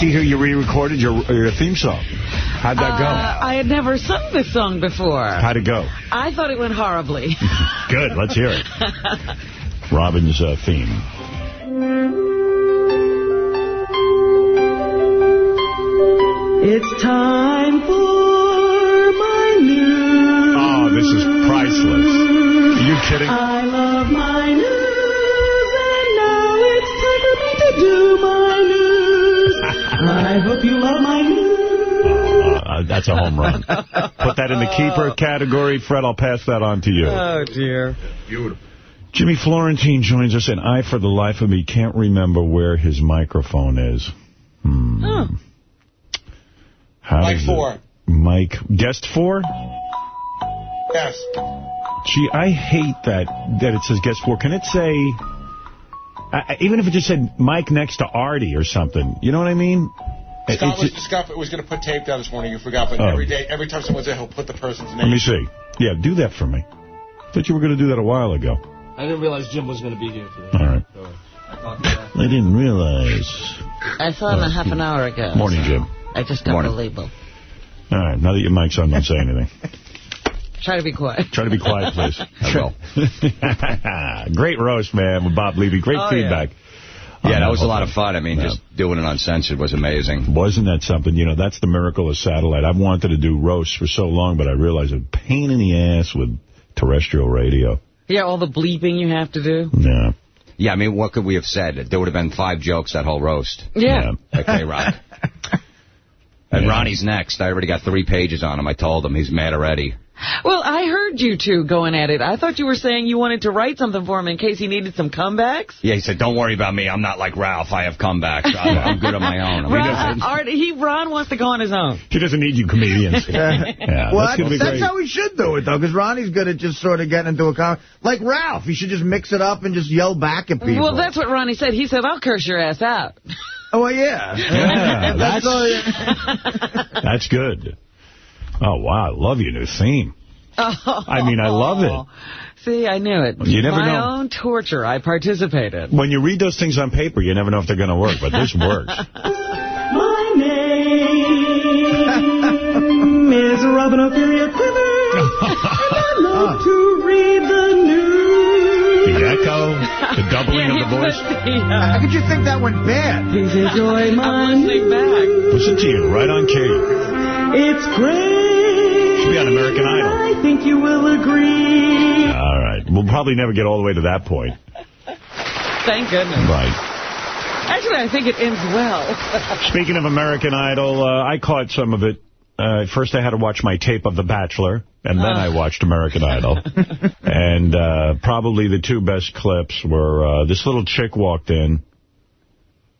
see here you re-recorded your, your theme song. How'd that go? Uh, I had never sung this song before. How'd it go? I thought it went horribly. Good, let's hear it. Robin's uh, theme. It's time for my news. Oh, this is priceless. Are you kidding? I love my news, and now it's time for me to do my news. I hope you love my news. Uh, that's a home run. Put that in the keeper category. Fred, I'll pass that on to you. Oh, dear. Beautiful. Jimmy Florentine joins us, and I, for the life of me, can't remember where his microphone is. Hmm. Huh. How Mike does it- Mike, guest four? Yes. Gee, I hate that that it says guest four. Can it say, I, I- even if it just said Mike next to Artie or something, you know what I mean? It- Scott was, Scott was going to put tape down this morning. You forgot, but Oh. every day, every time someone's there, he'll put the person's name. let me see. Yeah, do that for me. I Thought you were going to do that a while ago. I didn't realize Jim was going to be here today. All right. So I thought that. I didn't realize. I saw him a uh, half an hour ago. Morning, Jim. I just got Morning. the label. All right, now that your mic's on, don't say anything. Try to be quiet. Try to be quiet, please. I will. Great roast, man, with Bob Levy. Great Oh, feedback. Yeah, on that was a lot of fun. I mean, Yeah. just doing it uncensored was amazing. Wasn't that something? You know, that's the miracle of satellite. I've wanted to do roasts for so long, but I realized a pain in the ass with terrestrial radio. Yeah, all the bleeping you have to do. Yeah. Yeah, I mean, what could we have said? There would have been five jokes that whole roast. Yeah. Like K-Rock. And Yeah. Ronnie's next. I already got three pages on him. I told him he's mad already. Well, I heard you two going at it. I thought you were saying you wanted to write something for him in case he needed some comebacks. Yeah, he said, don't worry about me. I'm not like Ralph. I have comebacks. I'm, I'm good on my own. I mean, Ron, uh, Art, he, Ron wants to go on his own. He doesn't need you comedians. yeah, Well, that's going to be that's how we should do it, though, because Ronnie's good at just sort of getting into a comment. Like Ralph, he should just mix it up and just yell back at people. Well, that's what Ronnie said. He said, I'll curse your ass out. Oh, well, yeah. Yeah, that's that's- all. Yeah. That's good. Oh, wow. I love your new theme. I mean, I love it. See, I knew it. You never My know. own torture. I participated. When you read those things on paper, you never know if they're going to work, but this works. My name is Robin Ophelia Quivers, and I love to read the news. The echo, the doubling Yeah, of the voice. put the, How uh, could you think that went bad? Please enjoy my. I'm listening back. Listen to you, right on cue. It's great. Should be on American Idol. I think you will agree. All right. We'll probably never get all the way to that point. Thank goodness. Right. Actually, I think it ends well. Speaking of American Idol, uh, I caught some of it. Uh, first, I had to watch my tape of The Bachelor, and then I watched American Idol. and uh, probably the two best clips were uh, this little chick walked in,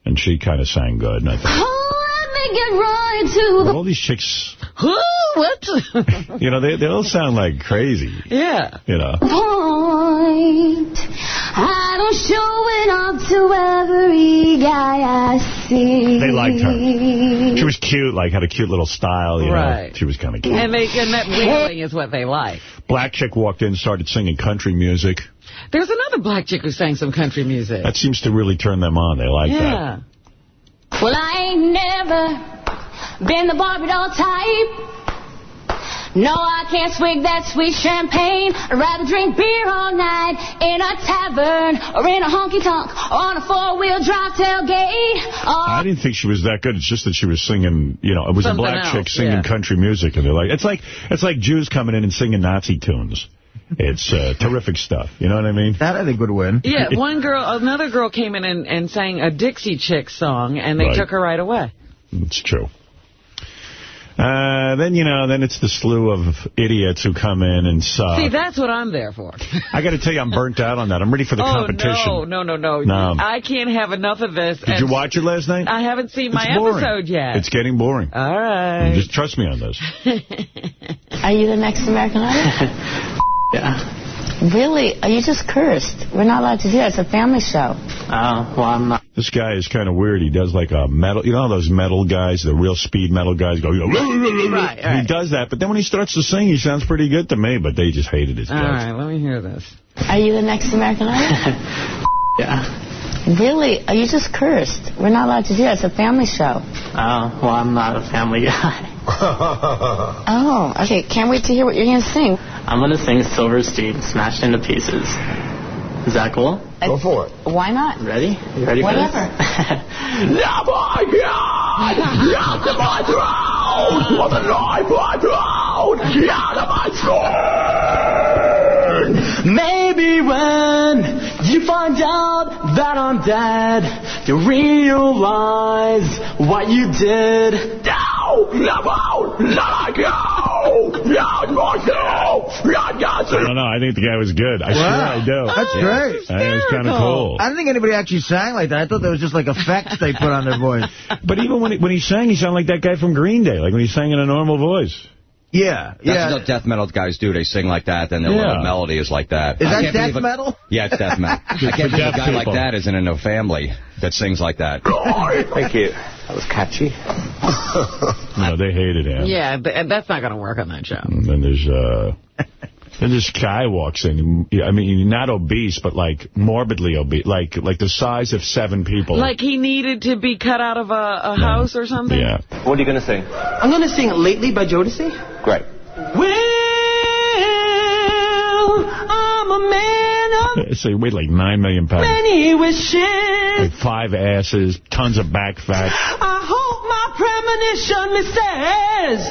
and she kind of sang good. And I thought, Let me get right to but all these chicks, Who? What? you know, they, they all sound like crazy, yeah. you know. point. I don't show it off to every guy I see. They liked her. She was cute, like had a cute little style, you Right. know. She was kind of cute. And they and that wailing is what they like. Black chick walked in, started singing country music. There's another black chick who sang some country music. That seems to really turn them on. They like that. Yeah. Well, I ain't never been the Barbie doll type. No, I can't swig that sweet champagne. I'd rather drink beer all night in a tavern or in a honky tonk on a four-wheel drive tailgate. Oh, I didn't think she was that good. It's just that she was singing, you know, it was Something a black else, chick singing yeah. country music, and they're like, it's like it's like Jews coming in and singing Nazi tunes. It's uh, terrific stuff. You know what I mean? That I think would win. Yeah, one girl, another girl came in and, and sang a Dixie Chick song, and they Right. took her right away. It's true. Uh, then, you know, then it's the slew of idiots who come in and suck. See, that's what I'm there for. I got to tell you, I'm burnt out on that. I'm ready for the oh, competition. no, no, no, no, No. I can't have enough of this. Did you watch it last night? I haven't seen my boring. episode yet. It's getting boring. All right. Just trust me on this. Are you the next American Idol? Yeah. Really? You just cursed. We're not allowed to do that. It's a family show. Oh, well, I'm not. This guy is kind of weird. He does like a metal, you know those metal guys, the real speed metal guys go, you know, Right, he right. does that. But then when he starts to sing, he sounds pretty good to me, but they just hated his All guts. right, let me hear this. Are you the next American Idol? Yeah. Really? Oh, you just cursed. We're not allowed to do that. It's a family show. Oh, well, I'm not a family guy. Oh, okay. Can't wait to hear what you're going to sing. I'm going to sing Silverstein, Smashed into Pieces. Is that cool? Uh, Go for it. Why not? Ready? You ready Whatever. for this? my God! Out of my throat! What a life I throat! Out of my throat! Maybe when you find out that I'm dead, you realize what you did. No! No! Let go! Not myself! Not I don't know. I think the guy was good. I swear I do. That's Yeah. great. I think it was kind of cool. I didn't think anybody actually sang like that. I thought that was just like effects they put on their voice. But even when he, when he sang, he sounded like that guy from Green Day, like when he sang in a normal voice. Yeah, That's yeah. what death metal guys do. They sing like that, and their Yeah. little melody is like that. Is I that death a- metal? Yeah, it's death metal. I can't believe a deaf guy like that isn't in a family that sings like that. Thank you. That was catchy. No, they hated him. Yeah, th that's not going to work on that show. And then there's uh, then this guy walks in. I mean, not obese, but like morbidly obese, like like the size of seven people. Like he needed to be cut out of a, a house or something? yeah. What are you going to sing? I'm going to sing Lately by Jodeci. Great. Well, I'm a man of So he weighed like nine million pounds, many wishes. like five asses, tons of back fat. I hope my premonition me says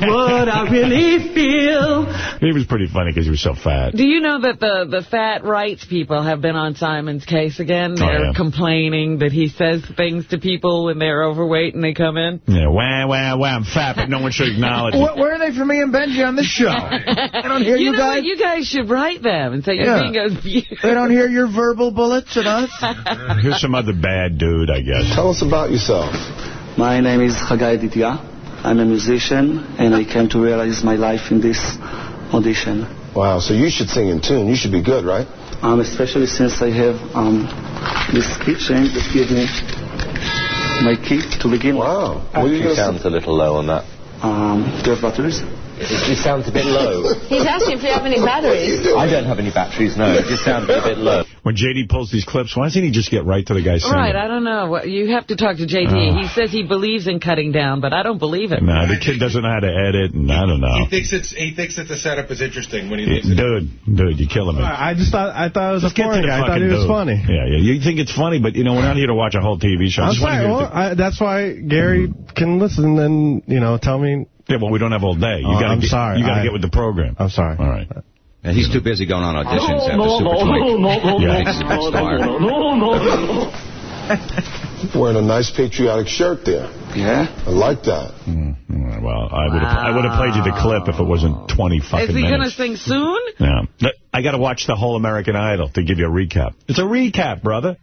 what I really feel. He was pretty funny because he was so fat. Do you know that the, the fat rights people have been on Simon's case again? Oh, they're yeah. complaining that he says things to people when they're overweight and they come in. Yeah, wah, wah, wah, I'm fat, but no one should acknowledge it. Where, where are they for me and Benji on this show? I don't hear you, know guys. what? You guys should write them and say you're Yeah. being abused. They don't hear your verbal bullets at us? Here's some other bad dude, I guess. Tell us about yourself. My name is Hagai Ditya. I'm a musician, and I came to realize my life in this audition. Wow, so you should sing in tune. You should be good, right? Um, especially since I have um, this keychain that gives me my key to begin. Wow. What are you gonna sounds a little low on that. Um, do you have batteries? It sounds a bit low. He's asking if you have any batteries. I don't have any batteries, no. It just sounds a bit low. When J.D. pulls these clips, why doesn't he just get right to the guy singing? Right, I don't know. You have to talk to J.D. Oh. Uh. He says he believes in cutting down, but I don't believe it. Nah, the kid doesn't know how to edit, and I don't know. He thinks it's he thinks that the setup is interesting when he Yeah, leaves it. Dude, dude, you're killing me. I just thought I thought it was Just a get to foreign guy. I thought fucking he was dude. funny. Yeah, yeah. You think it's funny, but, you know, we're not here to watch a whole TV show. I I'm sorry. Well, I, that's why Gary mm-hmm. can listen and, you know, tell me. Yeah, well, we don't have all day. You Oh, gotta I'm get, sorry. You got to get with the program. I'm sorry. All right. And he's too busy going on auditions at the no, Super no, Twink. no, no, Yeah, no, he's a no, big no, no, no, no. Wearing a nice patriotic shirt there. Yeah? I like that. Mm, well, I would have I would have played you the clip if it wasn't 20 fucking Is he going to sing soon? Yeah. I got to watch the whole American Idol to give you a recap. It's a recap, brother.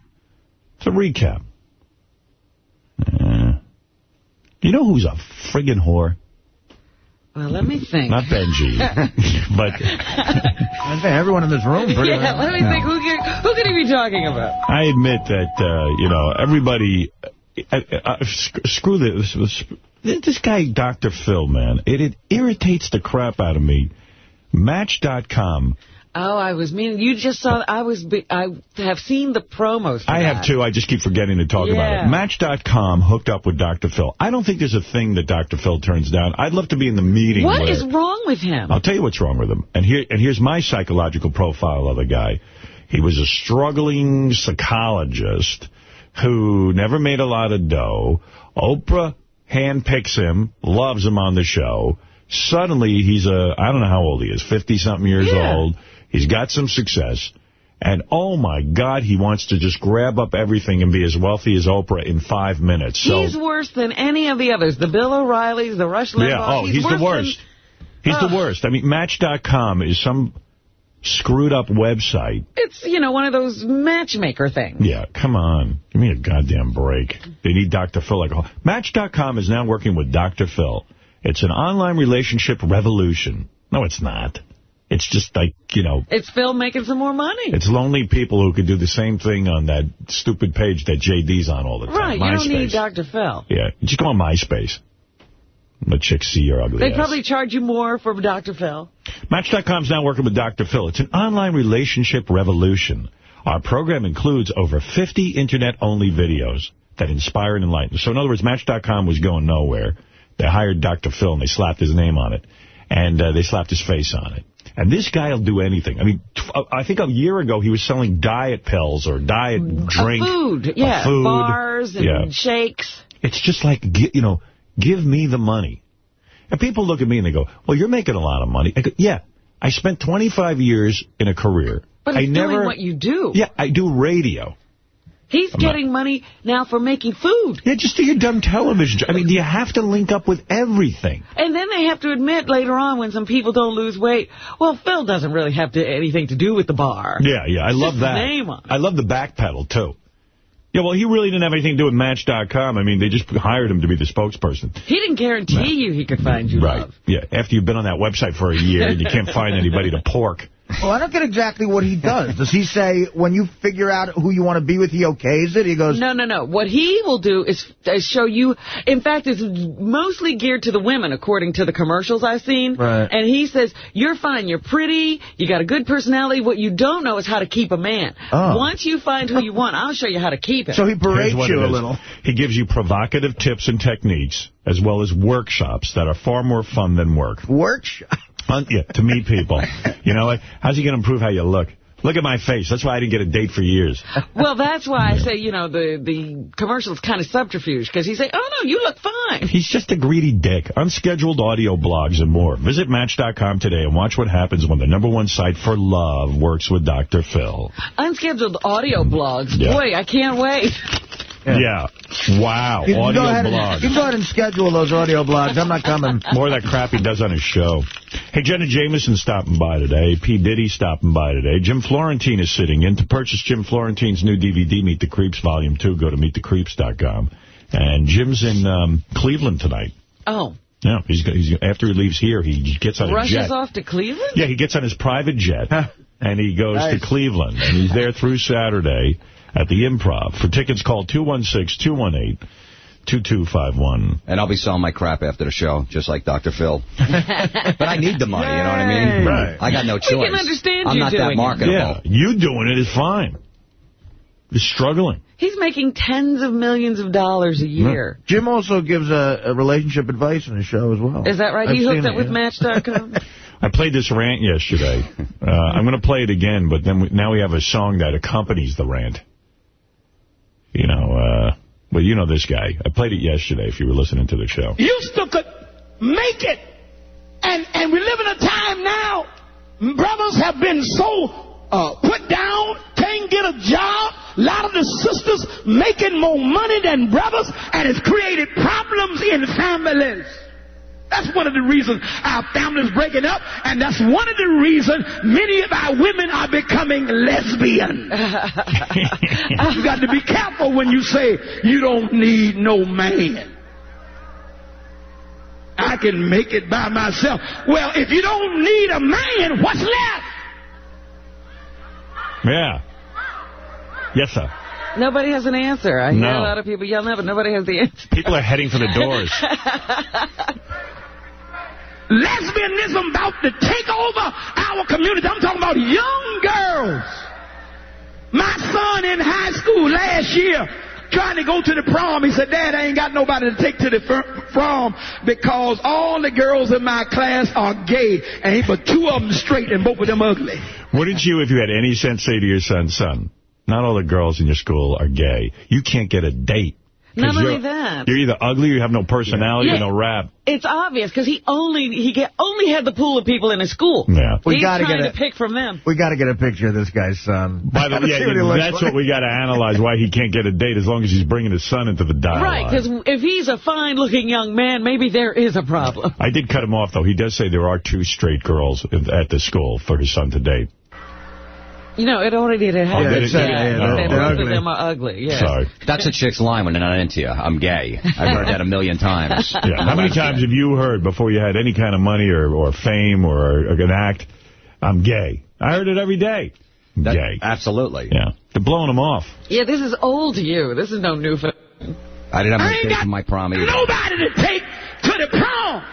It's a recap. Uh, you know who's a friggin' whore? Well, let me think. Not Benji. but I think everyone in this room pretty yeah, let me think. Who could, who could he be talking about? I admit that, uh, you know, everybody... Uh, uh, sc- screw this. This guy, Dr. Phil, man, it, it irritates the crap out of me. Match.com. Oh, I was meaning, you just saw, I was, be, I have seen the promos I have that. too. I just keep forgetting to talk Yeah. about it. Match.com hooked up with Dr. Phil. I don't think there's a thing that Dr. Phil turns down. I'd love to be in the meeting. What where- is wrong with him? I'll tell you what's wrong with him. And here and here's my psychological profile of the guy. He was a struggling psychologist who never made a lot of dough. Oprah handpicks him, loves him on the show. Suddenly, he's a, I don't know how old he is, 50-something years Yeah. old. He's got some success. And, oh, my God, he wants to just grab up everything and be as wealthy as Oprah in five minutes. So, he's worse than any of the others. The Bill O'Reillys, the Rush Limbaugh. yeah, oh, he's, the than- worst. He's the worst. I mean, Match.com is some screwed up website. It's, you know, one of those matchmaker things. Yeah, come on. Give me a goddamn break. They need Dr. Phil. Like, Match.com is now working with Dr. Phil. It's an online relationship revolution. No, it's not. It's just like, you know, It's Phil making some more money. it's lonely people who could do the same thing on that stupid page that JD's on all the time. Right, you don't need Dr. Phil. Yeah, just go on MySpace. Let chicks see your ugly They ass. probably charge you more for Dr. Phil. Match.com's now working with Dr. Phil. It's an online relationship revolution. Our program includes over 50 internet-only videos that inspire and enlighten. So in other words, Match.com was going nowhere. They hired Dr. Phil and they slapped his name on it. And uh, they slapped his face on it. And this guy will do anything. I mean, uh, I think a year ago he was selling diet pills or diet drink. A food, yeah. food. Bars and Yeah. shakes. It's just like, you know, give me the money. And people look at me and they go, well, you're making a lot of money. I go, yeah, I spent 25 years in a career. But I never, doing what you do. Yeah, I do radio. He's I'm not- getting money now for making food. Yeah, just do your dumb television. I mean, do you have to link up with everything? And then they have to admit later on when some people don't lose weight, well, Phil doesn't really have to, anything to do with the bar. Yeah, yeah, I It's love that. name on it. I love the back pedal, too. Yeah, well, he really didn't have anything to do with Match.com. I mean, they just hired him to be the spokesperson. He didn't guarantee you he could find you Right. love. Yeah, after you've been on that website for a year and you can't find anybody to pork. Well, I don't get exactly what he does. Does he say, when you figure out who you want to be with, he okays it? He goes, No, no, no. What he will do is, is show you, in fact, it's mostly geared to the women, according to the commercials I've seen. Right. And he says, you're fine, you're pretty, you got a good personality. What you don't know is how to keep a man. Oh. Once you find who you want, I'll show you how to keep him. so he Here's berates you a little. He gives you provocative tips and techniques, as well as workshops that are far more fun than work. Workshop? Fun, yeah, to meet people. You know, like, how's he going to improve how you look? Look at my face. That's why I didn't get a date for years. Well, that's why I say, you know, the, the commercial's kind of subterfuge, because he say, oh, no, you look fine. He's just a greedy dick. Unscheduled audio blogs and more. Visit Match.com today and watch what happens when the number one site for love works with Dr. Phil. Unscheduled audio blogs. Yeah. Boy, I can't wait. Yeah. Wow. You audio go ahead and, blogs. you can go ahead and schedule those audio blogs. I'm not coming. More of that crap he does on his show. Hey, Jenna Jameson stopping by today. P. Diddy stopping by today. Jim Florentine is sitting in. To purchase Jim Florentine's new DVD, Meet the Creeps Volume 2, go to meetthecreeps.com. And Jim's in um, Cleveland tonight. Oh, Yeah, he's, go- he's after he leaves here, he gets on a jet. rushes off to Cleveland? Yeah, he gets on his private jet, and he goes to Cleveland. And he's there through Saturday at the Improv. For tickets, call 216-218-2251. And I'll be selling my crap after the show, just like Dr. Phil. but I need the money, you know what I mean? Right. I got no choice. can understand I'm you not doing that it. marketable. Yeah, you doing it is fine. You're struggling. He's making tens of millions of dollars a year. Jim also gives a, a relationship advice on his show as well. Is that right? I've he hooked up it, with yeah. Match.com? I played this rant yesterday. Uh, I'm going to play it again, but then we, now we have a song that accompanies the rant. You know, uh, well, you know this guy. I played it yesterday if you were listening to the show. You still could make it. And and we live in a time now, brothers have been so uh, put down, can't get a job. A lot of the sisters making more money than brothers, and it's created problems in families. That's one of the reasons our families breaking up, and that's one of the reasons many of our women are becoming lesbian. you got to be careful when you say you don't need no man. I can make it by myself. Well, if you don't need a man, what's left? Yeah. Yes, sir. Nobody has an answer. I hear a lot of people yelling that, but nobody has the answer. People are heading for the doors. Lesbianism about to take over our community. I'm talking about young girls. My son in high school last year trying to go to the prom. He said, Dad, I ain't got nobody to take to the prom because all the girls in my class are gay. And but two of them straight and both of them ugly. Wouldn't you, if you had any sense, say to your son, son, not all the girls in your school are gay. You can't get a date. 'Cause Not only that. You're either ugly or you have no personality Yeah. or no rap. It's obvious because he only he get, only had the pool of people in his school. Yeah. We He's gotta trying get to pick from them. We got to get a picture of this guy's son. By the way, See yeah, what that's like. what we got to analyze, why he can't get a date as long as he's bringing his son into the dialogue. Right, because if he's a fine-looking young man, maybe there is a problem. I did cut him off, though. He does say there are two straight girls at the school for his son to date. You know, it already did happen. Oh, did it? yeah, Yeah, yeah, but they're both ugly. of them are ugly. Yeah. Sorry. That's a chick's line when they're not into you. I'm gay. I've heard that a million times. Yeah. How many times have you heard before you had any kind of money or, or fame or, an act, I'm gay. I heard it every day. That- gay. Absolutely. Yeah. They're blowing them off. Yeah, this is old to you. This is no new. I didn't have I my ain't cake for my prom either. nobody to take to the prom.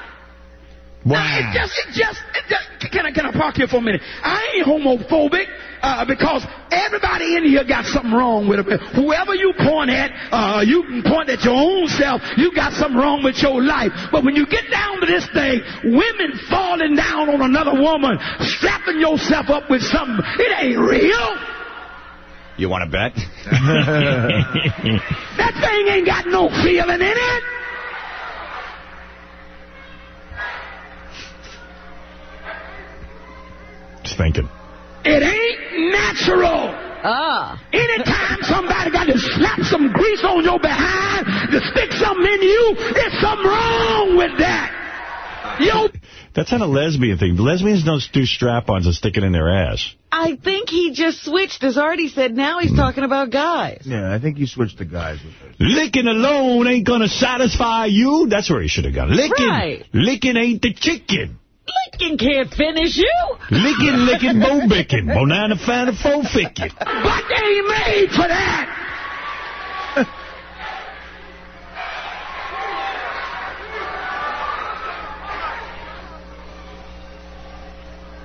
Wow. It just, it just, it just, can I, can I park here for a minute? I ain't homophobic, uh, because everybody in here got something wrong with them. Whoever you point at, uh, you can point at your own self. You got something wrong with your life. But when you get down to this thing, women falling down on another woman, strapping yourself up with something, it ain't real. You want to bet? That thing ain't got no feeling in it. Thinking. It ain't natural. ah. Anytime somebody got to slap some grease on your behind to stick something in you, there's something wrong with that. Yo, That's not a lesbian thing. Lesbians don't do strap-ons and stick it in their ass. I think he just switched. As Artie said, now he's talking about guys. Yeah, I think he switched to guys with. Licking alone ain't gonna satisfy you. That's where he should have gone. Licking, Right. licking ain't the chicken. Licking can't finish you. Licking, licking, bo bicking. Bonana fana fo ficking. but they made for that.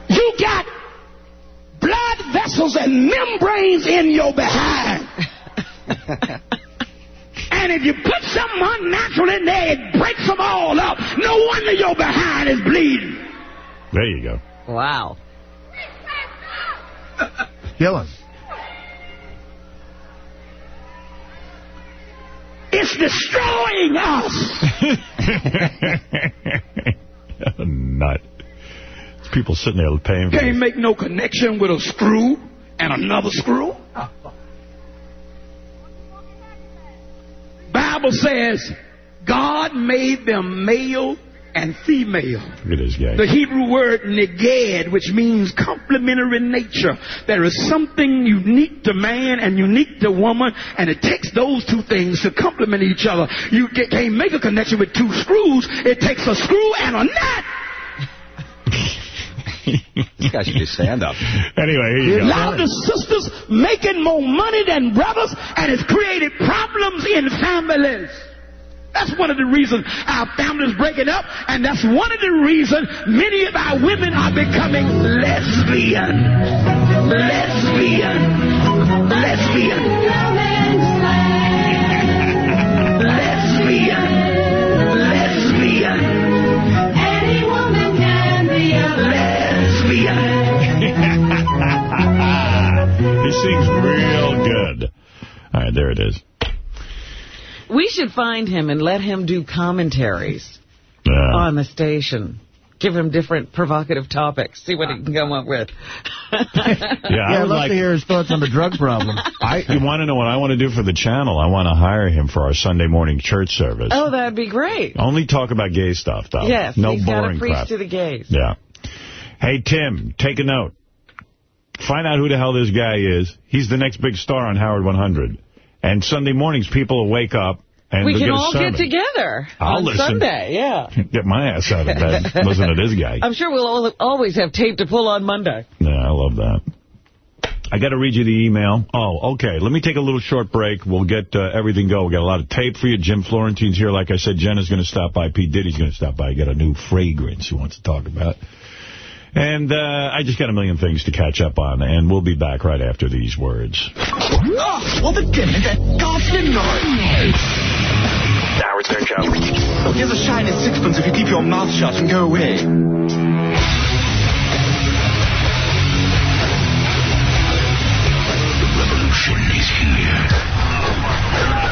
You got blood vessels and membranes in your behind. and if you put something unnatural in there, it breaks them all up. No wonder your behind is bleeding. There you go. Wow. Kill him. It's destroying us. Nut. There's people sitting there paying for Can't this. make no connection with a screw and another screw. Bible says God made them male and female. Look at this guy. The Hebrew word neged, which means complementary nature. There is something unique to man and unique to woman, and it takes those two things to complement each other. You ca- can't make a connection with two screws. It takes a screw and a nut. This guy should just stand up. Anyway, here you A lot of the sisters making more money than brothers, and it's created problems in families. That's one of the reasons our families breaking up, and that's one of the reasons many of our women are becoming lesbian. Lesbian. Lesbian. Lesbian. Lesbian. Any woman can be a Lesbian. he sings real good. All right, there it is. We should find him and let him do commentaries Yeah. on the station. Give him different provocative topics. See what he can come up with. Yeah, Yeah, I I'd love like. to hear his thoughts on the drug problem. I, you want to know what I want to do for the channel? I want to hire him for our Sunday morning church service. oh, that'd be great. Only talk about gay stuff, though. Yes, no he's got to boring preach crap. to the gays. Yeah. Hey, Tim, take a note. Find out who the hell this guy is. He's the next big star on Howard 100. And Sunday mornings, people will wake up and we can all get together I'll on listen. Sunday. Yeah. Get my ass out of bed. listen to this guy. I'm sure we'll al- always have tape to pull on Monday. Yeah, I love that. I got to read you the email. Oh, okay. Let me take a little short break. We'll get uh, everything going. We got a lot of tape for you. Jim Florentine's here. Like I said, Jenna's going to stop by. P. Diddy's going to stop by. I Got a new fragrance he wants to talk about. And uh, I just got a million things to catch up on, and we'll be back right after these words. Oh, what the dim is that goddamn noise? The Howard Stern Show. Oh, here's a shiny sixpence if you keep your mouth shut and go away. The revolution is here.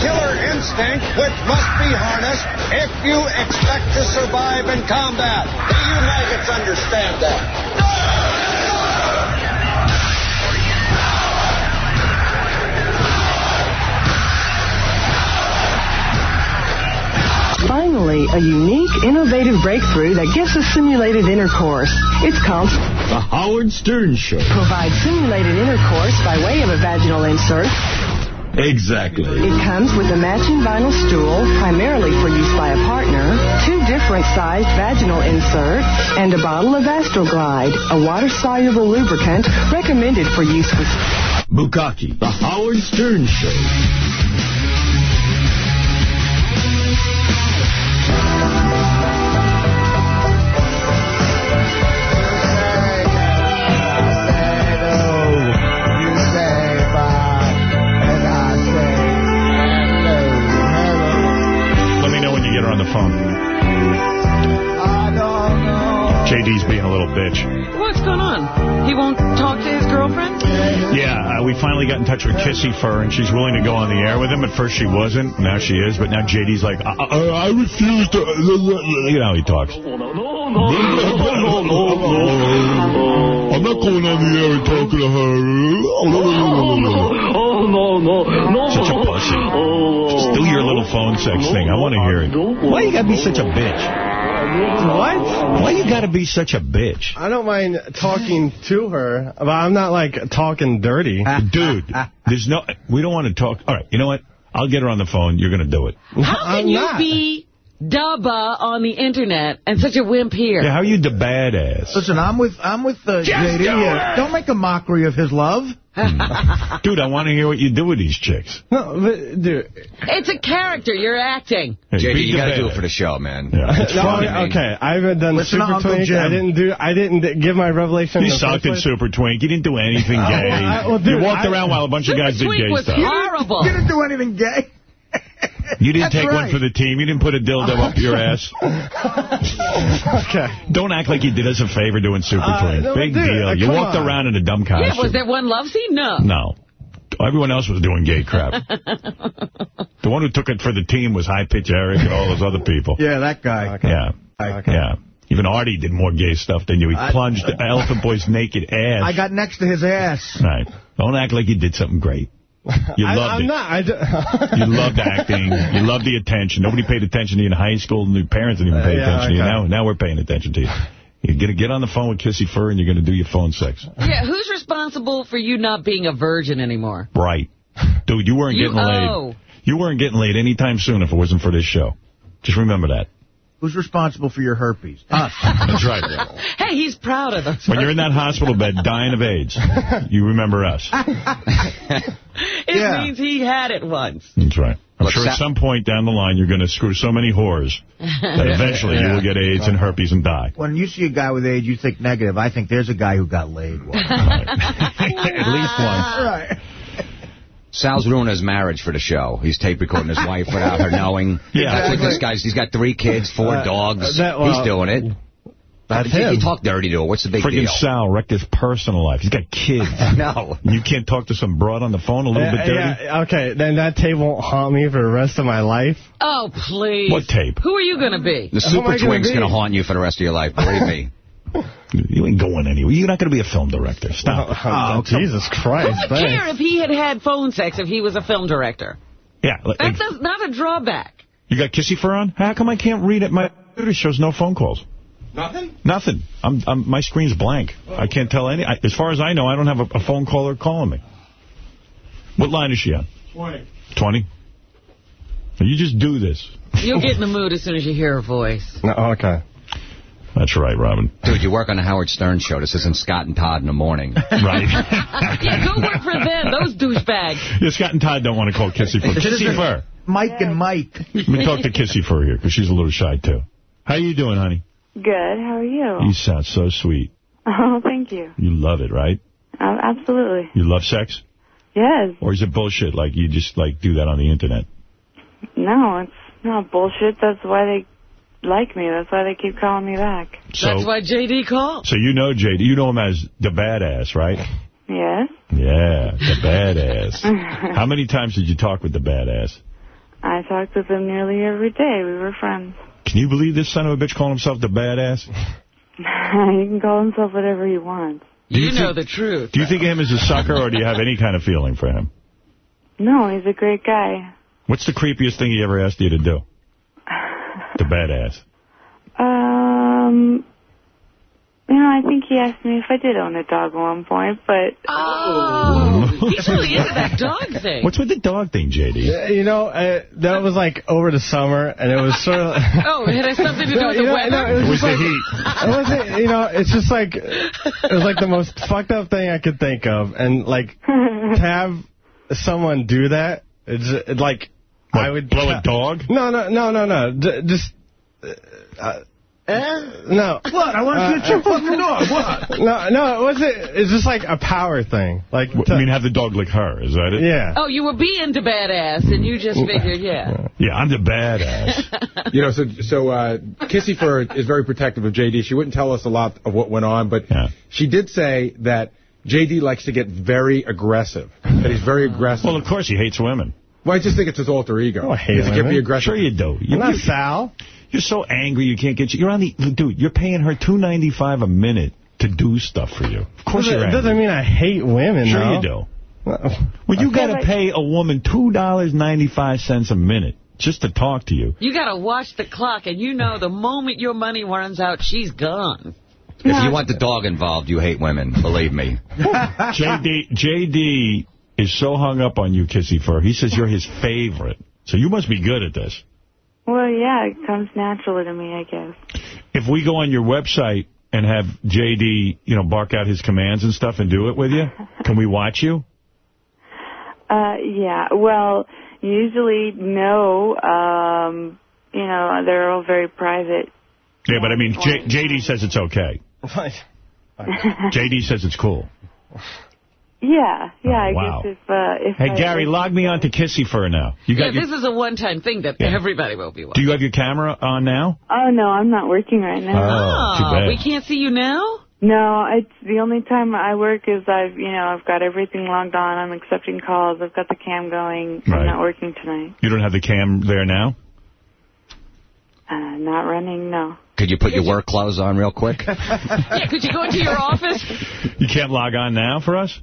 It is your killer instinct which must be harnessed if you expect to survive in combat. The you maggots understand that. Finally, a unique, innovative breakthrough that gives us simulated intercourse. It's called The Howard Stern Show. Provides simulated intercourse by way of a vaginal insert. Exactly. It comes with a matching vinyl stool, primarily for use by a partner, two different different-sized vaginal inserts, and a bottle of Astroglide, a water-soluble lubricant recommended for use with... Bukkake, The Howard Stern Show. Phone. JD's being a little bitch. What's going on? He won't talk to his girlfriend? Yeah, uh, we finally got in touch with Kissy Fur, and she's willing to go on the air with him. At first she wasn't, now she is, but now JD's like, I, I, I refuse to... You know how he talks. I'm not going on the air and talking to her. Oh, no, no, no. Oh, no! Such a pussy. Just do your little phone sex thing. I want to hear it. Why you gotta be such a bitch? What? Why you gotta be such a bitch? I don't mind talking to her, but I'm not, like, talking dirty. Dude, there's no... We don't want to talk... All right, you know what? I'll get her on the phone. You're going to do it. How can you be Dubba on the internet and such a wimp here? Yeah, how are you the badass? Listen, I'm with I'm with uh, Just JD Do it. Don't make a mockery of his love. Dude, I want to hear what you do with these chicks. No, but, dude. It's a character. You're acting. Hey, JD, be you got to do it for the show, man. Yeah, it's No, funny. okay, I haven't done Listen Super Uncle Twink. Jim. I didn't do. I didn't give my revelation. You in sucked first in. Super Twink. You didn't do anything gay. I- well, you walked I- around while a bunch of Super guys did Twink gay was stuff. horrible. You didn't do anything gay. You didn't That's take one for the team. You didn't put a dildo up your ass. okay. Don't act like you did us a favor doing Super Uh, Twink. no, Big deal. uh, you walked on. around in a dumb costume. Yeah, was there one love scene? No. No. Everyone else was doing gay crap. the one who took it for the team was High Pitch Eric and all those other people. Yeah, that guy. Yeah. Okay. Yeah. Even Artie did more gay stuff than you. He I- plunged Elephant Boy's naked ass. I got next to his ass. Right. Don't act like you did something great. You loved I'm it. not. I d- You loved acting. You loved the attention. Nobody paid attention to you in high school, and your parents didn't even pay Uh, yeah, attention to you. Now, now we're paying attention to you. You're going to get on the phone with Kissy Fur, and you're going to do your phone sex. Yeah, who's responsible for you not being a virgin anymore? Right. Dude, you weren't You getting owe. laid. You weren't getting laid anytime soon if it wasn't for this show. Just remember that. Who's responsible for your herpes? Us. That's right. Hey, he's proud of us. When you're in that hospital bed dying of AIDS, you remember us. It Yeah. means he had it once. That's right. I'm Look, sure at some point down the line you're going to screw so many whores that eventually you will get AIDS and herpes and die. When you see a guy with AIDS, you think negative. I think there's a guy who got laid once. At least one. right. Sal's ruining his marriage for the show. He's tape recording his wife without her knowing. Yeah. That's what this guy's. He's got three kids, four Uh, dogs. that- well, he's doing it. That's He- him. He talk dirty to her. What's the big Freaking deal? Sal wrecked his personal life. He's got kids. No. You can't talk to some broad on the phone a little Yeah, bit dirty? yeah, okay, then that tape won't haunt me for the rest of my life. Oh, please. What tape? Who are you going to be? The Who am I Super gonna Twink's going to haunt you for the rest of your life. Believe me. You ain't going anywhere. You're not going to be a film director. Stop. Oh, oh, oh, oh Jesus Christ. Who would care if he had had phone sex if he was a film director? Yeah. like- That's a, not a drawback. You got Kissy Fur on? How come I can't read it? My computer shows no phone calls. Nothing? Nothing. I'm, I'm, my screen's blank. I can't tell any. I, as far as I know, I don't have a, a phone caller calling me. What line is she on? 20. 20? You just do this. You'll get in the mood as soon as you hear her voice. No, okay. That's right, Robin. Dude, you work on the Howard Stern show. This isn't Scott and Todd in the morning. Right. Yeah, go work for them, those douchebags. yeah, Scott and Todd don't want to call Kissy Fur. Kissy Fur. Mike and Mike. Let me talk to Kissy Fur here, because she's a little shy, too. How are you doing, honey? Good. How are you? You sound so sweet. Oh, thank you. You love it, right? Uh, absolutely. You love sex? Yes. Or is it bullshit, like you just, like, do that on the internet? No, it's not bullshit. That's why they like me. That's why they keep calling me back. So, That's why J.D. called. so you know JD, you know him as the badass, right? Yes. Yeah, the badass. How many times did you talk with the badass? I talked with him nearly every day. We were friends. Can you believe this son of a bitch calling himself the badass? he can call himself whatever he wants. Do You, you know the truth. Do you think of him as a sucker, or do you have any kind of feeling for him? No, he's a great guy. What's the creepiest thing he ever asked you to do? The badass. Um, You know, I think he asked me if I did own a dog at one point, but... Oh, he's really into that dog thing. What's with the dog thing, JD? Yeah, You know, uh, that was like over the summer, and it was sort of... Oh, it has something to do with you the know, weather? no, it was, It was just the like, heat. It wasn't, you know, it's just like, it was like the most fucked up thing I could think of. And like, to have someone do that, it's it, like, I would... blow a dog? No, no, no, no, no. D just... Uh, no. What? I want to Uh, get your fucking dog. What? No, no, it wasn't. It's just like a power thing. Like, I mean, have the dog lick her, is that it? yeah. Oh, you were being to badass, and you just figured, yeah. Yeah, I'm the badass. You know, so so uh, Kissy Fur is very protective of JD. She wouldn't tell us a lot of what went on, but she did say that JD likes to get very aggressive. That he's very aggressive. Well, of course he hates women. Well, I just think it's his alter ego. Oh, I hate He has to women. be aggressive. Sure you do. You're not Sal. You're so angry you can't get... You're on the... Dude, you're paying her two ninety five a minute to do stuff for you. Of course Doesn't- you're angry. doesn't mean I hate women, Sure though. you do. Well, you got to pay a woman $2.95 a minute just to talk to you. You got to watch the clock, and you know the moment your money runs out, she's gone. If you want the dog involved, you hate women. Believe me. JD, JD is so hung up on you, Kissy Fur. He says you're his favorite. So you must be good at this. Well, yeah, it comes naturally to me, I guess. If we go on your website and have JD, you know, bark out his commands and stuff and do it with you, can we watch you? Uh, yeah, well, usually no. Um, you know, they're all very private. Yeah, but I mean, J JD says it's okay. JD says it's cool. Yeah, yeah, I wow. guess if, uh, if Hey, I, Gary, log me on to Kissy Fur now. You yeah, got your, this is a one-time thing that everybody will be watching. do you have your camera on now? Oh, no, I'm not working right now. Oh, too bad. we can't see you now? No, it's the only time I work is I've, you know, I've got everything logged on. I'm accepting calls. I've got the cam going. Right. I'm not working tonight. You don't have the cam there now? Uh, not running, no. Could you put your work clothes on real quick? Yeah, could you go into your office? You can't log on now for us?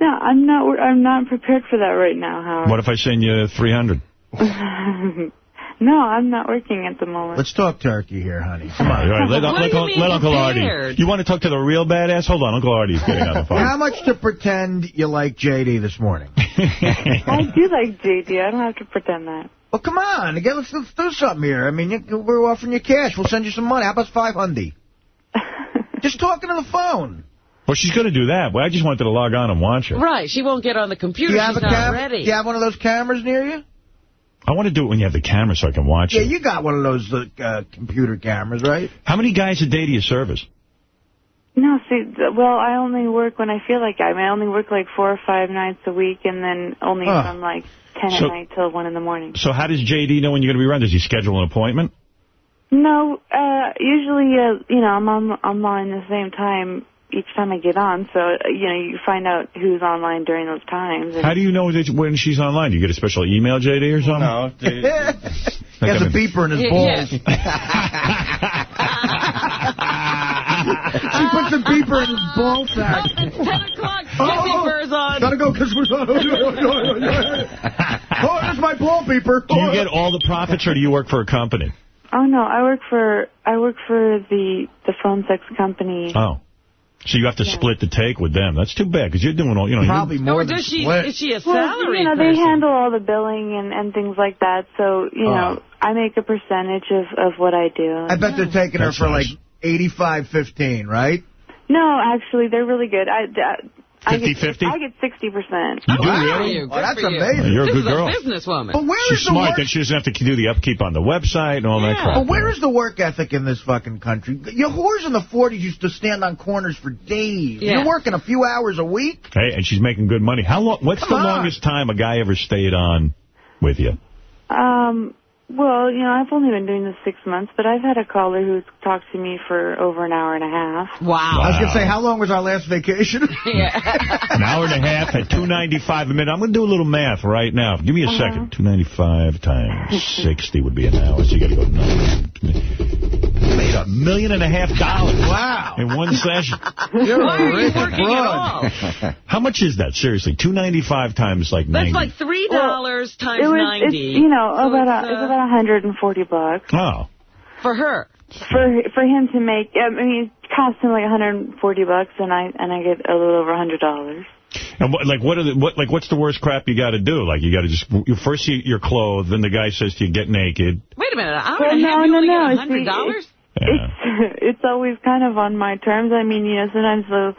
No, I'm not. I'm not prepared for that right now, Howard. What if I send you 300? no, I'm not working at the moment. Let's talk turkey here, honey. Come All on. right, let, What let, Uncle- let Uncle Artie. You want to talk to the real badass? Hold on, Uncle Artie's getting on the phone. How much to pretend you like JD this morning? I do like JD. I don't have to pretend that. Well, come on. Again, let's, let's do something here. I mean, you, we're offering you cash. We'll send you some money. How about 500? Just talking on the phone. Well, she's going to do that. Well, I just wanted to log on and watch her. Right, she won't get on the computer. you have She's a not cam- ready. Do you have one of those cameras near you? I want to do it when you have the camera so I can watch Yeah, it. Yeah, you got one of those uh, uh, computer cameras, right? How many guys a day do you service? No, see, well, I only work when I feel like it. I mean, I only work like four or five nights a week, and then only Huh. from like 10 So- at night till 1 in the morning. So how does JD know when you're going to be around? Does he schedule an appointment? No, uh, usually, uh, you know, I'm on, I'm on the same time each time I get on, so, uh, you know, you find out who's online during those times. How do you know that when she's online? Do you get a special email, JD, or something? No. He has a beeper in his Yeah, balls. she puts a beeper in his ball sack. It's 10 o'clock. Oh, Kissy Fur's on. Gotta go, because we're... oh, there's my ball beeper. Do you get all the profits, or do you work for a company? Oh no, I work for I work for the the phone sex company. Oh. So you have to split the take with them. That's too bad, because you're doing all, you know... Probably you, Or oh, does she, is she a Well, you know, person? they handle all the billing and and things like that. So you know, oh. I make a percentage of of what I do. I bet they're taking her for nice. like eighty-five fifteen, right? No, actually, they're really good. I. I I get, 50-50? I get 60%. You do Wow, really? you. Oh, that's for you. amazing. You're a This good is girl. a businesswoman. But where She's is the smart. work? Then she doesn't have to do the upkeep on the website and all that Yeah. crap. But where is the work ethic in this fucking country? Your whores in the 40s used to stand on corners for days. Yeah. You're working a few hours a week? Hey, and she's making good money. How long? What's Come the on. longest time a guy ever stayed on with you? Um, well, you know, I've only been doing this six months, but I've had a caller who's talked to me for over an hour and a half. Wow. I was going to say, how long was our last vacation? Yeah. An hour and a half at two ninety five a minute. I'm going to do a little math right now. Give me a second. Two ninety five times sixty would be an hour. So you got to go nine. Made a million and a half dollars. Wow. In one session. You're Why are you rich working at all? How much is that? Seriously, two ninety five times like That's ninety. like $3 times it was, 90. It's, you know, So about it's, a, it's uh, about 140 bucks. oh. For her. For for him to make, I mean, it costs him like 140 bucks, and I and I get a little over 100 dollars. And what, like, what are the, what, like, what's the worst crap you got to do? Like, you got to just, you first see your clothes, then the guy says to you, get naked. Wait a minute, an hour Well, and a half, no, you no, only no, get $100? It's, it's always kind of on my terms. I mean, you know, sometimes they'll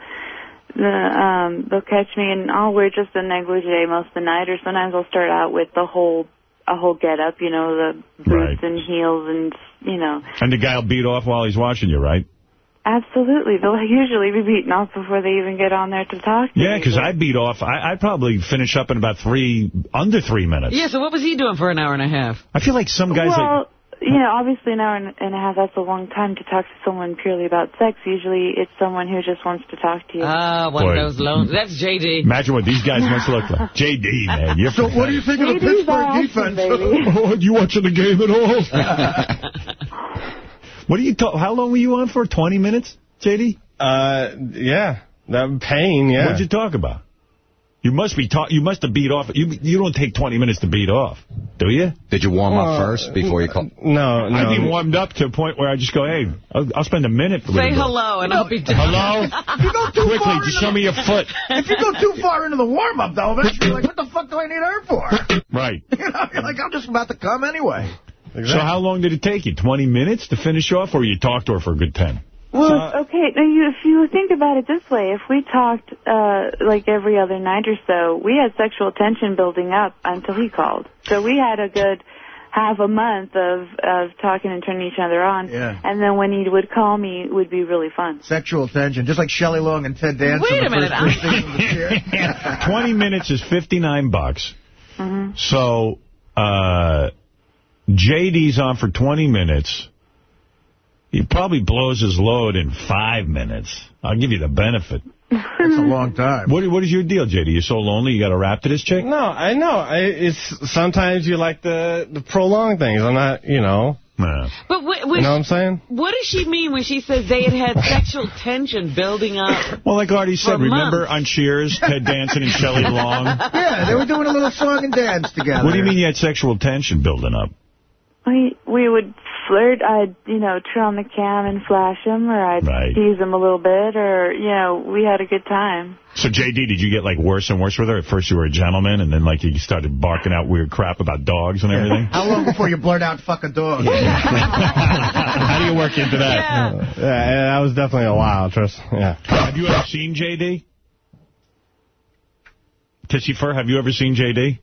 the um they'll catch me and I'll wear just a negligee most of the night, or sometimes I'll start out with the whole a whole get up, you know, the boots Right. and heels and you know. And the guy will beat off while he's watching you, right? Absolutely, they'll usually be beaten off before they even get on there to talk to Yeah, because I beat off, I, I'd probably finish up in about three, under three minutes. Yeah, so what was he doing for an hour and a half? I feel like some guys, well, like, you know, obviously an hour and and a half, that's a long time to talk to someone purely about sex. Usually it's someone who just wants to talk to you. Ah, one Boy. of those loans. That's J.D. imagine what these guys must look like. JD, man. You're So what do you think of the Ladies Pittsburgh are defense? awesome, oh, you watching the game at all? what are you talk? How long were you on for? 20 minutes, JD? Uh, yeah. That pain, yeah. What'd you talk about? You must be talk. You must have beat off. You you don't take 20 minutes to beat off, do you? Did you warm Well, up first before you call? No, no. I'd be warmed up to a point where I just go, hey, I'll, I'll spend a minute. with Say you. hello and I'll be done. Hello? If you go too Quickly, far just show me your foot. If you go too far into the warm-up, though, eventually you're like, what the fuck do I need her for? Right. You know, you're like, I'm just about to come anyway. So how long did it take you? 20 minutes to finish off, or you talked to her for a good 10? Well, okay. Now, you, if you think about it this way, if we talked uh, like every other night or so, we had sexual tension building up until he called. So we had a good half a month of of talking and turning each other on. Yeah. And then when he would call me, it would be really fun. Sexual tension, just like Shelley Long and Ted Danson. Wait the a minute, first three of the year. 20 minutes is 59 bucks. hmm So, uh, JD's on for 20 minutes. He probably blows his load in five minutes. I'll give you the benefit. That's a long time. What, what is your deal, JD? You're so lonely you got to rap to this chick? No, I know. I, it's sometimes you like the the prolonged things. I'm not, you know. Nah. But what, You know what I'm saying? what does she mean when she says they had had sexual tension building up? Well, like Artie said, remember months. on Cheers, Ted Danson and Shelley Long? Yeah, they were doing a little song and dance together. What do you mean you had sexual tension building up? We we would flirt. I'd you know turn on the cam and flash him, or I'd Right. tease him a little bit, or you know we had a good time. So, JD, did you get, like, worse and worse with her? At first you were a gentleman, and then, like, you started barking out weird crap about dogs and everything? How long before you blurt out fuck a dog? How do you work into that? Yeah, yeah that was definitely a while, trust. Yeah. Have you ever seen JD? Kissy Fur, have you ever seen JD?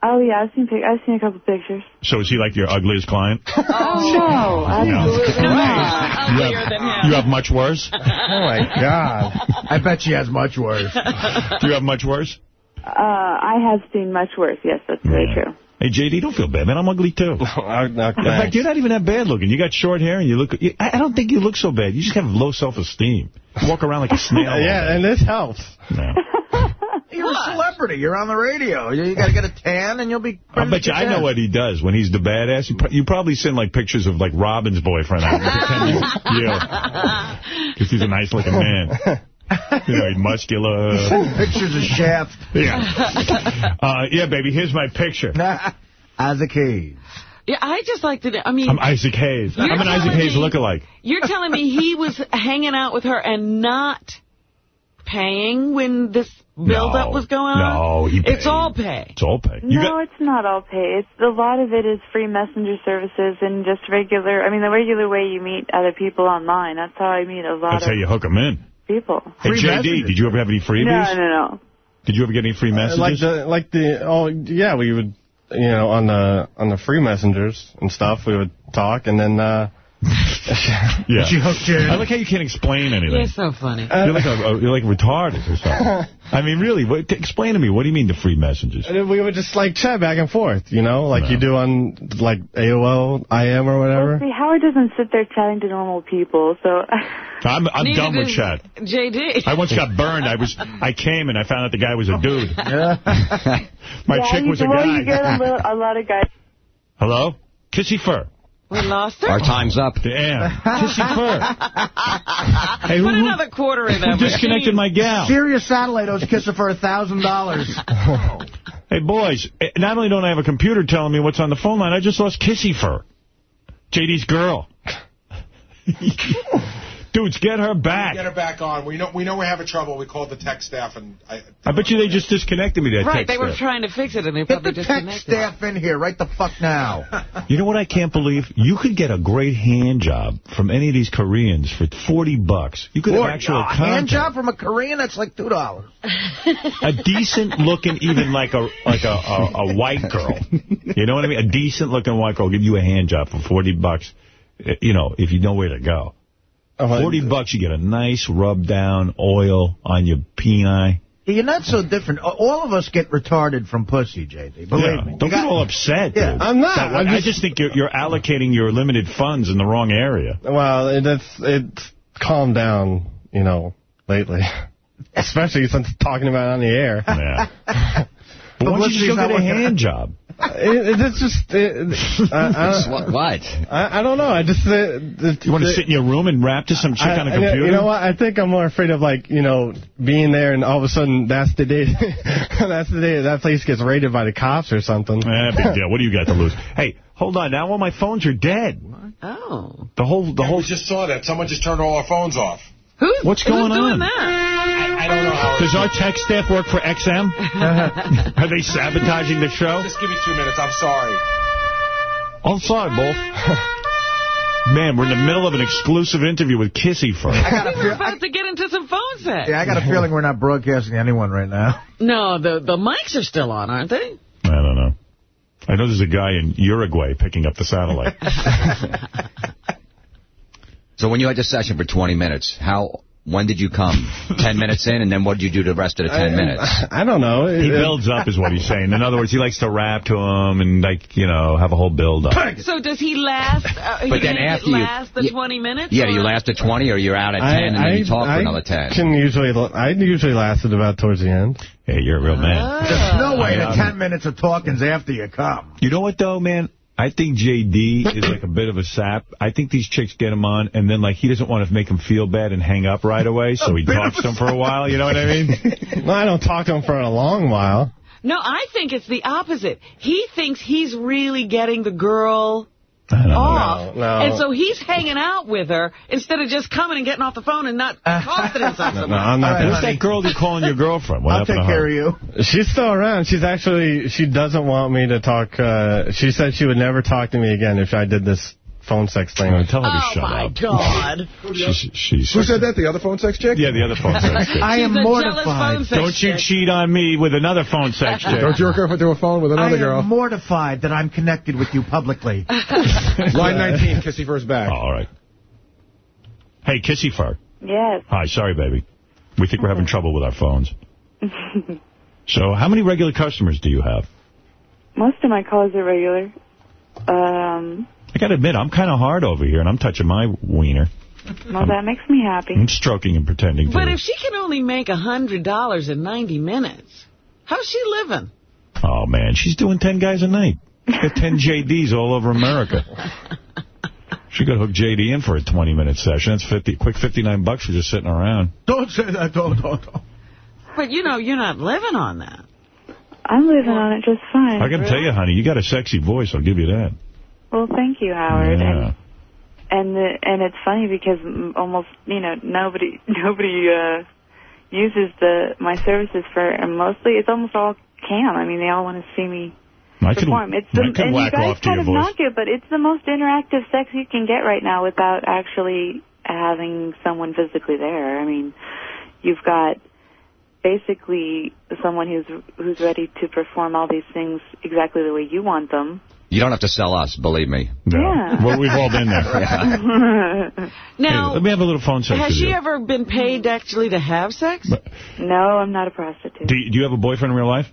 Oh yeah, I've seen pic- I've seen a couple pictures. So is he like your ugliest client? Oh no, absolutely not. You have, you have much worse? Oh, my God. I bet she has much worse. Do you have much worse? Uh, I have seen much worse. Yes, that's very true. Hey, JD, don't feel bad, man. I'm ugly, too. In fact, you're not even that bad looking. You got short hair, and you look... You, I I don't think you look so bad. You just have low self-esteem. Walk around like a snail. yeah, and this helps. No. You're a celebrity. You're on the radio. You, you got to get a tan, and you'll be. I bet you I know what he does when he's the badass. You, pro- you probably send like pictures of like Robin's boyfriend out and pretend he's you. Because he's a nice looking man. You know, he's muscular. Pictures of Shaft. Yeah. Uh, yeah, baby, here's my picture. Isaac Hayes. Yeah, I just like to. I mean, I'm Isaac Hayes. I'm an Isaac Hayes me- lookalike. You're telling me he was hanging out with her and not paying when this build-up No. was going on? No, he paid. It's all pay. It's all pay. You no, got, it's not all pay. It's a lot of it is free messenger services and just regular. I mean, the regular way you meet other people online. That's how I meet a lot that's of how you hook them in. people. Hey, JD, did you ever have any freebies? No, no, no. Did you ever get any free messages? Like the, like the, oh, yeah, we would, you know, on the, on the free messengers and stuff, we would talk, and then, uh, yeah. She hooked you in. I like how you can't explain anything. You're so funny. Uh, you're like a, a- you're like retarded or something. I mean, really, what, explain to me. What do you mean the free messages? And we would just, like, chat back and forth, you know, like you do on, like, AOL, IM or whatever. See, Howard doesn't sit there chatting to normal people, so. I'm I'm Neither done with chat. JD. I once got burned. I was I came and I found out the guy was a dude. My yeah, chick was a well, guy. you get a, little, a lot of guys. Hello? Kissy Fur. We lost her. Our time's up. Damn. Kissy Fur. Hey, who, Put who- another quarter in who that disconnected my gal? Sirius Satellite owes Kisser for a thousand dollars. Hey, boys, eh, not only don't I have a computer telling me what's on the phone line, I just lost Kissy Fur. JD's girl. Dudes, get her back. Get her back on. We know we know we're having trouble. We called the tech staff, and I, I bet you they just disconnected me. That Right, text they were there. trying to fix it, and they Get probably the tech disconnected. staff in here right the fuck now. You know what I can't believe? You could get a great hand job from any of these Koreans for 40 bucks. You could have actual a hand job from a Korean, that's like $2. a decent looking, even like a like a, a, a white girl. You know what I mean? A decent looking white girl give you a hand job for 40 bucks. eh, You know, if you know where to go. 40 bucks, you get a nice rub down oil on your peni. You're not so different. All of us get retarded from pussy, JD. Believe Yeah. me. Don't got- get all upset, Yeah, dude. I'm not. That- I'm I just- just think you're, you're allocating your limited funds in the wrong area. Well, it, it's it's calmed down, you know, lately. Especially since talking about it on the air. Yeah. But why don't you just go get a hand out. job? It, it's just... It, I, I, What? what? I, I don't know. I just... Uh, the, You want to sit in your room and rap to some chick I- on a I- computer? You know what? I think I'm more afraid of like you know being there and all of a sudden that's the day that's the day that place gets raided by the cops or something. Eh, big deal. What do you got to lose? Hey, hold on. Now all my phones are dead. Oh. The whole, the Yeah, whole. we just saw that. Someone just turned all our phones off. Who's, What's who's going doing on? That? I, I don't know. Does our tech staff work for XM? Are they sabotaging the show? Just give me two minutes. I'm sorry. I'm sorry, Bull. Man, we're in the middle of an exclusive interview with Kissy I got a We were feel, about to get into some phone sex. yeah, I got a feeling we're not broadcasting to anyone right now. No, the the mics are still on, aren't they? I don't know. I know there's a guy in Uruguay picking up the satellite. So when you had the session for 20 minutes, how when did you come? 10 minutes in, and then what did you do the rest of the 10 minutes? I don't know. He builds up, is what he's saying. In other words, he likes to rap to him and, like, you know, have a whole build up. So does he last? Uh, he But then after it you- last the yeah, 20 minutes? Yeah, do you last at 20, or you're out at 10, I, and then you talk I for another 10? Can usually I usually lasted about towards the end. Hey, you're a real man. There's no way I, that um, 10 minutes of talking's after you come. You know what, though, man? I think JD is like a bit of a sap. I think these chicks get him on, and then, like, he doesn't want to make him feel bad and hang up right away, so he talks to a him for a while. You know what I mean? No, I don't talk to him for a long while. No, I think it's the opposite. He thinks he's really getting the girl I don't know. Off. No, no. And so he's hanging out with her instead of just coming and getting off the phone and not confidence on No, someone. I'm not. All right, Who's honey. that girl you're calling your girlfriend? What I'll take to her? care of you. She's still around. She's actually she doesn't want me to talk. Uh, she said she would never talk to me again if I did this phone sex thing. Uh, tell her to Oh, shut my up. God. She's, she's, Who said that? The other phone sex chick? Yeah, the other phone sex chick. I am She's a jealous mortified. Don't you chick. cheat on me with another phone sex chick. Don't jerk off into a phone with another girl. I am mortified that I'm connected with you publicly. Line 19, Kissy Fur's back. Oh, all right. Hey, Kissy Fur. Yes. Hi, sorry, baby. We think we're having trouble with our phones. So how many regular customers do you have? Most of my calls are regular. Um, I got to admit, I'm kind of hard over here, and I'm touching my wiener. well, that makes me happy. I'm stroking and pretending But if she can only make a $100 in 90 minutes, how's she living? Oh, man, she's doing 10 guys a night. Got 10 JDs all over America. She could hook JD in for a 20-minute session. That's 50, quick 59 bucks for just sitting around. Don't say that. Don't, don't, don't. But, you know, you're not living on that. I'm living on it just fine. I can to tell you, honey, you got a sexy voice. I'll give you that. Well, thank you, Howard. Yeah. And and the, and it's funny because almost you know nobody nobody uh uses the my services for and mostly it's almost all cam. I mean, they all want to see me I perform. It's the, I could and whack you guys off kind of voice. knock it, but it's the most interactive sex you can get right now without actually having someone physically there. I mean, you've got basically someone who's who's ready to perform all these things exactly the way you want them. You don't have to sell us, believe me. No. Yeah. Well, we've all been there. Now, Hey, let me have a little phone sex has she you. ever been paid actually to have sex? no, I'm not a prostitute. Do you, do you have a boyfriend in real life?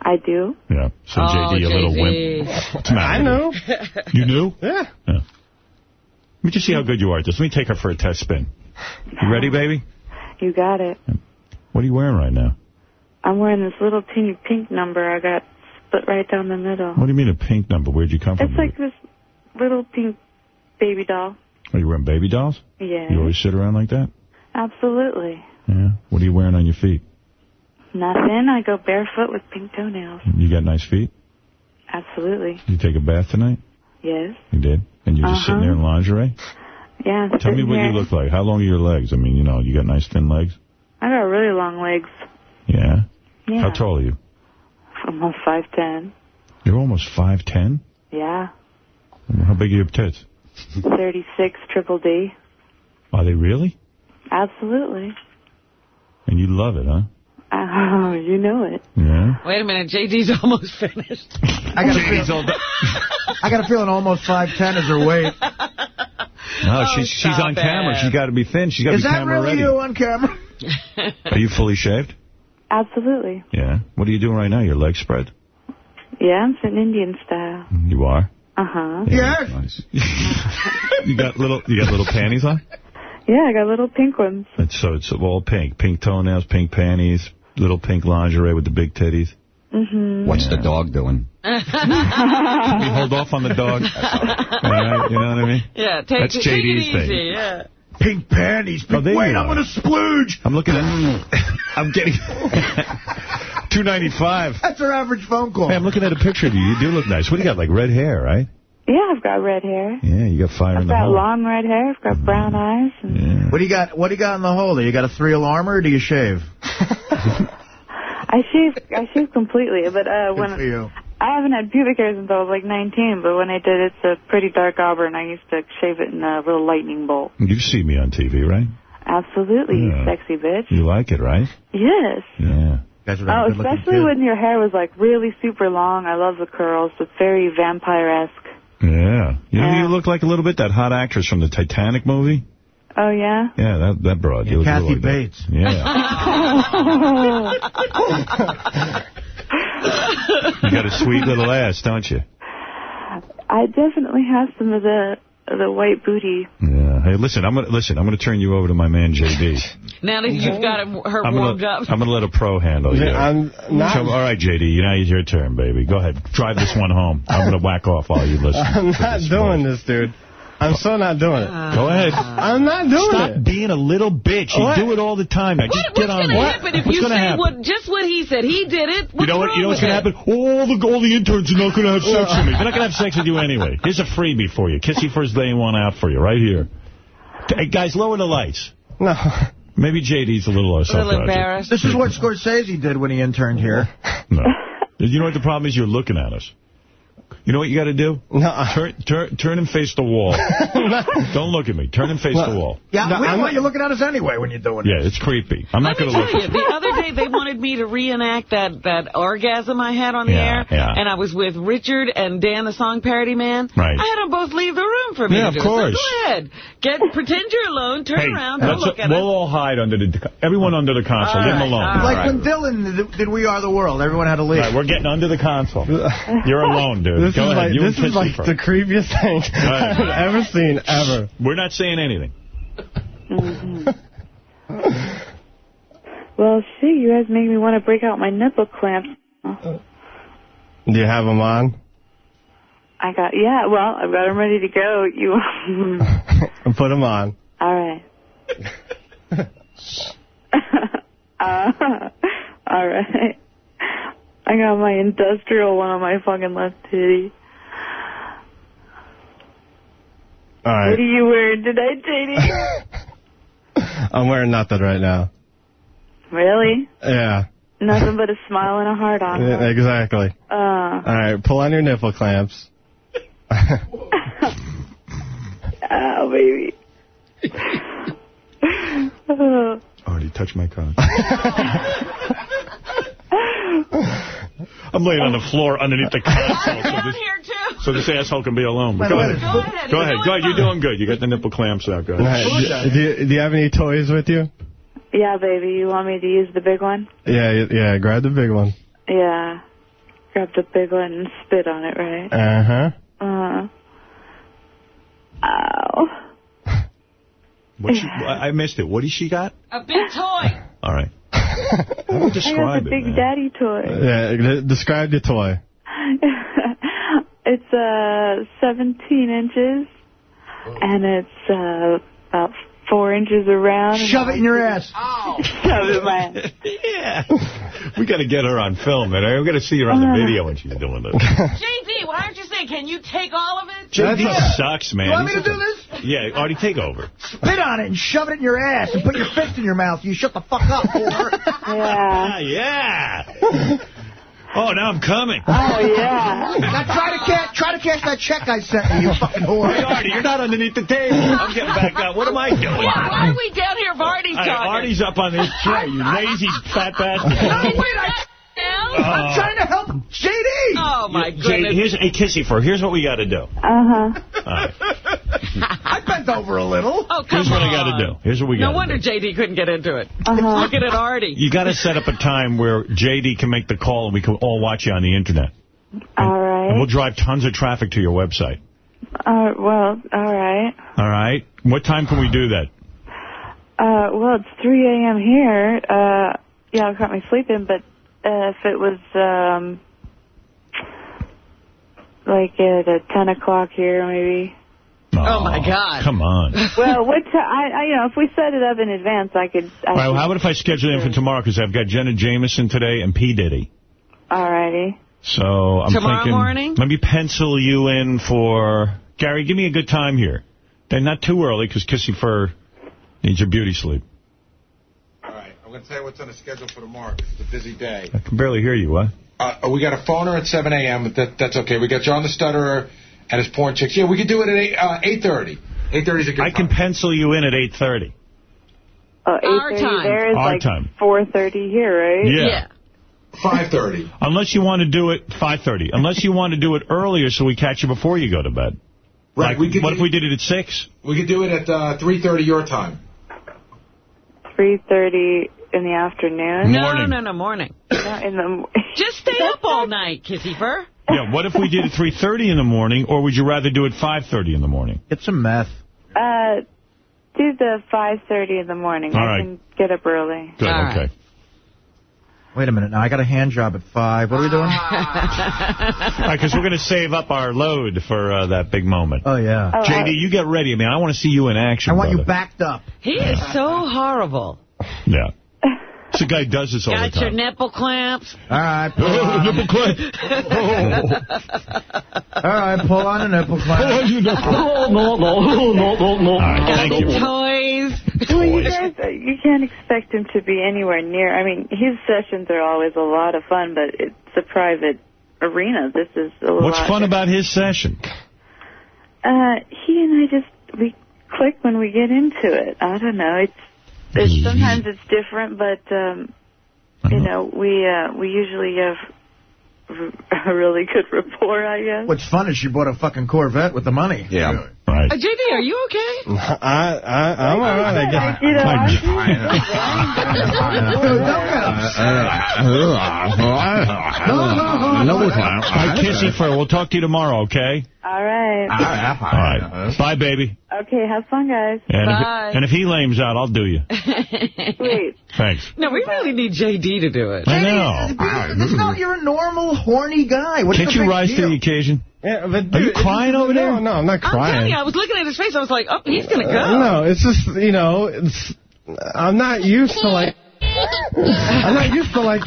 I do. Yeah. So Oh, JD, a little JD. wimp. What's the matter I know. you? You knew? Yeah. Yeah. Let me just see how good you are at this. Let me take her for a test spin. You ready, baby? You got it. What are you wearing right now? I'm wearing this little teeny pink number I got split right down the middle. What do you mean a pink number? Where'd you come from? It's like this little pink baby doll. Are you wearing baby dolls? Yeah. You always sit around like that? Absolutely. Yeah. What are you wearing on your feet? Nothing. I go barefoot with pink toenails. You got nice feet? Absolutely. You take a bath tonight? Yes. You did? And you're just sitting Uh-huh. there in lingerie? Yeah. Tell me what here. you look like. How long are your legs? I mean, you know, you got nice thin legs. I got really long legs. Yeah. Yeah. How tall are you? Almost 5'10". You're almost 5'10". Yeah. How big are your tits? 36 triple D. Are they really? Absolutely. And you love it, huh? Oh, you know it. Yeah. Wait a minute, JD's almost finished. I got a feeling. I got a feeling almost 5'10 is her weight. No, she's oh, she's Oh, stop on camera. She's got to be thin. She's got to Is be that camera really ready. you on camera? Are you fully shaved? Absolutely. Yeah. What are you doing right now? Your legs spread? Yeah, I'm sitting Indian style. You are. Uh-huh. Yes. Nice. you got little you got little panties on? Yeah, I got little pink ones. It's, so it's all pink. Pink toenails, pink panties, little pink lingerie with the big titties. Mm-hmm. What's the dog doing? Can we hold off on the dog? All right, you know what I mean? Yeah, take, That's take it JD's easy. thing. Yeah. Pink panties. Oh, Wait, I'm going to splooge. I'm looking at... I'm getting... 295 That's her average phone call. Hey, I'm looking at a picture of you. You do look nice. What do you got, like red hair, right? Yeah, I've got red hair. Yeah, you got fire I've in the got hole. long red hair. I've got brown eyes. And What do you got? What do you got in the holder? You got a three alarm or do you shave? I shave. I shave completely, but uh, Good when for you. I haven't had pubic hair since I was like 19. But when I did, it's a pretty dark auburn. I used to shave it in a little lightning bolt. You see me on TV, right? Absolutely, you sexy bitch. You like it, right? Yes. Yeah. Oh, especially when your hair was like really super long. I love the curls. It's very vampire-esque. Yeah. You know Yeah. you look like a little bit? That hot actress from the Titanic movie? Oh yeah. Yeah, that that broad. Yeah, Kathy like that. Bates. Yeah. You got a sweet little ass, don't you? I definitely have some of the the white booty. Yeah. Hey, listen, I'm gonna listen. I'm gonna turn you over to my man JD. Now that you've got him, her I'm warmed gonna up. I'm gonna let a pro handle you. I'm not- So, all right, JD. You now it's your turn, baby. Go ahead. Drive this one home. I'm gonna whack off while you listen. I'm not doing this, dude. I'm so not doing it. Go ahead. I'm not doing Stop it. Stop being a little bitch. You What? do it all the time. Now, just What, get what's on going to happen if What's you say happen? what just what he said? He did it. You know what? You know what's going to happen? All the all the interns are not going to have sex with me. They're not going to have sex with you anyway. Here's a freebie for you. Kissy first day one out for you right here. Hey, guys, lower the lights. No. Maybe JD's a little uh, A little self-conscious. embarrassed. This is what Scorsese did when he interned here. No. You know what the problem is? You're looking at us. You know what you got to do? No. Turn, turn, turn and face the wall. Don't look at me. Turn and face the wall. Yeah, No, we don't I'm want not- you looking at us anyway when you're doing it. Yeah, it's creepy. I'm not Let me going to look at you, the other day they wanted me to reenact that, that orgasm I had on the Yeah, air, yeah. and I was with Richard and Dan, the song parody man. Right. I had them both leave the room for me Yeah, of do it. So course. go ahead. Get, pretend you're alone, turn Hey, around, don't let's- look at we'll us. all hide under the... Everyone under the console. All Leave them alone. all Like right. when Dylan did- did We Are the World, everyone had to leave. All right, we're getting under the console. You're alone, dude. This Go is ahead. like you this is like first. the creepiest thing right. I've ever seen ever. We're not saying anything. hmm Well, shit, you guys make me want to break out my nipple clamps. Do you have them on? I got, yeah, well, I've got them ready to go. You, Put them on. all right. uh, all right. I got my industrial one on my fucking left titty. All What are you wearing today, JD? I'm wearing nothing right now. really? Yeah. Nothing but a smile and a heart on. Yeah, exactly. Uh, All right, pull on your nipple clamps. oh, baby. oh. Already touched my cock. I'm laying on the floor underneath the console so this, Here, too. so this asshole can be alone. Go ahead. Go ahead. Go ahead. You're Go ahead. You're doing doing good. You got the nipple clamps out. Go ahead. right, do, do you, do you have any toys with you? Yeah, baby, you want me to use the big one? Yeah, yeah. Grab the big one. Yeah. Grab the big one and spit on it, right? Uh huh. Uh-huh. Ow. What she, I I missed it. What did she got? A big toy. All right. How do you I got describe it, big man? daddy toy. Yeah. Describe the toy. it's uh 17 inches, and it's uh about four inches around. Shove it in your ass. Shove it in my ass. yeah. We got to get her on film, man. I've got to see her on the video when she's doing this. JD, why don't you say, can you take all of it? JD sucks, man. You want me to do this? Yeah, Artie, take over. Spit on it and shove it in your ass and put your fist in your mouth. You shut the fuck up, whore. Ah, yeah. Oh, now I'm coming. Oh, yeah. Now try to cash, try to cash that check I sent you, you fucking whore. Hey, Artie, you're not underneath the table. I'm getting back up. What am I doing? Why, why are we down here if Artie's Hey, talking? Artie's up on this chair, you lazy fat bastard. No, wait, I, I'm Uh, trying to help JD. Oh, my Jay, goodness. here's a Kissy Fur. Here's what we got to do. Uh-huh. All right. I bent over a little. Oh, come Here's what I got to do. Here's what we got. No wonder JD couldn't get into it. Uh-huh. Looking at it Artie. You got to set up a time where JD can make the call and we can all watch you on the internet. All And we'll drive tons of traffic to your website. Uh, well, all right. All right? What time can we do that? Uh, well, it's 3 a.m. here. Uh, yeah, I caught me sleeping, but uh, if it was, um, like at uh, 10 o'clock here, maybe. Oh, my God. Come on. Well, what ti I, I, you know, if we set it up in advance, I could. I All right, well, how about if I schedule it in for tomorrow? Because I've got Jenna Jameson today and P. Diddy. Alrighty. So I'm Tomorrow thinking, morning? Let me pencil you in for Gary. Give me a good time here. Then not too early because Kissy Fur needs your beauty sleep. All right, I'm going to tell you what's on the schedule for tomorrow. it's a busy day. I can barely hear you. What? Uh, we got a phoner at 7 a.m., but that, that's okay. We got John the Stutterer and his porn chicks. Yeah, we could do it at 8, uh, 8.30. 8.30 is a good I can pencil you in at 8:30. Oh, Our 8:30 time. there is Our like time. 4:30 here, right? Yeah. 5.30. Unless you want to do it 5:30. Unless you want to do it earlier so we catch you before you go to bed. Right, Like, we could what do- if we did it at 6? We could do it at uh, 3.30 your time. 3:30 in the afternoon. No, no, no, morning. No, in the. Just stay up all night, Kissy Fur. Yeah, what if we did it 3.30 in the morning, or would you rather do it 5.30 in the morning? It's a mess. Uh, do the 5:30 in the morning. All I right. can get up early. Good, All okay. Wait a minute. Now, I got a hand job at 5. What are we doing? All right, because we're going to save up our load for uh, that big moment. Oh, yeah. Oh, JD, I- you get ready. I mean, I want to see you in action, I want you backed up. He is so horrible. Yeah. This guy does this all Got the your nipple clamps. All right, pull on. Nipple clamp. All right, pull on a nipple clamp. Pull on you, No, no, no, no, no, no. All right, thank you. Toys. Well, you guys, uh, you can't expect him to be anywhere near. I mean, his sessions are always a lot of fun, but it's a private arena. This is a little. What's lot fun different. about his session? Uh, he and I just we click when we get into it. I don't know. It's, it's sometimes it's different, but um, you know, we uh, we usually have a really good rapport. I guess. What's fun is she bought a fucking Corvette with the money. Yeah. Right. Uh, JD, are you okay? I, I, I'm all right, I guess. You know, Hi, Kissy Fur. We'll talk to you tomorrow, okay? all right. All right. Bye, baby. Okay. Have fun, guys. And Bye. if, and if he lames out, I'll do you. Sweet. Thanks. No, we really need JD to do it. I know. It's not, you're a normal, horny guy. What's Can't the you big rise to the occasion? Yeah, but Are you dude, crying over there? No, no, I'm not crying. I'm telling crying. you, I was looking at his face. I was like, oh, he's going to go. No, it's just, you know, it's, I'm not used to, like, I'm not used to, like,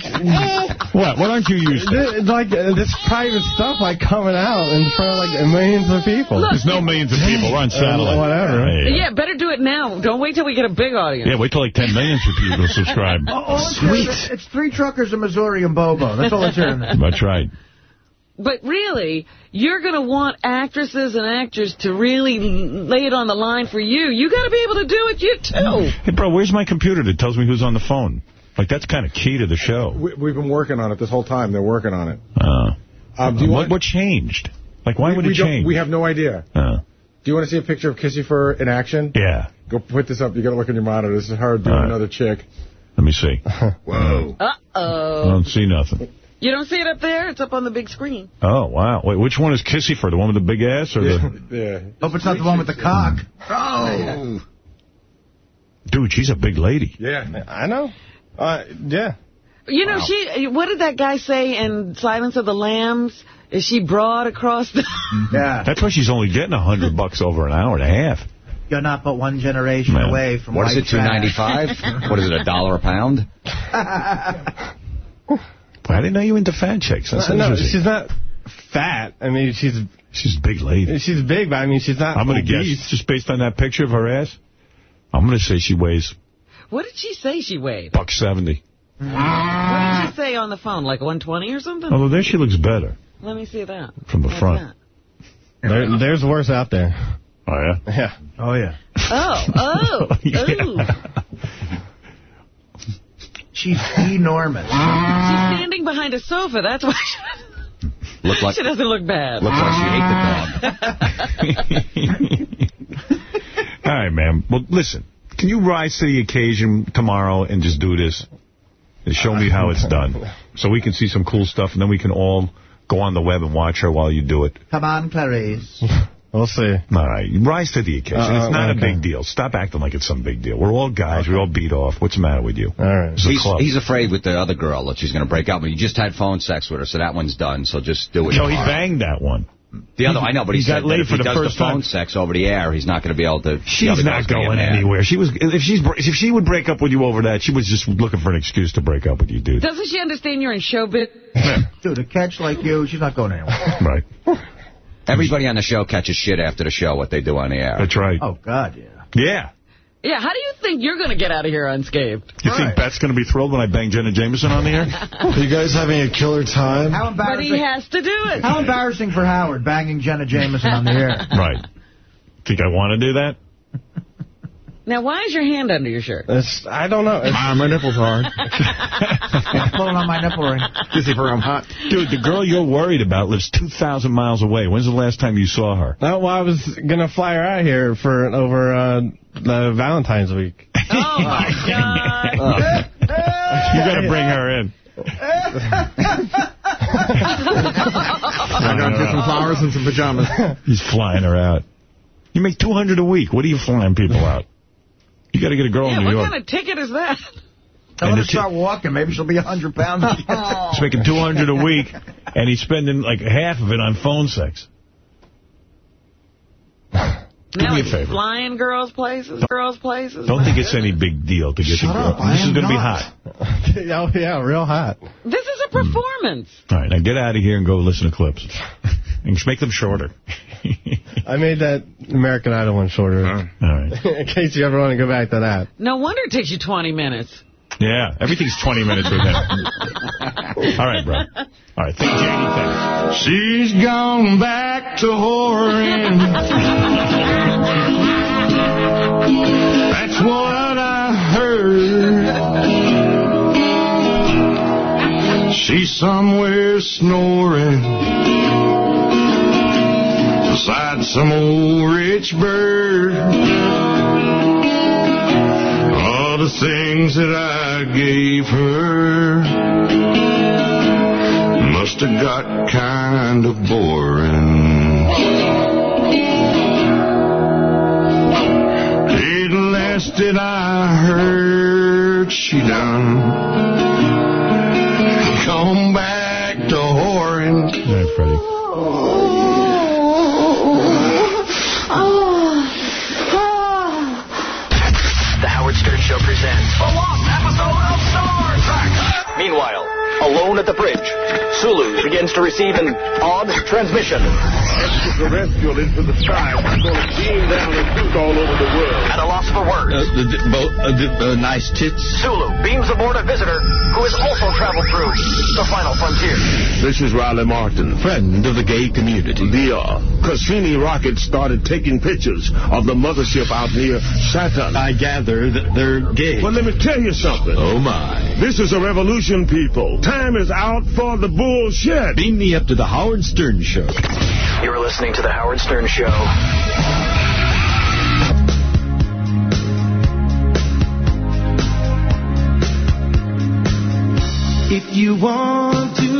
What? What aren't you used to? thi- like, uh, this private stuff, like, coming out in front of, like, millions of people. There's no millions of people. We're on satellite. Uh, whatever. Yeah, Yeah, better do it now. Don't wait till we get a big audience. Yeah, wait till like 10 million people subscribe. All it's hearing is- It's three truckers in Missouri and Bobo. That's all it's hearing. That's right. But really, you're going to want actresses and actors to really lay it on the line for you. You got to be able to do it, you too. Hey, bro, where's my computer that tells me who's on the phone? Like, that's kind of key to the show. We, we've been working on it this whole time. They're working on it. Uh, Um, do you what, want, what changed? Like, why we, would we it don't- change? We have no idea. Uh, Do you want to see a picture of Kissy Fur in action? yeah. Go put this up. You got to look on your monitor. This is her doing All right. another chick. Let me see. Whoa. Uh-oh. I don't see nothing. You don't see it up there? It's up on the big screen. Oh, wow. Wait, which one is Kissy Fur? The one with the big ass or the... Yeah. Hope it's not the one with the cock. Oh. Dude, she's a big lady. Yeah. I know. Uh, yeah. You know, she. what did that guy say in Silence of the Lambs? Is she broad across the... Yeah. That's why she's only getting a hundred bucks over an hour and a half. You're not but one generation Man. away from What is white it, two ninety five? trash. What is it, a dollar a pound? Boy, I didn't know you into fan chicks. That's uh, no, interesting. she's not. fat. I mean, she's she's a big lady. She's big, but I mean, she's not. I'm going to obese. guess, just based on that picture of her ass, I'm going to say she weighs What did she say she weighed? buck 70. What did she say on the phone? Like 120 or something? Although there she looks better Let me see that. from the What's front. There, there's worse out there. Oh, yeah? Yeah. Oh, yeah. Oh, oh, ooh. She's enormous. She's standing behind a sofa. That's why she, Look like she doesn't look bad. Looks like she ate the dog. All right, man. Well, listen. Can you rise to the occasion tomorrow and just do this? And show me how it's done. So we can see some cool stuff, and then we can all go on the web and watch her while you do it. Come on, Clarice. We'll see. All right. Rise to the occasion. Uh, it's not okay. a big deal. Stop acting like it's some big deal. We're all guys. We all beat off. What's the matter with you? All right. It's He's, he's afraid with the other girl that she's going to break up. But he just had phone sex with her, so that one's done. So just do it. No, he tomorrow. banged that one. The other, I know, but he, He got said that laid if for he the does first the phone time. sex over the air, he's not going to be able to. She's not gonna going get mad. anywhere. She was if she's if she would break up with you over that, she was just looking for an excuse to break up with you, dude. Doesn't she understand you're in showbiz? Dude, a catch like you, she's not going anywhere. Right. Everybody on the show catches shit after the show, what they do on the air. That's right. Oh, God, yeah. Yeah. Yeah, how do you think you're going to get out of here unscathed? You think Beth's going to be thrilled when I bang Jenna Jameson on the air? Are you guys having a killer time? How embarrassing. But he has to do it. How embarrassing for Howard, banging Jenna Jameson on the air. right. Think I want to do that? Now, why is your hand under your shirt? It's, I don't know. It's, my nipple's hard. Pulling on my nipple ring. Kissy Fur I'm hot. Dude, the girl you're worried about lives 2,000 miles away. When's the last time you saw her? no, well, I was going to fly her out here for over uh, the Valentine's week. Oh, my God. You got to bring her in. I got you some flowers and some pajamas. He's flying her out. You make 200 a week. What are you flying people out? You got to get a girl Yeah, in New York. what kind of ticket is that? Tell And her to start walking. Maybe she'll be 100 pounds. Oh. He's making 200 a week, and he's spending like half of it on phone sex. Do now me a favor. flying girls places, girls places. Don't think it's any big deal to get Shut the girl. up, I This is going to be hot. oh, yeah, real hot. This is a performance. Hmm. All right, now get out of here and go listen to clips. and just make them shorter. I made that American Idol one shorter. All right. In case you ever want to go back to that. No wonder it takes you 20 minutes. Yeah, everything's 20 minutes with him. All right, bro. All right, think Janie thanks. She's gone back to whoring. That's what I heard. She's somewhere snoring beside some old rich bird. All the things that I gave her must have got kind of boring. At last did I heard she done come back to whoring. All right, Freddie. The a lost episode of Star Trek. Meanwhile, alone at the bridge, Sulu begins to receive an odd transmission. Extraterrestrial into the sky. We're going to beam down and shoot all over the world. At a loss for words, Uh, nice tits. Sulu beams aboard a visitor who has also traveled through the final frontier. This is Riley Martin, friend of the gay community. The uh, Cassini rocket started taking pictures of the mothership out near Saturn. I gather that they're gay. Well, let me tell you something. Oh, my. This is a revolution, people. Time is out for the bullshit. Beam me up to the Howard Stern Show. You're listening to The Howard Stern Show. If you want to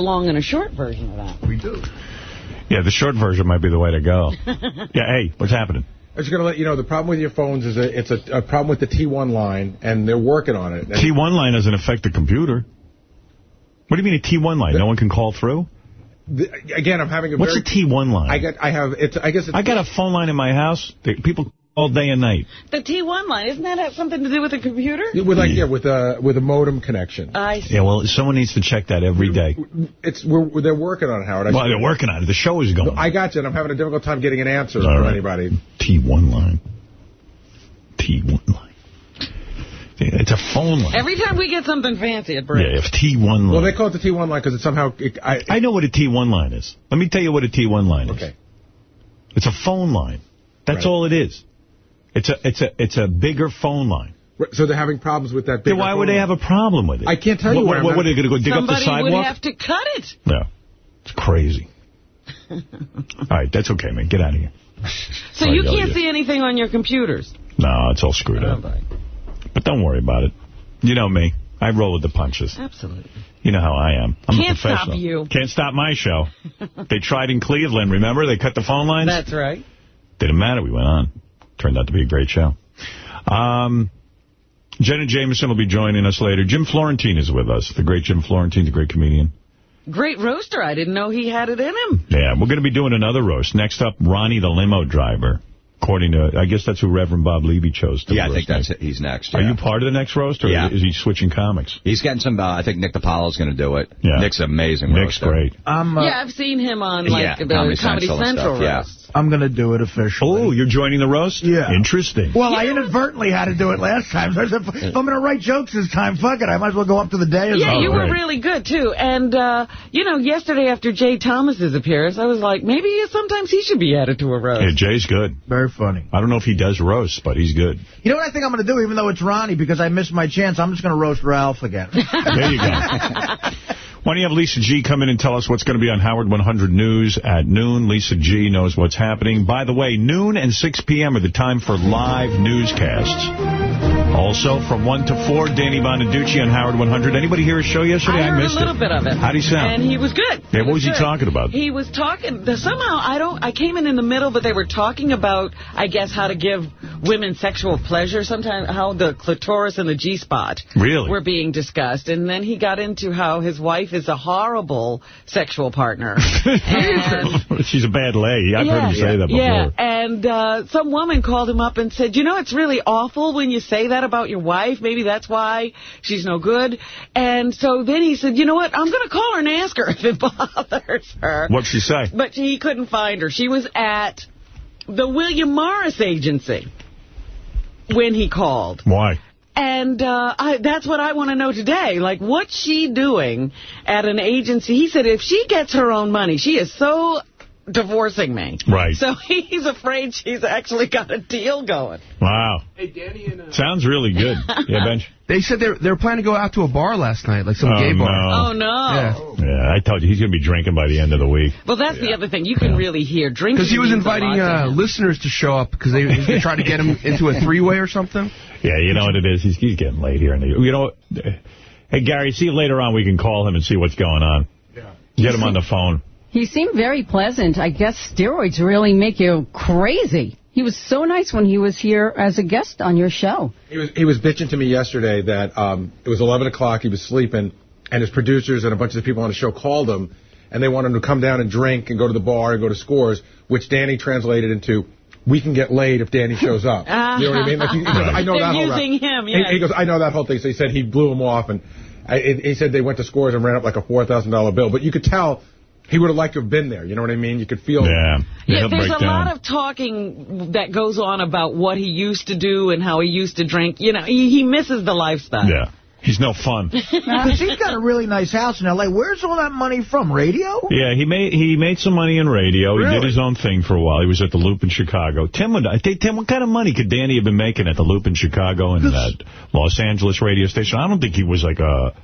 a long and a short version of that. We do. Yeah, the short version might be the way to go. yeah, hey, what's happening? I was going to let you know, the problem with your phones is a, it's a, a problem with the T1 line, and they're working on it. T1 line doesn't affect the computer. What do you mean a T1 line? No one can call through? The, again, I'm having a What's very... a T1 line? I got, I have, it's, I guess it's... I got a phone line in my house. They, people all day and night. The T1 line, isn't that have something to do with the computer? With like, yeah, with a, with a modem connection. I see. Yeah, well, someone needs to check that every day. It's, we're, they're working on it, Howard. I well, they're working on it. The show is going. I got you, and I'm having a difficult time getting an answer All from right. anybody. T1 line. T1 line. It's a phone line. Every time we get something fancy, it breaks. Yeah, if T1 line. Well, they call it the T1 line because it's somehow... It, I, I know what a T1 line is. Let me tell you what a T1 line is. Okay. It's a phone line. That's Right. all it is. It's a it's a it's a bigger phone line. So they're having problems with that big. Then why would they have a problem with it? I can't tell you What, what, what are they going to go dig up the sidewalk? Somebody would sidewalk? have to cut it. Yeah. It's crazy. all right, that's okay, man. Get out of here. So Sorry, you can't you. see anything on your computers. No, it's all screwed up. But don't worry about it. You know me. I roll with the punches. Absolutely. You know how I am. I'm Can't a stop professional. you. Can't stop my show. they tried in Cleveland, remember? They cut the phone lines. That's right. Didn't matter. We went on. Turned out to be a great show. Um, Jenna Jameson will be joining us later. Jim Florentine is with us. The great Jim Florentine, the great comedian. Great roaster. I didn't know he had it in him. Yeah, we're going to be doing another roast. Next up, Ronnie the limo driver. According to, I guess that's who Reverend Bob Levy chose to Yeah, I roast think that's next. it. He's next. Are you part of the next roast, or Yeah. is he switching comics? He's getting some, uh, I think Nick DiPaolo's going to do it. Yeah. Nick's amazing Nick's roaster. great. I'm, uh, yeah, I've seen him on like Yeah, the Comedy Comedy, Central Central, stuff, yeah. roast. I'm going to do it officially. Oh, you're joining the roast? Yeah. Interesting. Well, I inadvertently had to do it last time. So I said, if I'm going to write jokes this time, fuck it. I might as well go up to the day. Yeah, you were right. really good, too. And, uh, you know, yesterday after Jay Thomas's appearance, I was like, maybe sometimes he should be added to a roast. Yeah, Jay's good. Very funny. I don't know if he does roast, but he's good. You know what I think I'm going to do, even though it's Ronnie, because I missed my chance? I'm just going to roast Ralph again. There you go. Why don't you have Lisa G come in and tell us what's going to be on Howard 100 News at noon? Lisa G knows what's happening. By the way, noon and 6 p.m. are the time for live newscasts. Also, from 1 to 4, Danny Bonaduce on Howard 100. Anybody hear his show yesterday? I heard missed a little it. bit of it. How'd he sound? And he was good. Yeah, what was he good. talking about? He was talking, somehow, I don't, I came in in the middle, but they were talking about, I guess, how to give women sexual pleasure, sometimes how the clitoris and the G-spot Really? were being discussed. And then he got into how his wife is a horrible sexual partner. She's a bad lady. I've heard him say that before. yeah, and uh, some woman called him up and said, you know, it's really awful when you say that about your wife. Maybe that's why she's no good. And so then he said, you know what, I'm going to call her and ask her if it bothers her. What'd she say? But he couldn't find her. She was at the William Morris agency when he called. Why? And uh, I, that's what I want to know today. Like, what's she doing at an agency? He said if she gets her own money, she is so divorcing me. Right. So he's afraid she's actually got a deal going. Wow. Sounds really good. Yeah, Bench? They said they're they're planning to go out to a bar last night, like some Oh, gay bar. no. Oh, no. Yeah. Yeah, I told you, he's going to be drinking by the end of the week. Well, that's the other thing. You can really hear drinking. Because he was inviting uh, listeners to show up because they, they tried to get him into a three-way or something. Yeah, you know what it is. He's, he's getting late here. In the, you know, what? hey, Gary, see you later on. We can call him and see what's going on. Yeah. Get him on the phone. He seemed very pleasant. I guess steroids really make you crazy. He was so nice when he was here as a guest on your show. He was he was bitching to me yesterday that um, it was 11 o'clock, he was sleeping, and his producers and a bunch of the people on the show called him, and they wanted him to come down and drink and go to the bar and go to scores, which Danny translated into, we can get laid if Danny shows up. you know what I mean? Like he, he goes, I know They're that whole using him, He- He, goes, I know that whole thing. So he said he blew him off, and I, he said they went to scores and ran up like a $4,000 bill. But you could tell he would have liked to have been there. You know what I mean? You could feel. Yeah. Yeah, there's a lot of talking that goes on about what he used to do and how he used to drink. You know, he, he misses the lifestyle. Yeah. He's no fun. Because he's got a really nice house in L.A. Where's all that money from? Radio? Yeah, he made he made some money in radio. Really? He did his own thing for a while. He was at the Loop in Chicago. Tim, would, I think, Tim, what kind of money could Danny have been making at the Loop in Chicago and that Los Angeles radio station? I don't think he was like a,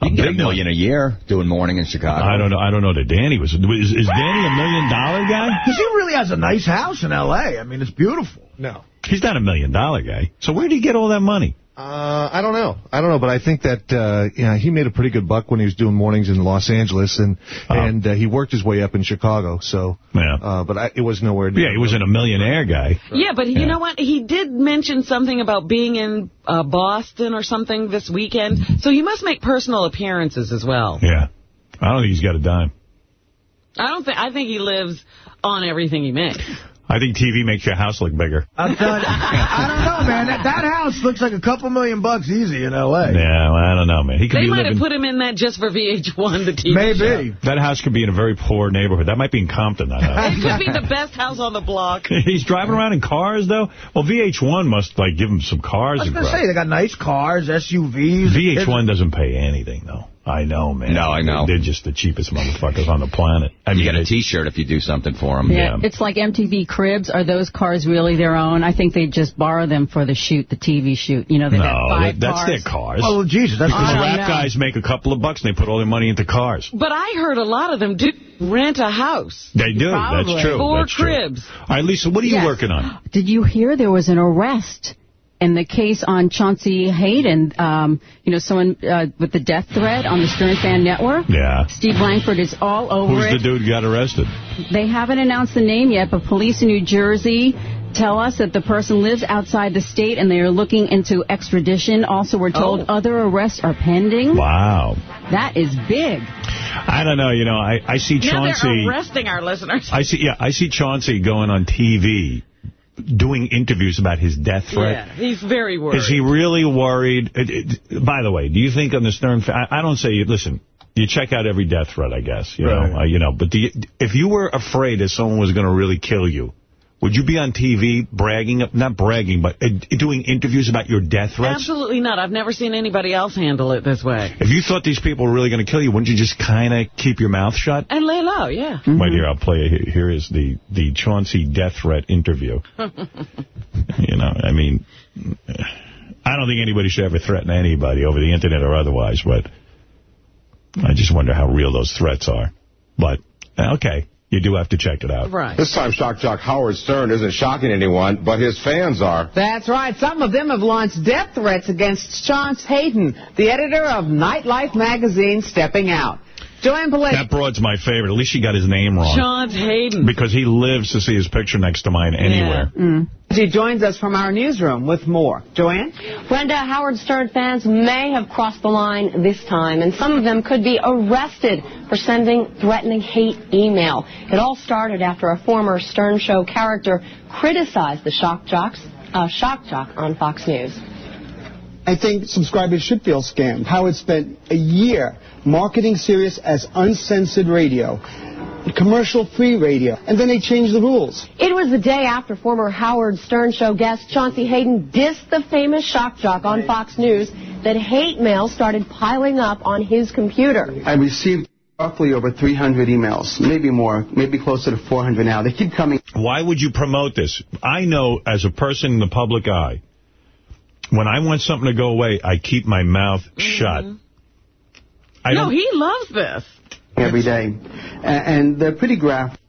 a You can get a big million a year doing morning in Chicago. I don't know. I don't know that Danny was. Is, is Danny a million dollar guy? Because he really has a nice house in L.A. I mean, it's beautiful. No. He's not a million dollar guy. So where did he get all that money? Uh, I don't know. I don't know, but I think that uh, yeah, he made a pretty good buck when he was doing mornings in Los Angeles, and and uh, he worked his way up in Chicago. So, yeah. Uh, but I, it was nowhere near. Yeah, he wasn't a millionaire guy. Yeah, but you know what? He did mention something about being in uh, Boston or something this weekend. So he must make personal appearances as well. Yeah. I don't think he's got a dime. I don't think. I think he lives on everything he makes. I think TV makes your house look bigger. I'm telling you, I don't know, man. That, that house looks like a couple million bucks easy in L.A. Yeah, well, I don't know, man. He could They be might living... have put him in that just for VH1, the TV Maybe. show. That house could be in a very poor neighborhood. That might be in Compton, that house. It could be the best house on the block. He's driving around in cars, though? Well, VH1 must, like, give him some cars I was going to say, they got nice cars, SUVs. VH1 doesn't pay anything, though. I know, man. No, I know. They're just the cheapest motherfuckers on the planet. I you mean, get a it- T-shirt if you do something for them. Yeah, it's like MTV Cribs. Are those cars really their own? I think they just borrow them for the shoot, the TV shoot. You know, they got no, five that, that's cars. their cars. Oh, Jesus, that's because rap know. guys make a couple of bucks and they put all their money into cars. But I heard a lot of them do rent a house. They do. Probably. That's true. Four that's true. cribs. All right, Lisa, what are you Yes. working on? Did you hear there was an arrest in the case on Chauncey Hayden? Um, you know, someone uh, with the death threat on the Stern Fan Network. Yeah. Steve Langford is all over Who's it. the dude who got arrested? They haven't announced the name yet, but police in New Jersey tell us that the person lives outside the state and they are looking into extradition. Also, we're told Oh. other arrests are pending. Wow. That is big. I don't know. You know, I, I see Now Chauncey. they're arresting our listeners. I see. Yeah, I see Chauncey going on TV, doing interviews about his death threat. Yeah, he's very worried. Is he really worried? It- it- by the way, do you think on the Stern... fa- I, I don't say... You listen, you check out every death threat, I guess. You Right. know, uh, you know. But do you, if you were afraid that someone was going to really kill you, would you be on TV bragging, up not bragging, but uh, doing interviews about your death threats? Absolutely not. I've never seen anybody else handle it this way. If you thought these people were really going to kill you, wouldn't you just kind of keep your mouth shut? And lay low, yeah. Right here, I'll play it. Here is the, the Chauncey death threat interview. You know, I mean, I don't think anybody should ever threaten anybody over the internet or otherwise, but I just wonder how real those threats are. But, okay, you do have to check it out. Right. This time, shock jock Howard Stern isn't shocking anyone, but his fans are. That's right. Some of them have launched death threats against Chance Hayden, the editor of Nightlife magazine, stepping out. Joanne Pillay. That broad's my favorite. At least she got his name wrong. Chance Hayden. Because he lives to see his picture next to mine anywhere. She joins us from our newsroom with more. Joanne? Brenda, Howard Stern fans may have crossed the line this time, and some of them could be arrested for sending threatening hate email. It all started after a former Stern Show character criticized the shock jocks, uh, shock jock on Fox News. I think subscribers should feel scammed. Howard spent a year marketing Sirius as uncensored radio, commercial-free radio, and then they changed the rules. It was the day after former Howard Stern Show guest Chauncey Hayden dissed the famous shock jock on Fox News that hate mail started piling up on his computer. I received roughly over 300 emails, maybe more, maybe closer to 400 now. They keep coming. Why would you promote this? I know as a person in the public eye, when I want something to go away, I keep my mouth shut. Mm-hmm. I no, he loves this. every day. And they're pretty graphic.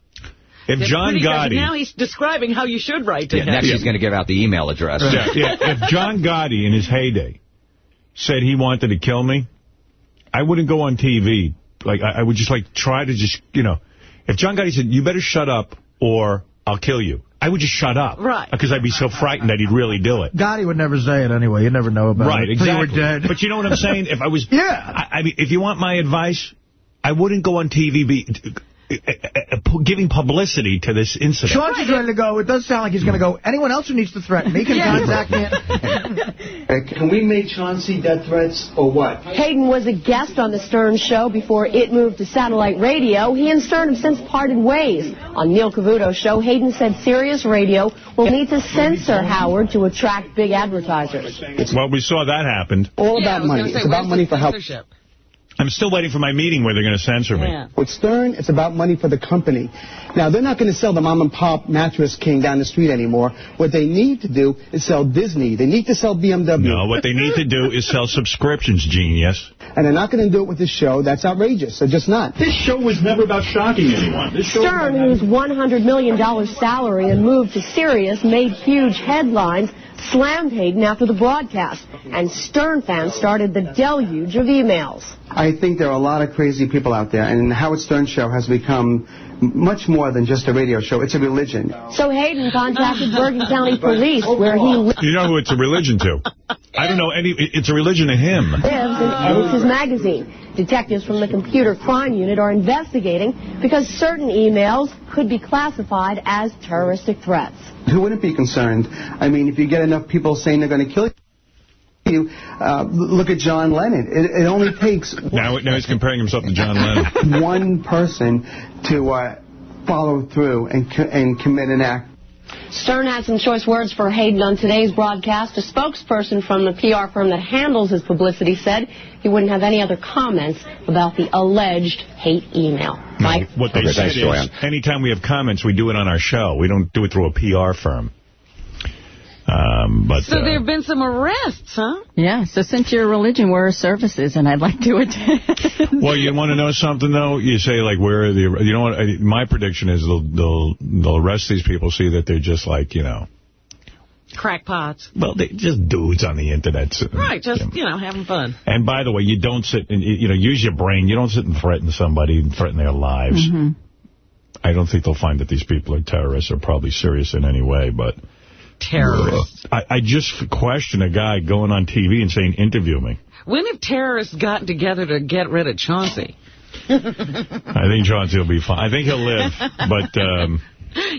if It's John. Gotti... Now he's describing how you should write to Yeah, him. next he's going to give out the email address. Yeah, yeah. If John Gotti in his heyday said he wanted to kill me, I wouldn't go on TV. Like I, I would just like try to just, you know, if John Gotti said, you better shut up or I'll kill you, I would just shut up. Right. Because I'd be so frightened that he'd really do it. Gotti would never say it anyway. You never know about Right, it. Till exactly. You were dead. But you know what I'm saying? If I was, Yeah. I, I mean, if you want my advice, I wouldn't go on TV be, giving publicity to this incident. Chauncey's ready to go. It does sound like he's going to go. Anyone else who needs to threaten me can contact me. Can we make Chauncey death threats or what? Hayden was a guest on the Stern Show before it moved to satellite radio. He and Stern have since parted ways. On Neil Cavuto's show, Hayden said Sirius Radio will need to censor Howard to attract big advertisers. Well, we saw that happened. All about was gonna money. say, It's about money the for help. Censorship? I'm still waiting for my meeting where they're going to censor me. With Stern, it's about money for the company. Now, they're not going to sell the mom and pop mattress king down the street anymore. What they need to do is sell Disney. They need to sell BMW. No, what they need to do is sell subscriptions, genius. And they're not going to do it with this show. That's outrageous. They're just not. This show was never about shocking anyone. This show Stern, whose $100 million salary and move to Sirius made huge headlines, slammed Hayden after the broadcast, and Stern fans started the deluge of emails. I think there are a lot of crazy people out there, and the Howard Stern show has become much more than just a radio show. It's a religion. So Hayden contacted Bergen County Police, where he lives You know who it's a religion to? I don't know any. It's a religion to him. and edits his magazine. Detectives from the Computer Crime Unit are investigating because certain emails could be classified as terroristic threats. Who wouldn't be concerned? I mean, if you get enough people saying they're going to kill you, uh, look at John Lennon. It, it only takes Now, now he's comparing himself to John Lennon. one person to uh, follow through and, co- and commit an act. Stern had some choice words for Hayden on today's broadcast. A spokesperson from the PR firm that handles his publicity said he wouldn't have any other comments about the alleged hate email. Mike? What they Okay, said thanks, is, Joanne. anytime we have comments, we do it on our show. We don't do it through a PR firm. Um, but So uh, there have been some arrests, huh? Yeah, so since your religion, where are services? And I'd like to attend. well, you want to know something though? You say like, where are the? You know what? I- My prediction is they'll they'll they'll arrest these people, see that they're just like you know, Crackpots. well, they just dudes on the internet. sitting- Right, just, you know, having fun. And by the way, you don't sit and you know use your brain. You don't sit and threaten somebody and threaten their lives. Mhm. I don't think they'll find that these people are terrorists or probably serious in any way, but... Terrorists. I, I just question a guy going on TV and saying, interview me. When have terrorists gotten together to get rid of Chauncey? I think Chauncey will be fine. I think he'll live, but... Um,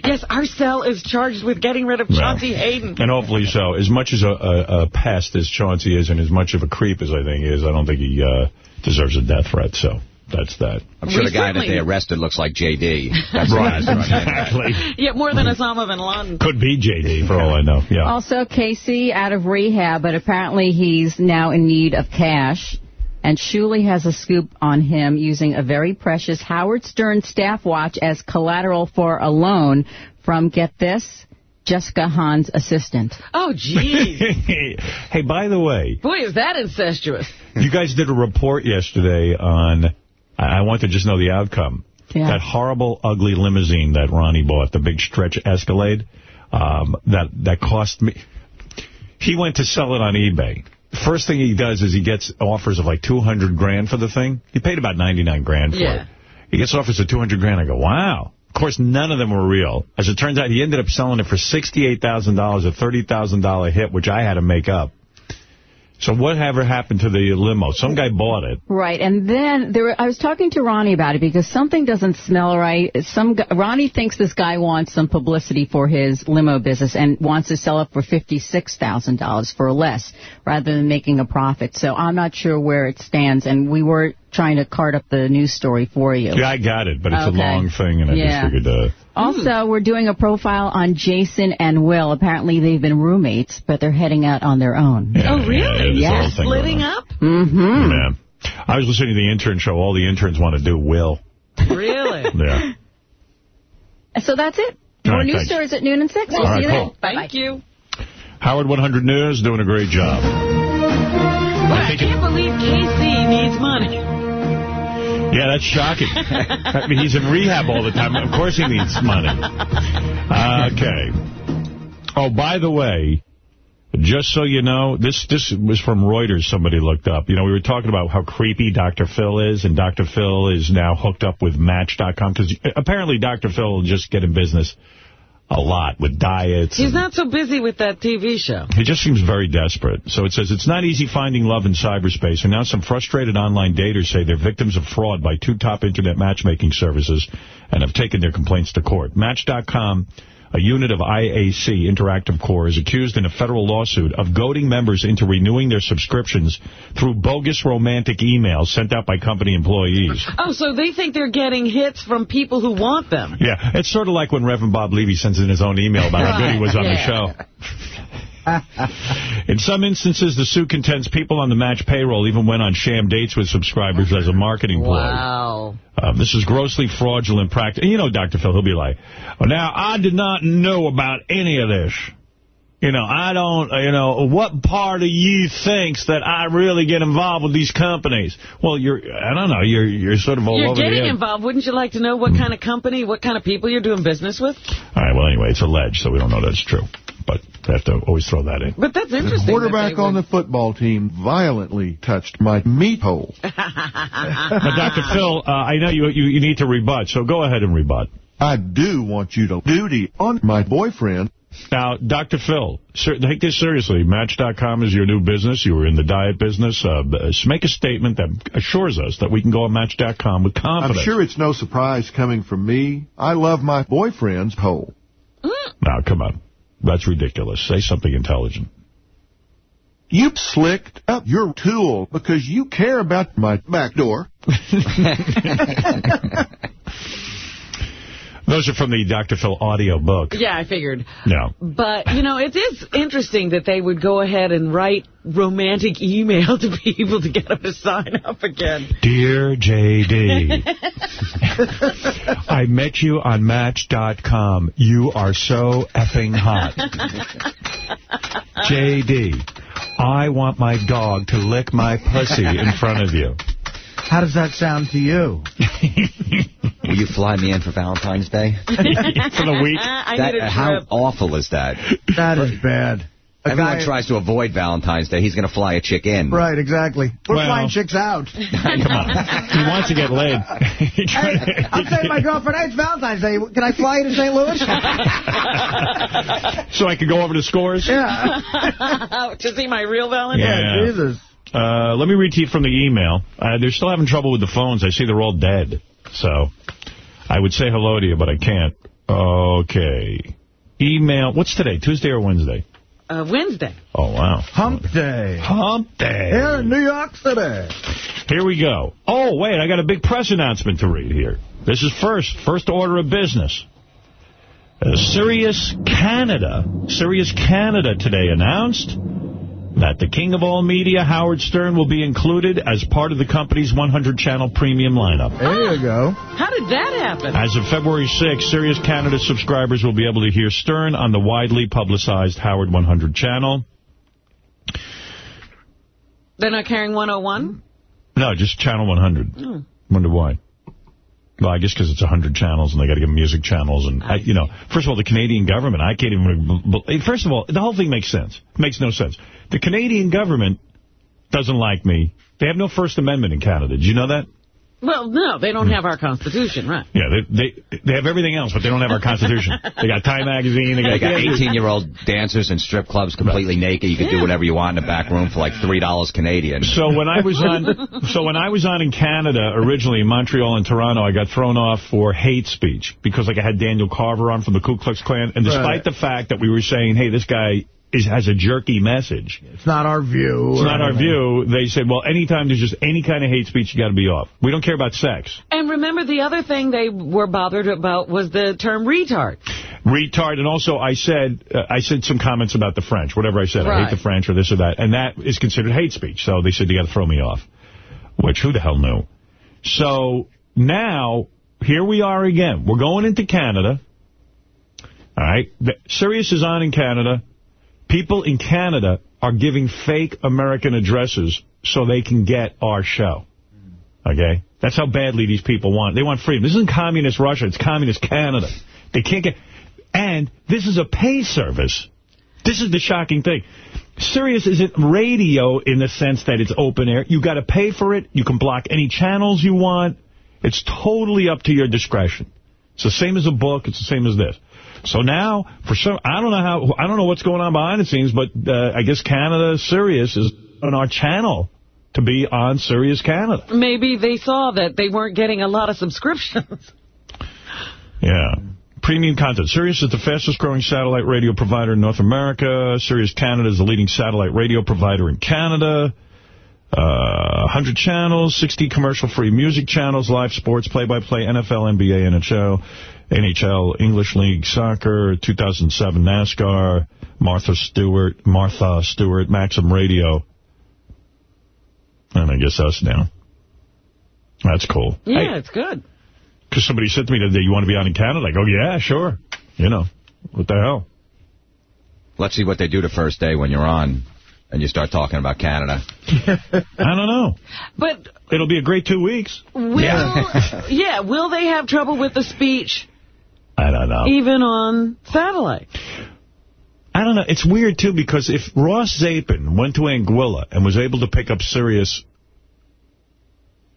yes, our cell is charged with getting rid of Chauncey Hayden. and hopefully so. As much as a, a, a pest as Chauncey is and as much of a creep as I think he is, I don't think he uh, deserves a death threat, so that's that. I'm sure We the guy that they arrested looks like J.D. That's Right, that's what I'm getting at. exactly. Yeah, more than Osama bin Laden. Could be J.D. for all I know, yeah. Also, KC out of rehab, but apparently he's now in need of cash. And Shuli has a scoop on him using a very precious Howard Stern staff watch as collateral for a loan from, get this, Jessica Hahn's assistant. Oh, geez. hey, by the way, Boy, is that incestuous. you guys did a report yesterday on, I I want to just know the outcome. Yeah. That horrible, ugly limousine that Ronnie bought, the big stretch Escalade, um, that, that cost me... He went to sell it on eBay. First thing he does is he gets offers of like 200 grand for the thing. He paid about 99 grand for Yeah. it. He gets offers of 200 grand. I go, wow. Of course, none of them were real. As it turns out, he ended up selling it for $68,000, a $30,000 hit, which I had to make up. So whatever happened to the limo? Some guy bought it. Right, and then there, were, I was talking to Ronnie about it because something doesn't smell right. Some Ronnie thinks this guy wants some publicity for his limo business and wants to sell it for fifty-six thousand dollars for less, rather than making a profit. So I'm not sure where it stands, and we were trying to cart up the news story for you. Yeah, I got it, but it's Okay. a long thing, and I Yeah. just figured... Uh, Also, we're doing a profile on Jason and Will. Apparently, they've been roommates, but they're heading out on their own. yeah, oh, really? there's a whole Yes. thing Splitting up? Mm-hmm. Yeah. I was listening to the intern show. All the interns want to do Will. Really? Yeah. So that's it. All More right, news thanks. stories at noon and six. We'll All right, see you cool. then. Bye-bye. Thank you. Howard 100 News doing a great job. Boy, I can't believe KC needs money. Yeah, that's shocking. I mean, he's in rehab all the time. Of course he needs money. Okay. Oh, by the way, just so you know, this this was from Reuters somebody looked up. You know, we were talking about how creepy Dr. Phil is, and Dr. Phil is now hooked up with Match.com, because apparently Dr. Phil will just get in business a lot with diets. He's not so busy with that TV show. he just seems very desperate. So it says, it's not easy finding love in cyberspace, and now some frustrated online daters say they're victims of fraud by two top internet matchmaking services and have taken their complaints to court. Match.com, a unit of IAC, InterActiveCorp, is accused in a federal lawsuit of goading members into renewing their subscriptions through bogus romantic emails sent out by company employees. Oh, so they think they're getting hits from people who want them. Yeah, it's sort of like when Reverend Bob Levy sends in his own email about how good he was on the show. In some instances, the suit contends people on the match payroll even went on sham dates with subscribers as a marketing ploy. Wow. Um, this is grossly fraudulent practice. You know, Dr. Phil, he'll be like, well, now, I did not know about any of this. You know, I don't, uh, you know, what part of you thinks that I really get involved with these companies? Well, you're, I don't know, you're you're sort of all You're over the getting involved. Wouldn't you like to know what kind of company, what kind of people you're doing business with? All right, well, anyway, it's alleged, so we don't know that's true. But I have to always throw that in. But that's interesting. The quarterback on the football team violently touched my meat hole. Now, Dr. Phil, uh, I know you, you you need to rebut, so go ahead and rebut. I do want you to duty on my boyfriend. Now, Dr. Phil, sir, take this seriously. Match.com is your new business. You were in the diet business. Uh, make a statement that assures us that we can go on Match.com with confidence. I'm sure it's no surprise coming from me. I love my boyfriend's hole. Now, come on. That's ridiculous. Say something intelligent. You've slicked up your tool because you care about my back door. Those are from the Dr. Phil audio book. Yeah, I figured. No. But, you know, it is interesting that they would go ahead and write romantic email to people to get them to sign up again. Dear J.D., I met you on Match.com. You are so effing hot. J.D., I want my dog to lick my pussy in front of you. How does that sound to you? Will you fly me in for Valentine's Day? For the week? Uh, I That- need a uh, how awful is that? That is bad. A Everyone guy- tries to avoid Valentine's Day. He's going to fly a chick in. Right, exactly. We're Well- flying chicks out. Come on. He wants to get laid. Hey, I'm saying to my girlfriend, hey, it's Valentine's Day. Can I fly you to St. Louis? so I could go over to scores? yeah. to see my real Valentine? Yeah. Jesus. Uh, let me read to you from the email. Uh, they're still having trouble with the phones. I see they're all dead. So I would say hello to you, but I can't. Okay. Email. What's today? Tuesday or Wednesday? Uh, Wednesday. Oh, wow. Hump day. Hump day. Here in New York City. Here we go. Oh, wait, I got a big press announcement to read here. This is first, first order of business. Uh, Sirius Canada, Sirius Canada today announced that the king of all media, Howard Stern, will be included as part of the company's 100-channel premium lineup. There you go. How did that happen? As of February 6, Sirius Canada subscribers will be able to hear Stern on the widely publicized Howard 100 channel. They're not carrying 101? No, just channel 100. Oh. Hmm. Wonder why. Well, I guess because it's 100 channels and they got to give music channels. And, I, you know, first of all, the Canadian government, I can't even... b- eh, First of all, the whole thing makes sense. Makes no sense. The Canadian government doesn't like me. They have no First Amendment in Canada. Did you know that? Well, no, they don't have our Constitution, right? Yeah, they they, they have everything else, but they don't have our Constitution. they got Time Magazine. They got, They got 18-year-old dancers in strip clubs completely naked. You could do whatever you want in the back room for like $3 Canadian. So when I was on, so when I was on in Canada originally in Montreal and Toronto, I got thrown off for hate speech because like I had Daniel Carver on from the Ku Klux Klan, and despite Right. the fact that we were saying, hey, this guy is has a jerky message, It's not our view. it's not our view. They said, well, anytime there's just any kind of hate speech, you got to be off. We don't care about sex. And remember, the other thing they were bothered about was the term retard. retard. And also, I said uh, I said some comments about the French, whatever I said. I hate the French or this or that. And that is considered hate speech. So they said, you got to throw me off. Which, who the hell knew? So now, here we are again. We're going into Canada. All right. The- Sirius is on in Canada. People in Canada are giving fake American addresses so they can get our show. Okay? That's how badly these people want. They want freedom. This isn't communist Russia. It's communist Canada. They can't get... And this is a pay service. This is the shocking thing. Sirius isn't radio in the sense that it's open air. You got to pay for it. You can block any channels you want. It's totally up to your discretion. It's the same as a book. It's the same as this. So now, for some, I don't know how, I don't know what's going on behind the scenes, but uh, I guess Canada Sirius is on our channel to be on Sirius Canada. Maybe they saw that they weren't getting a lot of subscriptions. Yeah. Premium content. Sirius is the fastest growing satellite radio provider in North America. Sirius Canada is the leading satellite radio provider in Canada. Uh, 100 channels, 60 commercial-free music channels, live sports, play-by-play, NFL, NBA, NHL, NHL, English League Soccer, 2007 NASCAR, Martha Stewart, Martha Stewart, Maxim Radio, and I guess us now. That's cool. Yeah, it's good. Because somebody said to me that you want to be on in Canada. I go, yeah, sure. You know, what the hell? Let's see what they do the first day when you're on and you start talking about Canada. I don't know. But It'll be a great two weeks. will, yeah. will they have trouble with the speech I don't know. even on satellite? I don't know. It's weird, too, because if Ross Zapin went to Anguilla and was able to pick up Sirius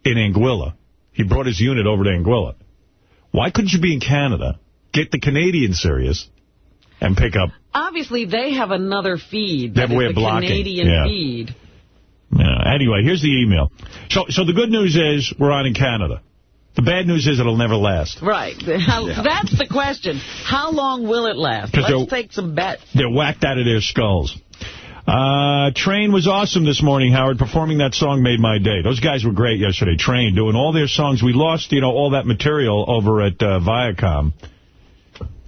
in Anguilla, he brought his unit over to Anguilla. Why couldn't you be in Canada, get the Canadian Sirius, and pick up... Obviously, they have another feed. They have that a way of blocking. Canadian Yeah. feed. Yeah. Anyway, here's the email. So, so the good news is we're on in Canada. The bad news is it'll never last. Right. How, Yeah. That's the question. How long will it last? Let's take some bets. They're whacked out of their skulls. Uh, Train was awesome this morning, Howard. Performing that song made my day. Those guys were great yesterday. Train, doing all their songs. We lost, you know, all that material over at uh, Viacom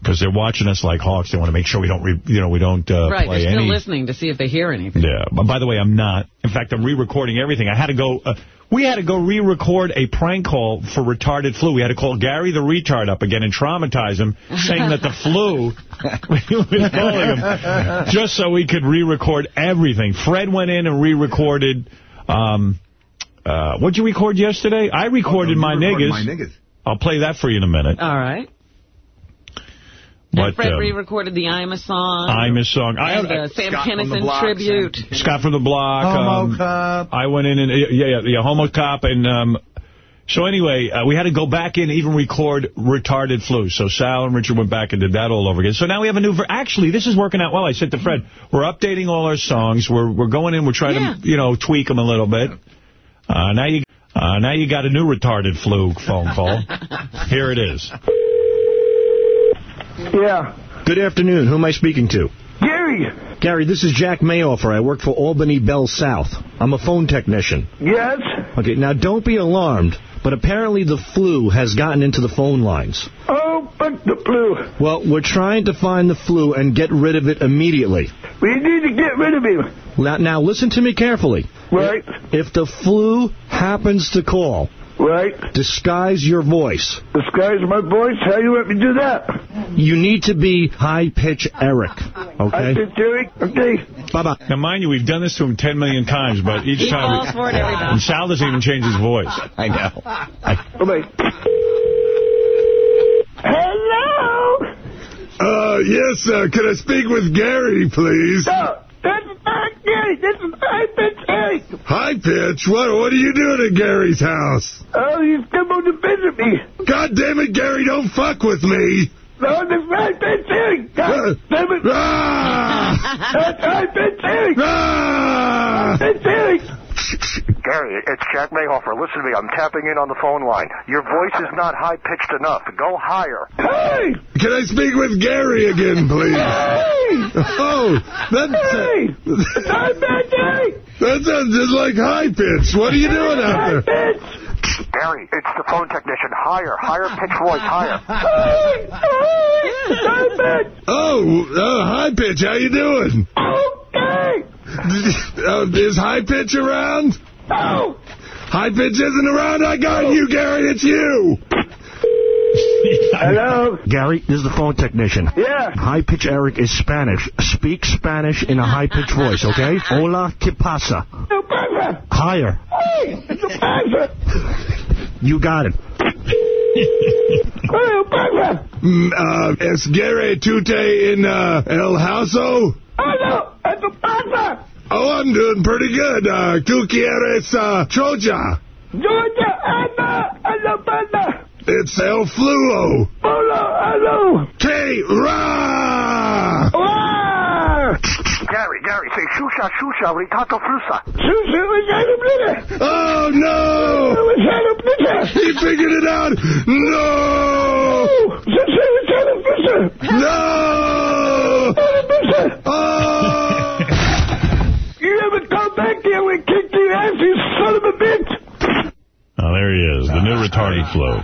because they're watching us like hawks. They want to make sure we don't, re you know, we don't uh, right. They're still any. listening to see if they hear anything. Yeah. But by the way, I'm not. In fact, I'm re-recording everything. I had to go. Uh, we had to go re-record a prank call for retarded flu. We had to call Gary the retard up again and traumatize him, saying that the flu was calling him, just so we could re-record everything. Fred went in and re-recorded. Um, uh, what'd you record yesterday? I recorded my niggas. My niggas. I'll play that for you in a minute. All right. But, and Fred um, re-recorded the I'm a song. I'm a song. I and the Sam Scott from the Kinison Block, tribute. Scott from the Block. Homo um, Cop. I went in and, yeah, yeah, yeah Homo Cop. And um, so anyway, uh, we had to go back in and even record Retarded Flu. So Sal and Richard went back and did that all over again. So now we have a new, ver actually, this is working out well. I said to Fred, we're updating all our songs. We're we're going in, we're trying Yeah. to, you know, tweak them a little bit. Uh, now you uh, now you got a new Retarded Flu phone call. Here it is. Yeah. Good afternoon. Who am I speaking to? Gary. Gary, this is Jack Mayoffer. I work for Albany Bell South. I'm a phone technician. Yes. Okay, now don't be alarmed, but apparently the flu has gotten into the phone lines. Oh, but the flu. Well, we're trying to find the flu and get rid of it immediately. We need to get rid of him. Now, now listen to me carefully. Right. If the flu happens to call, right, disguise your voice. Disguise my voice? How you want me do that? You need to be high-pitch Eric, okay? High-pitch Eric? Okay. Bye-bye. Now, mind you, we've done this to him 10 million times, but each He time... falls for it every. And Sal doesn't even change his voice. I know. Okay. Hello? Uh, yes, uh, can I speak with Gary, please? No, that's not Gary. This is high-pitch Eric. High pitch? What, what are you doing at Gary's house? Oh, he's come on to visit me. God damn it, Gary, don't fuck with me. No, this is high-pitch Eric. God damn it. Ah! That's high-pitch Eric. Ah! High-pitch Eric. Gary, it's Jack Mayhofer. Listen to me. I'm tapping in on the phone line. Your voice is not high-pitched enough. Go higher. Hey! Can I speak with Gary again, please? Hey! Oh, that's... Hey! It's high-pitch Eric. That sounds just like high pitch. What are you doing out there? Gary, it's the phone technician. Higher. Higher pitch voice. Higher. Hey! Hey! High-pitch. Oh, uh, high pitch. How you doing? Okay. Uh, is high pitch around? No. High pitch isn't around. I got you, Gary. It's you. Hello? Gary, this is the phone technician. Yeah. High-pitch Eric is Spanish. Speak Spanish in a high pitch voice, okay? Hola, ¿qué pasa? No pasa. Higher. Hey! No pasa. You got it. No pasa. Mm, uh, es Gary Tute in uh, El Hauso? Hello. No pasa. Oh, I'm doing pretty good. Uh, ¿Tú quieres uh, Troja? Georgia. Anna. Hello, pasa. It's El Fluo. Hello. Hello. K. Ra! Ah! Gary, Gary, say shusha, shusha, ritato frusa. Susa was out of glitter. Oh, no! was out of glitter. He figured it out! No! Susa was out of glitter. No! Out of glitter. Oh! You ever come back here and kick your ass, you son of a bitch? Oh, there he is, the new retarded flu.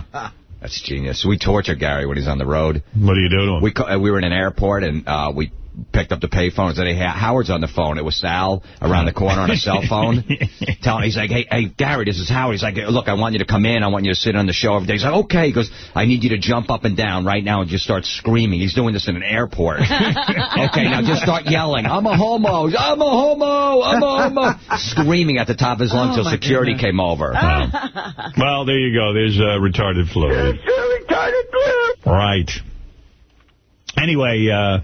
That's genius. We torture Gary when he's on the road. What do you do to him? We uh, we were in an airport, and uh, we picked up the payphone and said, hey, Howard's on the phone. It was Sal around the corner on a cell phone. Telling, he's like, hey, hey, Gary, this is Howard. He's like, look, I want you to come in. I want you to sit on the show every day. He's like, okay. He goes, I need you to jump up and down right now and just start screaming. He's doing this in an airport. okay, now just start yelling, I'm a homo. I'm a homo. I'm a homo. Screaming at the top of his lungs Oh, security goodness. came over. Well, there you go. There's uh, retarded flu. Retarded flu. Right. Anyway, uh,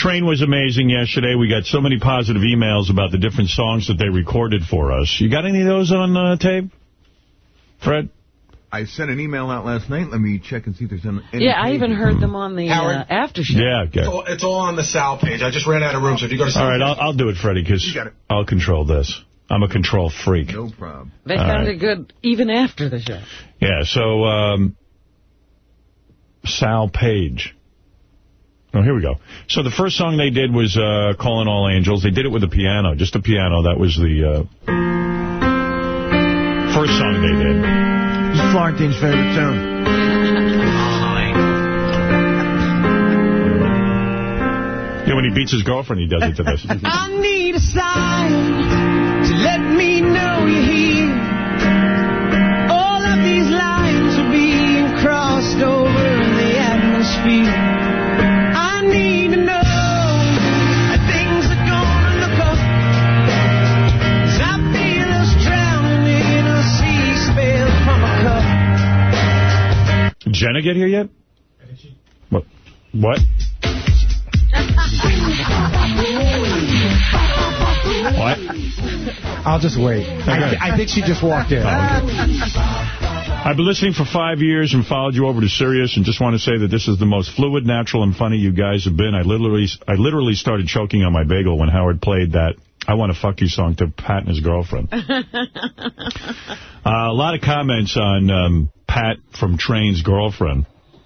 Train was amazing yesterday. We got so many positive emails about the different songs that they recorded for us. You got any of those on uh, tape, Fred? I sent an email out last night. Let me check and see if there's any. Yeah, I even heard them on the uh, after show. Yeah, It's all, it's all on the Sal page. I just ran out of room, so if you go to All Sal right, I'll, I'll do it, Freddie, because You got it. I'll control this. I'm a control freak. No problem. They All sounded right. good even after the show. Yeah, so um, Sal Page. Oh, here we go. So the first song they did was uh, Calling All Angels. They did it with a piano, just a piano. That was the uh, first song they did. This is Florentine's favorite tune. Yeah, when he beats his girlfriend, he does it to this. I need a sign to let me know you're here. All of these lines are being crossed over in the atmosphere. Jenna get here yet? What? What? What? I'll just wait. I, I think she just walked in. I've been listening for five years and followed you over to Sirius and just want to say that this is the most fluid, natural, and funny you guys have been. I literally I literally started choking on my bagel when Howard played that I Want to Fuck You song to Pat and his girlfriend. Uh, a lot of comments on um, Pat from Train's girlfriend.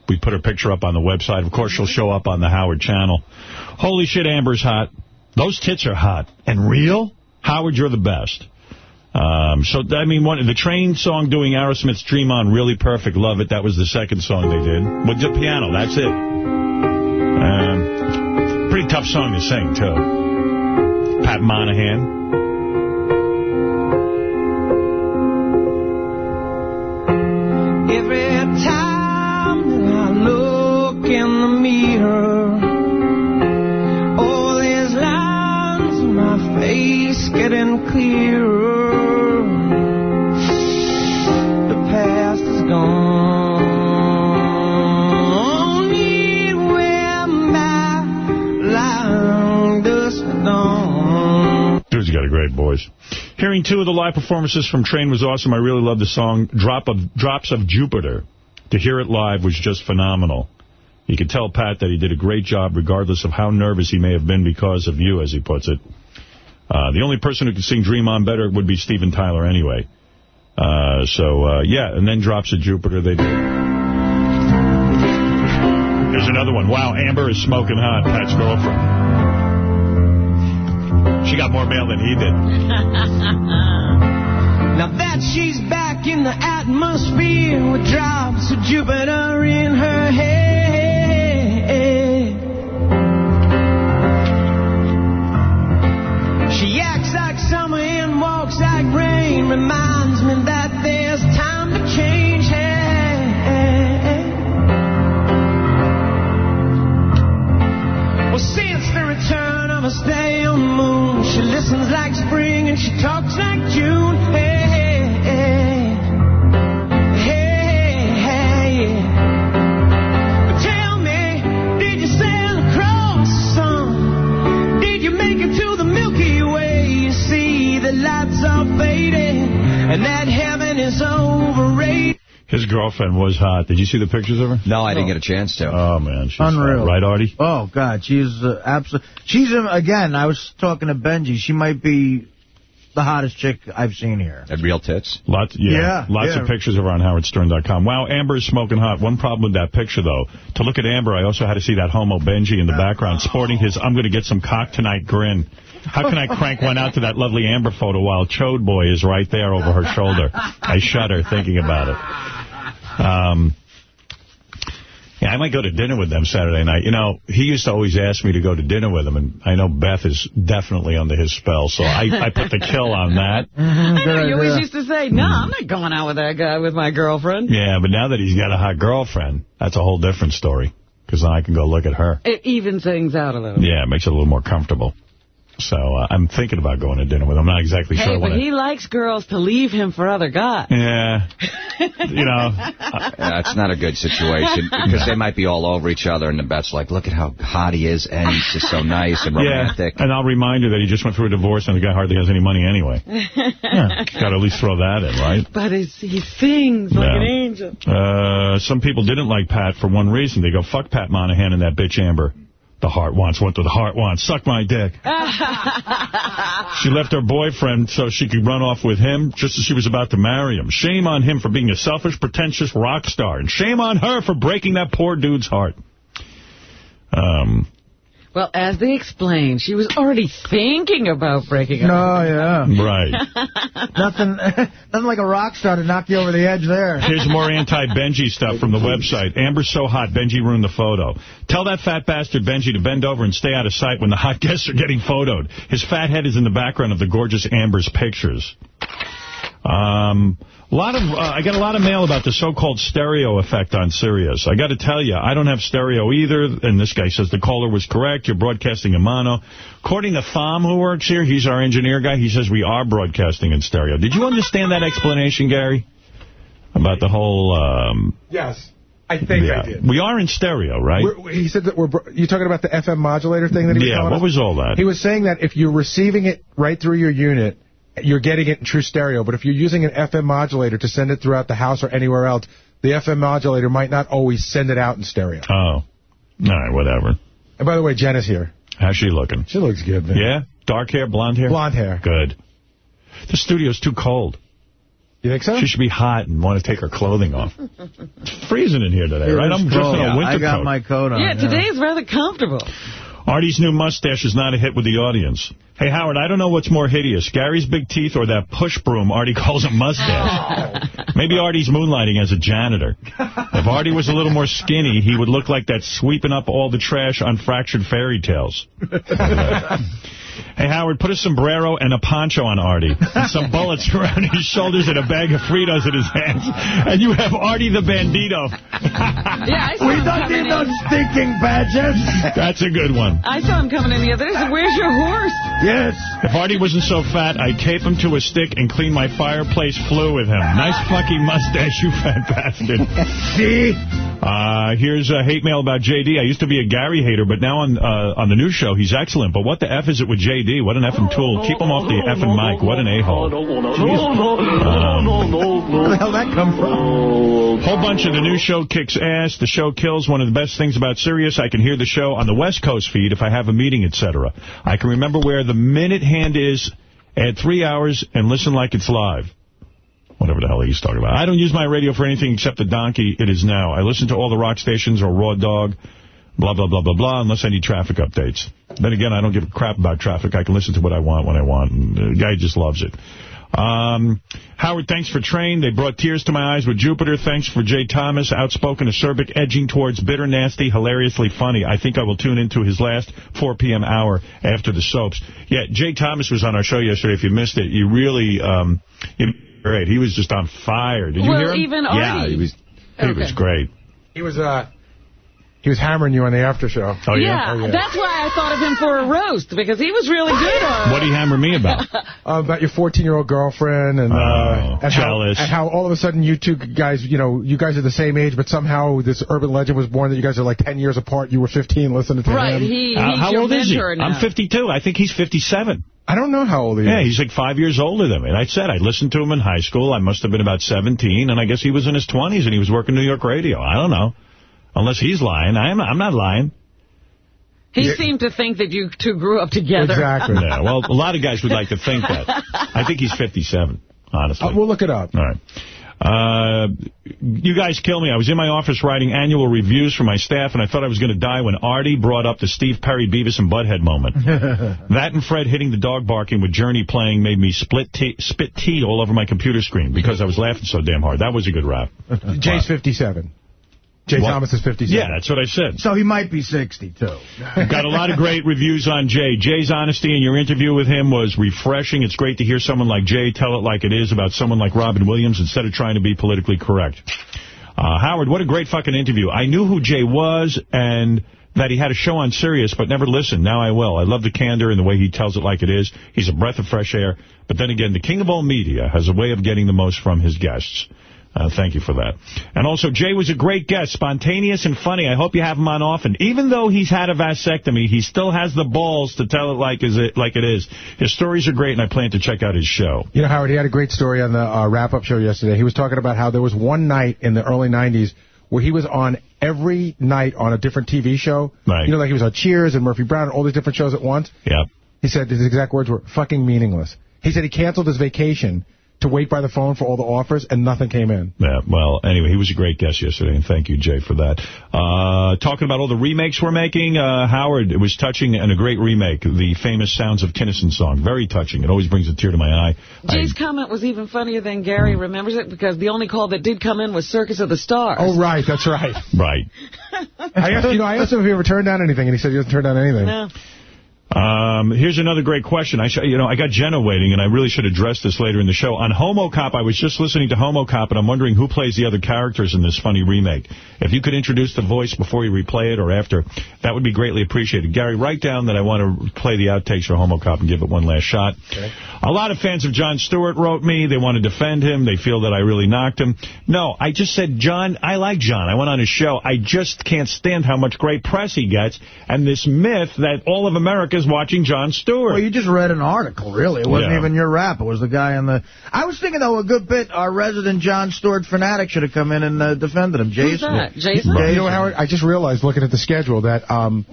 We put her picture up on the website. Of course, she'll show up on the Howard channel. Holy shit, Amber's hot. Those tits are hot. And real? Howard, you're the best. Um, so, I mean, one, the Train song doing Aerosmith's Dream On, really perfect. Love it. That was the second song they did. With the piano, that's it. Um, pretty tough song to sing, too. Pat Monahan. Every time that I look in the mirror, all these lines on my face getting clearer. Great boys. Hearing two of the live performances from Train was awesome. I really love the song Drop of Drops of Jupiter. To hear it live was just phenomenal. You could tell Pat that he did a great job regardless of how nervous he may have been because of you, as he puts it. Uh, the only person who could sing Dream On better would be Steven Tyler anyway. Uh, so, uh, yeah, and then Drops of Jupiter they did. There's another one. Wow, Amber is smoking hot, Pat's girlfriend. She got more mail than he did. Now that she's back in the atmosphere with drops of Jupiter in her head. She acts like summer and walks like rain. Reminds me that there's time to change. Well, of a stay on the moon, she listens like spring and she talks like June. Hey, hey, hey. Tell me, did you sail across the sun? Did you make it to the Milky Way? You see, the lights are fading, and that heaven is overrated. His girlfriend was hot. Did you see the pictures of her? No, I didn't get a chance to. Oh, man. She's Unreal. hot. Right, Artie? Oh, God, she's uh, absolutely... She's, again, I was talking to Benji, she might be the hottest chick I've seen here. Had real tits? Lots, yeah, Yeah, lots yeah. of pictures of her on howardstern.com. Wow, Amber is smoking hot. One problem with that picture, though. To look at Amber, I also had to see that homo Benji in the background sporting his I'm going to get some cock tonight grin. How can I crank one out to that lovely Amber photo while Chode Boy is right there over her shoulder? I shudder thinking about it. Um, yeah, I might go to dinner with them Saturday night. You know, he used to always ask me to go to dinner with him, and I know Beth is definitely under his spell, so I, I put the kill on that. I know you always used to say, no, I'm not going out with that guy with my girlfriend. Yeah, but now that he's got a hot girlfriend, that's a whole different story. Because then I can go look at her. It evens things out a little. Yeah, it makes it a little more comfortable. So uh, I'm thinking about going to dinner with him. I'm not exactly Hey, sure but when. he likes girls to leave him for other guys. Yeah. you know. That's not a good situation because they might be all over each other, and the bet's like, look at how hot he is, and he's just so nice and romantic. Yeah, and I'll remind her that he just went through a divorce and the guy hardly has any money anyway. yeah, Got to at least throw that in, right? But it's, he sings like an angel. Uh, some people didn't like Pat for one reason. They go, fuck Pat Monahan and that bitch Amber. The heart wants what the heart wants. Suck my dick. She left her boyfriend so she could run off with him just as she was about to marry him. Shame on him for being a selfish, pretentious rock star. And shame on her for breaking that poor dude's heart. Um, Well, as they explained, she was already thinking about breaking up. No, yeah. Right. nothing, nothing like a rock star to knock you over the edge there. Here's more anti-Benji stuff from the website. Amber's so hot, Benji ruined the photo. Tell that fat bastard Benji to bend over and stay out of sight when the hot guests are getting photoed. His fat head is in the background of the gorgeous Amber's pictures. Um, a lot of uh, I got a lot of mail about the so-called stereo effect on Sirius. I got to tell you, I don't have stereo either. And this guy says the caller was correct. You're broadcasting in mono. According to Thom, who works here, he's our engineer guy. He says we are broadcasting in stereo. Did you understand that explanation, Gary? About the whole. Um, Yes. I think yeah. I did. We are in stereo, right? We're, he said that we're. You talking about the FM modulator thing that he was Yeah, what us? was all that? He was saying that if you're receiving it right through your unit, you're getting it in true stereo. But if you're using an FM modulator to send it throughout the house or anywhere else, the FM modulator might not always send it out in stereo. Oh. All right, whatever. And by the way, Jen is here. How's she looking? She looks good, man. Yeah? Dark hair, blonde hair? Blonde hair. Good. The studio's too cold. You think so? She should be hot and want to take her clothing off. It's freezing in here today, right? I'm dressed in cold. a winter coat. I got coat. my coat on. Yeah, today is rather comfortable. Artie's new mustache is not a hit with the audience. Hey, Howard, I don't know what's more hideous, Gary's big teeth or that push broom Artie calls a mustache. Maybe Artie's moonlighting as a janitor. If Artie was a little more skinny, he would look like that sweeping up all the trash on Fractured Fairy Tales. Hey, Howard, put a sombrero and a poncho on Artie. And some bullets around his shoulders and a bag of Fritos in his hands. And you have Artie the Bandito. Yeah, I saw We him don't coming need those in. stinking badges. That's a good one. I saw him coming in the other day. I where's your horse? Yes. If Artie wasn't so fat, I'd tape him to a stick and clean my fireplace flue with him. Nice fucking mustache, you fat bastard. See? Uh, here's a hate mail about JD. I used to be a Gary hater, but now on uh, on the new show, he's excellent. But what the F is it with JD? What an effing tool. Keep him off the effing mic. What an a-hole. Where the hell that come from? Whole bunch of the new show kicks ass. The show kills. One of the best things about Sirius, I can hear the show on the West Coast feed if I have a meeting, etc. I can remember where the minute hand is, add three hours, and listen like it's live. Whatever the hell he's talking about. I don't use my radio for anything except the donkey it is now. I listen to all the rock stations or Raw Dog, blah, blah, blah, blah, blah, unless I need traffic updates. Then again, I don't give a crap about traffic. I can listen to what I want when I want. And the guy just loves it. Um, Howard, thanks for Train. They brought tears to my eyes with Jupiter. Thanks for Jay Thomas, outspoken, acerbic, edging towards bitter, nasty, hilariously funny. I think I will tune into his last 4 p.m. hour after the soaps. Yeah, Jay Thomas was on our show yesterday. If you missed it, you really, um, you great. He was just on fire. Did you Well, hear him? even Yeah, he was. He was great. He was uh, he was hammering you on the after show. Oh yeah, that's why I thought of him for a roast, because he was really good on What did he hammer me about? Uh, about your 14-year-old girlfriend and, uh, Oh, and, how, and how all of a sudden you two guys, you know, you guys are the same age, but somehow this urban legend was born that you guys are like 10 years apart. You were 15 listening to Right, him. he, Uh, how old is he? now. I'm 52. I think he's 57. I don't know how old he Yeah, is. he's like five years older than me. And I said I listened to him in high school. I must have been about 17, and I guess he was in his 20s, and he was working New York radio. I don't know. Unless he's lying. I'm, I'm not lying. He seemed to think that you two grew up together. Exactly. yeah, well, a lot of guys would like to think that. I think he's 57, honestly. Uh, we'll look it up. All right. Uh, you guys kill me. I was in my office writing annual reviews for my staff, and I thought I was going to die when Artie brought up the Steve Perry Beavis and Butthead moment. that and Fred hitting the dog barking with Journey playing made me split tea, spit tea all over my computer screen because I was laughing so damn hard. That was a good rap. Jay's 57. Jay What? Thomas is 57. Yeah, that's what I said. So he might be 60, too. Got a lot of great reviews on Jay. Jay's honesty in your interview with him was refreshing. It's great to hear someone like Jay tell it like it is about someone like Robin Williams instead of trying to be politically correct. Uh, Howard, what a great fucking interview. I knew who Jay was, and that he had a show on Sirius but never listened. Now I will. I love the candor and the way he tells it like it is. He's a breath of fresh air. But then again, the king of all media has a way of getting the most from his guests. Uh, thank you for that. And also, Jay was a great guest, spontaneous and funny. I hope you have him on often. Even though he's had a vasectomy, he still has the balls to tell it like is it like it is. His stories are great, and I plan to check out his show. You know, Howard, he had a great story on the uh, wrap-up show yesterday. He was talking about how there was one night in the early 90s where he was on every night on a different TV show. Right. You know, like he was on Cheers and Murphy Brown and all these different shows at once. Yeah. He said his exact words were fucking meaningless. He said he canceled his vacation to wait by the phone for all the offers, and nothing came in. Yeah, well, anyway, he was a great guest yesterday, and thank you, Jay, for that. Uh, talking about all the remakes we're making, uh, Howard, it was touching and a great remake, the famous Sounds of Kinison song. Very touching. It always brings a tear to my eye. Jay's comment was even funnier than Gary remembers it because the only call that did come in was Circus of the Stars. Oh, right, that's right. Right. I asked, you know, I asked him if he ever turned down anything, and he said he doesn't turn down anything. No. Um, here's another great question. I, you know, I got Jenna waiting, and I really should address this later in the show. On Homo Cop, I was just listening to Homo Cop, and I'm wondering who plays the other characters in this funny remake. If you could introduce the voice before you replay it or after, that would be greatly appreciated. Gary, write down that I want to play the outtakes for Homo Cop and give it one last shot. Okay. A lot of fans of Jon Stewart wrote me. They want to defend him. They feel that I really knocked him. No, I just said, Jon, I like Jon. I went on his show. I just can't stand how much great press he gets and this myth that all of America is watching John Stewart. Well, you just read an article, really. It wasn't Yeah. even your rap. It was the guy in the... I was thinking, though, a good bit, our resident John Stewart fanatic should have come in and uh, defended him. Jason. that? Jason? You know, Howard, I just realized looking at the schedule that um,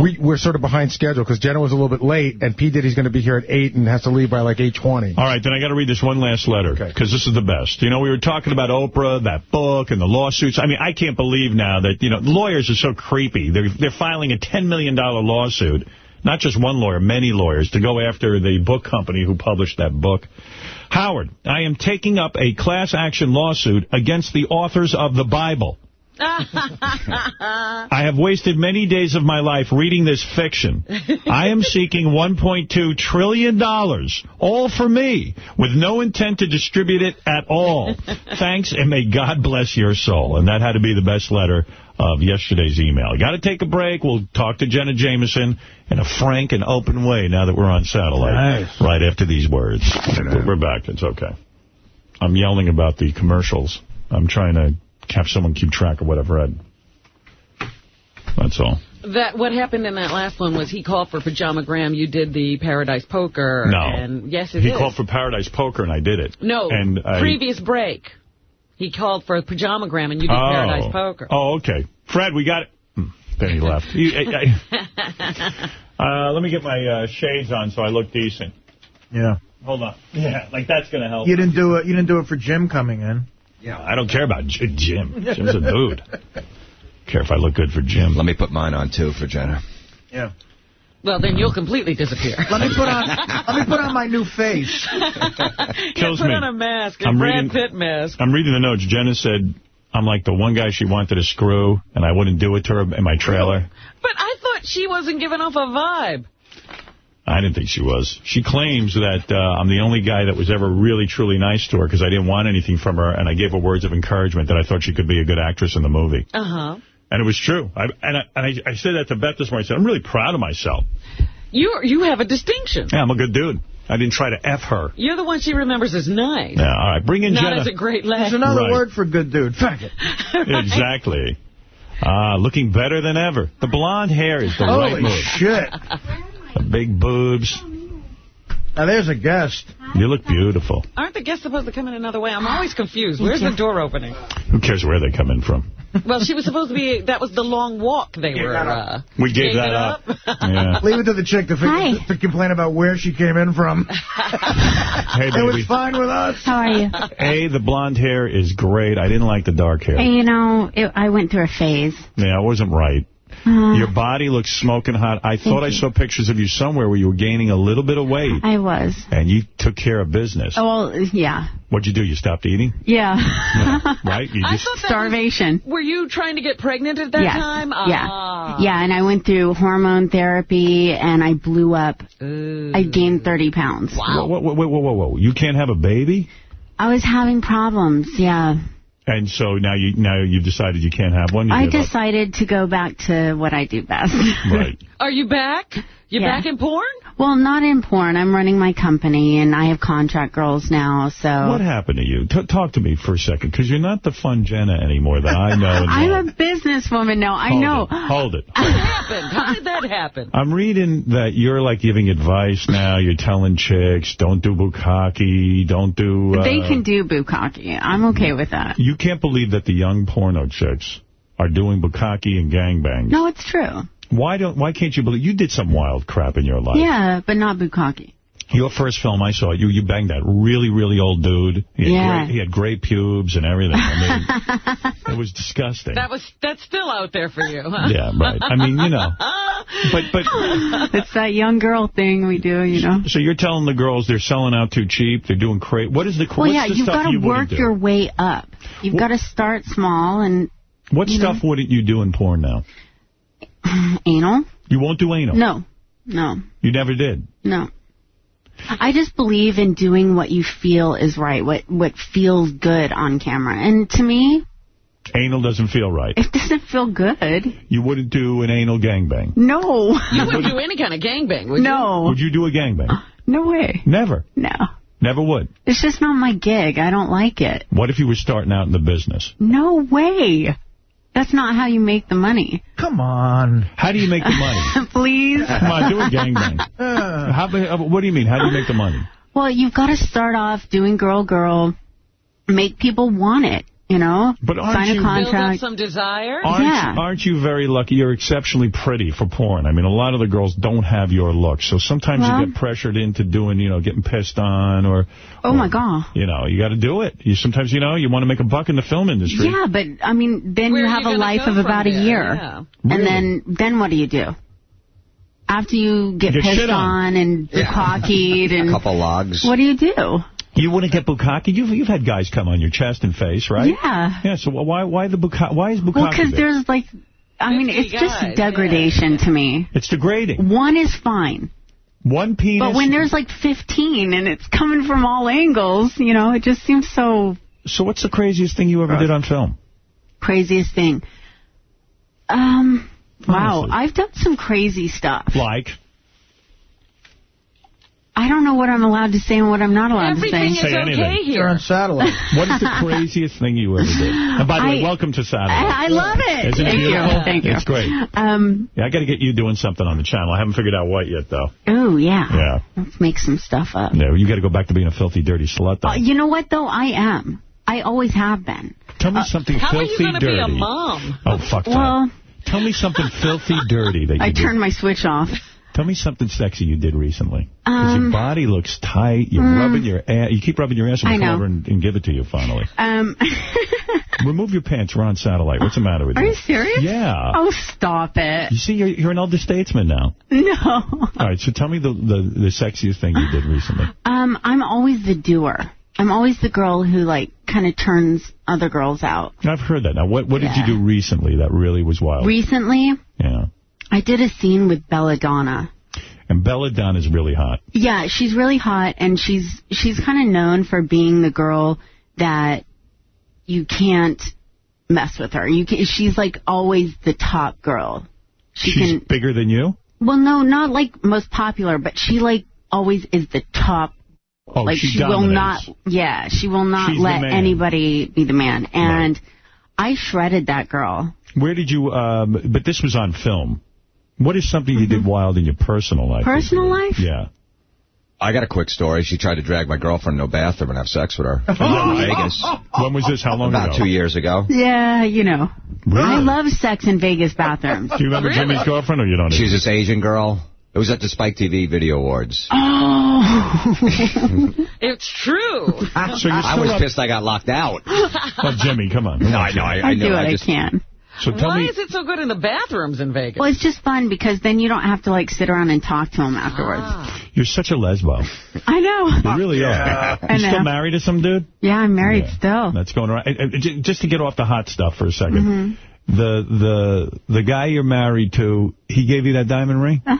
we, we're sort of behind schedule because Jenna was a little bit late, and P. Diddy's going to be here at 8 and has to leave by like 8.20. All right, then I got to read this one last letter, because this is the best. You know, we were talking about Oprah, that book, and the lawsuits. I mean, I can't believe now that, you know, lawyers are so creepy. They're, they're filing a $10 million lawsuit, not just one lawyer, many lawyers, to go after the book company who published that book. Howard, I am taking up a class action lawsuit against the authors of the Bible. I have wasted many days of my life reading this fiction. I am seeking $1.2 trillion, dollars, all for me, with no intent to distribute it at all. Thanks, and may God bless your soul. And that had to be the best letter of yesterday's email. Got to take a break. We'll talk to Jenna Jameson in a frank and open way now that we're on satellite. Nice. Right after these words. We're back. It's okay. I'm yelling about the commercials. I'm trying to have someone keep track of what I've read. That's all. That what happened in that last one was he called for PajamaGram. You did the Paradise Poker. No. And yes, it he is. called for Paradise Poker, and I did it. No, and I, previous break. He called for a PajamaGram, and you did oh. Paradise Poker. Oh, okay. Fred, we got it. Hmm, Then he left. You- I- I- uh, let me get my uh, shades on so I look decent. Yeah. Hold on. Yeah, like that's going to help. You didn't do it. You didn't do it for Jim coming in. Yeah, I don't care about Jim. Jim's a dude. care if I look good for Jim. Let me put mine on, too, for Jenna. Yeah. Well, then you'll completely disappear. Let me put on. let me put on my new face. Kills put me. on a mask, a I'm Brad reading- Pitt mask. I'm reading the notes. Jenna said, I'm like the one guy she wanted to screw, and I wouldn't do it to her in my trailer. But I thought she wasn't giving off a vibe. I didn't think she was. She claims that uh, I'm the only guy that was ever really, truly nice to her because I didn't want anything from her, and I gave her words of encouragement that I thought she could be a good actress in the movie. Uh-huh. And it was true. I, and I, and I, I said that to Beth this morning. I said, I'm really proud of myself. You you have a distinction. Yeah, I'm a good dude. I didn't try to F her. You're the one she remembers as nice. Yeah, all right. Bring in Not Jenna. as a great laugh. There's another Right. word for good dude. Fuck it. exactly. Ah, looking better than ever. The blonde hair is the right Holy move. shit. The big boobs. Now, there's a guest. You look beautiful. Aren't the guests supposed to come in another way? I'm always confused. Where's the door opening? Who cares where they come in from? Well, she was supposed to be, that was the long walk they were, uh, We gave gave that it up. Yeah. Leave it to the chick to, figure, to complain about where she came in from. Hey, It was fine with us. How are you? A, the blonde hair is great. I didn't like the dark hair. You know, it, I went through a phase. Yeah, I wasn't right. Uh, Your body looks smoking hot. I thought I saw pictures of you somewhere where you were gaining a little bit of weight. I was. And you took care of business. Oh, well, yeah. What'd you do? You stopped eating? Yeah. Right? You I just thought Starvation. was- were you trying to get pregnant at that yes. time? Yeah. Ah. Yeah, and I went through hormone therapy, and I blew up. I gained 30 pounds. Whoa, whoa, whoa, whoa, whoa, whoa. You can't have a baby? I was having problems, yeah. And so now you now you've decided you can't have one. You I give up. decided to go back to what I do best. Right. Are you back? You Yeah. back in porn? Well, not in porn. I'm running my company, and I have contract girls now, so... What happened to you? T talk to me for a second, because you're not the fun Jenna anymore that I know. I'm love. a businesswoman now. I Hold know. It. Hold it. What happened? How did that happen? I'm reading that you're like giving advice now. You're telling chicks, don't do bukkake, don't do... Uh, They can do bukkake. I'm okay with that. You can't believe that the young porno chicks are doing bukkake and gangbangs. No, it's true. Why don't? Why can't you believe you did some wild crap in your life? Yeah, but not bukkake. Your first film I saw, you you banged that really really old dude. He had Yeah. Great, he had great pubes and everything. I mean, it was disgusting. That was that's still out there for you, huh? Yeah, right. I mean, you know, but but it's that young girl thing we do, you know. so you're telling the girls they're selling out too cheap. They're doing crazy. What is the Well, yeah, the you've got to you work your way up. You've got to start small and What you stuff wouldn't you do in porn now? anal. You won't do anal. No, no, You never did. no. I just believe in doing what you feel is right, what what feels good on camera. And to me, Anal doesn't feel right. it doesn't feel good. You wouldn't do an anal gangbang. No. You wouldn't do any kind of gangbang, would you? No. Would you do a gangbang? No way. Never. No. Never would. It's just not my gig. I don't like it. What if you were starting out in the business? No way. That's not how you make the money. Come on. How do you make the money? Please. Come on, do a gangbang. How, uh, what do you mean? How do you make the money? Well, you've got to start off doing girl girl, make people want it, you know? But aren't Sign a you- Build up contract. some desire? Aren't, Yeah. aren't you very lucky? You're exceptionally pretty for porn. I mean, a lot of the girls don't have your look, so sometimes Well- you get pressured into doing, you know, getting pissed on or, Oh, my God. you know, you got to do it. You Sometimes, you know, you want to make a buck in the film industry. Yeah, but, I mean, then Where you have you a life of from about a year. Yeah. Really? And then then what do you do? After you get Get pissed shit on. on and cockeyed A and... couple logs. What do you do? You wouldn't get bukkake? You've, you've had guys come on your chest and face, right? Yeah. Yeah, so why why the bukkake? Why is bukkake Well, because there? there's like... I mean, 50 it's just guys, degradation to me. It's degrading. One is fine. One penis. But when there's like 15 and it's coming from all angles, you know, it just seems so So what's the craziest thing you ever did on film? craziest thing. Um, wow, Honestly. I've done some crazy stuff. Like? I don't know what I'm allowed to say and what I'm not allowed Everything to say. Everything is Say okay anything. You're on satellite. What is the craziest thing you ever did? And by the way, welcome to Saturday. I, I love it. Isn't it Thank beautiful? you. Thank you. It's great. Um, Yeah, I got to get you doing something on the channel. I haven't figured out what yet, though. oh, yeah. Yeah. Let's make some stuff up. No, you got to go back to being a filthy, dirty slut, though. Uh, you know what, though? I am. I always have been. Tell me something How are filthy, you going to be dirty. a mom? Oh, fuck that. Well, Tell me something filthy, dirty that you I did. turned my switch off. Tell me something sexy you did recently. Because your Um, body looks tight. You're mm. rubbing your ass. You keep rubbing your ass. And we'll come know. over and, and give it to you finally. Um, Remove your pants. We're on satellite. What's the matter with are you? Are you serious? Yeah. Oh, stop it. You see, you're, you're an older statesman now. No. All right, so tell me the, the, the sexiest thing you did recently. Um, I'm always the doer. I'm always the girl who, like, kind of turns other girls out. I've heard that. Now, what, what did you do recently that really was wild? Recently, yeah. I did a scene with Belladonna. And Belladonna is really hot. Yeah, she's really hot, and she's she's kind of known for being the girl that you can't mess with her. You can, she's like always the top girl. She She's can. bigger than you? Well, no, not like most popular, but she like always is the top. Oh, like she will not. Yeah, she will not She's let anybody be the man. And I shredded that girl. Where did you, um, but this was on film. What is something you did wild in your personal life? Mm-hmm. Personal life? Yeah. I got a quick story. She tried to drag my girlfriend to a bathroom and have sex with her in Vegas When was this? How long ago? about two years ago. Yeah, you know. Really? I love sex in Vegas bathrooms. Do you remember Jimmy's girlfriend or you don't? She's this Asian girl. It was at the Spike TV Video Awards. Oh. It's true. So you're I was up- pissed I got locked out. But Jimmy, come on. No, I know. I, I, I know. do what I I, just, can. So tell Why me, is it so good in the bathrooms in Vegas? Well, it's just fun because then you don't have to like sit around and talk to him afterwards. you're such a lesbo. I know. You really are. I You still married to some dude? Yeah, I'm married Yeah. still. That's going around. And- and j- Just to get off the hot stuff for a 2nd Mm-hmm. The the the guy you're married to, he gave you that diamond ring? Uh.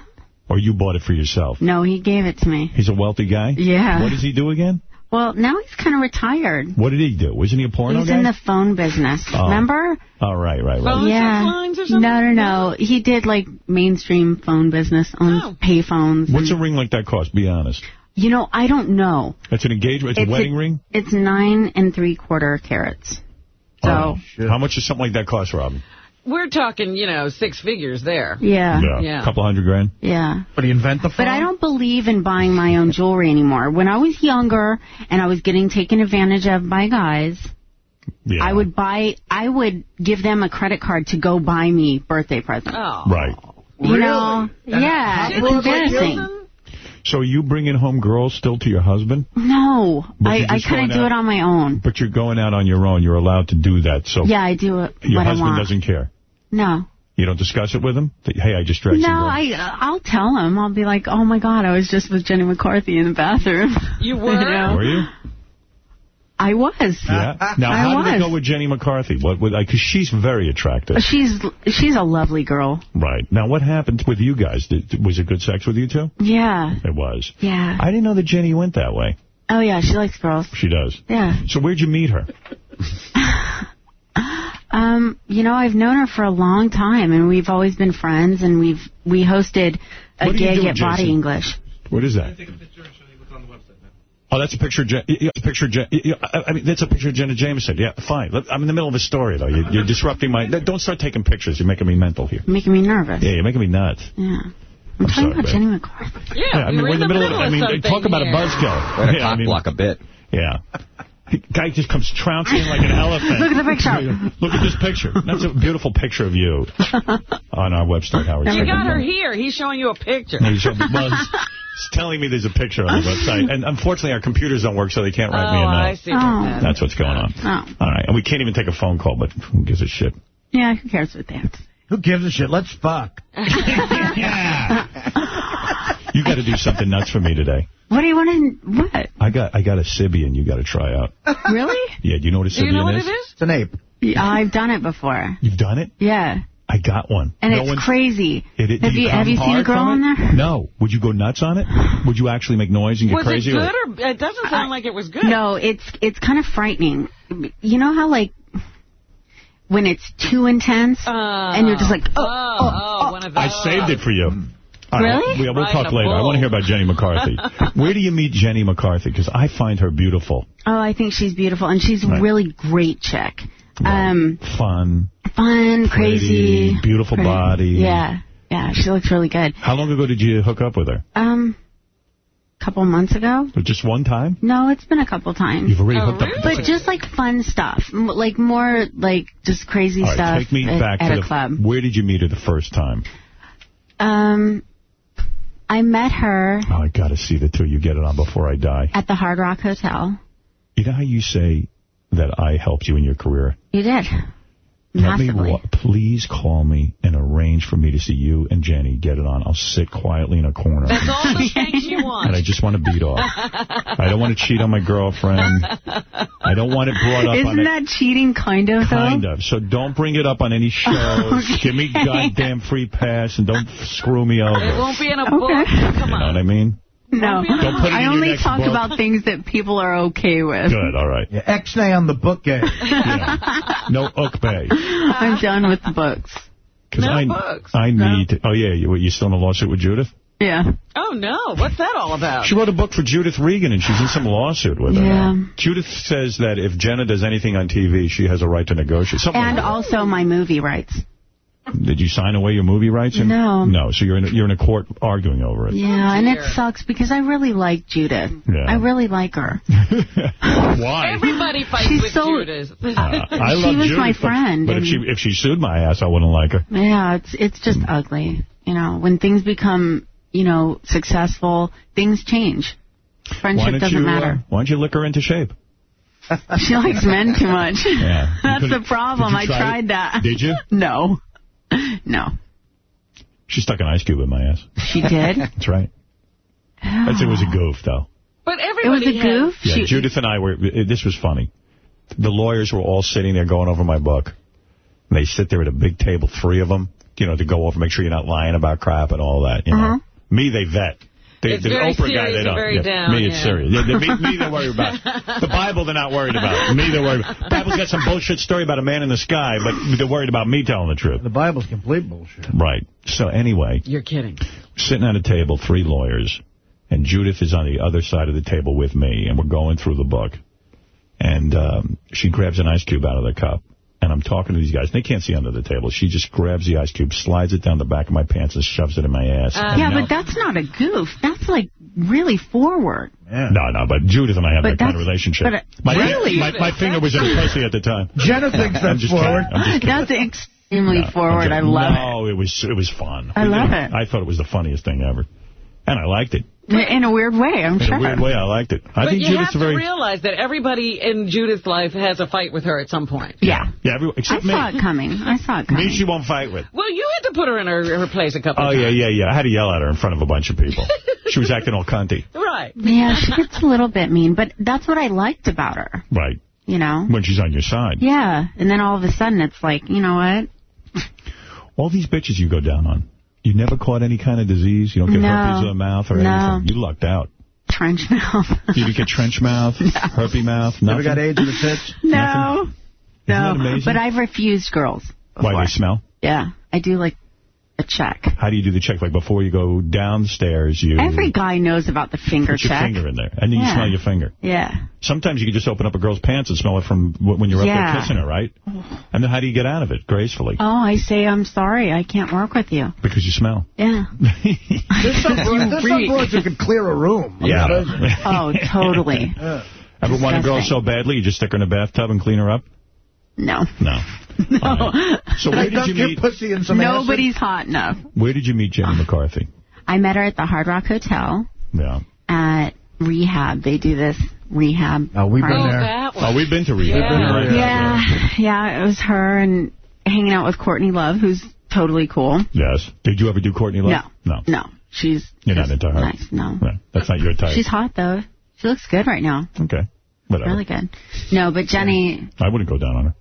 Or you bought it for yourself? No, he gave it to me. He's a wealthy guy? Yeah. What does he do again? Well, now he's kind of retired. What did he do? Wasn't he a porno He's guy? in the phone business. Oh. Remember? Oh, right, right, right. yeah. No, no, no. He did like mainstream phone business on Oh. pay phones. What's a ring like that cost? Be honest. You know, I don't know. That's an engagement. It's, a wedding ring. It's nine and three quarter carats. So Oh, How much does something like that cost, Robin? We're talking, you know, six figures there. Yeah. Yeah. A couple hundred grand. yeah. But he invent the phone? But I don't believe in buying my own jewelry anymore. When I was younger and I was getting taken advantage of by guys, Yeah. I would buy, I would give them a credit card to go buy me birthday presents. Oh. Right. You know, And yeah, it's broad like embarrassing. So are you bringing home girls still to your husband? No, But I, you're I just kind going of do out- it on my own. But you're going out on your own. You're allowed to do that. So Yeah, I do it your what I husband want. doesn't care. No. You don't discuss it with him? That, hey, I just dragged No, some girls. I, uh, I'll tell him. I'll be like, oh my God, I was just with Jenny McCarthy in the bathroom. You were? know? Were you? I was. Yeah. Now, I how was. did it go with Jenny McCarthy? What? Because she's very attractive. She's she's a lovely girl. Right. Now, what happened with you guys? Did, was it good sex with you two? Yeah. It was. Yeah. I didn't know that Jenny went that way. Oh yeah, she likes girls. She does. Yeah. So where'd you meet her? Um, you know, I've known her for a long time, and we've always been friends, and we've we hosted a What gig doing, at Body English. What is that? Oh, that's a picture of Jen. Yeah, a picture of Jen. I I mean, that's a picture of Jenna Jameson. Yeah, fine. I'm in the middle of a story, though. You're, you're disrupting my... Don't start taking pictures. You're making me mental here. Making me nervous. Yeah, you're making me nuts. Yeah. I'm, talking sorry, about babe. Jenny McCarthy. Yeah, I mean, we're in the middle of... I mean, talk about a buzzkill. Way to Yeah, I mean- block a bit. Yeah. The guy just comes trouncing like an elephant. Look at the picture. Look at this picture. That's a beautiful picture of you on our website, Howard. You Stern. got her here. He's showing you a picture. No, he's, well, he's- he's telling me there's a picture on the website. And unfortunately, our computers don't work, so they can't write me a Oh, note. I see. Oh. That's what's going on. Oh. All right. And we can't even take a phone call, but who gives a shit? Yeah, who cares what they have to say? Who gives a shit? Let's fuck. You got to do something nuts for me today. What do you want to... What? I got I got a Sybian you got to try out. Really? Yeah, do you know what a Sybian Do you know what is? it is? It's an ape. Yeah, I've done it before. You've done it? Yeah. I got one. And No it's one's- crazy. It, it, have did you, have you seen a hard girl on there? No. Would you go nuts on it? Would you actually make noise and get Was crazy? it good or it doesn't sound like it was good? No, it's it's kind of frightening. You know how like when it's too intense uh, and you're just like oh, oh, oh, oh, oh one of I saved it for you. All right, Really? Yeah, we'll Right talk in a later. I want to hear about Jenny McCarthy. Where do you meet Jenny McCarthy? Because I find her beautiful, oh I think she's beautiful and she's a really great chick. Um, fun, fun, crazy, pretty, beautiful pretty- body. Yeah, yeah, she looks really good. How long ago did you hook up with her? Um, couple months ago. Just one time? No, it's been a couple times. You've already hooked up. But just like fun stuff, M- like more like just crazy All right, stuff take me at, back at to a the club. Where did you meet her the first time? Um, I met her Oh, I got to see the two. You get it on before I die. at the Hard Rock Hotel. You know how you say that I helped you in your career? You did. Let me Massively. wa- please call me and arrange for me to see you and Jenny get it on. I'll sit quietly in a corner. That's all the things you and. I just want to beat off. I don't want to cheat on my girlfriend. I don't want it brought up Isn't it. that cheating, kind of, though? Kind of. So don't bring it up on any shows. Give me goddamn free pass and don't screw me over. It won't be in a book. Come You know on. what I mean? No. Don't put it I in your only next talk book. about things that people are okay with. Good, all right. Yeah, X-nay on the book game. No Ook Bay. I'm done with the books. Because No I, books. I need to, oh yeah, you, what, you still in a lawsuit with Judith? Yeah. Oh, no. What's that all about? She wrote a book for Judith Regan, and she's in some lawsuit with her. Yeah. now. Judith says that if Jenna does anything on TV, she has a right to negotiate. Something And like also my movie rights. That. Did you sign away your movie rights? in- No. No, so you're in a, you're in a court arguing over it. Yeah, and it sucks because I really like Judith. Yeah. I really like her. Why? Everybody fights She's with so- Judas. Uh, I She was Judith, my friend, But, if she if she sued my ass, I wouldn't like her. Yeah, it's it's just ugly. You know, when things become, you know, successful, things change. Friendship doesn't you, uh, matter. why don't you lick her into shape? She likes men too much. Yeah. That's the problem. did I tried it? that. Did you? No. No. She stuck an ice cube in my ass. She did? That's right. I'd say it was a goof, though. But It was everybody a goof? Yeah, She- Judith and I were, this was funny. The lawyers were all sitting there going over my book. And they sit there at a big table, three of them, you know, to go over, make sure you're not lying about crap and all that, you know. Uh-huh. Me, they vet. The, It's the very Oprah guy, serious they and don't. very yeah. down, me, it's yeah. serious. Yeah, the, me, me, they're worried about. The Bible, they're not worried about. Me, they're worried about. Bible's got some bullshit story about a man in the sky, but they're worried about me telling the truth. The Bible's complete bullshit. Right. So anyway, You're kidding. sitting at a table, three lawyers, and Judith is on the other side of the table with me, and we're going through the book. And um, she grabs an ice cube out of the cup, and I'm talking to these guys. They can't see under the table. She just grabs the ice cube, slides it down the back of my pants, and shoves it in my ass. And yeah, now- but that's not a goof. That's like really forward. No, no, but Judith and I have But that kind of relationship. but, uh, my, really? my, my finger was in her pussy at the time. Jenna thinks I'm that's just forward. I'm just. That's extremely No, I'm forward. I kidding. love No, it was it was fun. I love it. I thought it was the funniest thing ever, and I liked it. It. In a weird way, I'm In sure. a weird way, I liked it. I but think you Judith's have to very realize that everybody in Judith's life has a fight with her at some point. Yeah. yeah, every, I except me. saw it coming. I saw it coming. Me, she won't fight with. Well, you had to put her in her, her place a couple times. Oh of yeah, yeah, yeah. I had to yell at her in front of a bunch of people. she was acting all cunty. Right. Yeah, she gets a little bit mean, but that's what I liked about her. Right. You know? When she's on your side. Yeah, and then all of a sudden it's like, you know what? All these bitches you go down on. You never caught any kind of disease? You don't get No. herpes of the mouth or No. anything? You lucked out. Trench mouth. You didn't get trench mouth, herpes mouth, nothing? Never got AIDS in the tits? no. that No. amazing? But I've refused girls. Why, they smell? Yeah, I do like a check. How do you do the check? Like before you go downstairs, you Every guy knows about the finger put your check. finger in there, and then you smell your finger. Yeah. Sometimes you can just open up a girl's pants and smell it from when you're up Yeah. there kissing her, right? And then how do you get out of it gracefully? Oh, I say I'm sorry. I can't work with you. Because you smell. Yeah. There's some, broad- there's some broads who can clear a room. Yeah. Oh, totally. Ever want a girl so badly you just stick her in a bathtub and clean her up? No. No. No. So where did you meet? pussy in some Nobody's hot enough. Where did you meet Jenny McCarthy? I met her at the Hard Rock Hotel Yeah. at rehab. They do this rehab. Oh, we've been there. Oh, oh, we've been to rehab. Yeah. Right. yeah, yeah, it was her and hanging out with Courtney Love, who's totally cool. Yes. Did you ever do Courtney Love? No. No. No, she's You're not into her. nice. No, No, That's not your type. she's hot though. She looks good right now. Okay. Whatever. Really good. No, but Jenny, I wouldn't go down on her.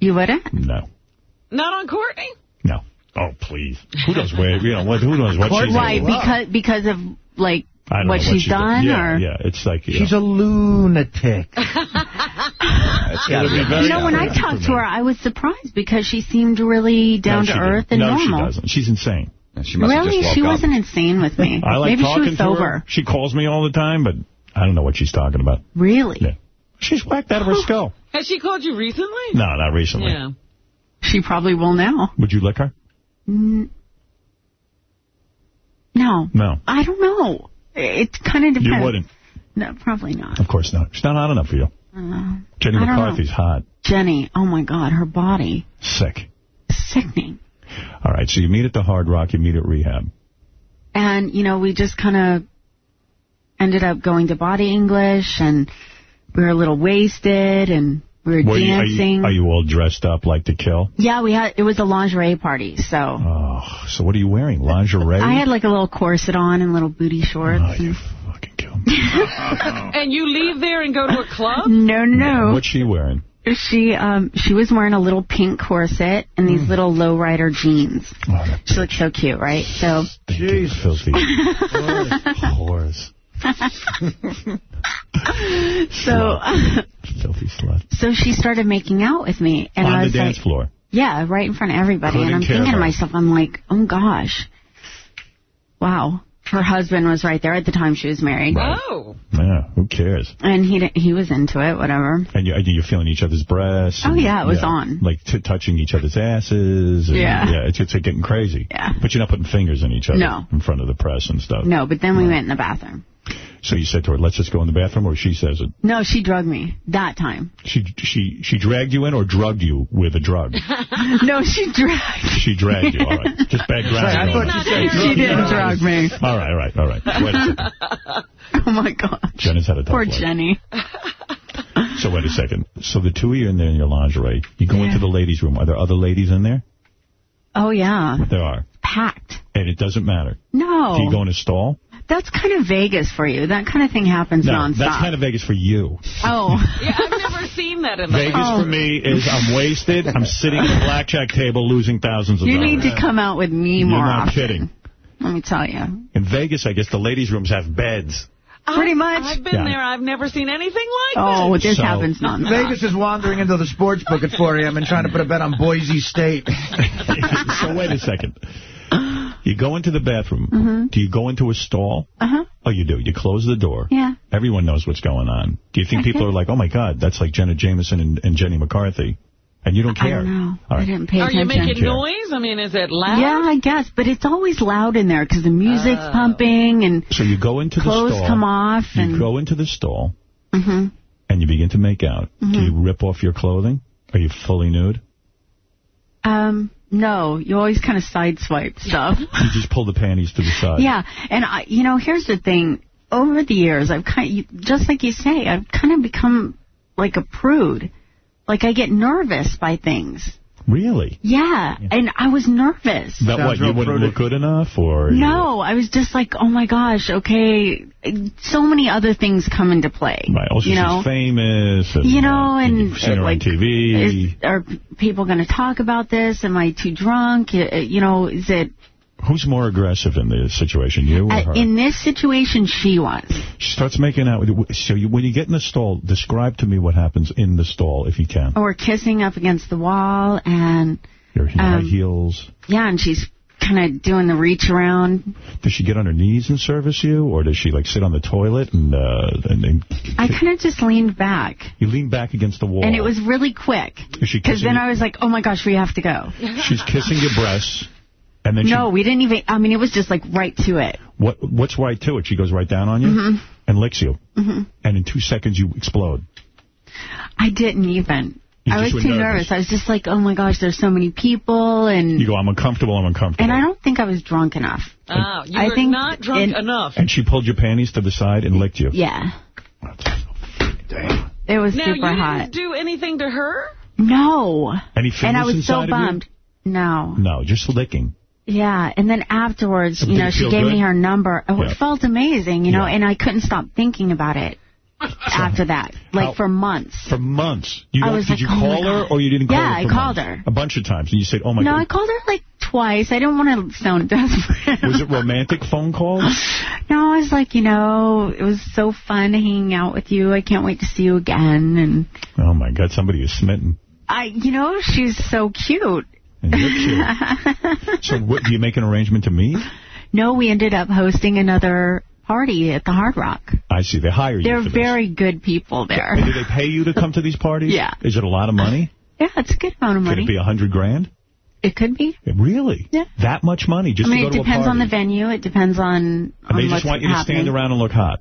You wouldn't? No. Not on Courtney? No. Oh, please. Who knows where, you know, what, who knows what she's Why? into? Because because of like I don't what she's she's done, Yeah, or yeah. It's like, you She's know, a lunatic. it's be very you know, when I talked to her, I was surprised because she seemed really down no, to earth didn't. and no, normal. she doesn't. She's insane. She must have Really, just she up. wasn't insane with me. I like Maybe she talking was to her. She calls me all the time, but I don't know what she's talking about. Really? Yeah. She's whacked out of her skull. Has she called you recently? No, not recently. Yeah. She probably will now. Would you lick her? Mm. No. No. I don't know. It kind of depends. You wouldn't. No, probably not. Of course not. She's not hot enough for you. Uh, Jenny I don't McCarthy's know. hot. Jenny, oh my God, her body. Sick. Sickening. All right, so you meet at the Hard Rock, you meet at rehab. And, you know, we just kind of ended up going to Body English, and we were a little wasted, and we were Were you- are, dancing. you, are you all dressed up like to kill? Yeah, we had, it was a lingerie party, so. Oh, so what are you wearing? Lingerie? I had like a little corset on and little booty shorts. Oh, and- And you leave there and go to a club? no, no. What's she wearing? She um she was wearing a little pink corset and these Hmm. little lowrider jeans. she looked so cute, right? So Jeez. Filthy. Whores. so uh, Filthy slut. so she started making out with me and On I the dance like floor. Yeah, right in front of everybody Couldn't and I'm care thinking to myself I'm like, "Oh gosh. Wow." Her husband was right there at the time she was married. Oh. Yeah, who cares? And he he was into it, whatever. And you, you're feeling each other's breasts. Oh, and- yeah, it was on. Like t touching each other's asses. And, Yeah. Yeah, it's, it's like getting crazy. Yeah. But you're not putting fingers in each other No. in front of the press and stuff. No, but then we went in the bathroom. So you said to her, let's just go in the bathroom, or she says it? No, she drugged me that time. She she she dragged you in or drugged you with a drug? no, she dragged. She dragged you. All right. Just bad grammar. I thought you said She didn't drug me. All right, all right, all right. Wait a second. Oh my god. Jenna's had a tough Poor life. Jenny. So wait a second. So the two of you in there in your lingerie. You go Yeah. into the ladies' room. Are there other ladies in there? Oh yeah. There are. Packed. And it doesn't matter. No. Do you go in a stall? That's kind of Vegas for you. That kind of thing happens No, nonstop. that's kind of Vegas for you. Oh. Yeah, I've never seen that in the Vegas Oh. for me is I'm wasted. I'm sitting at a blackjack table losing thousands of You dollars. need to come out with me You're more not often. kidding. let me tell you. In Vegas, I guess the ladies' rooms have beds. Pretty much. I've been Yeah. there. I've never seen anything like Oh, that. this So- happens nonstop. Vegas is wandering into the sports book at 4 a.m. and trying to put a bet on Boise State. so wait a second. You go into the bathroom. Mhm. Do you go into a stall? Uh-huh. Oh, you do. You close the door. Yeah. Everyone knows what's going on. Do you think people are like, oh, my God, that's like Jenna Jameson and, and Jenny McCarthy? And you don't I care. don't know. All I didn't pay Are you making noise? I mean, is it loud? Yeah, I guess, but it's always loud in there because the music's Oh. pumping and So you go into the clothes stall. come off You and. go into the stall hmm and you begin to make out. Do Mhm. you rip off your clothing? Are you fully nude? Um, no, you always kind of sideswipe stuff. You just pull the panties to the side. yeah, and I, you know, here's the thing. Over the years, I've kind, of, just like you say, I've kind of become like a prude. Like I get nervous by things. Really? Yeah, and I was nervous. That what, you wouldn't look good enough? or No, I was just like, oh my gosh, okay. So many other things come into play. Right. Also, you know, she's famous. And, you know, and, you've seen her uh, like, on TV. is, are people going to talk about this? Am I too drunk? Uh, You know, is it Who's more aggressive in the situation, you or her? uh, in this situation? She was. she starts making out. So you, when you get in the stall, describe to me what happens in the stall, if you can. Or kissing up against the wall, and Your um, heels. yeah, and she's kind of doing the reach around. Does she get on her knees and service you, or does she like sit on the toilet and uh, and, and I kind of just leaned back, you leaned back against the wall? and it was really quick. She Because then you? I was like, oh my gosh, we have to go. She's kissing your breasts, and then No, we didn't even. I mean, it was just like right to it. what what's right to it? She goes right down on you Mhm. and licks you, hmm and in two seconds you explode. I didn't even. You I was too nervous. nervous. I was just like, oh my gosh, there's so many people, and You go, I'm uncomfortable. I'm uncomfortable. and I don't think I was drunk enough. Oh, you I were think not drunk in- enough. And she pulled your panties to the side and licked you. Yeah. Damn. It was now, super you hot. didn't do anything to her? No. Any And I was so inside you? bummed. No. No, just licking. Yeah, and then afterwards, you know, she gave good? me her number. Oh, Yeah. It felt amazing, you know, and I couldn't stop thinking about it after that, like How- for months. For months. You I was did like, you oh call her or you didn't call Yeah, her? Yeah, I called months? her. A bunch of times. And you said, oh my god. no, I called her like twice. I didn't want to sound desperate. Was it romantic phone calls? No, I was like, you know, it was so fun hanging out with you. I can't wait to see you again. And Oh my God, somebody is smitten. I, you know, she's so cute. And you're cute. so what, do you make an arrangement to meet? no, we ended up hosting another party at the Hard Rock. I see. They hire you They're for this. very good people there. And do they pay you to come to these parties? Yeah. Is it a lot of money? Uh, yeah, it's a good amount of money. Could it be a hundred grand? It could be. Really? Yeah. That much money just I mean, to it go to a depends on the venue. It depends on, and on they just want you to happening. stand around and look hot.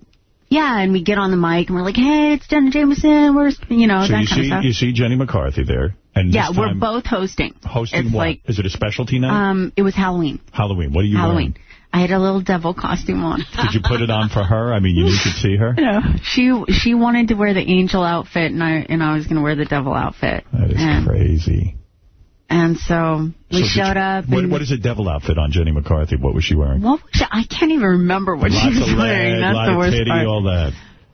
Yeah, and we get on the mic and we're like, hey, it's Jenna Jameson. We're, you know, so that you kind see, of you stuff. see Jenny McCarthy there, and Yeah, we're both hosting. hosting it's what? like- Is it a specialty night? Um, it was Halloween. Halloween. What are you Halloween. I had a little devil costume on. Did you put it on for her? I mean, you could see her. No, she she wanted to wear the angel outfit, and I and I was going to wear the devil outfit. That is and, crazy. and so we So showed you- up. What, what is a devil outfit on Jenny McCarthy? What was she wearing? What was she, I can't even remember what Lots she was of wearing. leg, That's the of worst titty, part. all that.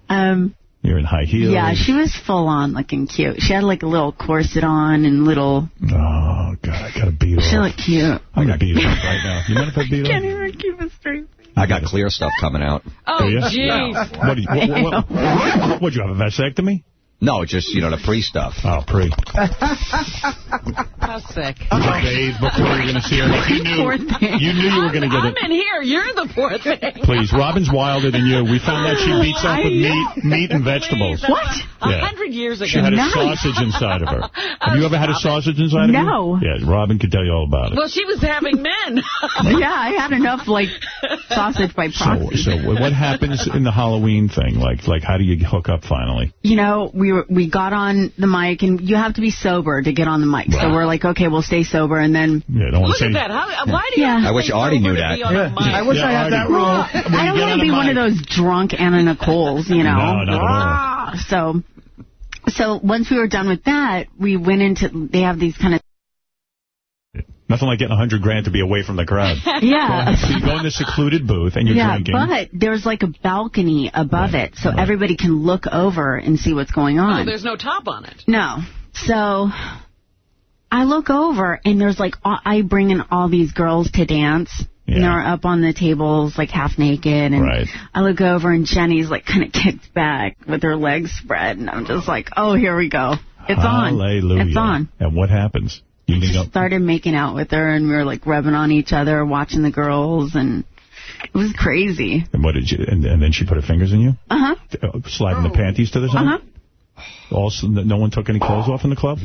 Um, You're in high heels. yeah, she was full on looking cute. She had like a little corset on and little. Oh God, I gotta beat her. She looked cute. I'm gonna beat her right now. You mind if I beat her? Can't even keep a straight. I got clear stuff coming out. Oh, Do you? jeez. What, do you, what, what, what, what, do you have, a vasectomy? No, just, you know, the pre stuff. Oh, pre. How sick. You bathed before you were going to see her. You knew, Poor thing. you knew you were going to get I'm it. in here. You're the poor thing. Please, Robin's wilder than you. We found out she beats up with meat, meat and vegetables. What? A Yeah. hundred years ago. She had a Nice. sausage inside of her. Have you ever had a sausage inside of you? No. Yeah, Robin could tell you all about it. Well, she was having men. yeah, I had enough like sausage by So, proxy. so what happens in the Halloween thing? Like, like how do you hook up finally? you know, we were we got on the mic, and you have to be sober to get on the mic. So we're like, okay, we'll stay sober, and then Yeah, don't Look say. at that. How, why do you Yeah. I wish stay Artie knew that. be on a mic? I wish Yeah, I had that rule. When I don't want to be a one of those drunk Anna Nicole's, you know. No, not at all. Ah, So, so once we were done with that, we went into. They have these kind of Nothing like getting a hundred grand to be away from the crowd. yeah. So you go in the secluded booth and you're yeah, drinking. but there's like a balcony above it, so everybody can look over and see what's going Oh, on. there's no top on it. No. So I look over and there's like I bring in all these girls to dance And they're up on the tables, like half naked. And Right. I look over and Jenny's like kind of kicked back with her legs spread. And I'm just like, oh, here we go. It's on. Hallelujah. It's on. And what happens? You lean up. Started making out with her and we were like rubbing on each other, watching the girls. And it was crazy. And what did you? And, and then she put her fingers in you, Uh huh. uh, sliding the panties to the side. Uh huh. Also, no one took any clothes off in the club.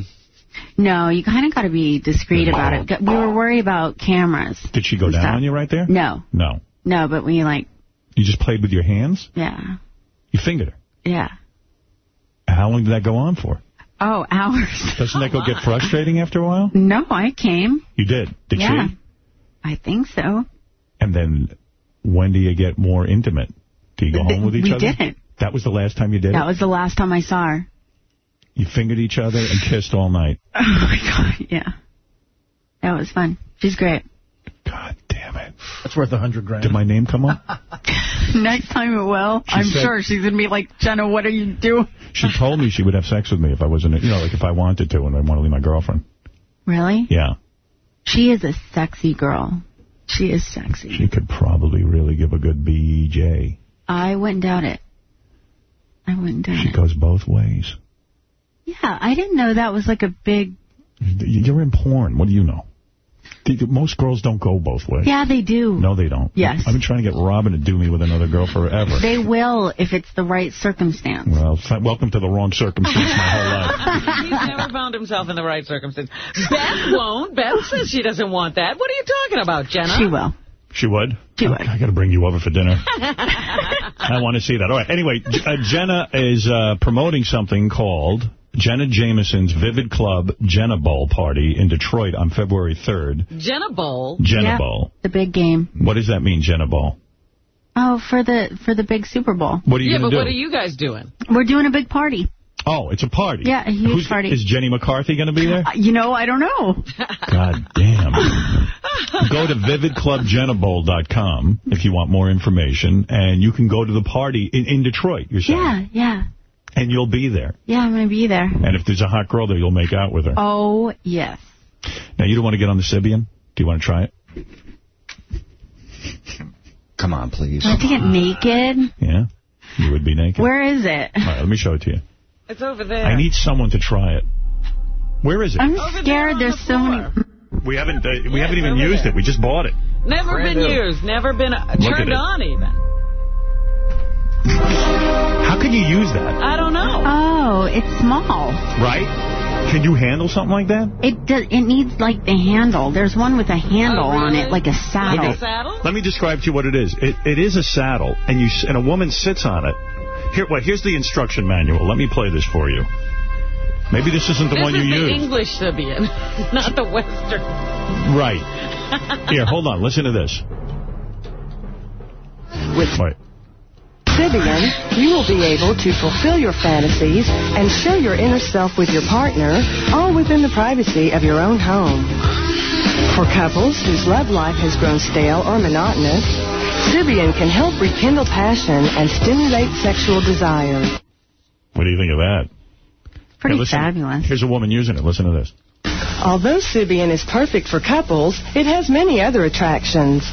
No, you kind of got to be discreet about it. We were worried about cameras. Did she go down on you right there? No, No. no, but we like, You just played with your hands. yeah, You fingered her. yeah. How long did that go on for? Oh, hours. Doesn't that go get frustrating after a while? No, I came. You did. Did yeah, she? I think so. And then when do you get more intimate? Do you go home with each we other? didn't. That was the last time you did That it? was the last time I saw her. You fingered each other and kissed all night. Oh my god, yeah. That was fun. She's great. God damn it. That's worth a hundred grand. Did my name come up? Next time it will. She I'm said- sure she's gonna be like, Jenna, what are you doing? She told me she would have sex with me if I wasn't, you know, like if I wanted to and I want to leave my girlfriend. Really? Yeah. She is a sexy girl. She is sexy. She could probably really give a good BJ. I wouldn't doubt it. I wouldn't doubt She it. She goes both ways. Yeah, I didn't know that was like a big. You're in porn. What do you know? Most girls don't go both ways. Yeah, they do. No, they don't. Yes. I've been trying to get Robin to do me with another girl forever. They will if it's the right circumstance. Well, welcome to the wrong circumstance my whole life. He's never found himself in the right circumstance. Beth won't. Beth says she doesn't want that. What are you talking about, Jenna? She will. She would? She would. I got to bring you over for dinner. I want to see that. All right. Anyway, uh, Jenna is uh, promoting something called Jenna Jameson's Vivid Club Jenna Bowl Party in Detroit on February 3rd. Jenna Bowl. Jenna Yep, Bowl. The big game. What does that mean, Jenna Bowl? Oh, for the for the big Super Bowl. What are you yeah, but do? what are you guys doing? We're doing a big party. Oh, it's a party. Yeah, a huge Who's- party. Is Jenny McCarthy going to be there? Uh, You know, I don't know. God damn. go to vividclubjennabowl.com if you want more information, and you can go to the party in, in Detroit, you're saying. Yeah, yeah. And you'll be there. Yeah, I'm going to be there. And if there's a hot girl there, you'll make out with her. Oh, yes. Now, you don't want to get on the Sybian? Do you want to try it? Come on, please. Do I have to get naked? Yeah? You would be naked. Where is it? All right, let me show it to you. It's over there. I need someone to try it. Where is it? I'm scared there's so many... we haven't uh, we haven't even used it. We just bought it. Never Brand been new. used. Never been uh, turned on even. How can you use that? I don't know. Oh, it's small. Right? Can you handle something like that? It does. It needs like the handle. There's one with a handle Oh, on it, like a saddle. Okay. Let me describe to you what it is. It, it is a saddle, and you and a woman sits on it. Here, what? Here's the instruction manual. Let me play this for you. Maybe this isn't the this one is you the use. English Sybian, not the Western. Right. Here, hold on. Listen to this. With Wait. Sybian, you will be able to fulfill your fantasies and share your inner self with your partner, all within the privacy of your own home. For couples whose love life has grown stale or monotonous, Sybian can help rekindle passion and stimulate sexual desire. What do you think of that? Pretty Here, listen. fabulous. Here's a woman using it. Listen to this. Although Sybian is perfect for couples, it has many other attractions.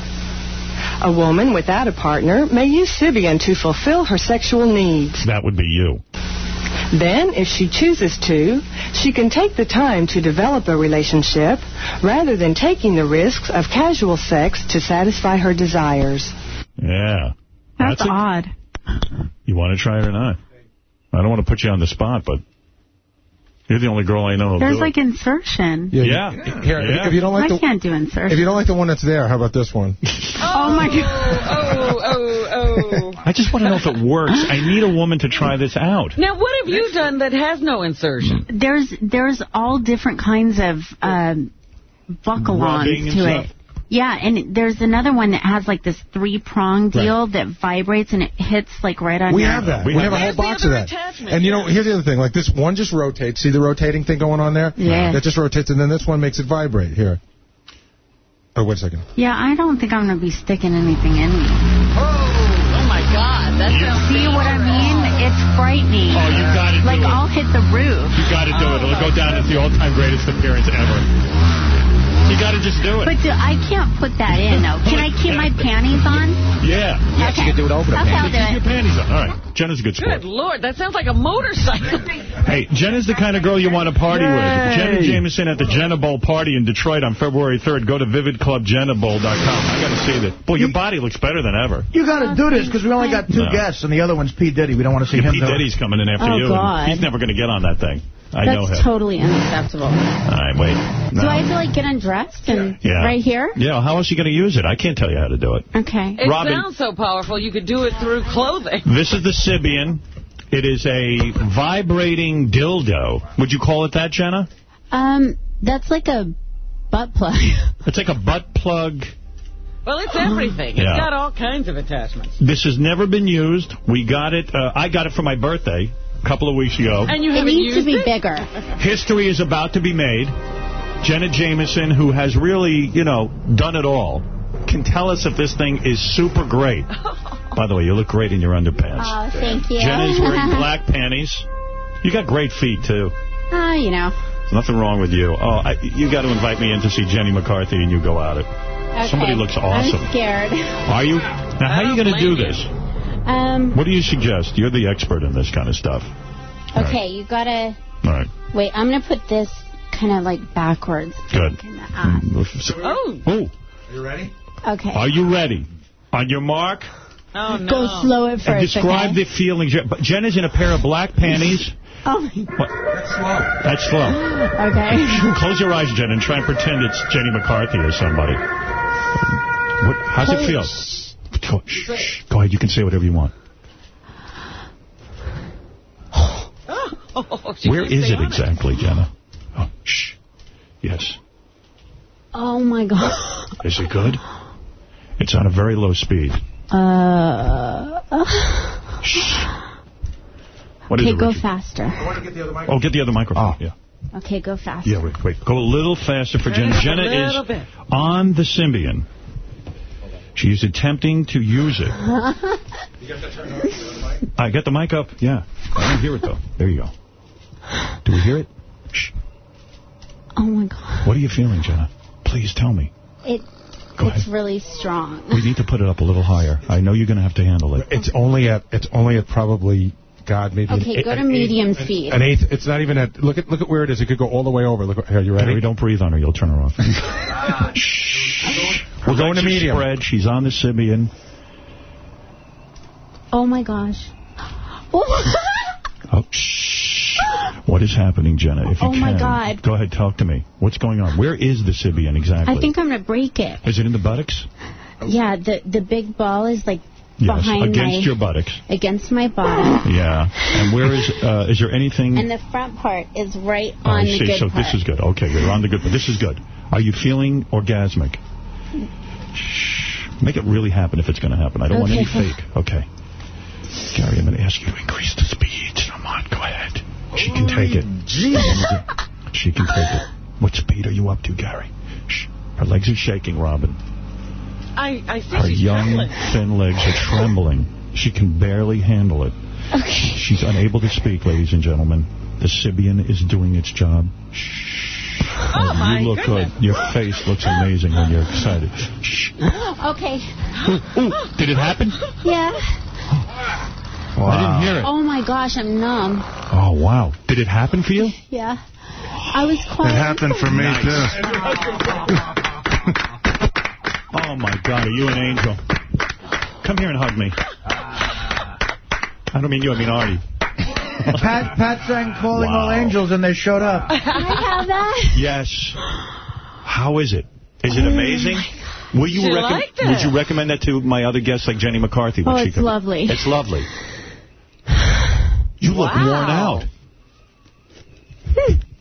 A woman without a partner may use Sybian to fulfill her sexual needs. That would be you. Then, if she chooses to, she can take the time to develop a relationship rather than taking the risks of casual sex to satisfy her desires. Yeah. That's, a- odd. You want to try it or not? I don't want to put you on the spot, but you're the only girl I know There's do like insertion. it. Yeah. Here, Yeah. if you don't like I the can't do insertion. if you don't like the one that's there, how about this one? oh my god. Oh, oh, oh. I just want to know if it works. I need a woman to try this out. Now, what have you done that has no insertion? There's there's all different kinds of um, buckle-ons Rubbing and to stuff. it. Yeah, and there's another one that has like this three-prong deal that vibrates and it hits like right on We your... have that. We, have a whole box of that. And you know, here's the other thing. Like this one just rotates. See the rotating thing going on there? Yeah. That just rotates, and then this one makes it vibrate. Here. Oh, wait a second. Yeah, I don't think I'm going to be sticking anything in me. Oh, oh my God. That sounds See what I mean? It's frightening. Oh, you gotta do Like, it. I'll hit the roof. You got to do it. It'll go down oh. as the all-time greatest appearance ever. You got to just do it. But do, I can't put that in, though. Can I keep my panties on? Yeah. Yes, you Okay. can do it over the Okay, I'll panties. do Keep your panties on. All right. Jenna's a good sport. Good Lord, that sounds like a motorcycle. Hey, Jenna's the kind of girl you want to party with. Jenna Jameson at the Jenna Bowl party in Detroit on February 3rd. Go to vividclubjennabowl.com. I got to see that. Boy, your body looks better than ever. You got to do this because we only got two No. guests, and the other one's P. Diddy. We don't want to see Yeah, him P. do it. Diddy's coming in after Oh, you. God. He's never going to get on that thing. I know That's him. totally unacceptable. All right, wait. Do I have to, like, get undressed and Yeah. right here? Yeah, how else are you going to use it? I can't tell you how to do it. Okay. It Robin- sounds so powerful, you could do it through clothing. This is the Sybian. It is a vibrating dildo. Would you call it that, Jenna? Um, that's like a butt plug. It's like a butt plug. Well, it's everything. Yeah. It's got all kinds of attachments. This has never been used. We got it. Uh, I got it for my birthday a couple of weeks ago. And you it haven't needs to be it? bigger. History is about to be made. Jenna Jameson, who has really, you know, done it all, can tell us if this thing is super great. By the way, you look great in your underpants. Oh, thank you. Jenna's wearing black panties. You got great feet, too. Ah, you know. Nothing wrong with you. Oh, I, you got to invite me in to see Jenny McCarthy and you go at it. Okay. Somebody looks awesome. I'm scared. Are you? Now, how are you going to do this? Um, What do you suggest? You're the expert in this kind of stuff. okay, you gotta... All right. Wait, I'm gonna put this kind of, like, backwards. Good. Ah. Oh. Oh, You ready? Okay. are you ready? On your mark? Oh, no. Go slow at And first, describe okay? the feelings. Je- but Jen is in a pair of black panties. Oh, What? That's slow. That's slow. okay. Close your eyes, Jen, and try and pretend it's Jenny McCarthy or somebody. What, how's it feel? Go, shh, shh. Go ahead. You can say whatever you want. Oh, she Where can't is stay it exactly, Jenna? Oh, shh. Yes. Oh, my God. Is it good? It's on a very low speed. Uh... What is okay, it, go Richard? faster. Oh, get the other microphone. Oh. Yeah. Okay, go faster. Yeah, wait, wait. Go a little faster for Jenna. Jenna is bit. on the Sybian. She's attempting to use it. I got the mic up. Yeah. I don't hear it, though. There you go. Do we hear it? Shh. oh, my God. What are you feeling, Jenna? Please tell me. It, Go it's really strong. We need to put it up a little higher. I know you're going to have to handle it. It's only at it's only at probably God maybe an Okay, eight- go to medium eighth- speed. An eighth. It's not even at. Look at look at where it is. It could go all the way over. Look. Here, you ready? Gary, don't breathe on her. You'll turn her off. We're going to Legs are medium. Spread. She's on the Sybian. Oh, my gosh. Oh, shh. What is happening, Jenna? If you Oh, my can, God. Go ahead, talk to me. What's going on? Where is the Sybian exactly? I think I'm going to break it. Is it in the buttocks? Yeah, the the big ball is, like, Yes, behind against my... your buttocks. Against my bottom. Yeah. And where is, uh, is there anything... And the front part is right Oh, I on the see. good So part. this is good. Okay, you're on the good part. This is good. Are you feeling orgasmic? Shh. Make it really happen if it's going to happen. I don't want any fake. Okay. Gary, I'm going to ask you to increase the speed. Come on, go ahead. She can take it. Oh, she can take it. What speed are you up to, Gary? Shh. Her legs are shaking, Robin. I, I see Her young, trembling. thin legs are trembling. She can barely handle it. Okay. She's unable to speak, ladies and gentlemen. The Sybian is doing its job. Oh, my you look goodness. good. Your face looks amazing when you're excited. Shh. Okay. Ooh, did it happen? Yeah. Wow. I didn't hear it. Oh, my gosh, I'm numb. Oh, wow. Did it happen for you? Yeah. I was quiet. for me, too. oh, my God. Are you an angel? Come here and hug me. I don't mean you, I mean Artie. Pat, Pat sang Calling All Angels, and they showed up. Can I have that? Yes. How is it? Is it amazing? Will you She liked it. Would you recommend that to my other guests like Jenny McCarthy? when Oh, she it's comes? lovely. It's lovely. You look Wow. worn out.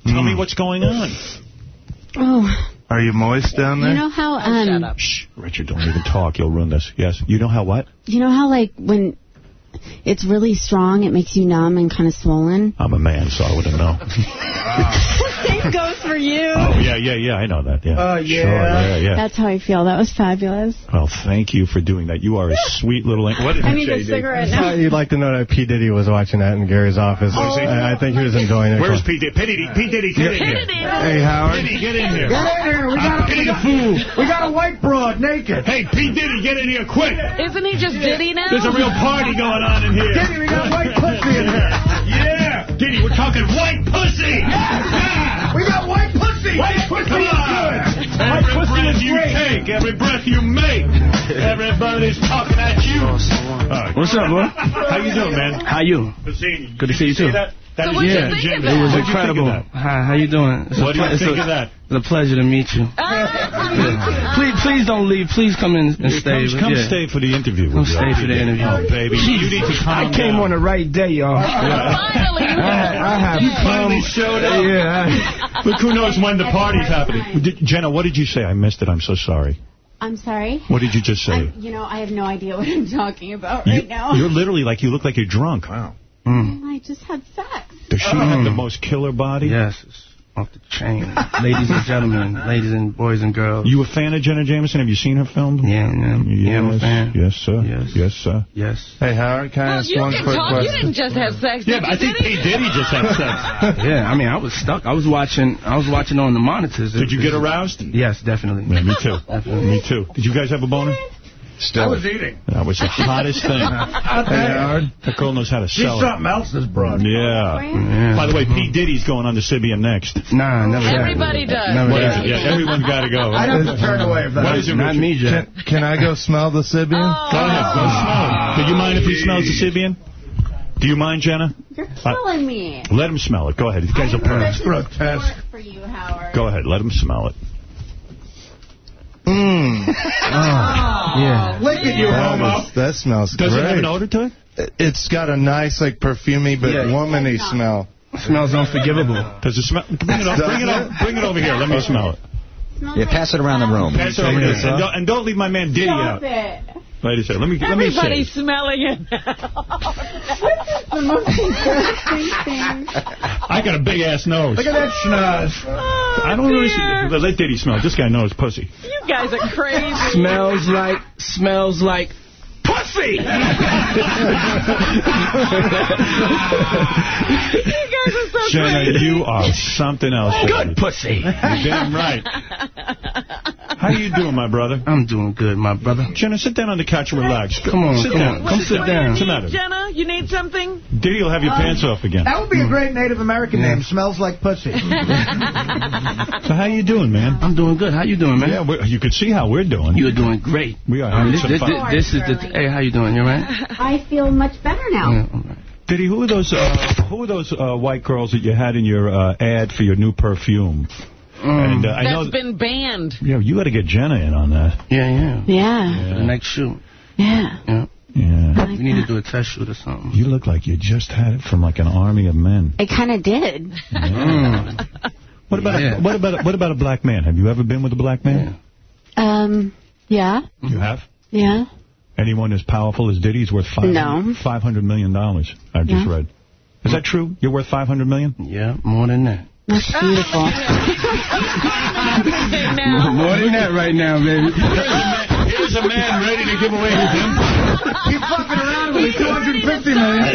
Tell me what's going on. Oh, Are you moist down there? you know how um, Shh, Richard, don't even talk. You'll ruin this. Yes. You know how what? you know how like when it's really strong, it makes you numb and kind of swollen. I'm a man, so I wouldn't know. Same goes for you. Oh, yeah, yeah, yeah, I know that. Yeah. Oh, Sure, yeah, yeah. That's how I feel. That was fabulous. Well, thank you for doing that. You are a sweet little... What I need a cigarette now. You'd like to know that P. Diddy was watching that in Gary's office. Oh. I, I think he was enjoying it. Where's P. Diddy? P. Diddy, P. Diddy, get in here. Hey, Howard. Diddy, get in here. Get in here. We got, a, we, got, we got a white broad naked. Hey, P. Diddy, get in here quick. Isn't he just Diddy now? There's a real party going on in here. Diddy, we got white pussy in here. Yeah. Diddy, we're talking white pussy. Yeah. We got white pussy. White pussy Come is on. good. White Every pussy breath you great. take, every breath you make, everybody's talking at you. All right. What's up, bro? How you doing, man? How you? Good seeing you. Good to see you, See too. that? That So is what'd you think of that? It was What'd you think of incredible. that? Hi, how you doing? It's What do you think a- of that? It's a pleasure to meet you. Ah, please, please don't leave. Please come in and stay. Come, come yeah. stay for the interview. Come stay for the interview. Oh, baby. You need to calm I came down. on the right day, y'all. Finally, you I, I have You finally showed up. Yeah. Look, who knows when the party's happening. Did, Jenna, what did you say? I missed it. I'm so sorry. I'm sorry. What did you just say? I, you know, I have no idea what I'm talking about You- right now. You're literally like, you look like you're drunk. Wow. Mm. I just had sex. Does she uh-huh. have the most killer body? Yes, it's off the chain. Ladies and gentlemen, ladies and boys and girls. You a fan of Jenna Jameson? Have you seen her film? Yeah, yeah, yeah, I'm a Yes, fan. yes, sir. Yes. Yes, sir. Yes. Hey, Howard, can I Well, ask you one can quick talk. You didn't just have sex. Yeah, but I think Diddy? P. Diddy just had sex. Yeah, I mean, I was stuck. I was watching. I was watching on the monitors. Did you get aroused? Yes, definitely. Yeah, me too. Me too. Did you guys have a boner? Still. I was eating. That was the hottest thing. Hey, Howard. That girl knows how to She's sell it. something else, this broad. Yeah. Yeah. By the way, P. Diddy's going on to Sybian next. Nah, never that. Everybody does. Never What is that. it? Yeah, everyone's got to go. I'd have to turn away if that What is it, Not Richard? me, Jack. Can, can I go smell the Sybian? Oh. Go ahead, go smell it. Do you mind if he smells the Sybian? Do you mind, Jenna? You're killing me. Let him smell it. Go ahead. These guys are perms. grotesque. Work for you, Howard. Go ahead. Let him smell it. Mmm. Yeah. Look at you That, homo. was, that smells Does great. it have an odor to it? It's got a nice, like, perfumey but Yeah. womany smell. Smells unforgivable. Does it smell? Bring it, up, bring it, up, bring it over here. Let me smell it. Yeah, pass it around the room. Pass it over here. And don't, and don't leave my man Diddy Stop out. it. Wait a second. Let me, let me Everybody's see. smelling it now. the most embarrassing thing. I got a big ass nose. Look at that schnoz. Oh, I don't really see. Let Diddy smell. This guy knows pussy. You guys are crazy. Smells like. Smells like. Pussy! You guys are so Jenna, crazy. you are something else. Good pussy. You're damn right. How are you doing, my brother? I'm doing good, my brother. Jenna, sit down on the couch and relax. Come on, sit come down. on. Come sit down. What's the matter? Jenna, you need something? Diddy will have your pants off again. That would be a great Native American name. Smells like pussy. So how you doing, man? I'm doing good. How you doing, man? Yeah, you can see how we're doing. You're doing great. We are Um, having this, some this, fun. this, this is the. Hey, how you doing? You all right? I feel much better now. Yeah, all right. Diddy, who are those? Uh, who are those uh, white girls that you had in your uh, ad for your new perfume? And uh, I know, That's been banned. yeah, you got to get Jenna in on that. Yeah, yeah. Yeah. For the next shoot. Yeah. Yeah. Yeah, We need to do a test shoot or something. you look like you just had it from like an army of men. I kind of did. Mm. What about Yeah. a, what about a, what about a black man? Have you ever been with a black man? Um, yeah. You have. Yeah. Anyone as powerful as Diddy's worth five No. five hundred million dollars. I've just Yeah. read. Is that true? You're worth five hundred million? Yeah, more than that. That's ah! beautiful. now. More than that right now, baby. Here's a man ready to give away his empire. He's fucking around with me, 250 million.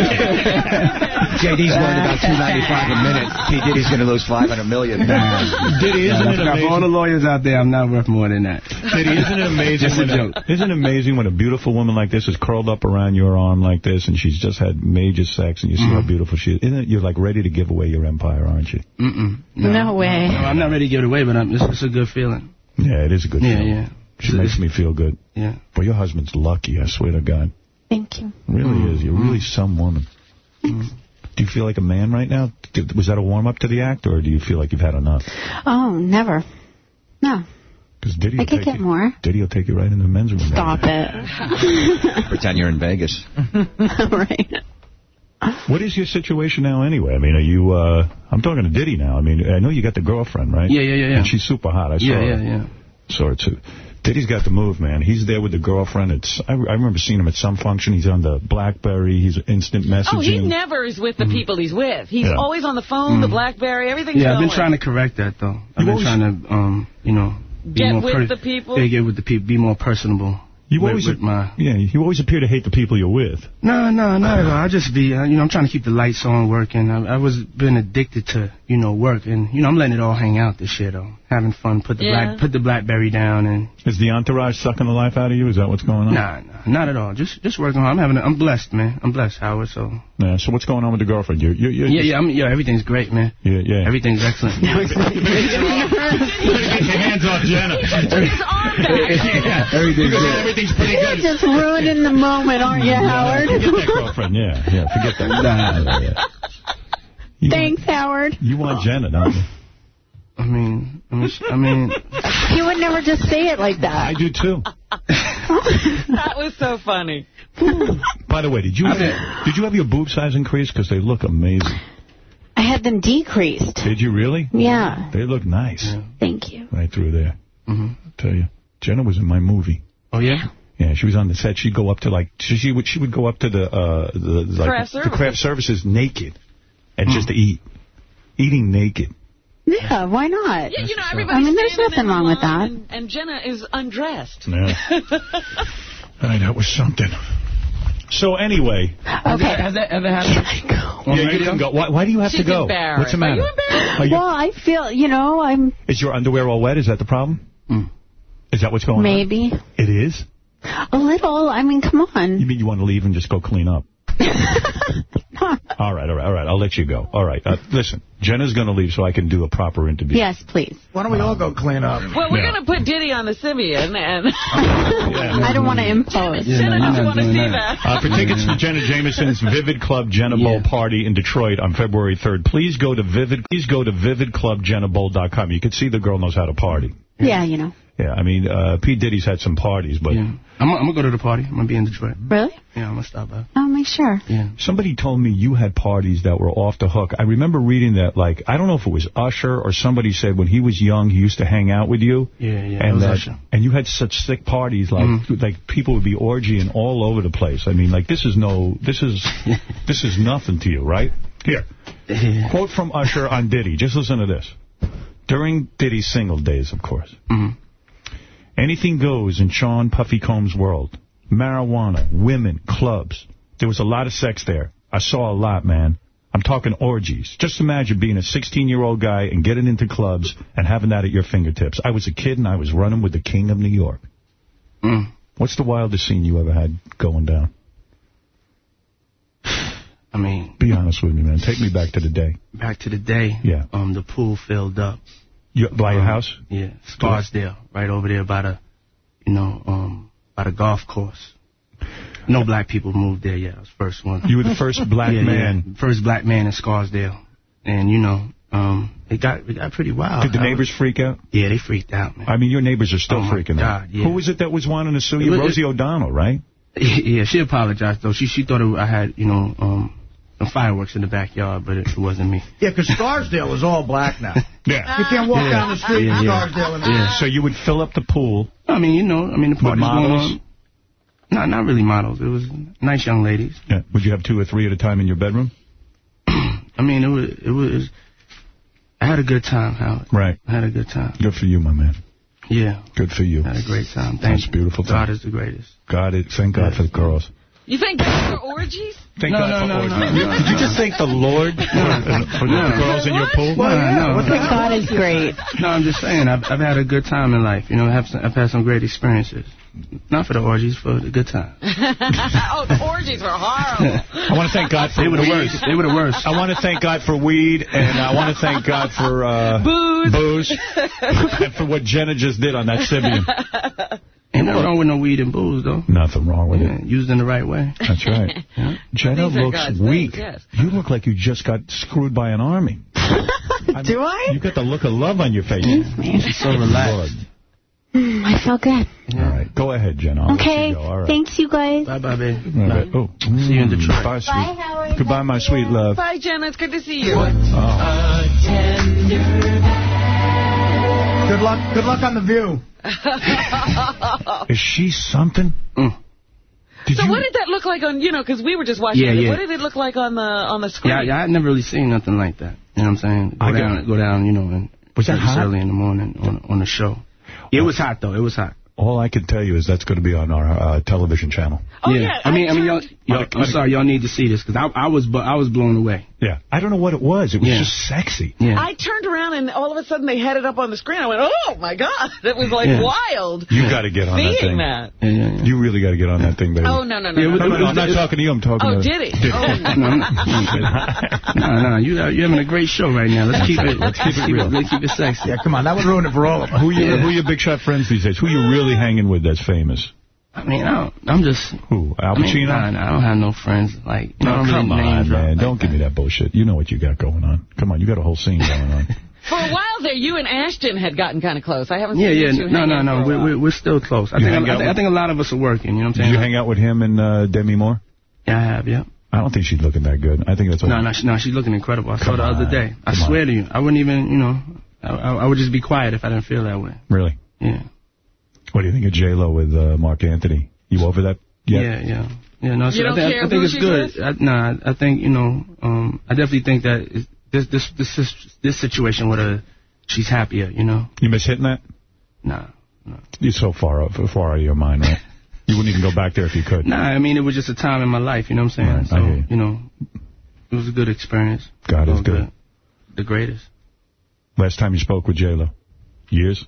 JD's worried about 295 a minute. P. Diddy's going to lose 500 million. Diddy, isn't it Now, for all the lawyers out there, I'm not worth more than that. Diddy, isn't it amazing? Just a when joke. Isn't it amazing when a beautiful woman like this is curled up around your arm like this, and she's just had major sex, and you see Mm-hmm. how beautiful she is? Isn't it? You're like ready to give away your empire, aren't you? Mm-mm. No way. No, I'm not ready to give it away, but I'm, it's, it's a good feeling. Yeah, it is a good Yeah, feeling. yeah. She makes me feel good. Yeah. Well, your husband's lucky, I swear to God. Thank you. Really Mm. is. You're really some woman. Do you feel like a man right now? Was that a warm-up to the act, or do you feel like you've had enough? Oh, never. No. Because Diddy, I will could get you, more. Diddy will take you right in the men's room. Stop it. Pretend you're in Vegas. right. What is your situation now anyway? I mean, are you, uh, I'm talking to Diddy now. I mean, I know you got the girlfriend, right? Yeah, yeah, yeah, yeah. And she's super hot. I saw Yeah, her. yeah, yeah. Saw her too. Diddy's got the move, man. He's there with the girlfriend. It's I, I remember seeing him at some function. He's on the BlackBerry. He's instant messaging. Oh, he never is with the people he's with. He's Yeah. always on the phone, the BlackBerry, everything's Yeah, I've going. been trying to correct that, though. I've been always- trying to, um, you know, be Get more with the people? Yeah, get with the people. Be more personable. You always, with my... yeah, you always appear to hate the people you're with. No, no, not at all. I just be, uh, you know, I'm trying to keep the lights on working. I, I was been addicted to, you know, work, and you know, I'm letting it all hang out this shit, though. Having fun, put the Yeah. black, put the BlackBerry down, and Is the entourage sucking the life out of you? Is that what's going on? nah, nah, not at all. Just, just working hard. I'm having, a, I'm blessed, man. I'm blessed, Howard. So Yeah, so what's going on with the girlfriend? You're, you're, you're, yeah, yeah, I'm, yeah. Everything's great, man. Yeah, yeah. Everything's excellent. Get your hands off Jenna. yeah, everything's good. Everything's pretty You're good. just ruining the moment, aren't you, Howard? Forget that girlfriend. Yeah, yeah, forget that. Nah, nah, yeah. You Thanks, Howard. You want Jenna, don't you? I mean, I mean, I mean, You would never just say it like that. I do too. that was so funny. By the way, did you have, did you have your boob size increased? Because they look amazing. I had them decreased. Did you really? Yeah. They look nice. Thank you. Right through there. Mhm. I tell you, Jenna was in my movie. oh yeah. Yeah, she was on the set. She'd go up to like she, she would she would go up to the uh the like Craft the services. craft services naked and just eat, eating naked. Yeah, why not? Yeah, you know, I mean, there's nothing wrong with that. And, and Jenna is undressed. Yeah. Hey, that was something. So anyway, Okay. Has that ever happened? On yeah, you can go. Why, why do you have She's to go? embarrassed. What's the Are matter? you embarrassed? Are you- Well, I feel, you know, I'm is your underwear all wet? Is that the problem? Mm. Is that what's going on? maybe It is. a little. I mean, come on. You mean you want to leave and just go clean up? All right, all right, all right. I'll let you go. All right. Uh, listen, Jenna's going to leave so I can do a proper interview. Yes, please. Why don't we all go clean up? Well, we're Yeah. going to put Diddy on the Sybian, and I don't want to impose. Yeah, Jenna no, doesn't want to see doing that. Uh, for tickets to Jenna Jameson's Vivid Club Jenna Bowl party in Detroit on February 3rd, please go to Vivid. Please go to vividclubjennabowl.com. You can see the girl knows how to party. Yeah, you know. Yeah, I mean, uh, Pete Diddy's had some parties, but Yeah. I'm, I'm gonna go to the party. I'm gonna be in Detroit. Really? Yeah, I'm gonna stop by. Oh, make sure. Yeah. somebody told me you had parties that were off the hook. I remember reading that, like, I don't know if it was Usher or somebody said when he was young he used to hang out with you. Yeah, yeah. it And was that, Usher. and you had such sick parties, like Mhm. like people would be orgying all over the place. I mean, like this is no, this is this is nothing to you, right? Here, Yeah. quote from Usher on Diddy. Just listen to this. During Diddy's single days, of course, Mhm. Anything goes in Sean Puffy Combs' world. Marijuana, women, clubs. There was a lot of sex there. I saw a lot, man. I'm talking orgies. Just imagine being a 16-year-old guy and getting into clubs and having that at your fingertips. I was a kid and I was running with the king of New York. Mm. What's the wildest scene you ever had going down? I mean, Be honest with me, man. Take me back to the day. back to the day. Yeah. Um, the pool filled up. You, by your Um, house? Yeah, Scarsdale, right over there by the, you know, um, by the golf course. No black people moved there yet. I was the first one. You were the first black Yeah, man. yeah. First black man in Scarsdale. And, you know, um, it got it got pretty wild. Did the I was- neighbors freak out? Yeah, they freaked out, man. I mean, your neighbors are still Oh, freaking out. Yeah. Who was it that was wanting to sue you? Rosie O'Donnell, right? Yeah, she apologized though. She she thought it, I had you know um fireworks in the backyard, but it, it wasn't me. Yeah, because Scarsdale is all black now. Yeah. You can't walk Yeah. down the street Yeah, in yeah. Scarsdale and Yeah. So you would fill up the pool. I mean, you know, I mean the With party's going models? on. No, not really models. It was nice young ladies. Yeah. Would you have two or three at a time in your bedroom? I mean, it was it was. I had a good time, Howard. Right. I had a good time. Good for you, my man. Yeah, Good for you. I had a great time. Thank That's you. beautiful. God Thing. is the greatest. God, it, thank God for the girls. You think that's for orgies? Thank No, God no, for no, orgies. no, You- no. Did you just thank the Lord for, for No. the girls in your pool? Well, no, no. God is great. No, I'm just saying. I've I've had a good time in life. You know, I've I've had some great experiences. Not for the orgies, for the good time. oh, the orgies were horrible. I want to thank God for They were the weed. worst. They were the worst. I want to thank God for weed, and I want to thank God for uh, Booze. booze, and for what Jenna just did on that Sybian. Ain't nothing wrong with no weed and booze, though. Nothing wrong with Yeah, it. used in the right way. That's right. Jenna looks God's weak. things, yes. You look like you just got screwed by an army. Do I? You got the look of love on your face. She's so relaxed. Mm, I felt good. All right, go ahead, Jenna. I'll Okay. you go. All right. Thanks, you guys. Bye, bye, baby. All right. Oh, See you in Detroit. Bye, sweet. Bye, Howard. Goodbye, my sweet love. Bye, Jenna. It's good to see you. Oh. Good luck. Good luck on the view. Is she something? Mm. so what did that look like on, you know, because we were just watching Yeah, it. yeah. What did it look like on the on the screen? Yeah, yeah, I'd never really seen nothing like that. You know what I'm saying? Go I got- down, go down, you know, and Was that it's hot? early in the morning on on the show. It was hot though. It was hot. All I can tell you is that's going to be on our uh, television channel. Oh, yeah, I mean, I I mean, y'all, y'all, I'm sorry, y'all need to see this because I, I was, bu- I was blown away. Yeah. I don't know what it was. It was Yeah. just sexy. Yeah. I turned around and all of a sudden they had it up on the screen. I went, oh, my God. It was like Yeah. wild. You got to get on that Seeing thing. that. You really got to get on that thing, baby. Oh, no, no, no. Yeah, no, No, no, no, no, I'm not talking to you. I'm talking Oh, to... did he? Oh. no, I'm no, no, you, uh, you're having a great show right now. Let's keep it, Let's keep it real. Let's keep it sexy. Yeah, come on. That would ruin it for all of us. Who you, who your big shot friends these days? Who are you really hanging with that's famous? I mean, I don't, I'm just. Who? Al I mean, nah, nah, I don't have no friends. Like, you No, don't come really on, man. like Don't give me that bullshit. You know what you got going on. Come on, you got a whole scene going on. For a while there, you and Ashton had gotten kind of close. I haven't Yeah, seen yeah, you two no, hang no, no. We're, we're, we're still close. I You think, I, out think, I think a lot of us are working. You know what I'm saying? Did saying? you hang out with him and uh, Demi Moore? Yeah, I have. Yeah. I don't think she's looking that good. I think that's what... No, no, she, no, she's looking incredible. I saw Come her the other day. I come swear on. to you, I wouldn't even, you know, I, I, I would just be quiet if I didn't feel that way. Really? Yeah. What do you think of J-Lo with uh, Marc Anthony? You over that yet? Yeah, yeah. Yeah, no, so You I don't think, care I think who it's she's good. I, nah, I think, you know, um, I definitely think that this, this, this, this, this situation with her, she's happier, you know? You miss hitting that? Nah. You're so far up, far out of your mind, right? you wouldn't even go back there if you could. Nah, I mean, it was just a time in my life, you know what I'm saying? Right, I so, hear you. you know, it was a good experience. God is All good. The greatest. Last time you spoke with J-Lo? Years?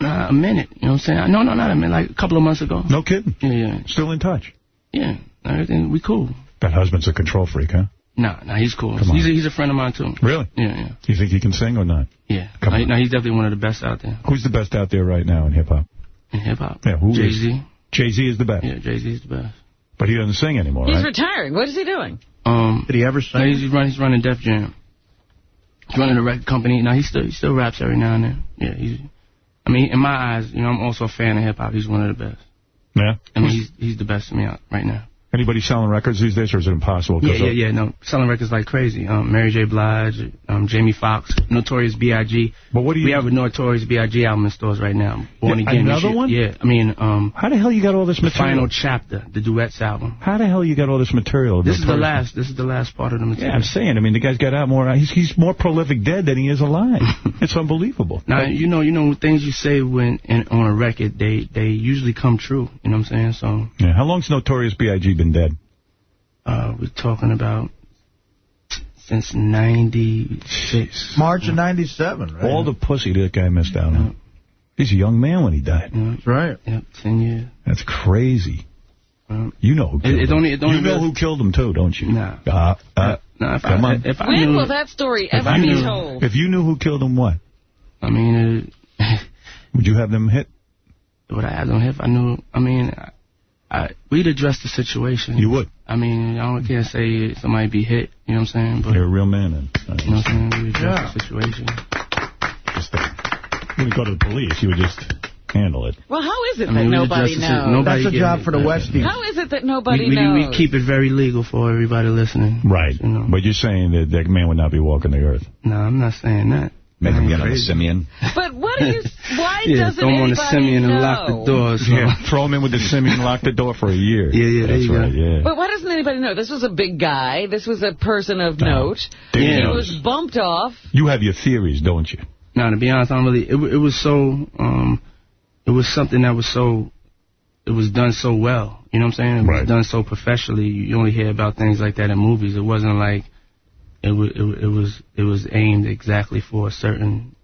Nah, a minute, you know what I'm saying? No, no, not a minute, like a couple of months ago. No kidding? Yeah, yeah. Still in touch? Yeah, everything, we cool. That husband's a control freak, huh? Nah, nah, he's cool. Come on. He's a, he's a friend of mine, too. Really? Yeah, yeah. You think he can sing or not? Yeah. Come Nah, on. nah, he's definitely one of the best out there Who's the best out there right now in hip-hop? in hip-hop. Yeah, who is? Jay-Z. Jay-Z is the best. Yeah, Jay Z is the best. But he doesn't sing anymore, He's right? retiring. What is he doing? Um, Did he ever nah, sing? he's, running, he's running Def Jam. He's running a record company. Now, he still he still raps every now and then. Yeah, he's... I mean, in my eyes, you know, I'm also a fan of hip-hop. He's one of the best. Yeah? I mean, he's he's the best to me out right now. Anybody selling records these days, or is it impossible? Yeah, yeah, yeah. No, selling records like crazy. Um, Mary J. Blige, um, Jamie Foxx, Notorious B.I.G. But what do you... We have a Notorious B.I.G. album in stores right now. Born Yeah, Again. Another one? Yeah, I mean, um, How the hell you got all this material? final chapter, the duets album. How the hell you got all this material? This is the last. This is the last part of the material. Yeah. I'm saying. I mean, the guy's got out more. He's he's more prolific dead than he is alive. it's unbelievable. Now you know, you know, things you say when in, on a record, they they usually come true. You know what I'm saying? So Yeah. How long's Notorious B.I.G. been dead? uh, we're talking about since '96. March of 97, right? All the pussy that guy missed out on. He's a young man when he died. That's right. Yep, ten years. That's crazy. Um, You know who killed it him. only- it only you know who killed him, too, don't you? Nah. Uh, uh, Nah, if come I, on. if I When knew, will that story if ever be knew- told? If you knew who killed him, what? I mean, uh, Would you have them hit? would I have them if I knew? I mean, I, I, we'd address the situation. You would. I mean, I don't can't say somebody be hit. You know what I'm saying? But You're a real man, then. Uh, you know what I'm saying? We address Yeah. the situation. Just, you wouldn't go to the police. You would just handle it. Well, how is it I mean, that nobody address si- knows? nobody That's a get job it. for the West team. How is it that We, nobody we, knows? we keep it very legal for everybody listening. Right. You know. But you're saying that that man would not be walking the earth. No, I'm not saying that. Make him ain't get on the crazy. Sybian. But what do you? Why Yeah, doesn't throw him on anybody the Sybian know? and lock the doors. So. Yeah, throw him in with the Sybian, and lock the door for a year. Yeah, yeah, there That's you go. right, yeah. But why doesn't anybody know? This was a big guy. This was a person of note. Dude He was bumped off. You have your theories, don't you? No, to be honest, I don't really. It, it was so. Um, it was something that was so. It was done so well. You know what I'm saying? It Right. was done so professionally. You only hear about things like that in movies. It wasn't like. It was. It, it was. It was aimed exactly for a certain.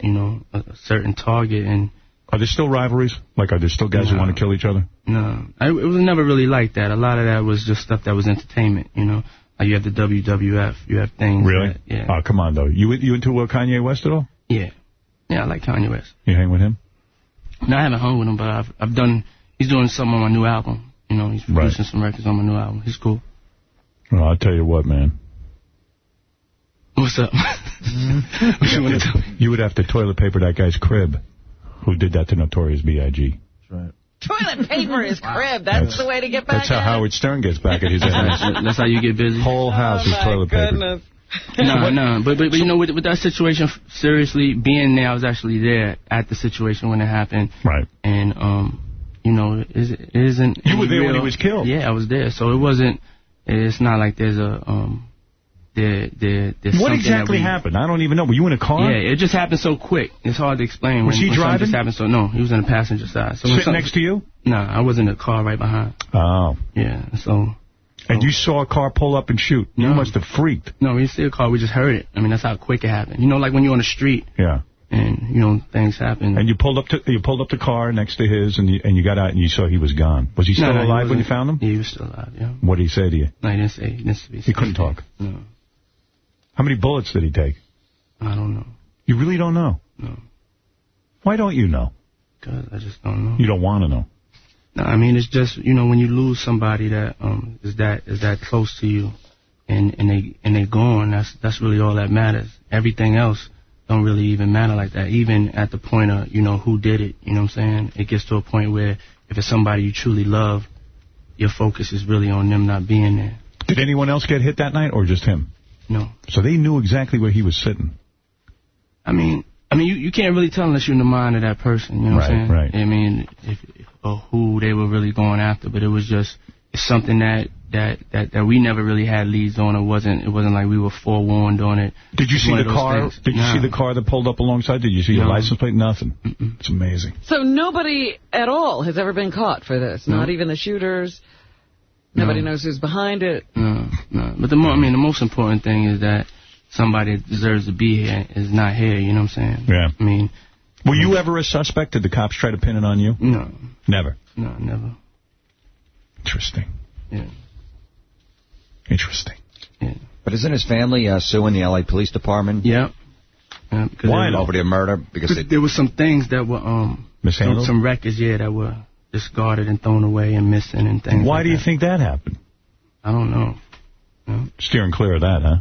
You know, a, a certain target, and Are there still rivalries? Like, are there still guys who want to kill each other? no, I, it was never really like that. A lot of that was just stuff that was entertainment. You know, like you have the WWF. You have things. Really? that- yeah. Oh, come on, though. You you into uh, Kanye West at all? yeah. Yeah, I like Kanye West. You hang with him? No, I haven't hung with him, but I've I've done. He's doing some on my new album. You know, he's Right. producing some records on my new album. He's cool. Well, I'll tell you what, man. What's up? what you want to? You would have to toilet paper that guy's crib who did that to Notorious B.I.G. That's right. Toilet paper is crib. That's, That's- the way to get back That's how at Howard Stern gets back at his enemies. That's how you get busy. Whole house Oh, is my toilet paper. no, no. But, but, but you know, with, with that situation, seriously, being there, I was actually there at the situation when it happened. Right. And, um, you know, it, it isn't... You were there when he was killed. Yeah, I was there. So it wasn't... It's not like there's a... um. There, there, there's What exactly we, happened? I don't even know. Were you in a car? Yeah, it just happened so quick. It's hard to explain. Was when, he when driving? Just happened so no, he was in the passenger side. So Sitting next to you? Nah, I was in the car right behind. Oh. Yeah, so... And you saw a car pull up and shoot. You No. must have freaked. No, we didn't see a car. We just heard it. I mean, that's how quick it happened. You know, like when you're on the street Yeah. and, you know, things happen. And you pulled up to you pulled up the car next to his, and you, and you got out and you saw he was gone. Was he still No, no, he alive when you found him? Yeah, he was still alive, yeah. What did he say to you? No, he didn't say. He didn't speak. He couldn't talk. No, How many bullets did he take? I don't know. You really don't know. No. Why don't you know? Because I just don't know. You don't want to know. No, I mean, it's just, you know, when you lose somebody that um is that is that close to you and, and they and they gone, that's that's really all that matters. Everything else don't really even matter like that. Even at the point of, you know, who did it, you know what I'm saying? It gets to a point where if it's somebody you truly love, your focus is really on them not being there. Did anyone else get hit that night, or just him? No. So they knew exactly where he was sitting. I mean, I mean, you, you can't really tell unless you're in the mind of that person. You know what I'm saying? Right, saying? I mean, if, or who they were really going after, but it was just it's something that that that that we never really had leads on. It wasn't it wasn't like we were forewarned on it. Did you see the car? things. Did you Nah. see the car that pulled up alongside? Did you see the No. license plate? Nothing. It's amazing. So nobody at all has ever been caught for this. No. Not even the shooters. Nobody No. knows who's behind it. No, no. But the mo- I mean, the most important thing is that somebody that deserves to be here is not here. You know what I'm saying? Yeah. I mean, Were you ever a suspect? Did the cops try to pin it on you? no, Never. no, never. Interesting. Yeah. Interesting. But isn't his family uh, suing the L.A. Police Department? Yeah. Yeah, because Why? Over the murder? Because there were some things that were um Mishandled? Some, some records, yeah, that were discarded and thrown away and missing and things. Why like do you that. think that happened? I don't know. Steering clear of that, huh?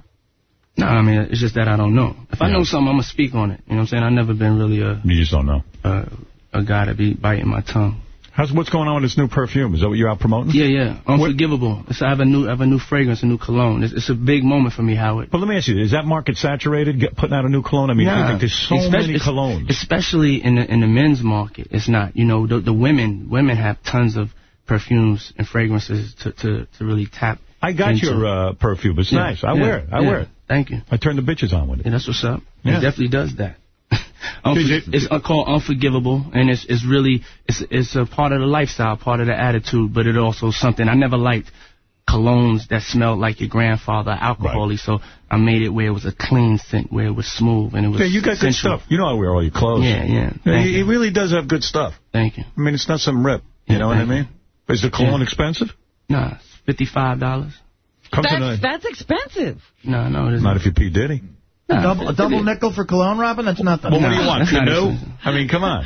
No, I mean it's just that I don't know. If I know something, I'm gonna speak on it. You know what I'm saying? I've never been really a You just don't know. a, a guy to be biting my tongue. How's what's going on with this new perfume? Is that what you're out promoting? Yeah, yeah, unforgivable. It's, I have a new, I have a new fragrance, a new cologne. It's, it's a big moment for me, Howard. But let me ask you, is that market saturated, get, putting out a new cologne? I mean, Nah. there's so Especially- many colognes. Especially in the in the men's market, it's not. You know, the, the women women have tons of perfumes and fragrances to to, to really tap. I got into. your uh, perfume. It's Yeah, nice. I yeah, wear it. I yeah. wear it. Thank you. I turn the bitches on with it. Yeah, that's what's up. It definitely does that. Unfor- it's uh, called unforgivable, and it's it's really it's it's a part of the lifestyle, part of the attitude, but it also something I never liked colognes that smelled like your grandfather, alcohol-y. So I made it where it was a clean scent, where it was smooth and it was. Yeah, you got good stuff. You know I wear all your clothes. Yeah, yeah. Yeah, he, he really does have good stuff. Thank you. I mean, it's not some rip. You Yeah, know what I thank you. mean? Is the cologne Yeah. expensive? Nah, it's fifty-five dollars. That's, that's expensive. No, no, it isn't. Not if you're P. Diddy. A double, a double nickel for cologne, Robin? That's nothing. Well, what do you want? that's not Canoe? I mean, come on.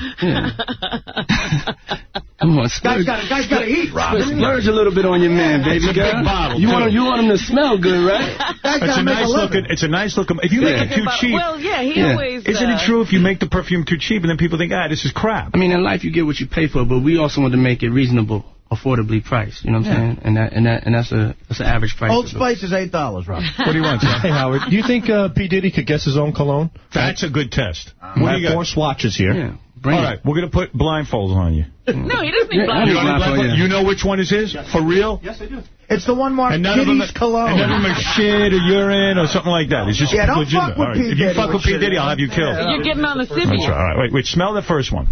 Come on, Guy's splurge, got guy's got to eat, Robin. splurge a little bit on your man, baby It's a big girl. bottle, you want him, you want him to smell good, right? it's, a nice a looking. It's a nice looking. If you make it too cheap, Well, yeah, he Yeah. always... isn't uh, it true? If you make the perfume too cheap, and then people think, ah, this is crap. I mean, in life you get what you pay for, but we also want to make it reasonable, affordably priced. You know what I'm Yeah. saying? And that and that and that's a that's an average price. Old Spice is eight dollars, Robin. What do you want, Sam? Hey, Howard, do you think uh, P. Diddy could guess his own cologne? That's a good test. I What do have got? four swatches here. Yeah, bring All it. right, we're going to put blindfolds on you. No, he doesn't need Yeah, blood. I You know know, blindfold, yeah. you know which one is his? For real? Yes, I do. It's the one marked And none, of them, Kitty's cologne. and none of them are shit or urine or something like that. It's just Yeah, don't legitimate. fuck with All P. If you fuck with with P. shit. Diddy, I'll have you killed. Yeah. You're getting on the That's all civvy. right. Wait, wait. Smell the first one.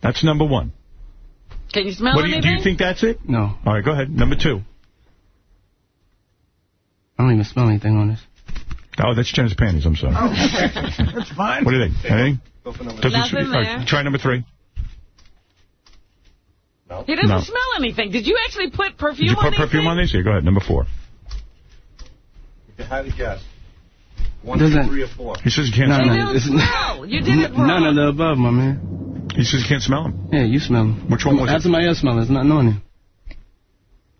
That's number one. Can you smell What do you, do you think that's it? No, All right, go ahead. Number two. I don't even smell anything on this. Oh, that's Jen's panties. I'm sorry. Oh, that's fine. What do you think? Anything? Doesn't Nothing all right, there. try number three. No. He doesn't No. smell anything. Did you actually put perfume Did you put these perfume things? on these? Here, go ahead. Number four. You had to guess. One, three, or four. He says he can't No, smell They them. no. it's- smell. You did it wrong. None of the above, my man. He says he can't smell them. Yeah, you smell them. Which one was Have it? somebody else smell. It's not knowing it.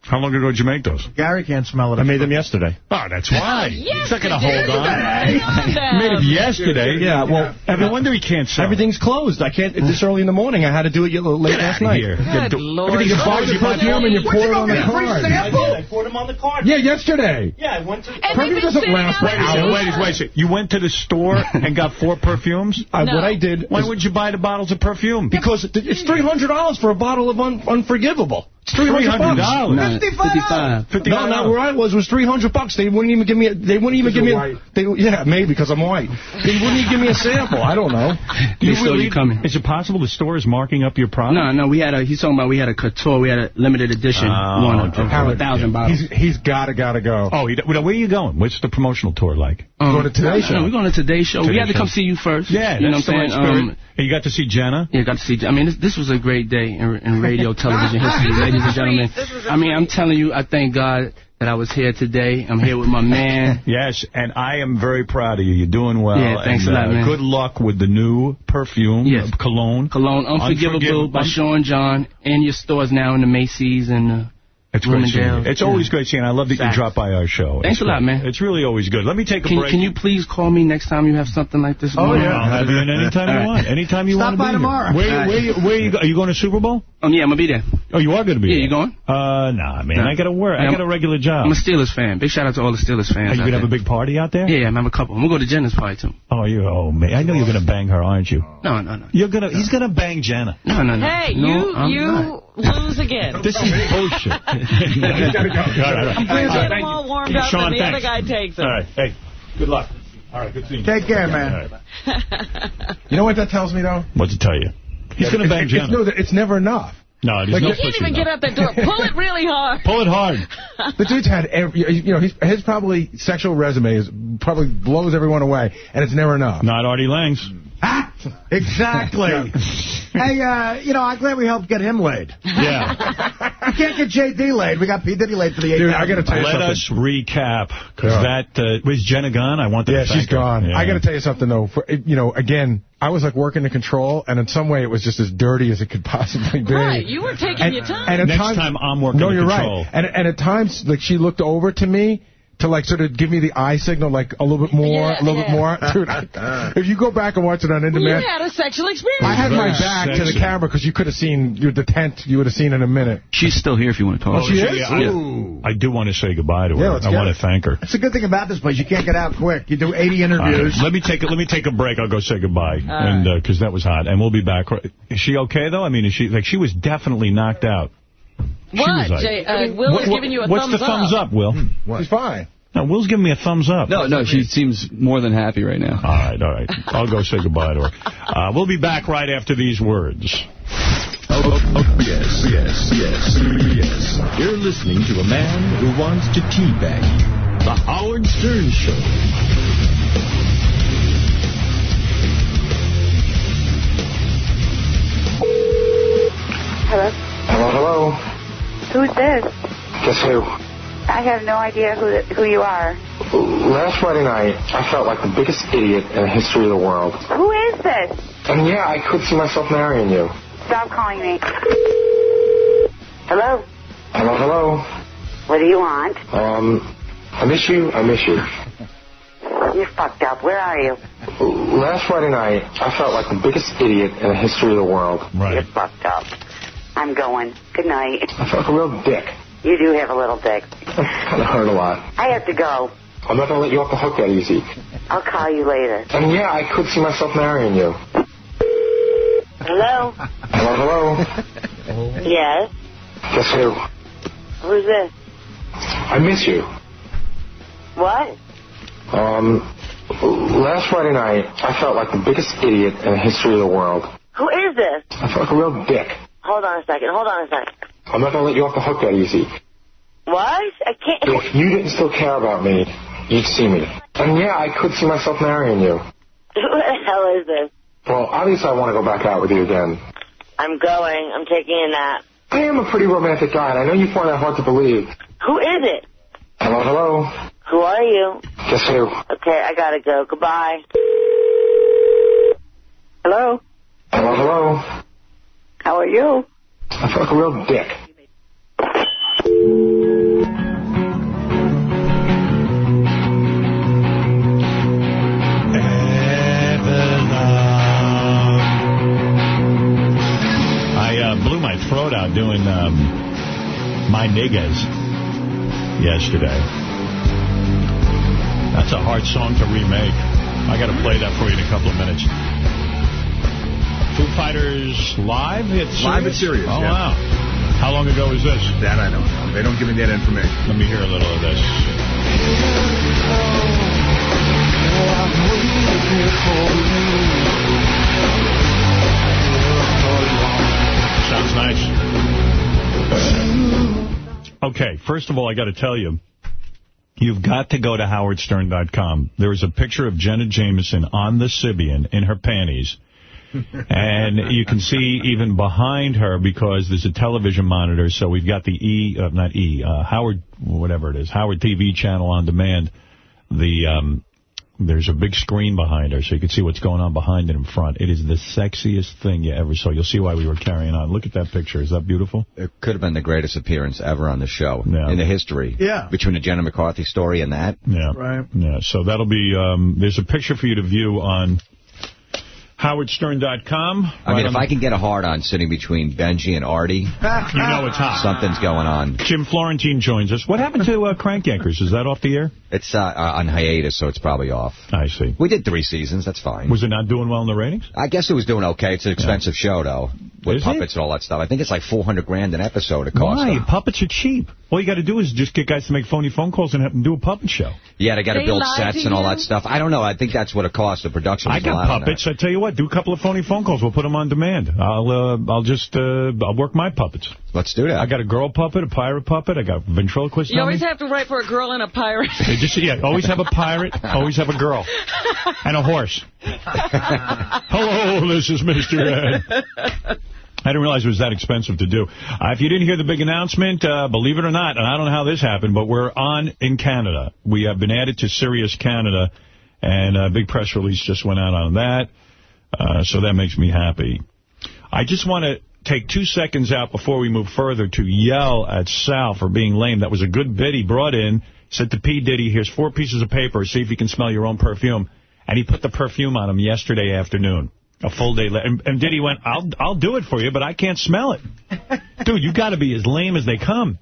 How long ago did you make those? Gary can't smell it. I made them yesterday. Oh, that's why. He's not going to hold on. I made it yesterday. Yeah, well, no wonder he can't sell. Everything's closed. I can't. This early in the morning, I had to do it uh, late last night. here. Yeah, Good do- Lord. Everything you buy, Lord, you you put perfume and you pour it on the card. I did. I poured them on the card. Yeah, yesterday. Yeah, I went to. Perfume doesn't last for Wait hours. wait, a- wait. You went to the store and got four perfumes? What I did. Why is- would you buy the bottles of perfume? Because it's three hundred dollars for a bottle of Unforgivable. It's three hundred 300. bucks. No, 55. No, not where I was. Was three hundred bucks. They wouldn't even give me. A, they wouldn't even give me. A, they, yeah, maybe because I'm white. They wouldn't even give me a sample. I don't know. They saw you coming. Is it possible the store is marking up your product? No, no, we had a, he's talking about we had a couture, we had a limited edition Oh, one of, okay. a thousand bottles. He's he's gotta gotta go. Oh, he, where are you going? What's the promotional tour like? Um, Going to Today Show. no, we're going to Today Show. we Today had to come see you first. Yeah, you know that's what the I'm saying? spirit. Um, and you got to see Jenna? yeah, got to see. I mean, this, this was a great day in, in radio, television history, ladies and gentlemen. I mean, I'm telling you, I thank God that I was here today. I'm here with my man. Yes, and I am very proud of you. You're doing well. Yeah, thanks and, a lot, uh, man. Good luck with the new perfume, Yes. uh, cologne. Cologne Unforgivable by Sean John in your stores now in the Macy's and uh, It's great seeing you. Bloomingdale. It's always great seeing you. I love that Facts. you drop by our show. Thanks It's a lot, man. It's really always good. Let me take a Can, break. can you please call me next time you have something like this? Oh, going yeah. on? I'll have you in anytime you want. Anytime you Stop want to by be here. tomorrow. Where, you- All right. where, you- where you go? Are you going to Super Bowl? Um, yeah, I'm going to be there. Oh, you are going to be Yeah, there? you going? Uh, nah, man. Nah. I got to work. I got a regular job. I'm a Steelers fan. Big shout out to all the Steelers fans. Are you going to have a big party out there? Yeah, yeah, I'm gonna have a couple. I'm gonna go to Jenna's party too. Oh, you. Oh, man. I know you're going to bang her, aren't you? No, no, no. You're gonna. He's gonna bang Jenna. No, no, no. Hey, you you not. Lose again. This is bullshit. All right, all right. I'm glad All right. get them all warmed up Sean, and the thanks. other guy takes them. All right. Hey, good luck. All right, good seeing you. Take care, man. right. You know what that tells me though? What to tell you? He's going to bang It's, Jenna. it's, no, it's never enough. No, there's Like, no You can't even enough. get out that door. Pull it really hard. Pull it hard. The dude's had every, you know, he's, his probably sexual resume is probably blows everyone away, and it's never enough. Not Artie Lange's. Exactly. hey, uh, you know, I'm glad we helped get him laid. Yeah. We can't get J.D. laid. We got P. Diddy laid for the eight. Dude, I gotta tell you Let something. us recap. Because Yeah. that, uh, was Jenna gone? I want to Yeah, thank she's her. gone. Yeah. I got to tell you something, though. For, you know, again, I was like working the control, and in some way it was just as dirty as it could possibly be. Right, you were taking And, your time. and at Next times, time I'm working No, the you're control. right. And and at times, like she looked over to me to like sort of give me the eye signal, like a little bit more, Yeah, a little yeah. bit more. Dude, I, if you go back and watch it on you had a sexual experience. I had my Very back to the camera because you could have seen you, the tent. You would have seen in a minute. She's still here if you want to talk. Oh, she is? I, Ooh. I do want to say goodbye to her. Yeah, I want it. to thank her. It's a good thing about this place. You can't get out quick. You do 80 All right. interviews. Let me take a, let me take a break. I'll go say goodbye, and because that was hot, and we'll be back. Is she okay though? I mean, is she like she was definitely knocked out? What? like- Jay, uh, Will What- is what- giving you a what's thumbs the thumbs up, Will? She's fine. No, Will's giving me a thumbs up. No, no, she seems more than happy right now. All right, all right. I'll go say goodbye to her. Uh, we'll be back right after these words. Oh, oh, oh, yes, yes, yes, yes. You're listening to a man who wants to teabag you. The Howard Stern Show. Hello? Hello, hello. Who's this? Guess who? I have no idea who who you are. Last Friday night, I felt like the biggest idiot in the history of the world. Who is this? And yeah, I could see myself marrying you. Stop calling me. Hello? Hello, hello. What do you want? Um, I miss you, I miss you. You're fucked up. Where are you? Last Friday night, I felt like the biggest idiot in the history of the world. Right. You're fucked up. I'm going. Good night. I felt like a real dick. You do have a little dick. of hurt a lot. I have to go. I'm not going to let you off the hook that easy. I'll call you later. And yeah, I could see myself marrying you. Hello? Hello, hello. Yes? Guess who? Who's this? I miss you. What? Um, last Friday night, I felt like the biggest idiot in the history of the world. Who is this? I felt like a real dick. Hold on a second. Hold on a second. I'm not going to let you off the hook that easy. What? I can't. If you didn't still care about me, you'd see me. And yeah, I could see myself marrying you. Who the hell is this? Well, obviously I want to go back out with you again. I'm going. I'm taking a nap. I am a pretty romantic guy, and I know you find that hard to believe. Who is it? Hello, hello. Who are you? Guess who? Okay, I gotta go. Goodbye. Hello? Hello, hello. How are you? I feel like a real dick. I uh, blew my throat out doing um, my niggas yesterday. That's a hard song to remake. I got to play that for you in a couple of minutes. Foo Fighters live at Sirius? Live at Sirius, Oh, yeah. wow. How long ago was this? That I don't know. They don't give me that information. Let me hear a little of this. Sounds nice. Okay, first of all, I got to tell you, you've got to go to howardstern.com. There is a picture of Jenna Jameson on the Sybian in her panties. And you can see even behind her because there's a television monitor. So we've got the E, uh, not E, uh, Howard, whatever it is, Howard TV channel on demand. The um, there's a big screen behind her, so you can see what's going on behind and in front. It is the sexiest thing you ever saw. You'll see why we were carrying on. Look at that picture. Is that beautiful? It could have been the greatest appearance ever on the show Yeah. in the history. Yeah. Between the Jenna McCarthy story and that. Yeah. Right. Yeah, so that'll be, um, there's a picture for you to view on howardstern.com. I mean, if I can get a hard on sitting between Benjy and Artie, You know it's hot. something's going on. Jim Florentine joins us. What happened to uh, Crank Yankers? Is that off the air? It's uh, uh, on hiatus, so it's probably off. I see. We did three seasons. That's fine. Was it not doing well in the ratings? I guess it was doing okay. It's an expensive show, though, with Is it? puppets and all that stuff. I think it's like 400 grand an episode it costs. Why? them. Puppets are cheap. All you got to do is just get guys to make phony phone calls and have them do a puppet show. Yeah, they got to build sets and all that stuff. I don't know. I think that's what it costs. The production. I got puppets. I tell you what, do a couple of phony phone calls. We'll put them on demand. I'll uh, I'll just uh, I'll work my puppets. Let's do that. I got a girl puppet, a pirate puppet. I got ventriloquist. You always dummy. have to write for a girl and a pirate. Just yeah, always have a pirate, always have a girl, and a horse. Hello, this is Mr. Ed. I didn't realize it was that expensive to do. Uh, if you didn't hear the big announcement, uh, believe it or not, and I don't know how this happened, but we're on in Canada. We have been added to Sirius Canada, and a big press release just went out on that. Uh, so that makes me happy. I just want to take two seconds out before we move further to yell at Sal for being lame. That was a good bit he brought in. Said to P. Diddy, here's four pieces of paper. See if you can smell your own perfume. And he put the perfume on him yesterday afternoon. A full day later. And, and Diddy went, I'll I'll do it for you, but I can't smell it. Dude, you got to be as lame as they come.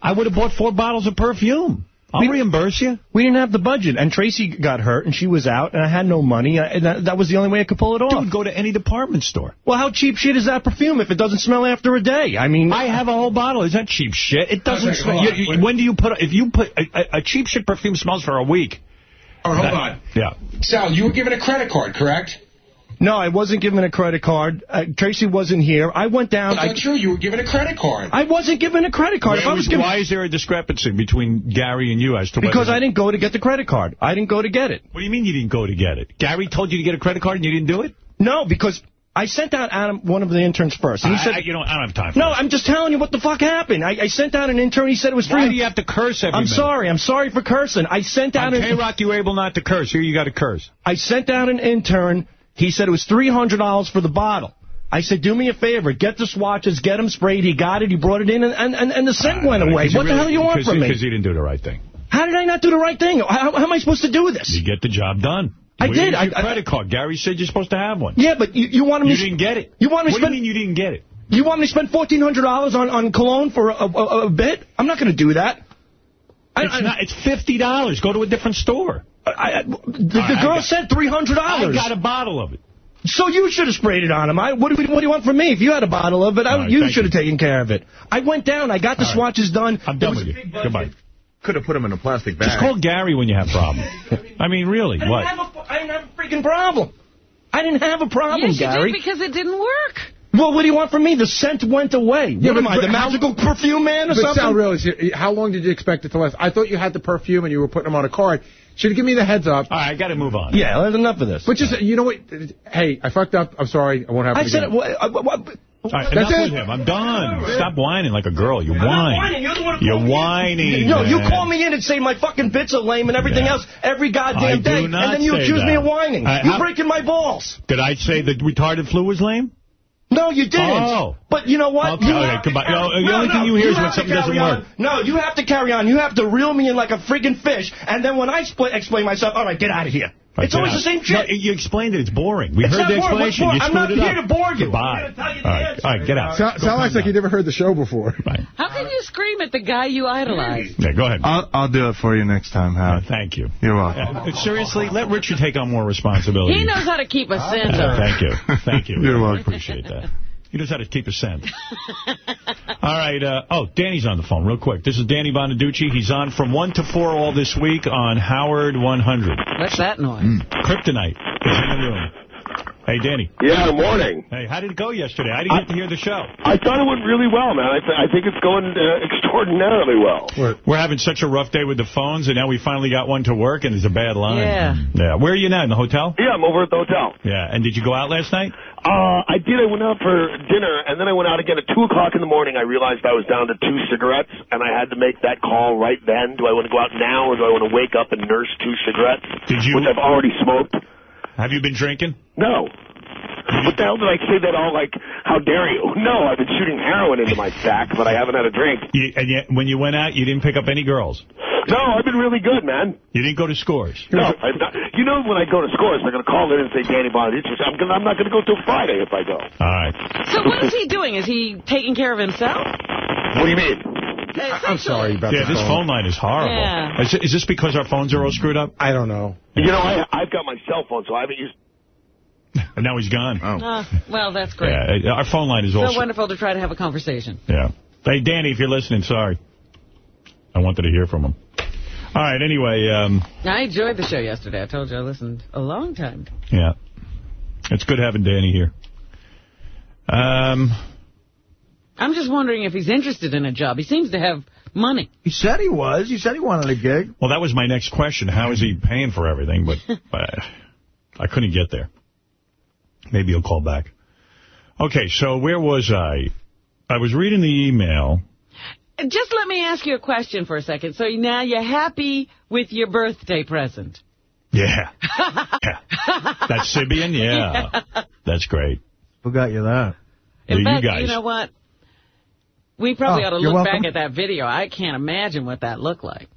I would have bought four bottles of perfume. I'll reimburse you. We didn't have the budget, and Tracy got hurt, and she was out, and I had no money, and that, that was the only way I could pull it off. Dude, go to any department store. Well, how cheap shit is that perfume if it doesn't smell after a day? I mean... I have a whole bottle. Is that cheap shit. It doesn't Okay, smell. You, you- when do you put, if you put, a, a- a cheap shit perfume smells for a week. All right, hold That- on. Yeah. Sal, you were given a credit card, correct? No, I wasn't given a credit card. Uh, Tracy wasn't here. I went down... That's I, not true. You were given a credit card. I wasn't given a credit card. If I Why, was given... why is there a discrepancy between Gary and you as to Because. I didn't go to get the credit card. I didn't go to get it. What do you mean you didn't go to get it? Gary told you to get a credit card and you didn't do it? No, because I sent out Adam, one of the interns first. And he I- said, I- you know, I don't have time for No, this. I'm just telling you what the fuck happened. I, I sent out an intern. He said it was free. Why do you have to curse every I'm minute? sorry. I'm sorry for cursing. I sent out On an... K-Rock, you were able not to curse. Here you got to curse. I sent out an intern. He said it was $300 for the bottle. I said, do me a favor, get the swatches, get them sprayed. He got it, he brought it in, and, and, and the scent went away. What the hell do you want from me? Because you didn't do the right thing. How did I not do the right thing? How, how am I supposed to do this? You get the job done. I Where's did. your I- I- credit card. Gary said you're supposed to have one. Yeah, but you, you wanted me... You didn't get it. You wanted me to What do you mean you didn't get it? You want me to spend $1,400 on, on cologne for a, a, a bit? I'm not going to do that. It's not. It's fifty dollars. Go to a different store. I, I, the, the I girl got- said $300. I got a bottle of it. So you should have sprayed it on him. I, what, do you, what do you want from me? If you had a bottle of it, I, All right, you should have taken care of it. I went down. I got the All right. swatches done. I'm done with a you. Goodbye. Could have put them in a plastic bag. Just call Gary when you have problems. I mean, really, I what? have a, I didn't have a freaking problem. I didn't have a problem, yes, you Gary. did because it didn't work. Well, what do you want from me? The scent went away. Yeah, what am but- I, but the how- magical perfume man or But something? Sal, really, how long did you expect it to last? I thought you had the perfume and you were putting them on a card. Should have given me the heads up. All right, I got to move on. yeah, that's enough of this. But just, you know what? Hey, I fucked up. I'm sorry. I won't have it I said again. it. What, uh, what, what, All right, That's enough it. with him. I'm done. Stop whining like a girl. You I'm not whine. whining. You're the one You're called me in. whining. No, you call me in and say my fucking bits are lame and everything Yeah. else every I goddamn do day, not and then you say accuse me of whining. I- You're how- breaking my balls. Did I say the retarded flu was lame? No, you didn't. Oh. But you know what? Okay, you okay, goodbye. No, the No, only no, thing you hear is when have something doesn't on. work. No, you have to carry on. You have to reel me in like a freaking fish, and then when I explain myself, all right, get out of here. It's always the same No, you explained it. It's boring. We It's heard the explanation. You? I'm not here up. to bore you. Goodbye. I'm tell you all, right. all right, get out. Sound, sound like you never heard the show before. How can you scream at the guy you idolize? Yeah, go ahead. I'll, I'll do it for you next time, Howard. thank you. You're welcome. Uh, seriously, let Richard take on more responsibility. He knows how to keep a Uh, center. thank you. Thank you. You're I welcome. appreciate that. He knows how to keep a scent. all right. Uh, oh, Danny's on the phone real quick. This is Danny Bonaduce. He's on from 1 to 4 all this week on Howard 100. What's that noise? Kryptonite is in the room. Hey, Danny. Yeah, morning. Hey, how did it go yesterday? I didn't get to hear the show. I thought it went really well, man. I, th I think it's going uh, extraordinarily well. We're, we're having such a rough day with the phones, and now we finally got one to work, and it's a bad line. Yeah. Yeah. Where are you now? In the hotel? Yeah, I'm over at the hotel. Yeah. And did you go out last night? Uh, I did. I went out for dinner, and then I went out again at 2 o'clock in the morning. I realized I was down to two cigarettes, and I had to make that call right then. Do I want to go out now, or do I want to wake up and nurse two cigarettes, Did you- which I've already smoked? Have you been drinking? No. What the hell did I say that all like, how dare you? No, I've been shooting heroin into my sack, but I haven't had a drink. You, and yet, when you went out, you didn't pick up any girls. No, I've been really good, man. You didn't go to scores. No, I'm not, you know when I go to scores, they're going to call in and say Danny Bonaduce. I'm, gonna, I'm not going to go till Friday if I go. All right. So what is he doing? Is he taking care of himself? What do you mean? I'm sorry about Yeah, the this phone line is horrible. Yeah. Is, is this because our phones are all screwed up? I don't know. You know, I, I've got my cell phone, so I haven't used. And now he's gone. Uh, well, that's great. Yeah, our phone line is also... So all... wonderful to try to have a conversation. Yeah. Hey, Danny, if you're listening, sorry. I wanted to hear from him. All right, anyway, um, I enjoyed the show yesterday. I told you I listened a long time. yeah. It's good having Danny here. Um, I'm just wondering if he's interested in a job. He seems to have money. He said he was. He said he wanted a gig. well, that was my next question. How is he paying for everything? But uh, I couldn't get there. Maybe he'll call back. Okay, so where was I? I was reading the email. Just let me ask you a question for a second. So now you're happy with your birthday present? Yeah. yeah. That's Sybian? Yeah. That's great. Who got you that? In fact, you guys. know what? We probably Oh, ought to look back at that video. I can't imagine what that looked like.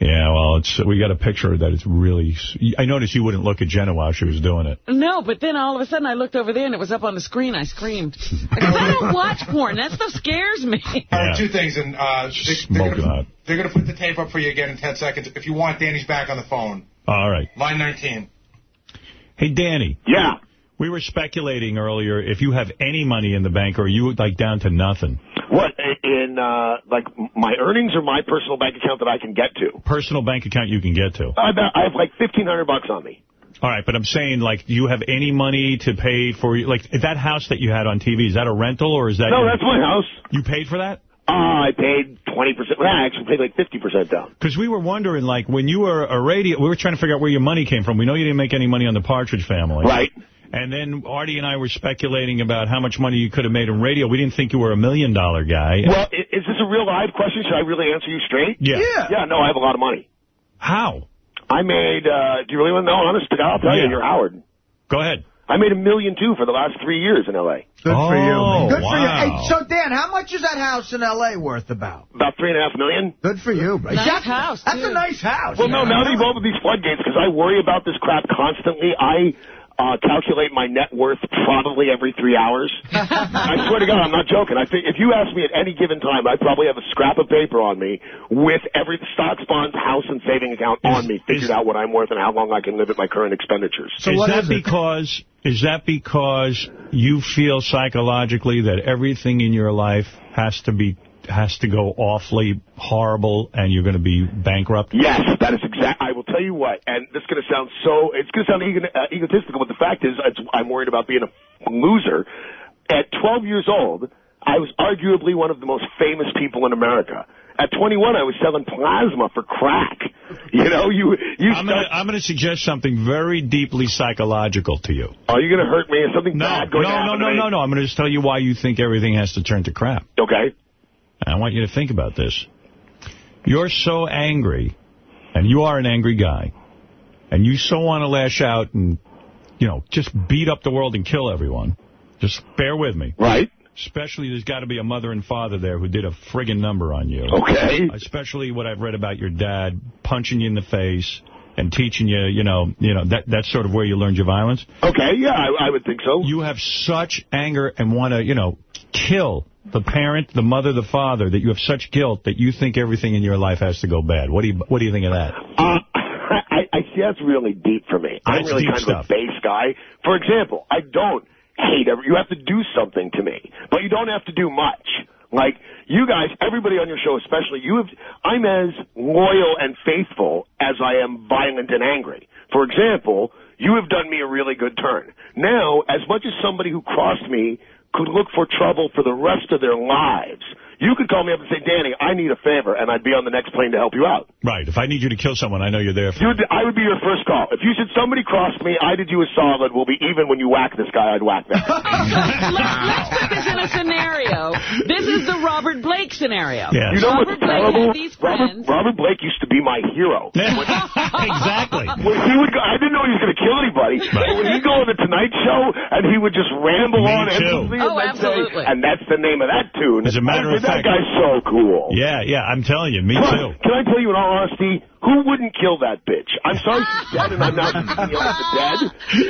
Yeah, well, it's we got a picture that it's really... I noticed you wouldn't look at Jenna while she was doing it. No, but then all of a sudden I looked over there and it was up on the screen. I screamed. Because I don't watch porn. That stuff scares me. All right, two things, and uh, they, they're gonna, they're gonna put the tape up for you again in 10 seconds. If you want, Danny's back on the phone. All right. Line 19. Hey, Danny. Yeah. We were speculating earlier if you have any money in the bank or are you, like, down to nothing. What, in, uh, like, my earnings or my personal bank account that I can get to? Personal bank account you can get to. I, I have like 1500 bucks on me. All right, but I'm saying, like, do you have any money to pay for, like, that house that you had on TV, is that a rental or is that... No, your- that's my house. You paid for that? Uh, I paid 20%. Well, I actually paid like 50% down. Because we were wondering, like, when you were a radio, we were trying to figure out where your money came from. We know you didn't make any money on the Partridge Family. Right. And then Artie and I were speculating about how much money you could have made in radio. We didn't think you were a million-dollar guy. Well, is this a real live question? Should I really answer you straight? Yeah. Yeah. Yeah, no, I have a lot of money. How? I made, uh, do you really want to know? Honest to God, I'll tell Yeah. you, you're Howard. Go ahead. I made a million two for the last three years in L.A. Good for you. Oh, Good for you. Hey, so, Dan, how much is that house in L.A. worth about? About three and a half million. Good for you. bro. Nice That's- house, That's too. a nice house. Well, no, now that you've opened these floodgates, because I worry about this crap constantly, I uh, calculate my net worth probably every three hours. I swear to God, I'm not joking. I think if you ask me at any given time, I probably have a scrap of paper on me with every stocks, bonds, house, and saving account on me, figured out what I'm worth and how long I can live at my current expenditures. So is that because is that because you feel psychologically that everything in your life has to be has to go awfully horrible and you're going to be bankrupt? Yes, that is exact. I will tell you what, and this is going to sound so, it's going to sound ego, uh, egotistical, but the fact is, I'm worried about being a loser. At 12 years old, I was arguably one of the most famous people in America. At 21, I was selling plasma for crack. You know, you you. I'm going to going suggest something very deeply psychological to you. Are you going to hurt me? Is something No, bad no, to no, happen no, to me? no, no. I'm going to just tell you why you think everything has to turn to crap. Okay. I want you to think about this. You're so angry, and you are an angry guy, and you so want to lash out and, you know, just beat up the world and kill everyone. Just bear with me. Right. Especially there's got to be a mother and father there who did a friggin' number on you. Okay. Especially what I've read about your dad punching you in the face and teaching you, you know, you know that that's sort of where you learned your violence. Okay, yeah, I, I would think so. You have such anger and want to, you know, kill the parent, the mother, the father, that you have such guilt that you think everything in your life has to go bad. What do you What do you think of that? Uh, I, I see that's really deep for me. I'm really kind stuff. of a base guy. For example, I don't hate every. You have to do something to me, but you don't have to do much. Like you guys, everybody on your show, especially you have. I'm as loyal and faithful as I am violent and angry. For example, you have done me a really good turn. Now, as much as somebody who crossed me could look for trouble for the rest of their lives, you could call me up and say, Danny, I need a favor, and I'd be on the next plane to help you out. Right. If I need you to kill someone, I know you're there for. You'd, I would be your first call. If you said somebody crossed me, I did you a solid. We'll be even when you whack this guy. I'd whack them. Let's put this in a scenario. This is the Robert Blake scenario. You know Robert what's Blake terrible? these Robert, friends. Robert Blake used to be my hero. exactly. When he would go, I didn't know he was going to kill anybody. But when he'd go on the Tonight Show and he would just ramble Me on too. endlessly, Oh, and then say- and that's the name of that tune. As a matter of fact- that guy's so cool. Yeah, yeah, I'm telling you, me Plus, too. Can I tell you in all honesty, who wouldn't kill that bitch? I'm sorry she's dead and I'm not speaking ill of the dead,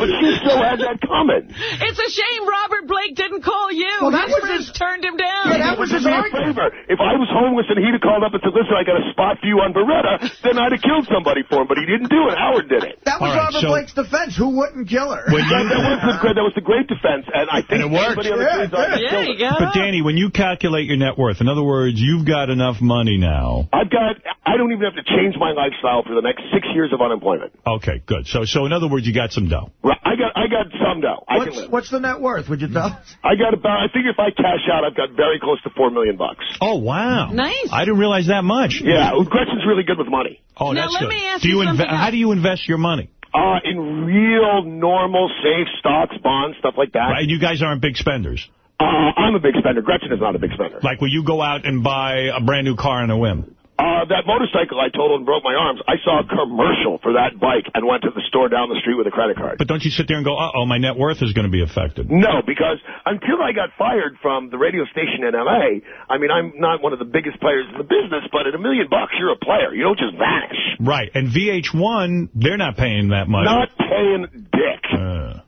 but she still had that coming. It's a shame Robert Blake didn't call you. Well, that You was just turned him down. Do me a favor. If I was homeless and he'd have called up and said, listen, I got a spot for you on Baretta, then I'd have killed somebody for him, but he didn't do it. Howard did it. That was All right, Robert so- Blake's defense. Who wouldn't kill her? When That, you- that was the great, that was the great defense, and I think And it worked. anybody on the Yeah, kids Yeah, kill you her. But Danny, when you calculate your net worth, in other words, you've got enough money now. I've got, I don't even have to change my lifestyle for the next six years of unemployment. Okay, good. So, so in other words, you got some dough. Right, I got, I got some dough. What's, what's the net worth? Would you tell? I got about, I think if I cash out, I've got very close to four million bucks. Oh, wow. Nice. I didn't realize that much. Yeah, Gretchen's really good with money. Oh, Now, that's let good. me ask do you you something How do you invest your money? Uh, in real, normal, safe stocks, bonds, stuff like that. Right, you guys aren't big spenders. Uh, I'm a big spender. Gretchen is not a big spender. Like, will you go out and buy a brand new car on a whim? Uh, that motorcycle I totaled and broke my arms, I saw a commercial for that bike and went to the store down the street with a credit card. But don't you sit there and go, uh-oh, my net worth is going to be affected. No, because until I got fired from the radio station in L.A., I mean, I'm not one of the biggest players in the business, but at a million bucks, you're a player. You don't just vanish. Right, and VH1, they're not paying that much. Not paying dick. Uh,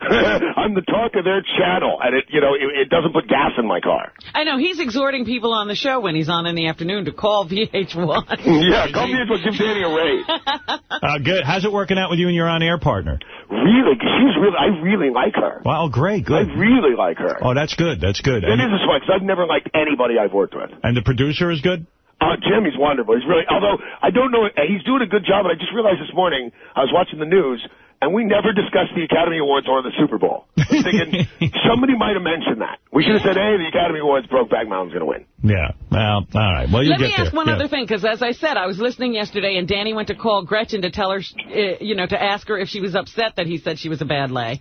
I'm the talk of their channel, and it, you know, it, it doesn't put gas in my car. I know, he's exhorting people on the show when he's on in the afternoon to call VH1. yeah, come here and give Danny a raise. uh, good. How's it working out with you and your on-air partner? Really, she's really, I really like her. Wow, great, good. I really like her. Oh, that's good, that's good. It And, is a sweat, because I've never liked anybody I've worked with. and the producer is good? Uh, Jim, he's wonderful. He's really, although I don't know, he's doing a good job, and I just realized this morning, I was watching the news, and we never discussed the Academy Awards or the Super Bowl. Thinking, somebody might have mentioned that. We should have said, hey, the Academy Awards, Brokeback Mountain's going to win. Yeah. Well, all right. Well, you Let get me there. ask one Yeah. other thing, because as I said, I was listening yesterday, and Danny went to call Gretchen to tell her, uh, you know, to ask her if she was upset that he said she was a bad lay.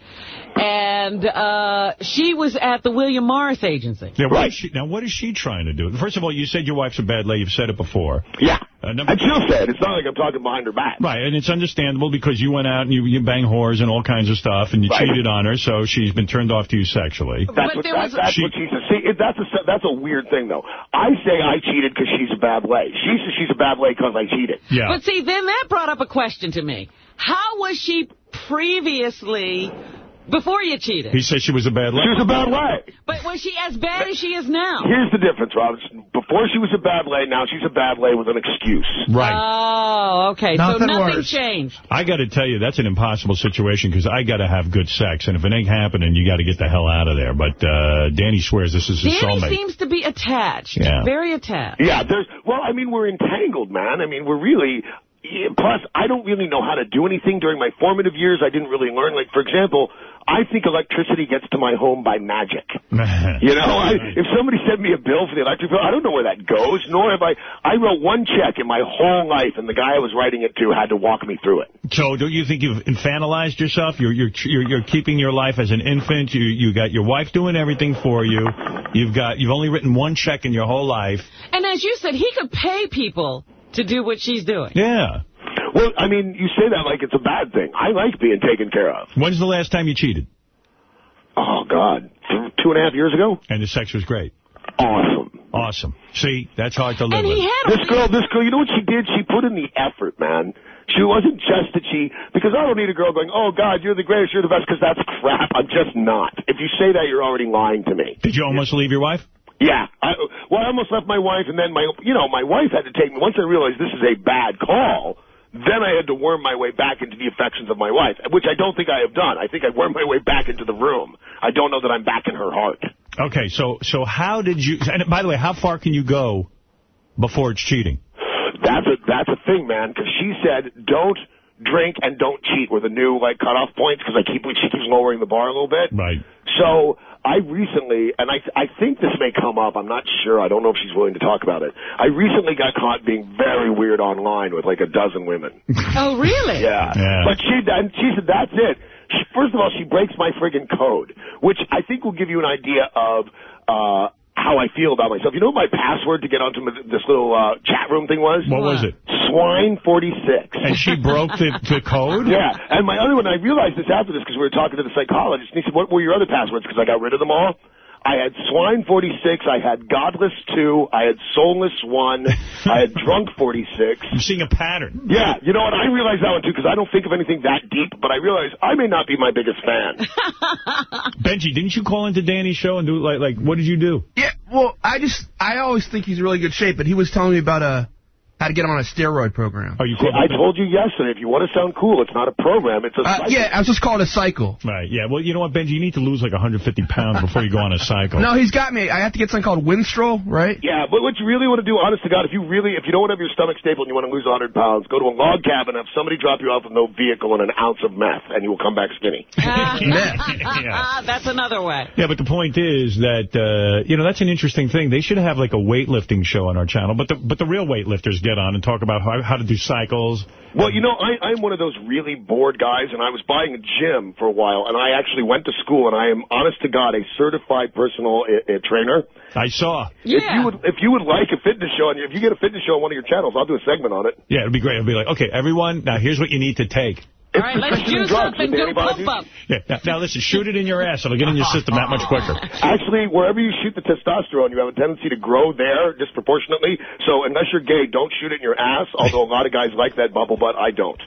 And uh, she was at the William Morris agency. Yeah, what is she, now, what is she trying to do? First of all, you said your wife's a bad lay. You've said it before. Yeah. Uh, number And she'll say it. It's not like I'm talking behind her back. Right, and it's understandable because you went out and you, you bang whores and all kinds of stuff, and you Right. cheated on her, so she's been turned off to you sexually. That's But what, there that, was- that's She- what she says. See, it, that's a that's a weird thing though. I say I cheated because she's a bad lay. She says she's a bad lay because I cheated. Yeah. But see, then that brought up a question to me. How was she previously, before you cheated? He said she was a bad lay. She was a bad lay. But was she as bad as she is now? Here's the difference, Robinson. Before she was a bad lay, now she's a bad lay with an excuse. Right. Oh, okay. so Nothing nothing worse. changed. I got to tell you, that's an impossible situation because I got to have good sex, and if it ain't happening, you got to get the hell out of there. But uh, Danny swears this is his Danny soulmate. seems to be attached. Yeah. Very attached. Yeah, there's. Well, I mean, we're entangled, man. I mean, we're really. Plus, I don't really know how to do anything during my formative years. I didn't really learn. Like, for example, I think electricity gets to my home by magic. You know, I, if somebody sent me a bill for the electric bill, I don't know where that goes. Nor have I. I wrote one check in my whole life, and the guy I was writing it to had to walk me through it. So, don't you think you've infantilized yourself? You're you're you're, you're keeping your life as an infant. You you got your wife doing everything for you. You've got you've only written one check in your whole life. And as you said, he could pay people to do what she's doing. Yeah. Well, I mean, you say that like it's a bad thing. I like being taken care of. When's the last time you cheated? Oh God, two and a half years ago. And the sex was great. Awesome. Awesome. See, that's hard to live And with. had This girl, this girl, you know what she did? She put in the effort, man. She wasn't just that she, because I don't need a girl going, oh, God, you're the greatest, you're the best, because that's crap. I'm just not. If you say that, you're already lying to me. Did you almost leave your wife? Yeah. I, well, I almost left my wife, and then my, you know, my wife had to take me. Once I realized this is a bad call, then I had to worm my way back into the affections of my wife, which I don't think I have done. I think I wormed my way back into the room. I don't know that I'm back in her heart. Okay, so so how did you... And by the way, how far can you go before it's cheating? That's a that's a thing, man. Because she said, don't drink and don't cheat were the new like cutoff points. Because I keep she keeps lowering the bar a little bit. Right. So I recently, and I I think this may come up. I'm not sure. I don't know if she's willing to talk about it. I recently got caught being very weird online with like a dozen women. Oh, really? Yeah. Yeah. But she and she said that's it. She, first of all, she breaks my friggin' code, which I think will give you an idea of uh how I feel about myself. You know what my password to get onto my, this little uh, chat room thing was? What was it? Swine forty six. And she broke the, the code? Yeah, and my other one, I realized this after this because we were talking to the psychologist, and he said, what were your other passwords? Because I got rid of them all. I had Swine 46, I had Godless 2, I had Soulless 1, I had Drunk 46. I'm seeing a pattern. Yeah, you know what, I realize that one too, because I don't think of anything that deep, but I realize I may not be my biggest fan. Benjy, didn't you call into Danny's show and do, like, like what did you do? Yeah, well, I just, I always think he's in really good shape, but he was telling me about uh, how to get him on a steroid program. Oh, you See, I told you yesterday, if you want to sound cool, it's not a program, it's a Uh, cycle. yeah, I was just calling it a cycle. Right, yeah. Well, you know what, Benjy? You need to lose like 150 pounds before you go on a cycle. No, he's got me. I have to get something called Winstrol, right? Yeah, but what you really want to do, honest to God, if you really, if you don't want to have your stomach stable and you want to lose 100 pounds, go to a log cabin, have somebody drop you off with no vehicle and an ounce of meth, and you will come back skinny. yeah. That's another way. Yeah, but the point is that, uh, you know, that's an interesting thing. They should have like a weightlifting show on our channel, but the, but the real weightlifters get on and talk about how, how to do cycles. Well, you know, I, I'm one of those really bored guys, and I was buying a gym for a while, and I actually went to school, and I am, honest to God, a certified personal uh, uh, trainer. I saw. If you would, if you would like a fitness show, and if you get a fitness show on one of your channels, I'll do a segment on it. Yeah, it'd be great. I'd be like, okay, everyone, now here's what you need to take. All right, let's juice up and do pump up. Yeah, now, now listen, shoot it in your ass. It'll get in your system that much quicker. Actually, wherever you shoot the testosterone, you have a tendency to grow there disproportionately. So unless you're gay, don't shoot it in your ass, although a lot of guys like that bubble butt. I don't.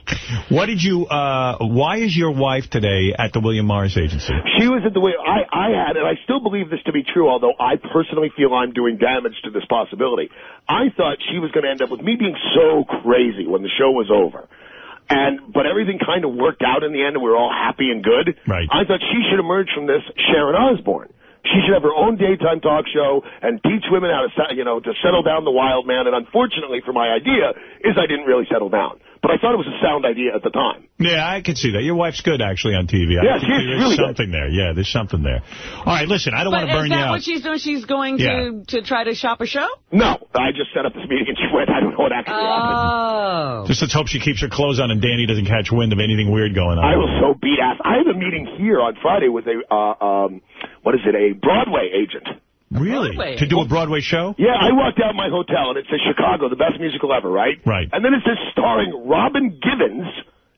What did you, uh, why is your wife today at the William Morris Agency? She was at the way I, I had, and I still believe this to be true, although I personally feel I'm doing damage to this possibility. I thought she was going to end up with me being so crazy when the show was over. And but everything kind of worked out in the end, and we were all happy and good. Right. I thought she should emerge from this Sharon Osbourne. She should have her own daytime talk show and teach women how to, you know, to settle down the wild man. And unfortunately for my idea, is I didn't really settle down. But I thought it was a sound idea at the time. Yeah, I can see that. Your wife's good, actually, on TV. I Yeah, think she's there's really good. something there. Yeah, there's something there. All right, listen, I don't want to burn you out. is you that out. what she's doing? She's going Yeah. to, to try to shop a show? No, I just set up this meeting and she went. I don't know what actually happened. Oh. Just let's hope she keeps her clothes on and Danny doesn't catch wind of anything weird going on. I was so beat ass. I have a meeting here on Friday with a, uh, um, what is it, a Broadway agent. Really? To do a Broadway show? Yeah, I walked out my hotel and it says Chicago, the best musical ever, right? Right. And then it says starring Robin Givens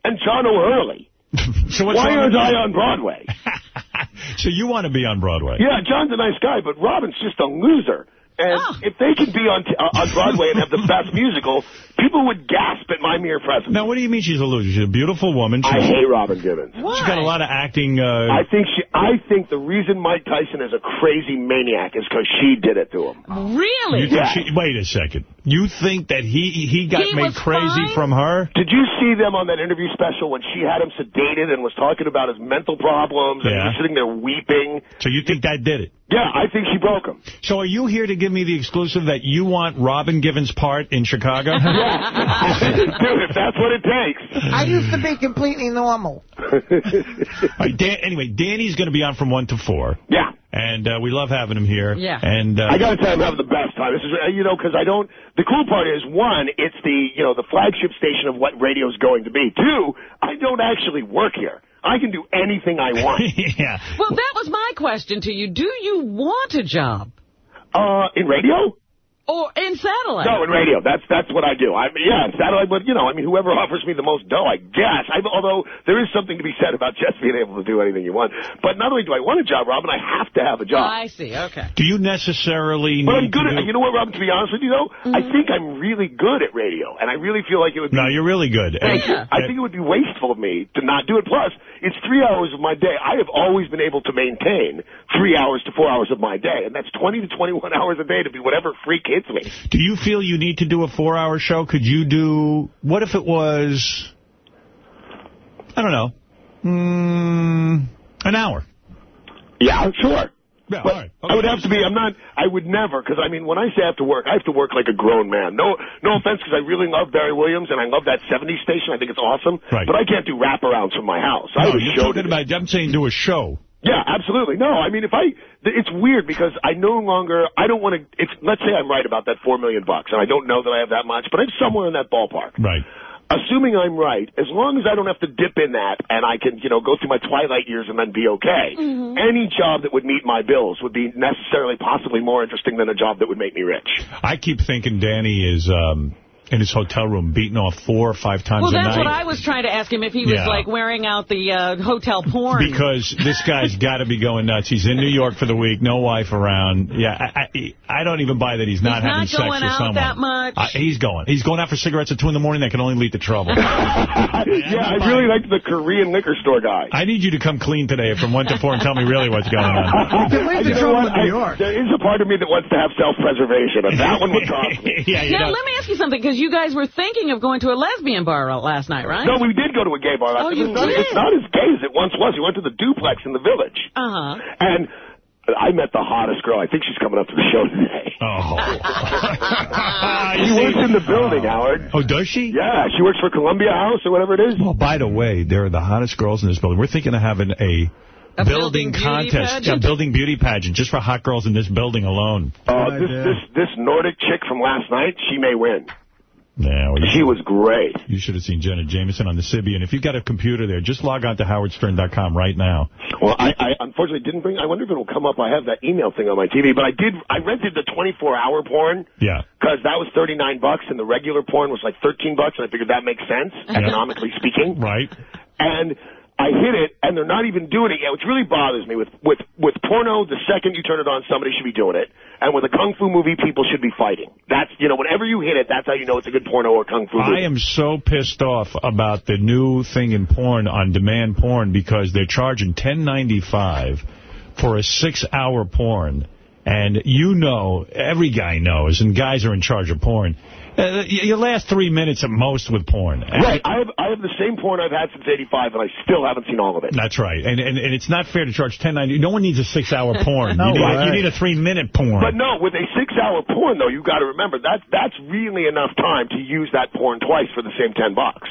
and John O'Hurley. so what's Why aren't I you? on Broadway? So you want to be on Broadway? Yeah, John's a nice guy, but Robin's just a loser. And if they could be on t- uh, on Broadway and have the best musical, people would gasp at my mere presence. Now, what do you mean she's a loser? She's a beautiful woman. I hate Robin Givens. She's got a lot of acting. Uh, I think she. I think the reason Mike Tyson is a crazy maniac is because she did it to him. Really? you think she, wait a second. You think that he he got He made crazy fine? from her? Did you see them on that interview special when she had him sedated and was talking about his mental problems and he was sitting there weeping? So you think that did it? Yeah, I think she broke him. So are you here to give me the exclusive that you want Robin Givens' part in Chicago? Dude, if that's what it takes. I used to be completely normal. All right, Dan, anyway, Danny's going to be on from 1 to 4. Yeah. And uh, we love having him here. Yeah. And uh, I got to tell you, I'm having the best time. This is, uh, you know, because I don't. The cool part is one, it's the you know the flagship station of what radio's going to be. Two, I don't actually work here. I can do anything I want. yeah. Well, that was my question to you. Do you want a job? Uh, in radio? Or in satellite. No, in radio. That's that's what I do. I mean, yeah, satellite, but you know, I mean, whoever offers me the most dough, I guess. I, although there is something to be said about just being able to do anything you want. But not only do I want a job, Robin, I have to have a job. I see. Okay. Do you necessarily But I'm need good to at, you know what, Robin, to be honest with you, though? I mm-hmm. think I'm really good at radio, and I really feel like it would be... No, you're really good. Thank you. I think it would be wasteful of me to not do it. Plus, it's three hours of my day. I have always been able to maintain three hours to four hours of my day, and that's 20 to 21 hours a day to be whatever freak Do you feel you need to do a four-hour show? Could you do... What if it was... I don't know. Mm, an hour. Yeah, sure. Yeah, but all right. I would have to be, I'm not, I would never, because I mean, when I say I have to work, I have to work like a grown man. No no offense, because I really love Barry Williams, and I love that 70s station. I think it's awesome. Right. But I can't do wraparounds from my house. I No, have a you're show talking about... I'm saying do a show. Yeah, absolutely. No, I mean, if I, it's weird because I no longer, I don't want to, it's, let's say I'm right about that four million bucks, and I don't know that I have that much, but I'm somewhere in that ballpark. Right. Assuming I'm right, as long as I don't have to dip in that and I can, you know, go through my twilight years and then be okay, any job that would meet my bills would be necessarily possibly more interesting than a job that would make me rich. I keep thinking Danny is um, in his hotel room beating off four or five times Well, a that's night. what I was trying to ask him, if he was, Yeah. like, wearing out the uh, hotel porn. Because this guy's got to be going nuts. He's in New York for the week, no wife around. Yeah, I, I, I don't even buy that he's not He's having not sex going with out someone. that much. Uh, he's going. He's going out for cigarettes at 2 in the morning. That can only lead to trouble. yeah, I really like the Korean liquor store guy. I need you to come clean today from 1 to 4 and tell me really what's going on. You know what? I- There is a part of me that wants to have self-preservation, and that one would cost me. yeah, now, let me ask you something, because you guys were thinking of going to a lesbian bar last night, right? No, we did go to a gay bar. Oh, it's, you not, did? it's not as gay as it once was. We went to the duplex in the village. Uh-huh. And I met the hottest girl. I think she's coming up to the show today. Oh. she works in the building, Howard. Oh, does she? Yeah, she works for Columbia House or whatever it is. Well, by the way, they're the hottest girls in this building. We're thinking of having a, A building, building contest, pageant? a building beauty pageant, just for hot girls in this building alone. Uh, this, this this Nordic chick from last night, she may win. Yeah, well, She was great. You should have seen Jenna Jameson on the Sybian. If you've got a computer there, just log on to howardstern.com right now. Well, I, I unfortunately didn't bring. I wonder if it'll come up. I have that email thing on my TV, but I did. I rented the 24-hour porn Yeah. because that was 39 bucks, and the regular porn was like 13 bucks, and I figured that makes sense economically speaking. Right. And I hit it, and they're not even doing it yet, which really bothers me. With with with porno, the second you turn it on, somebody should be doing it, and with a kung fu movie, people should be fighting. That's you know, whenever you hit it, that's how you know it's a good porno or kung fu movie. I am so pissed off about the new thing in porn, on-demand porn, because they're charging $10.95 for a six-hour porn. And you know, every guy knows, and guys are in charge of porn, uh, you you last three minutes at most with porn. Right, I have I have the same porn I've had since '85, and I still haven't seen all of it. That's right. And, and and it's not fair to charge $10.90. No one needs a six-hour porn. No, you, need, right. you need a three-minute porn. But no, with a six-hour porn though, you've got to remember that that's really enough time to use that porn twice for the same ten bucks.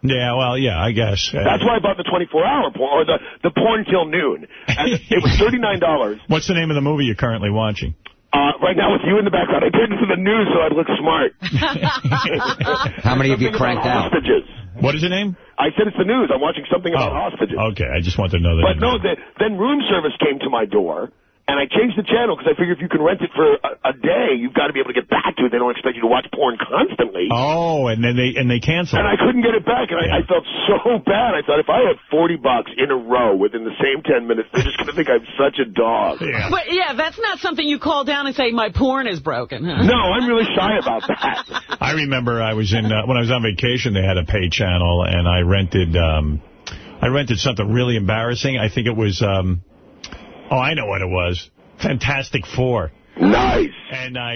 Yeah, well, yeah, I guess. Uh, That's why I bought the 24-hour porn or the the porn till noon, and it was thirty-nine dollars. What's the name of the movie you're currently watching? Uh, right now with you in the background, I turned it to the news so I'd look smart. How many have you cranked out? Hostages. What is the name? I said it's the news. I'm watching something about hostages. Okay, I just want to know that. But no, the, then room service came to my door, and I changed the channel because I figure if you can rent it for a, a day, you've got to be able to get back to it. They don't expect you to watch porn constantly. Oh, and then they and they cancel. And I couldn't get it back, and I, I felt so bad. I thought if I had 40 bucks in a row within the same 10 minutes, they're just going to think I'm such a dog. Yeah. But, yeah, that's not something you call down and say, my porn is broken. Huh? No, I'm really shy about that. I remember I was in uh, when I was on vacation. They had a pay channel, and I rented um, I rented something really embarrassing. I think it was um, oh, I know what it was. Fantastic Four. Nice. And I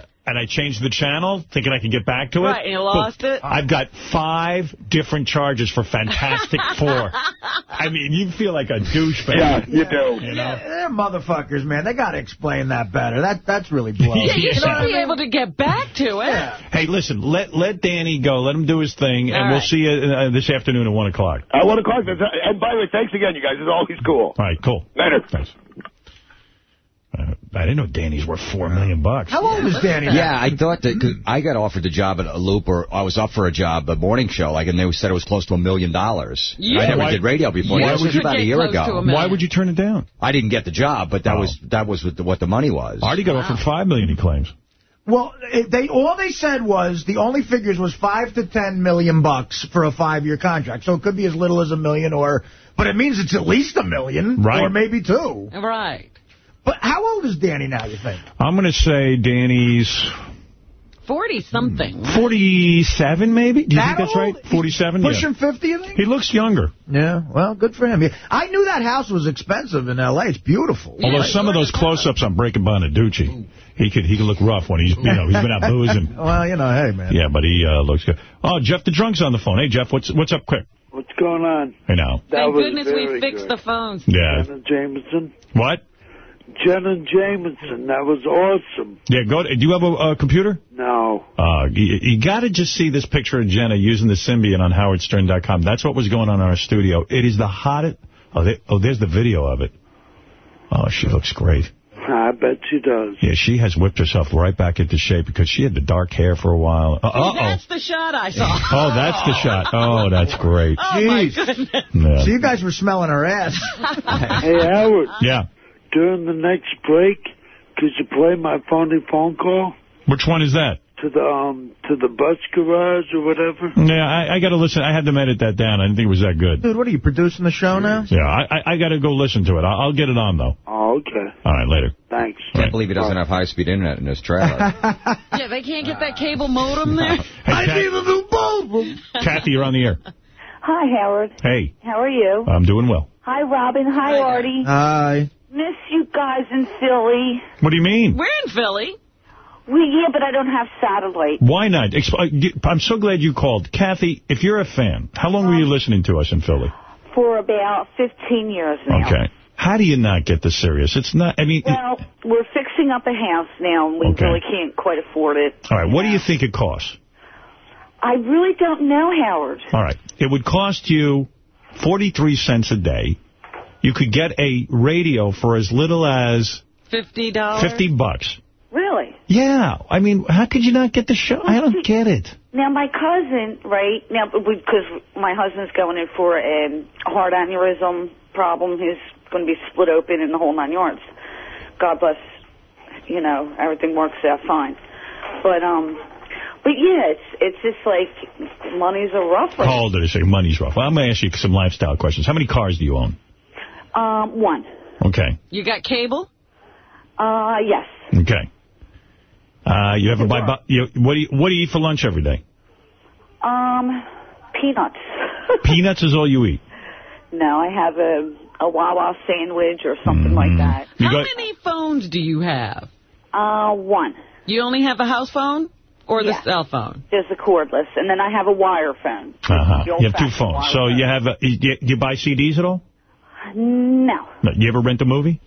uh, and I changed the channel, thinking I could get back to it. Right, and you lost Boom. it? I've got five different charges for Fantastic Four. I mean, you feel like a douchebag. Yeah, you do. You know? They're motherfuckers, man. They got to explain that better. That That's really blows. Yeah, you Yeah. should be able to get back to it. Hey, listen, let let Danny go. Let him do his thing, and All we'll see you uh, this afternoon at 1 o'clock. I want to call you. And by the way, thanks again, you guys. It's always cool. All right, cool. Later. Thanks. Uh, I didn't know Danny's worth 4 million bucks. How old is Danny? Yeah, I thought that 'cause I got offered the job at a loop, or I was up for a job, a morning show, like, and they said it was close to a million dollars. Yeah. I never Why- did radio before. Why This would was you about a year ago. a? Why would you turn it down? I didn't get the job, but that Oh. was that was what the, what the money was. Artie got offered 5 million, he claims. Well, they all they said was the only figures was five to ten million bucks for a five-year contract. So it could be as little as a million, or but it means it's at least a million, Right. or maybe two. Right. But how old is Danny now? You think? I'm going to say Danny's 40-something. 47, maybe? Do you That think that's old? right? 47? Yeah. Pushing 50, you think? He looks younger. Yeah, well, good for him. Yeah. I knew that house was expensive in L.A. It's beautiful. Although some of those close-ups on Breaking Bonaduce, he could he could look rough when he's you know he's been out boozing. Well, you know, hey, man. Yeah, but he uh, looks good. Oh, Jeff the Drunk's on the phone. Hey, Jeff, what's what's up, quick? What's going on? I know. That Thank goodness we fixed good. the phones. Yeah. Jameson. What? Jenna Jameson. That was awesome. Yeah, go. To, do you have a, a computer? No. Uh, you, you got to just see this picture of Jenna using the Sybian on howardstern.com. That's what was going on in our studio. It is the hottest. Oh, they, oh, there's the video of it. Oh, she looks great. I bet she does. Yeah, she has whipped herself right back into shape because she had the dark hair for a while. Uh, See, uh-oh. that's the shot I saw. Oh, that's the shot. Oh, that's great. Oh, my goodness. Yeah. So you guys were smelling her ass. hey, Howard. Yeah. During the next break, could you play my phony phone call Which one is that? to the um to the bus garage or whatever? Yeah, I, I got to listen. I had to edit that down. I didn't think it was that good. Dude, what are you, producing the show now? Yeah, I, I, I got to go listen to it. I'll, I'll get it on, though. Oh, okay. All right, later. Thanks. Can't believe he doesn't have high-speed internet in his trailer. Yeah, they can't get that cable modem there. Hey, Kat- a new bulb. Kathy, you're on the air. Hi, Howard. Hey, How are you? I'm doing well. Hi, Robin. Hi, Artie. Hi. Miss you guys in Philly. What do you mean? We're in Philly. We yeah, but I don't have satellite. Why not? Exp- uh, get- I'm so glad you called. Kathy, if you're a fan, how long were you listening to us in Philly? For about 15 years now. Okay. How do you not get the Sirius? It's not, I mean, Well, we're fixing up a house now, and we Okay. really can't quite afford it. all right, what do you think it costs? I really don't know, Howard. All right. It would cost you 43 cents a day. You could get a radio for as little as $50. 50 bucks. Really? Yeah. I mean, how could you not get the show? I don't get it. Now, my cousin, right, now, because my husband's going in for a heart aneurysm problem, he's going to be split open in the whole nine yards. God bless, you know, everything works out fine. But, um, but yeah, it's, it's just like, money's a rough right Hold it a second. Money's rough. Well, I'm going to ask you some lifestyle questions. How many cars do you own? Um, one. Okay. You got cable? Uh, yes. Okay. Uh, you ever buy, bu- you, what do you, what do you eat for lunch every day? Um, peanuts. Peanuts is all you eat. no, I have a, a Wawa sandwich or something like that. You How got, many phones do you have? Uh, one. You only have a house phone or the Yeah. cell phone? There's a cordless, and then I have a wire phone. uh-huh. You have two phones. So phone. you have, a, you, you buy CDs at all? No, No. You ever rent a movie?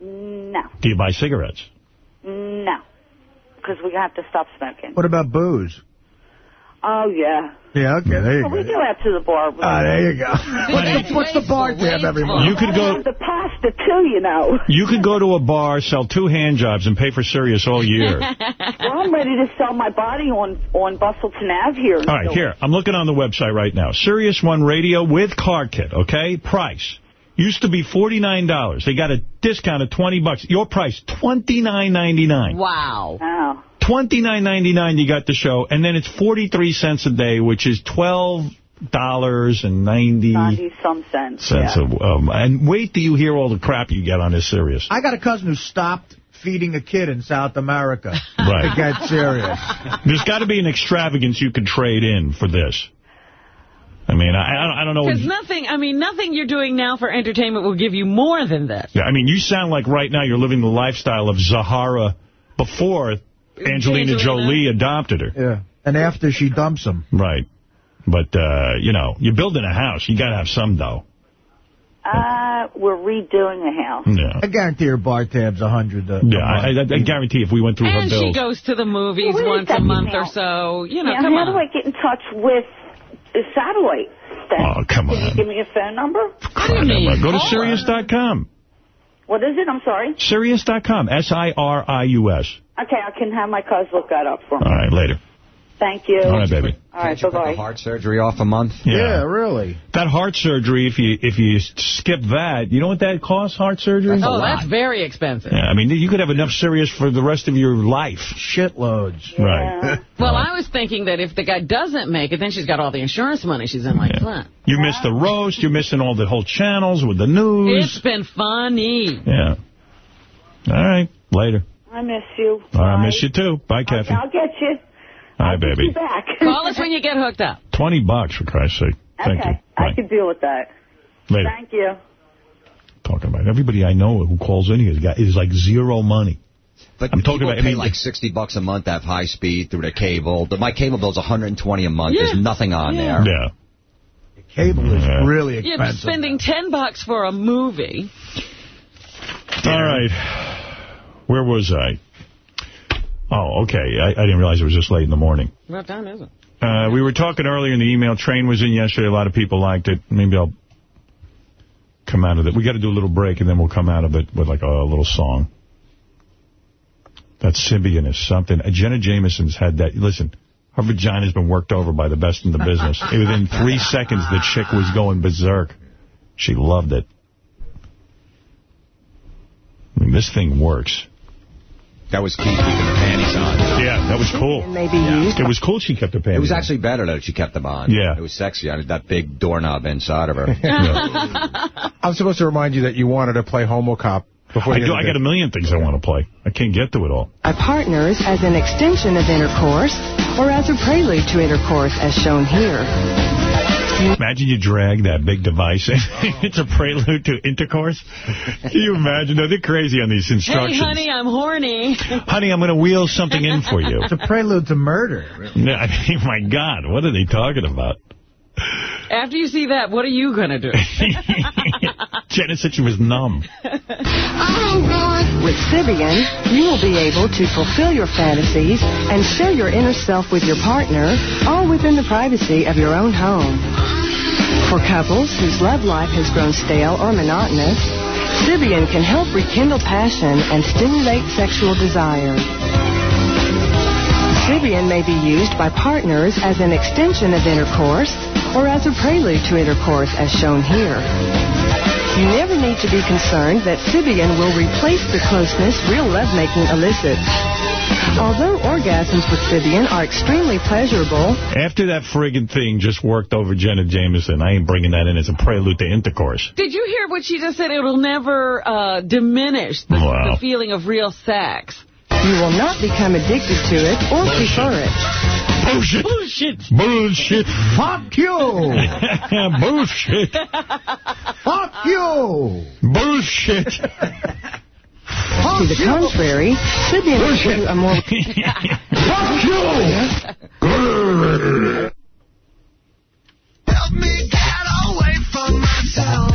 no, Do you buy cigarettes? no, because we have to stop smoking. What about booze? Oh yeah, Yeah, okay, there you well, we go. go out to the bar. Ah, there you go. What's the, what's the bar tab every month? You could go. the pasta too, you know. You could go to a bar, sell two hand jobs, and pay for Sirius all year. well, I'm ready to sell my body on on Bustleton Ave here. All right, here. I'm looking on the website right now. Sirius One Radio with car kit, okay? Price. Used to be $49. They got a discount of 20 bucks. Your price, $29.99. Wow. Oh. $29.99 you got the show, and then it's 43 cents a day, which is $12.90 Ninety some cents. cents. yeah. Of, um, and wait till you hear all the crap you get on this Sirius. I got a cousin who stopped feeding a kid in South America Right. to get Sirius. There's got to be an extravagance you could trade in for this. I mean, I, I don't- know. Because nothing, I mean, nothing you're doing now for entertainment will give you more than this. Yeah, I mean, you sound like right now you're living the lifestyle of Zahara before Angelina, Angelina. Jolie adopted her. Yeah. And after she dumps him. Right. But, uh, you know, you're building a house. You got to have some dough. Uh, we're redoing the house. Yeah. I guarantee her bar tab's a hundred. uh, Yeah, a I, month. I, I guarantee if we went through her And she goes to the movies Well, once a month now. or so. You know, now, come how on. do I get in touch with the satellite? Then? Oh, come Can you on. give me a phone number? What do you mean? Go to Call Sirius.com. What is it? I'm sorry. Sirius.com. S-I-R-I-U-S. Okay, I can have my cousin look that up for me. All right, later. Thank you. All right, baby. All right, Put the bye-bye. heart surgery off a month? Yeah, really. That heart surgery, if you if you skip that, you know what that costs, heart surgery? oh, that's very expensive. Yeah, I mean, you could have enough Sirius for the rest of your life. Shitloads. Right. Well, I was thinking that if the guy doesn't make it, then she's got all the insurance money she's in like that. You missed the roast. You're missing all the whole channels with the news. It's been funny. Yeah. All right. Later. I miss you. All right, I miss you too. Bye, Kathy. I'll get you. All right, Be baby. back. Call us when you get hooked up. 20 bucks, for Christ's sake. Thank okay, you. I can deal with that. Later. Thank you. Talking about everybody I know who calls in here is got is like zero money. But I'm talking people about. I mean, like 60 bucks a month to have high speed through the cable. The, my cable bill's 120 a month. Yeah. There's nothing on Yeah. there. Yeah. The Cable is Yeah. really You're spending 10 bucks for a movie. All right. Where was I? Oh, okay. I, I didn't realize it was this late in the morning. What time is it? Uh, we were talking earlier in the email. Train was in yesterday. A lot of people liked it. Maybe I'll come out of it. We got to do a little break, and then we'll come out of it with like a little song. That Sybian is something. Uh, Jenna Jameson's had that. Listen, her vagina's been worked over by the best in the business. Within three seconds, the chick was going berserk. She loved it. I mean, this thing works. That was key keeping the panties on. Yeah, that was cool. May be used. It was cool she kept the panties It was on. actually better that she kept them on. Yeah. It was sexy I on that big doorknob inside of her. I'm supposed to remind you that you wanted to play Homo Cop before I do. I got a million things I want to play. I can't get to it all. By partners as an extension of intercourse or as a prelude to intercourse as shown here. Imagine you drag that big device in. it's a prelude to intercourse. Can you imagine? No, they're crazy on these instructions. Hey, honey, I'm horny. Honey, I'm going to wheel something in for you. It's a prelude to murder. No, I mean, my God, what are they talking about? After you see that, what are you going to do? Jenna said she was numb. Oh, with Sybian, you will be able to fulfill your fantasies and share your inner self with your partner, all within the privacy of your own home. For couples whose love life has grown stale or monotonous, Sybian can help rekindle passion and stimulate sexual desire. Sybian may be used by partners as an extension of intercourse or as a prelude to intercourse as shown here. You never need to be concerned that Sybian will replace the closeness real lovemaking elicits. Although orgasms with Sybian are extremely pleasurable, After that friggin' thing just worked over Jenna Jameson, I ain't bringing that in as a prelude to intercourse. Did you hear what she just said? It'll never uh, diminish the, Wow. the feeling of real sex. you will not become addicted to it or prefer it. Bullshit. Bullshit. Bullshit. Fuck you. Bullshit. Fuck you. Bullshit. To the contrary, Sybian will give you a more... Fuck you. Help me get away from myself.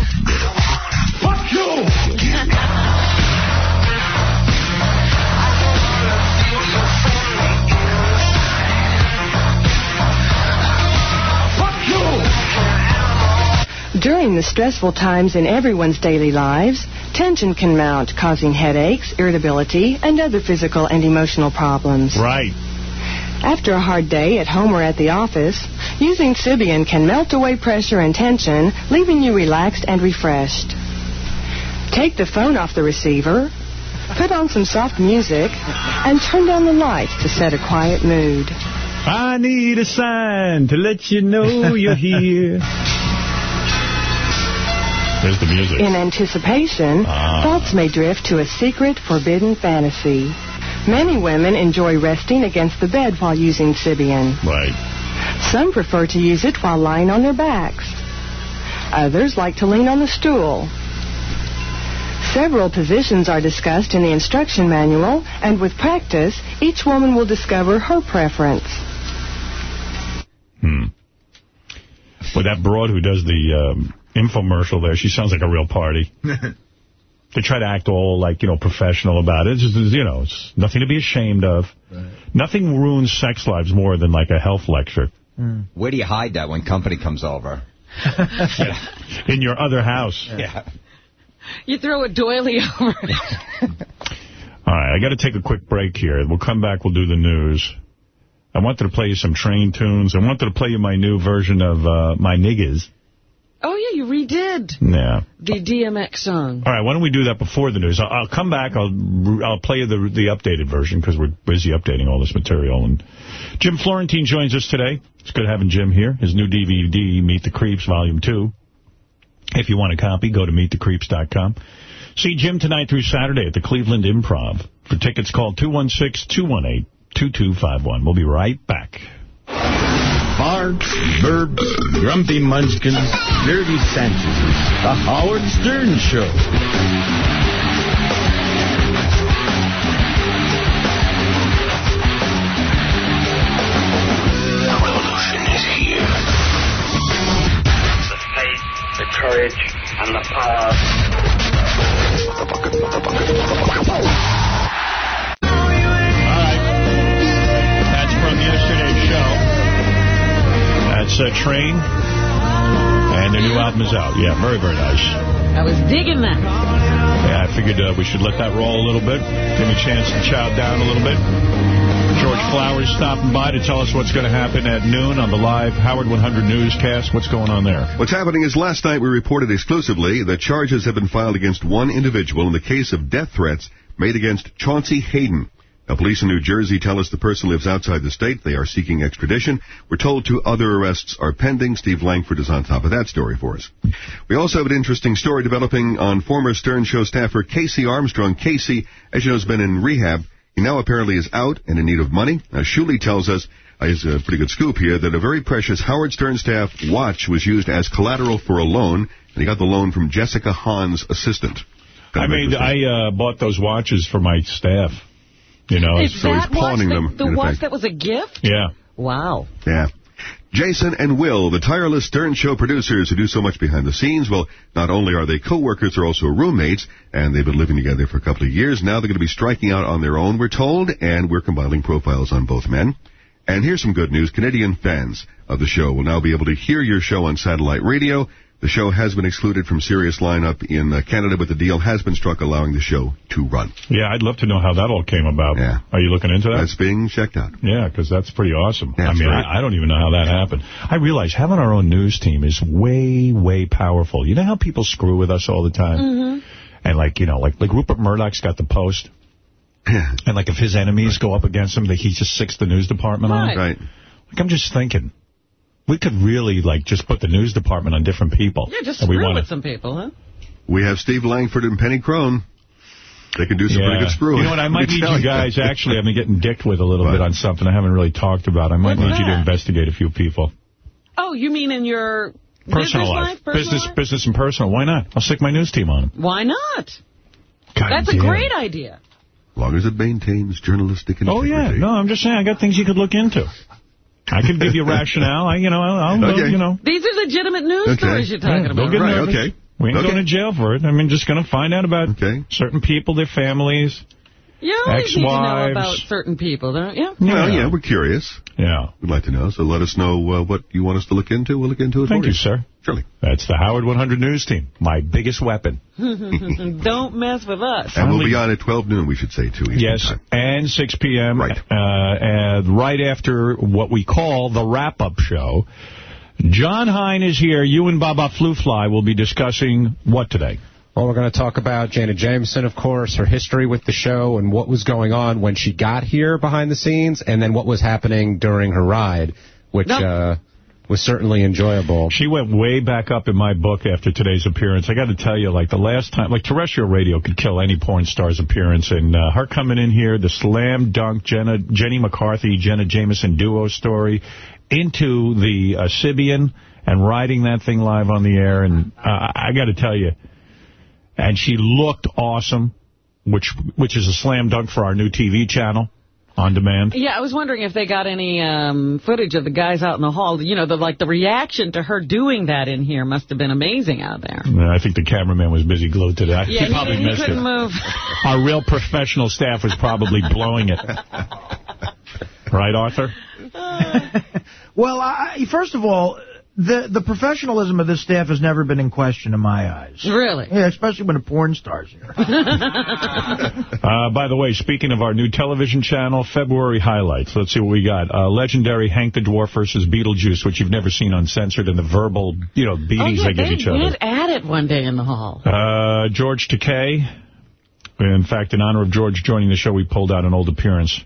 During the stressful times in everyone's daily lives, tension can mount, causing headaches, irritability, and other physical and emotional problems. Right. After a hard day at home or at the office, using Sybian can melt away pressure and tension, leaving you relaxed and refreshed. Take the phone off the receiver, put on some soft music, and turn down the lights to set a quiet mood. I need a sign to let you know you're here. There's the music. In anticipation, Ah. thoughts may drift to a secret, forbidden fantasy. Many women enjoy resting against the bed while using Sybian. Right. Some prefer to use it while lying on their backs. Others like to lean on the stool. Several positions are discussed in the instruction manual, and with practice, each woman will discover her preference. Hmm. With that broad who does the um, infomercial there, she sounds like a real party. they try to act all, like, you know, professional about it. It's just, you know, it's nothing to be ashamed of. Nothing ruins sex lives more than, like, a health lecture. Where do you hide that when company comes over? In your other house. Yeah. You throw a doily over it. All right, I got to take a quick break here. We'll come back, we'll do the news. I wanted to play you some train tunes. I wanted to play you my new version of uh, My Niggas. Oh, yeah, you redid Yeah. the DMX song. All right, why don't we do that before the news? I'll, I'll come back. I'll I'll play you the the updated version because we're busy updating all this material. And Jim Florentine joins us today. It's good having Jim here. His new DVD, Meet the Creeps, Volume 2. If you want a copy, go to meetthecreeps.com. See Jim tonight through Saturday at the Cleveland Improv. For tickets, call 216-218-2251. We'll be right back. Barks, Burbs, Grumpy Munchkins, Dirty Sanchez's, The Howard Stern Show. The revolution is here. The faith, the courage, and the power. That's uh, Train. And the new album is out. Yeah, very, very nice. I was digging that. Yeah, I figured uh, we should let that roll a little bit. Give me a chance to chow down a little bit. George Flowers stopping by to tell us what's going to happen at noon on the live Howard 100 newscast. What's going on there? What's happening is last night we reported exclusively that charges have been filed against one individual in the case of death threats made against Chauncey Hayden. Now, police in New Jersey tell us the person lives outside the state. They are seeking extradition. We're told two other arrests are pending. Steve Langford is on top of that story for us. We also have an interesting story developing on former Stern Show staffer KC Armstrong. Casey, as you know, has been in rehab. He now apparently is out and in need of money. Now, Shuli tells us, uh, is a pretty good scoop here, that a very precious Howard Stern staff watch was used as collateral for a loan, and he got the loan from Jessica Hahn's assistant. I mean, I uh, bought those watches for my staff. You know, Is so he's pawning the, them, the watch that was a gift? Yeah. Wow. Yeah. Jason and Will, the tireless Stern Show producers who do so much behind the scenes, well, not only are they co-workers, they're also roommates, and they've been living together for a couple of years. Now they're going to be striking out on their own, we're told, and we're compiling profiles on both men. And here's some good news. Canadian fans of the show will now be able to hear your show on satellite radio. The show has been excluded from Sirius lineup in uh, Canada, but the deal has been struck allowing the show to run. Yeah, I'd love to know how that all came about. Yeah. Are you looking into that? That's being checked out. Yeah, because that's pretty awesome. Yeah, I mean, great. I, I don't even know how that happened. I realize having our own news team is way, way powerful. You know how people screw with us all the time? Mm-hmm. And like, you know, like, like Rupert Murdoch's got the Post. and like if his enemies go up against him, that he just sics the news department on. Right. Right. Like, I'm just thinking, we could really, like, just put the news department on different people. Yeah, just And we screw wanna- with some people, huh? We have Steve Langford and Penny Crone. They can do some pretty good screwing. You know what, I might need you guys, actually, I've been getting dicked with a little bit on something I haven't really talked about. I might What's need you to investigate a few people. Oh, you mean in your Personal business life. Personal business, life? business and personal. Why not? I'll stick my news team on them. Why not? God That's a great idea. As long as it maintains journalistic integrity. Oh, yeah. No, I'm just saying, I got things you could look into. I can give you rationale. I, you know, I'll, I'll Okay. you know. These are legitimate news Okay. stories you're talking Yeah, about. Don't get Right, nervous. okay. We ain't Okay. going to jail for it. I mean, just going to find out about Okay. certain people, their families. You always need to know about certain people, don't you? Well, yeah, we're curious. Yeah. We'd like to know, so let us know uh, what you want us to look into. We'll look into it Thank for you, sir. Surely. That's the Howard 100 News Team, my biggest weapon. don't mess with us. And we'll be on at 12 noon, we should say, too. Eastern Yes, Time. and 6 p.m. Right. Uh, and right after what we call the wrap-up show. John Hein is here. You and Baba Flufly will be discussing what today? Well, we're going to talk about Janet Jameson, of course, her history with the show and what was going on when she got here behind the scenes, and then what was happening during her ride, which uh, was certainly enjoyable. She went way back up in my book after today's appearance. I got to tell you, like the last time, like terrestrial radio could kill any porn star's appearance, and uh, her coming in here, the slam dunk Jenna, Jenny McCarthy, Jenna Jameson duo story, into the uh, Sybian and riding that thing live on the air, and uh, I got to tell you, and she looked awesome, which which is a slam dunk for our new TV channel on demand. Yeah, I was wondering if they got any um, footage of the guys out in the hall. You know, the like the reaction to her doing that in here must have been amazing out there. Yeah, I think the cameraman was busy glued to that. Yeah, he probably he, he missed couldn't it. move. Our real professional staff was probably blowing it. Right, Arthur? Well, I, first of all, the the professionalism of this staff has never been in question in my eyes. Really? Yeah, especially when a porn star's here. Uh, by the way, speaking of our new television channel, February highlights. Let's see what we got. Uh, legendary Hank the Dwarf versus Beetlejuice, which you've never seen uncensored, and the verbal, you know, Oh, beatings yeah, they give each other. went at it one day in the hall. Uh, George Takei. In fact, in honor of George joining the show, we pulled out an old appearance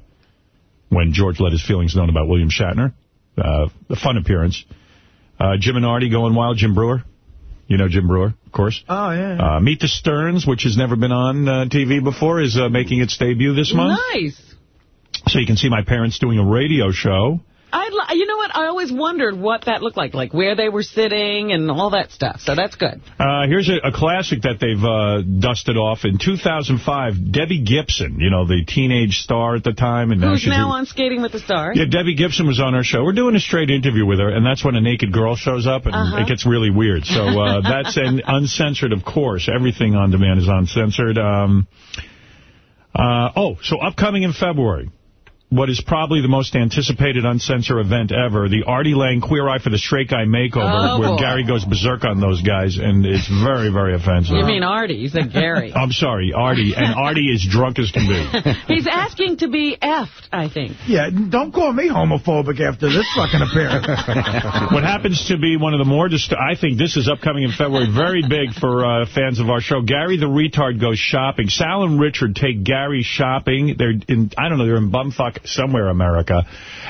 when George let his feelings known about William Shatner. Uh, a fun appearance. Uh, Jim and Artie going wild. Jim Breuer. You know Jim Breuer, of course. Oh, yeah. Uh, Meet the Sterns, which has never been on uh, TV before, is uh, making its debut this month. Nice. So you can see my parents doing a radio show. I, li- you know what? I always wondered what that looked like, like where they were sitting and all that stuff. So that's good. Uh, here's a, a classic that they've uh, dusted off. In 2005, Debbie Gibson, you know, the teenage star at the time. and now Who's she's now on Skating with the Stars? Yeah, Debbie Gibson was on our show. We're doing a straight interview with her, and that's when a naked girl shows up, and Uh-huh. it gets really weird. So uh, that's an uncensored, of course. Everything on demand is uncensored. Um, uh, oh, so upcoming in February. What is probably the most anticipated uncensored event ever, the Artie Lange Queer Eye for the Straight Guy Makeover, Oh, where boy. Gary goes berserk on those guys, and it's very, very offensive. You mean Artie? You said Gary. I'm sorry, Artie, and Artie is drunk as can be. He's asking to be effed, I think. Yeah, don't call me homophobic after this fucking appearance. what happens to be one of the more, dist- I think this is upcoming in February, very big for uh, fans of our show. Gary the Retard goes shopping. Sal and Richard take Gary shopping. They're in, I don't know, they're in bumfuck somewhere, America.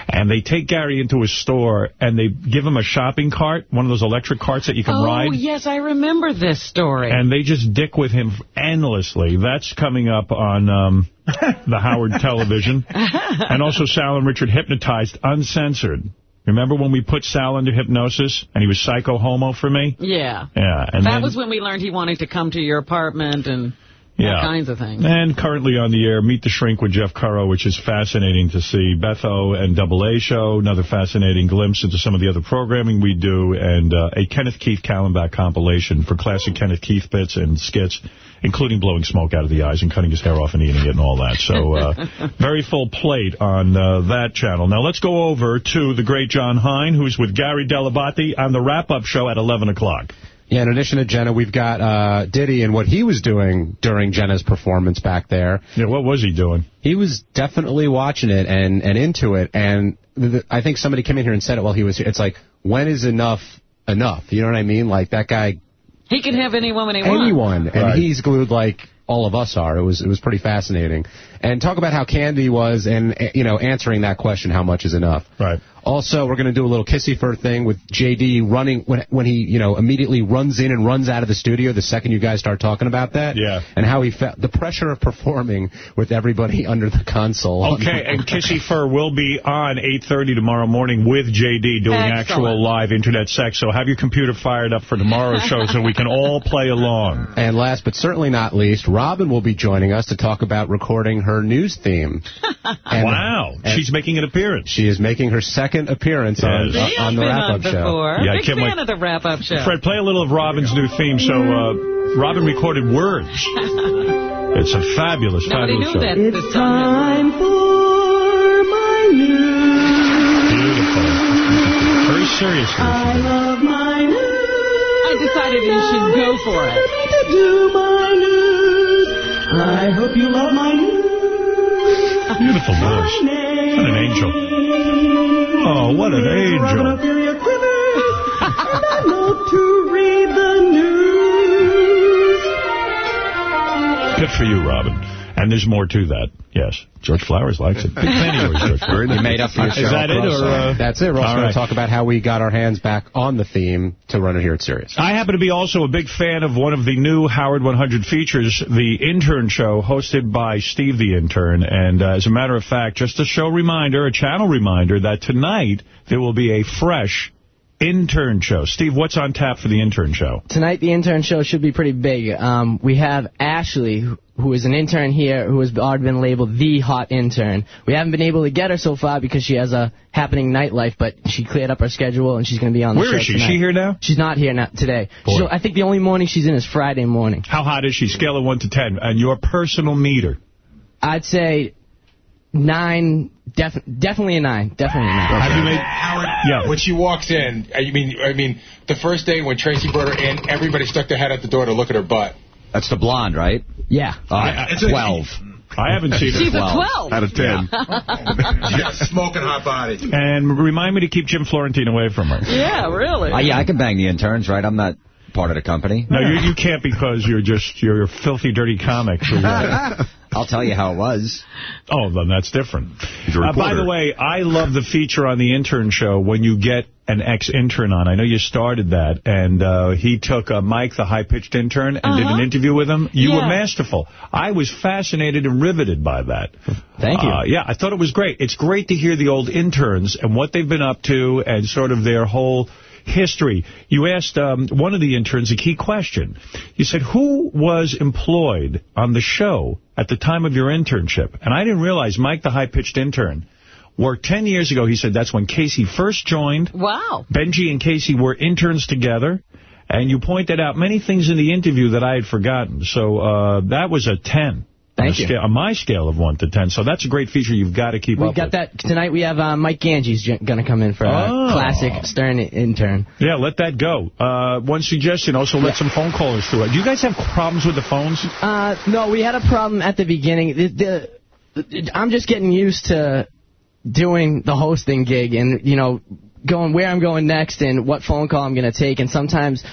And they take Gary into a store and they give him a shopping cart, one of those electric carts that you can oh, ride. Oh, yes, I remember this story. And they just dick with him endlessly. That's coming up on um, the Howard television. And also Sal and Richard hypnotized, uncensored. Remember when we put Sal under hypnosis and he was psycho-homo for me? yeah. Yeah. And that then, was when we learned he wanted to come to your apartment and Yeah. all kinds of things. And currently on the air, Meet the Shrink with Jeff Currow, which is fascinating to see. Beth O and Double A Show, another fascinating glimpse into some of the other programming we do, and uh, a Kenneth Keith Kallenbach compilation for classic Kenneth Keith bits and skits, including blowing smoke out of the eyes and cutting his hair off and eating it and all that. So uh, very full plate on uh, that channel. Now let's go over to the great John Hein, who's with Gary Dell'Abate on the wrap-up show at 11 o'clock. Yeah, in addition to Jenna, we've got uh, Diddy and what he was doing during Jenna's performance back there. Yeah, what was he doing? He was definitely watching it and, and into it. And th I think somebody came in here and said it while he was here. It's like, when is enough enough? You know what I mean? Like, that guy, He can have any woman he wants. anyone, and Right. he's glued like all of us are. It was it was pretty fascinating. And talk about how Candy was and, you know, answering that question, how much is enough? Right. Also, we're going to do a little Kissy Fur thing with JD running when when he you know immediately runs in and runs out of the studio the second you guys start talking about that. Yeah. And how he felt the pressure of performing with everybody under the console. Okay, and Kissy Fur will be on 8.30 tomorrow morning with JD doing Excellent. actual live internet sex. So have your computer fired up for tomorrow's show so we can all play along. And last but certainly not least, Robin will be joining us to talk about recording her news theme. And- wow, and she's making an appearance. She is making her second appearance on, Yes. He on the been wrap-up show. before. Yeah, I Big can't fan wait. of the wrap-up show. Fred, play a little of Robin's new theme. So uh, Robin recorded words. It's a fabulous, Nobody fabulous show. that this time. for my news. Beautiful. Very seriously. I love my news. I decided you should go for it. To do my news. I hope you love my news. Beautiful voice. What an angel. Oh, what an angel. Ophelia quivers, and I love to read the news. Good for you, Robin. And there's more to that. Yes. George Flowers likes it. Big fan of yours, George. Very You made up for your Is that it, or... Uh, That's it. We're also all going right. to talk about how we got our hands back on the theme to run it here at Sirius. I happen to be also a big fan of one of the new Howard 100 features, The Intern Show, hosted by Steve the Intern. And uh, as a matter of fact, just a show reminder, a channel reminder, that tonight there will be a fresh Intern Show. Steve, what's on tap for The Intern Show? Tonight, the intern show should be pretty big. Um, we have Ashley, who- is an intern here, who has already been labeled the hot intern. We haven't been able to get her so far because she has a happening nightlife, but she cleared up her schedule and she's going to be on the Where show is she? Is tonight. she here now? She's not here now, today. I think the only morning she's in is Friday morning. How hot is she? Scale of 1 to 10. And your personal meter. I'd say nine, def definitely a nine. Definitely a nine. Have you made Howard? Yeah. When she walks in, I mean, I mean, the first day when Tracy brought her in, everybody stuck their head out the door to look at her butt. That's the blonde, right? Yeah. Uh, It's 12. I haven't seen She's it. a 12. Out of 10. She's got a smoking hot body. And remind me to keep Jim Florentine away from her. Yeah, really. Uh, yeah, I can bang the interns, right? I'm not part of the company. No, you, you can't because you're just, you're a filthy, dirty comic. I'll tell you how it was. Oh, then that's different. Uh, by the way, I love the feature on the intern show when you get an ex-intern on. I know you started that, and uh, he took uh, Mike, the high-pitched intern, and did an Uh-huh. interview with him. You were masterful. I was fascinated and riveted by that. Thank you. Uh, yeah, I thought it was great. It's great to hear the old interns and what they've been up to and sort of their whole history. You asked um, one of the interns a key question. You said, who was employed on the show at the time of your internship? And I didn't realize Mike, the high-pitched intern, worked 10 years ago. He said that's when KC first joined. Wow. Benjy and KC were interns together. And you pointed out many things in the interview that I had forgotten. So uh, that was a 10. Thank on, you. Scale, on my scale of 1 to 10. So that's a great feature you've got to keep We up got with. that tonight. We have uh, Mike Ganges going to come in for a Oh. classic Stern intern. Yeah, let that go. Uh, one suggestion, also let some phone callers through. Do you guys have problems with the phones? Uh, no, we had a problem at the beginning. The, the- I'm just getting used to doing the hosting gig and, you know, going where I'm going next and what phone call I'm going to take. And sometimes,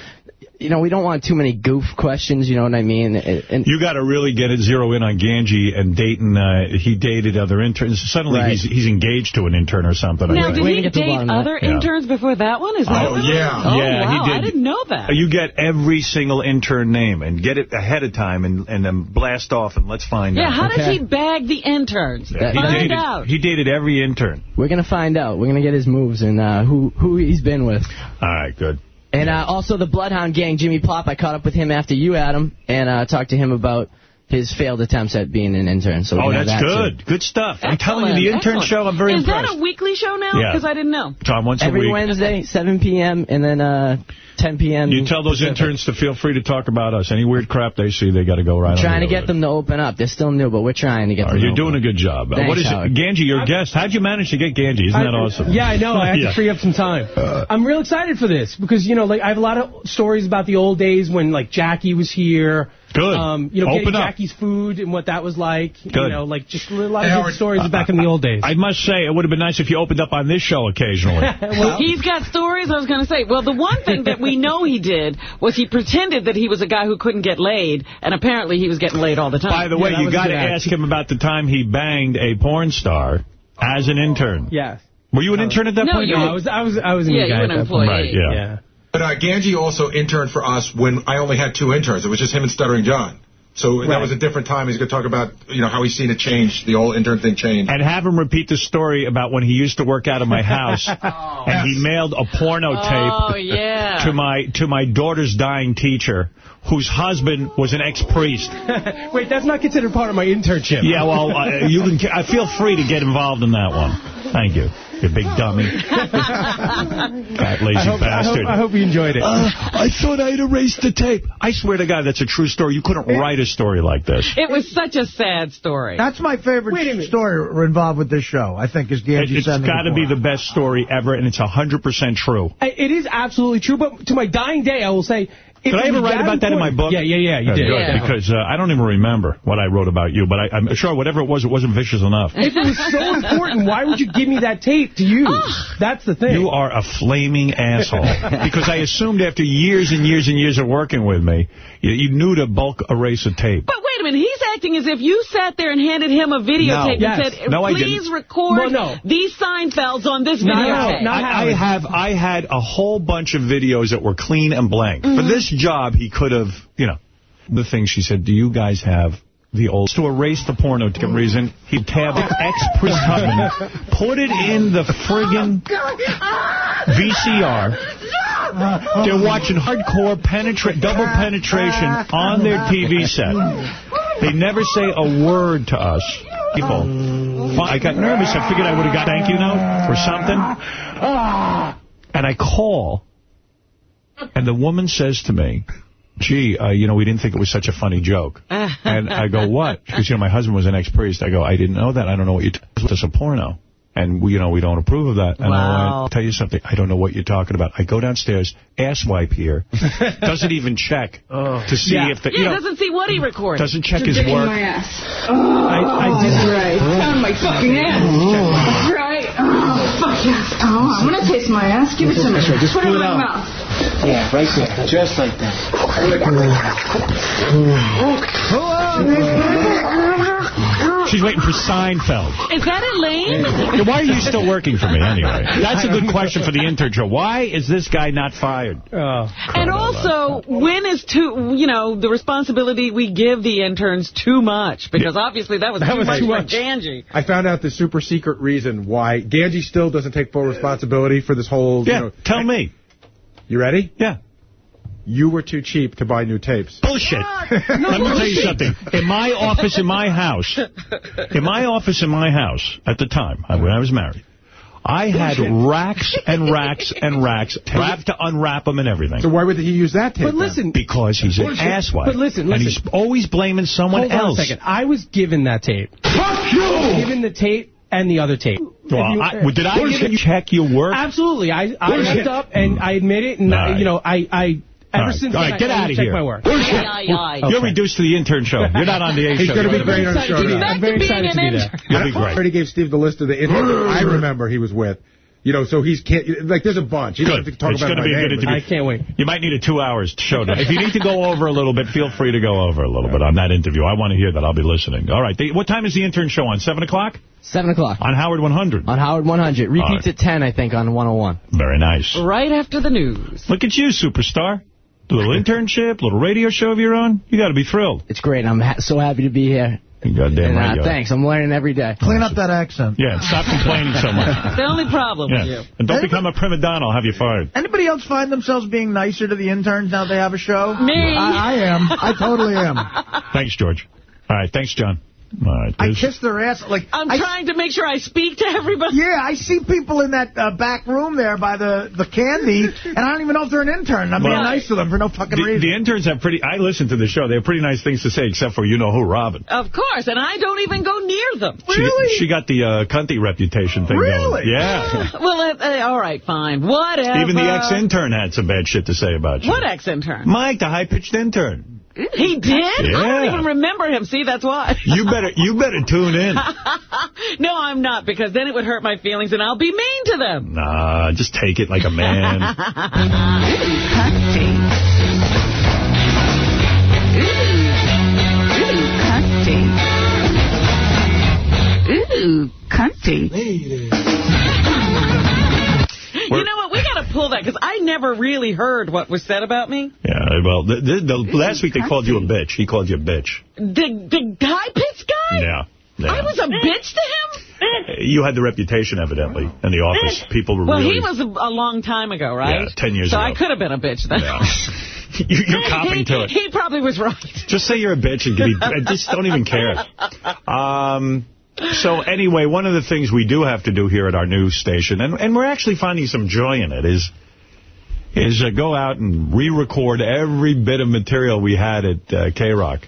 you know, we don't want too many goof questions, you know what I mean? And, and You got to really get it zero in on Ganji and Dayton. Uh, he dated other interns. Suddenly Right. he's he's engaged to an intern or something. I Now, think. did Wait he get to the date other that. Yeah. interns before that one? Is that Oh, what- yeah. Oh, Yeah, he did. I didn't know that. You get every single intern name and get it ahead of time and, and then blast off and let's find Yeah, out. how does he bag the interns? Yeah, he, Find dated, out. he dated every intern. we're going to find out. We're going to get his moves and uh, who, who he's been with. All right, good. And uh, also the Bloodhound Gang, Jimmy Pop, I caught up with him after you, Adam, and uh, talked to him about his failed attempts at being an intern. So we Oh, can have that's that, too. good. Good stuff. I'm telling you, the intern excellent. show, I'm very Is impressed. that a weekly show now? Yeah. Because I didn't know. Tom, once a week. Every. Wednesday, 7 p.m., and then uh, 10 p.m. You tell those Pacific. interns to feel free to talk about us. Any weird crap they see, they got to go right on. Trying to get them to open up. They're still new, but we're trying to get Are them you to doing open a good job? Uh, Thanks, what is Howard. it? Ganji, your guest. How'd you manage to get Ganji? Isn't that awesome? Yeah, I know. I had Yeah. to free up some time. I'm real excited for this because, you know, like I have a lot of stories about the old days when, like, Jackie was here. Good. Um, you know, Open getting up. Jackie's food and what that was like. Good. You know, like just a lot Hey, of Howard, good stories back in the old days. I must say, it would have been nice if you opened up on this show occasionally. well, He's got stories, I was going to say. Well, the one thing that we know he did was he pretended that he was a guy who couldn't get laid, and apparently he was getting laid all the time. By the way, you got to ask him about the time he banged a porn star as an intern. Yes. Were you an intern at that No, point? No, I was- I was- I was a new Yeah, you guy were an at that point. employee. Right, yeah. Yeah. But uh, Ganji also interned for us when I only had two interns. It was just him and Stuttering John. So that was a different time. He's going to talk about, you know, how he's seen it change, the old intern thing change. And have him repeat the story about when he used to work out of my house, Oh. and he mailed a porno tape Oh, yeah. to my to my daughter's dying teacher, whose husband was an ex-priest. Wait, that's not considered part of my internship. Yeah, well, uh, you can. I feel free to get involved in that one. Thank you, you big dummy, fat lazy I hope, I bastard. hope, I hope you enjoyed it. Uh, I thought I'd erased the tape. I swear to God, that's a true story. You couldn't write a story like this. It was such a sad story. That's my favorite story involved with this show, I think, is Ganji It, has got to be the best story ever, and it's 100% true. It is absolutely true, but to my dying day, I will say... it Did I ever write about that in my book? Yeah, yeah, yeah, you Uh, did. good, Yeah. because uh, I don't even remember what I wrote about you, but I, I'm sure whatever it was, it wasn't vicious enough. If it was so important, why would you give me that tape to use? That's the thing. You are a flaming asshole. because I assumed after years and years and years of working with me, you, you knew to bulk erase a tape. But wait a minute, he's acting as if you sat there and handed him a videotape No. and Yes. said, No, please didn't. record Well, no. these Seinfelds on this No, videotape. I, I have I had a whole bunch of videos that were clean and blank. For this job, he could have, you know, the thing she said, do you guys have the old... To erase the porno reason, he'd tab ex-priest husband, put it in the friggin' VCR. They're watching hardcore penetra double penetration on their TV set. They never say a word to us. People. I got nervous. I figured I would have got thank you note or something. And I call, and the woman says to me, gee, uh, you know, we didn't think it was such a funny joke. And I go, what? Because, you know, my husband was an ex-priest. I go, I didn't know that. I don't know what you... T It's a porno. And, we, you know, we don't approve of that. And I Wow. went, tell you something, I don't know what you're talking about. I go downstairs, ass wipe here. doesn't even check to see yeah. if the, yeah, you know, doesn't see what he recorded. doesn't check his Dick in work. my ass. Oh, I- I did- that's right. On my fucking ass. That's right. Oh, fuck yes. Oh, I'm gonna taste my ass. Give it to me. Just Put it in my mouth. Yeah, right there. Just like that. She's waiting for Seinfeld. Is that Elaine? Yeah, Why are you still working for me anyway? That's a good question for the intern show. Why is this guy not fired? Oh, and also, when is too, you know, the responsibility we give the interns too much? Because obviously that was That too was much too for much. Ganji. I found out the super secret reason why Ganji still doesn't take full responsibility for this whole. Yeah, you know, tell me. You ready? Yeah. You were too cheap to buy new tapes. Bullshit. Ah, Let me tell you something. In my office, in my house, in my office, in my house, at the time, when I was married, I had racks and racks and racks, wrapped to unwrap them and everything. So why would he use that tape? But listen, Because he's an Bullshit. asswipe. But listen, And he's always blaming someone Hold else. on a second. I was given that tape. Fuck you! Given the tape and the other tape. Well, you- I, did I give you check your work? Absolutely. I, I Bullshit. messed up, and I admit it, and, All I, right. you know, I, I ever right. since All then, get I out always of check here. my work. You're reduced to the intern show. You're not on the A He's show. going to be great on the show. I'm very excited to be there. You'll be great. I already gave Steve the list of the interns I remember he was with. You know, so he's can't like. There's a bunch. You don't have to talk It's about going to my be a good name, but- interview. I can't wait. You might need a two hours show. If you need to go over a little bit, feel free to go over a little bit on that interview. I want to hear that. I'll be listening. All right. The- what time is the intern show on? 7 o'clock? 7 o'clock. On Howard 100. On Howard 100. Repeats right. at 10, I think, on 101. Very nice. Right after the news. Look at you, superstar. A Little internship, little radio show of your own. You got to be thrilled. It's great. I'm ha so happy to be here. You goddamn And, uh, right. you thanks. I'm learning every day. Clean up that accent. Yeah, stop complaining so much. It's the only problem with you. Yeah. And don't become a prima donna. I'll have you fired. Anybody else find themselves being nicer to the interns now they have a show? Me. I, I am. I totally am. Thanks, George. All right. Thanks, John. All right. I this- kiss their ass. Like I'm I, trying to make sure I speak to everybody. Yeah, I see people in that uh, back room there by the, the candy, and I don't even know if they're an intern. I'm being nice to them for no fucking the, reason. the interns have pretty... I listen to the show. They have pretty nice things to say, except for you-know-who, Robin. Of course, and I don't even go near them. She, she got the uh, cunty reputation thing Really? going. Yeah. well, uh, uh, all right, fine. Whatever. Even the ex-intern had some bad shit to say about you. What ex-intern? Mike, the high-pitched intern. He did? Yeah. I don't even remember him. See, that's why. You better you better tune in. no, I'm not, because then it would hurt my feelings, and I'll be mean to them. Nah, just take it like a man. Ooh, cunty. You know what? We got to pull that, because I never really heard what was said about me. Yeah, well, the, the, the, last week they called you a bitch. He called you a bitch. The, the guy pitch guy? Yeah. yeah. I was a bitch to him? You had the reputation, evidently, in the office. People were Well, really... he was a, a long time ago, right? Yeah, 10 years so ago. So I could have been a bitch then. You- You're copping to it. He probably was right. Just say you're a bitch and give me... I just don't even care. Um... So anyway, one of the things we do have to do here at our news station, and, and we're actually finding some joy in it, is is uh, go out and re-record every bit of material we had at uh, K-Rock.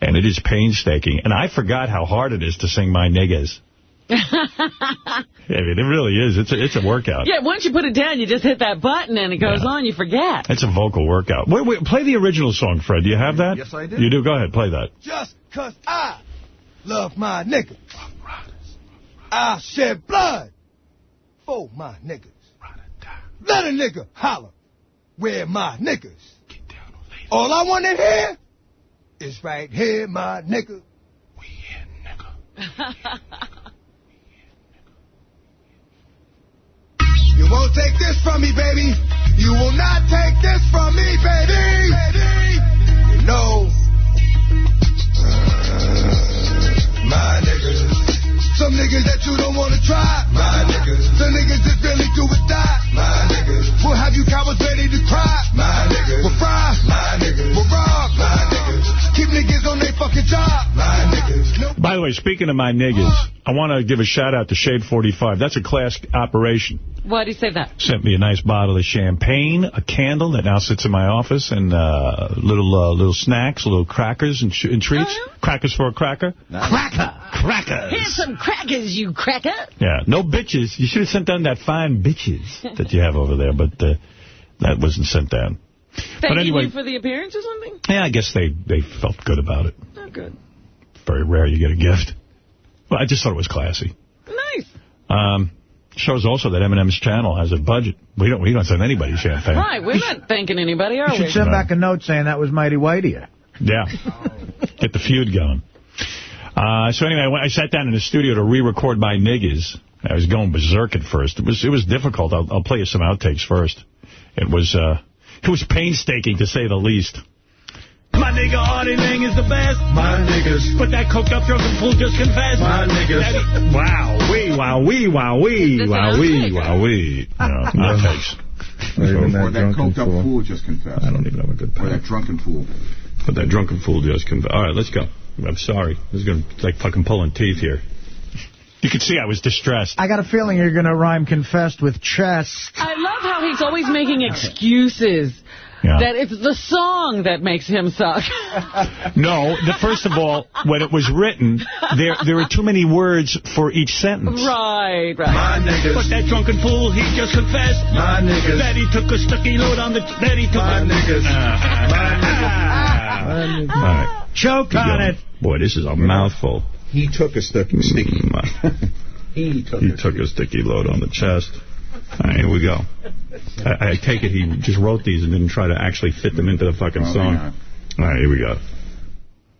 And it is painstaking. And I forgot how hard it is to sing My Niggas. I mean, it really is. It's a, it's a workout. Yeah, once you put it down, you just hit that button and it goes on. You forget. It's a vocal workout. Wait, wait, play the original song, Fred. Do you have that? Yes, I do. You do? Go ahead, play that. Just 'cause I love my niggas. I shed blood for my niggas. Let a nigga holler where my niggas. All I want to hear is right here, my nigga. You won't take this from me, baby. You will not take this from me, baby. You know, my niggas. Some niggas that you don't wanna try, my niggas. Some niggas that really do or die, my niggas. We'll have you cowards ready to cry, my niggas. We'll fry, my niggas. We'll rob, my niggas. Keep niggas on their fucking job, my niggas. No By the way, speaking of my niggas, I want to give a shout-out to Shade 45. That's a class operation. Why do you say that? Sent me a nice bottle of champagne, a candle that now sits in my office, and uh, little uh, little snacks, little crackers and, and treats. Crackers for a cracker. Cracker. Crackers. Here's some crackers, you cracker. Yeah, no bitches. You should have sent down that fine bitches that you have over there, but uh, that wasn't sent down. Thank but anyway, you for the appearance or something? yeah, I guess they, they felt good about it. Oh, good. Very rare you get a gift. Well, I just thought it was classy. Nice. Um, shows also that Eminem's channel has a budget. We don't we don't send anybody champagne. Right, we're not thanking anybody, are You should we? send back a note saying that was mighty white of you. Yeah. Get the feud going. Uh, so anyway, I, I sat down in the studio to re-record my niggas. I was going berserk at first. It was it was difficult. I'll, I'll play you some outtakes first. It was uh, it was painstaking to say the least. My nigga Artie Lange is the best. My niggas. But that coked up drunken fool just confessed. My niggas. Wow, wee, wow, wee, wow, wee, wow, wee, wow, wee. No, outtakes. Or that coked up fool just confessed. I don't even have a good Or that drunken fool. But that drunken fool just confessed. All right, let's go. I'm sorry. This is going to like fucking pulling teeth here. You could see I was distressed. I got a feeling you're going to rhyme confessed with chest. I love how he's always making excuses. Yeah. That it's the song that makes him suck. No, the, first of all, when it was written, there there were too many words for each sentence. right, right. My niggas. But that drunken fool, he just confessed. My niggas. That he took a stucky load on the... That he took My niggas. Uh, My ah. niggas. Ah. All right. Choke on it. Boy, this is a mouthful. He took a sticky. Mm, sticky. he took He took a sticky load on the chest. All right, here we go. I, I take it he just wrote these and didn't try to actually fit them into the fucking song. All right, here we go.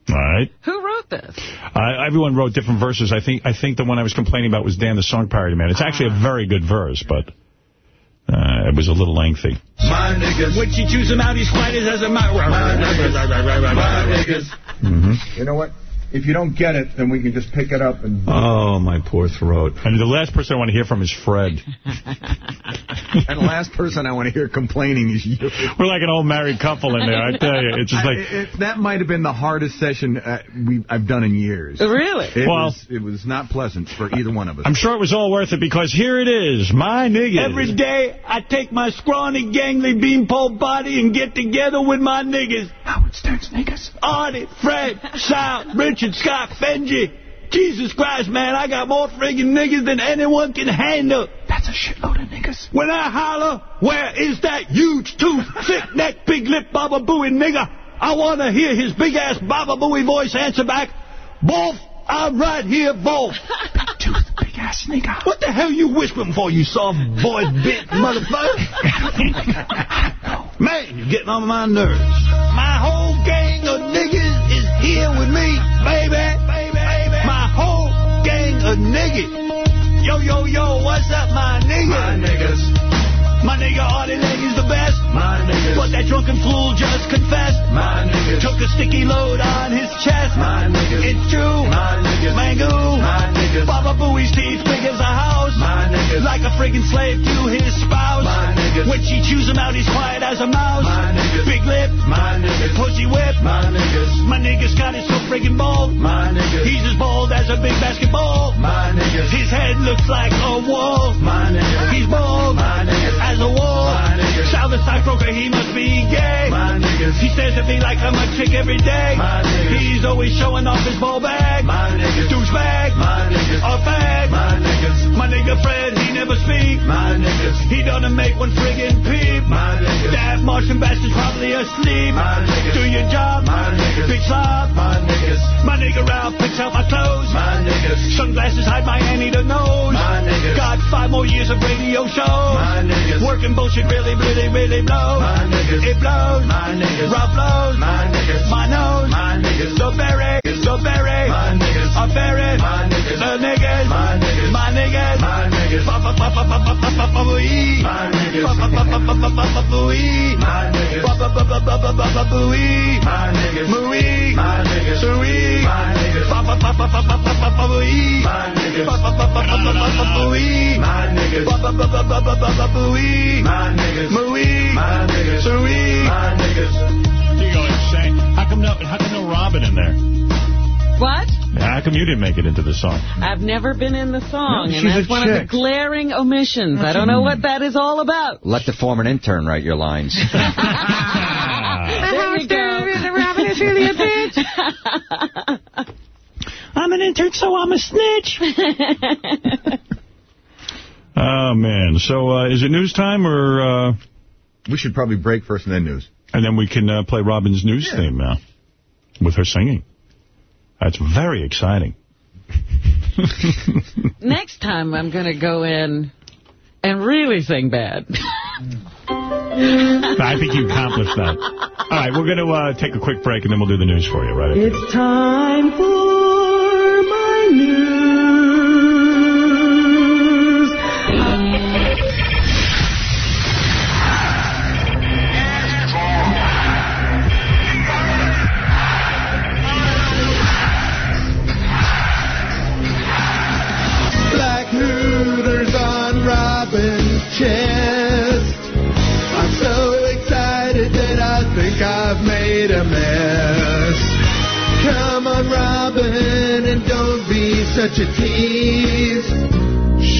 All right. Who wrote this? Uh, everyone wrote different verses. I think I think the one I was complaining about was Dan the Song Parody Man. It's actually a very good verse, but uh, it was a little lengthy. My niggas. When she chews him out, he's quiet as a mouse. My niggas. My niggas. Mm-hmm. You know what? If you don't get it, then we can just pick it up and... Oh, my poor throat. And the last person I want to hear from is Fred. and the last person I want to hear complaining is you. We're like an old married couple in there, I tell you. It's just like... I, it, that might have been the hardest session uh, we I've done in years. Really? It, Well- was, it was not pleasant for either one of us. I'm sure it was all worth it because here it is, my niggas. Every day, I take my scrawny, gangly, beanpole body and get together with my niggas. Howard Stern's niggas. Artie, Fred, Sal, Richard, Scott, Benjy. Jesus Christ, man, I got more friggin' niggas than anyone can handle. That's a shitload of niggas. When I holler, where is that huge tooth, thick neck, big lip, Baba Booey nigga? I want to hear his big ass Baba Booey voice answer back, Wolf, I'm right here, Wolf. big tooth, big ass nigga. What the hell you whispering for, you soft boy bit motherfucker? Man, you're getting on my nerves. My whole gang of niggas is here with me, baby. My whole gang of niggas. Yo, yo, yo, what's up, my niggas? My niggas. My nigga Artie Lange is the best. My niggas. But that drunken fool just confessed. My niggas. Took a sticky load on his chest. My niggas. It's true. My niggas. Mango. My niggas. Baba Booey's teeth big as a house. Niggas. Like a friggin' slave to his spouse. My niggas. When she chews him out, he's quiet as a mouse. My niggas. Big lip. My niggas. Pussy whip. My niggas. My nigga Scott is so friggin' bald. My niggas. He's as bald as a big basketball. My niggas. His head looks like a wall. My niggas. He's bald. My niggas. As a wall. My niggas. Sal the stockbroker, he must be gay. My niggas. He says if he like I'm a chick every day. My niggas. He's always showing off his ball bag. My niggas. Douchebag. My niggas. A fag. My niggas. My nigga Fred, he never speak. My niggas. He doesn't make one friggin' peep. My niggas. That Martian bastard's probably asleep. My niggas. Do your job. My niggas. Big slob. My niggas. My nigga Ralph picks out my clothes. My niggas. Sunglasses hide my Annie the nose. My niggas. Got five more years of radio shows. My niggas. Working bullshit really, really, really blows. My niggas. It blows. My niggas. Ralph blows. My niggas. My nose niggas. So very, so very. My niggas. are very. My niggas. The niggas. My niggas. My niggas. My niggas. My niggas. My niggas. My niggas. Marie. My niggas. Cherie. My niggas. My niggas. My niggas. My niggas. Marie. My niggas. Cherie. My niggas no, how come no Robin in there? What? How come you didn't make it into the song? I've never been in the song, No, and that's a one of the glaring omissions. I don't know what that is all about. Let the former intern write your lines. There you go. Robin is really a bitch. I'm an intern, so I'm a snitch. Oh, man. So uh, is it news time or... Uh, we should probably break first and then news. And then we can uh, play Robin's news theme now with her singing. That's very exciting. Next time, I'm going to go in and really sing bad. I think you accomplished that. All right, we're going to uh, take a quick break, and then we'll do the news for you, right? It's time for my news. Such a tease.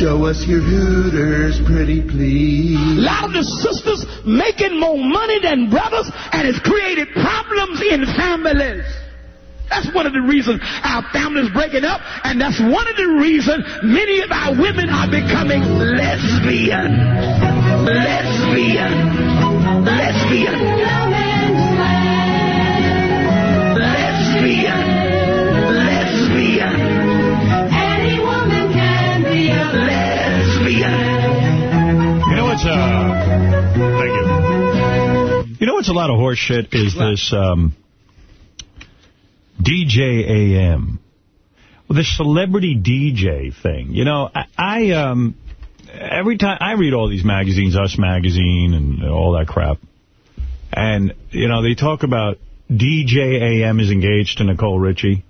Show us your Hooters, pretty please. A lot of the sisters making more money than brothers, and it's created problems in families. That's one of the reasons our families breaking up, and that's one of the reasons many of our women are becoming. Lesbian. Lesbian. Lesbian. Lesbian. You know what's, uh... Thank you. You know what's a lot of horse shit is this, um... DJ AM. Well, the celebrity DJ thing. You know, I, I um... Every time... I read all these magazines, Us Magazine and all that crap. And, you know, they talk about DJ AM is engaged to Nicole Richie.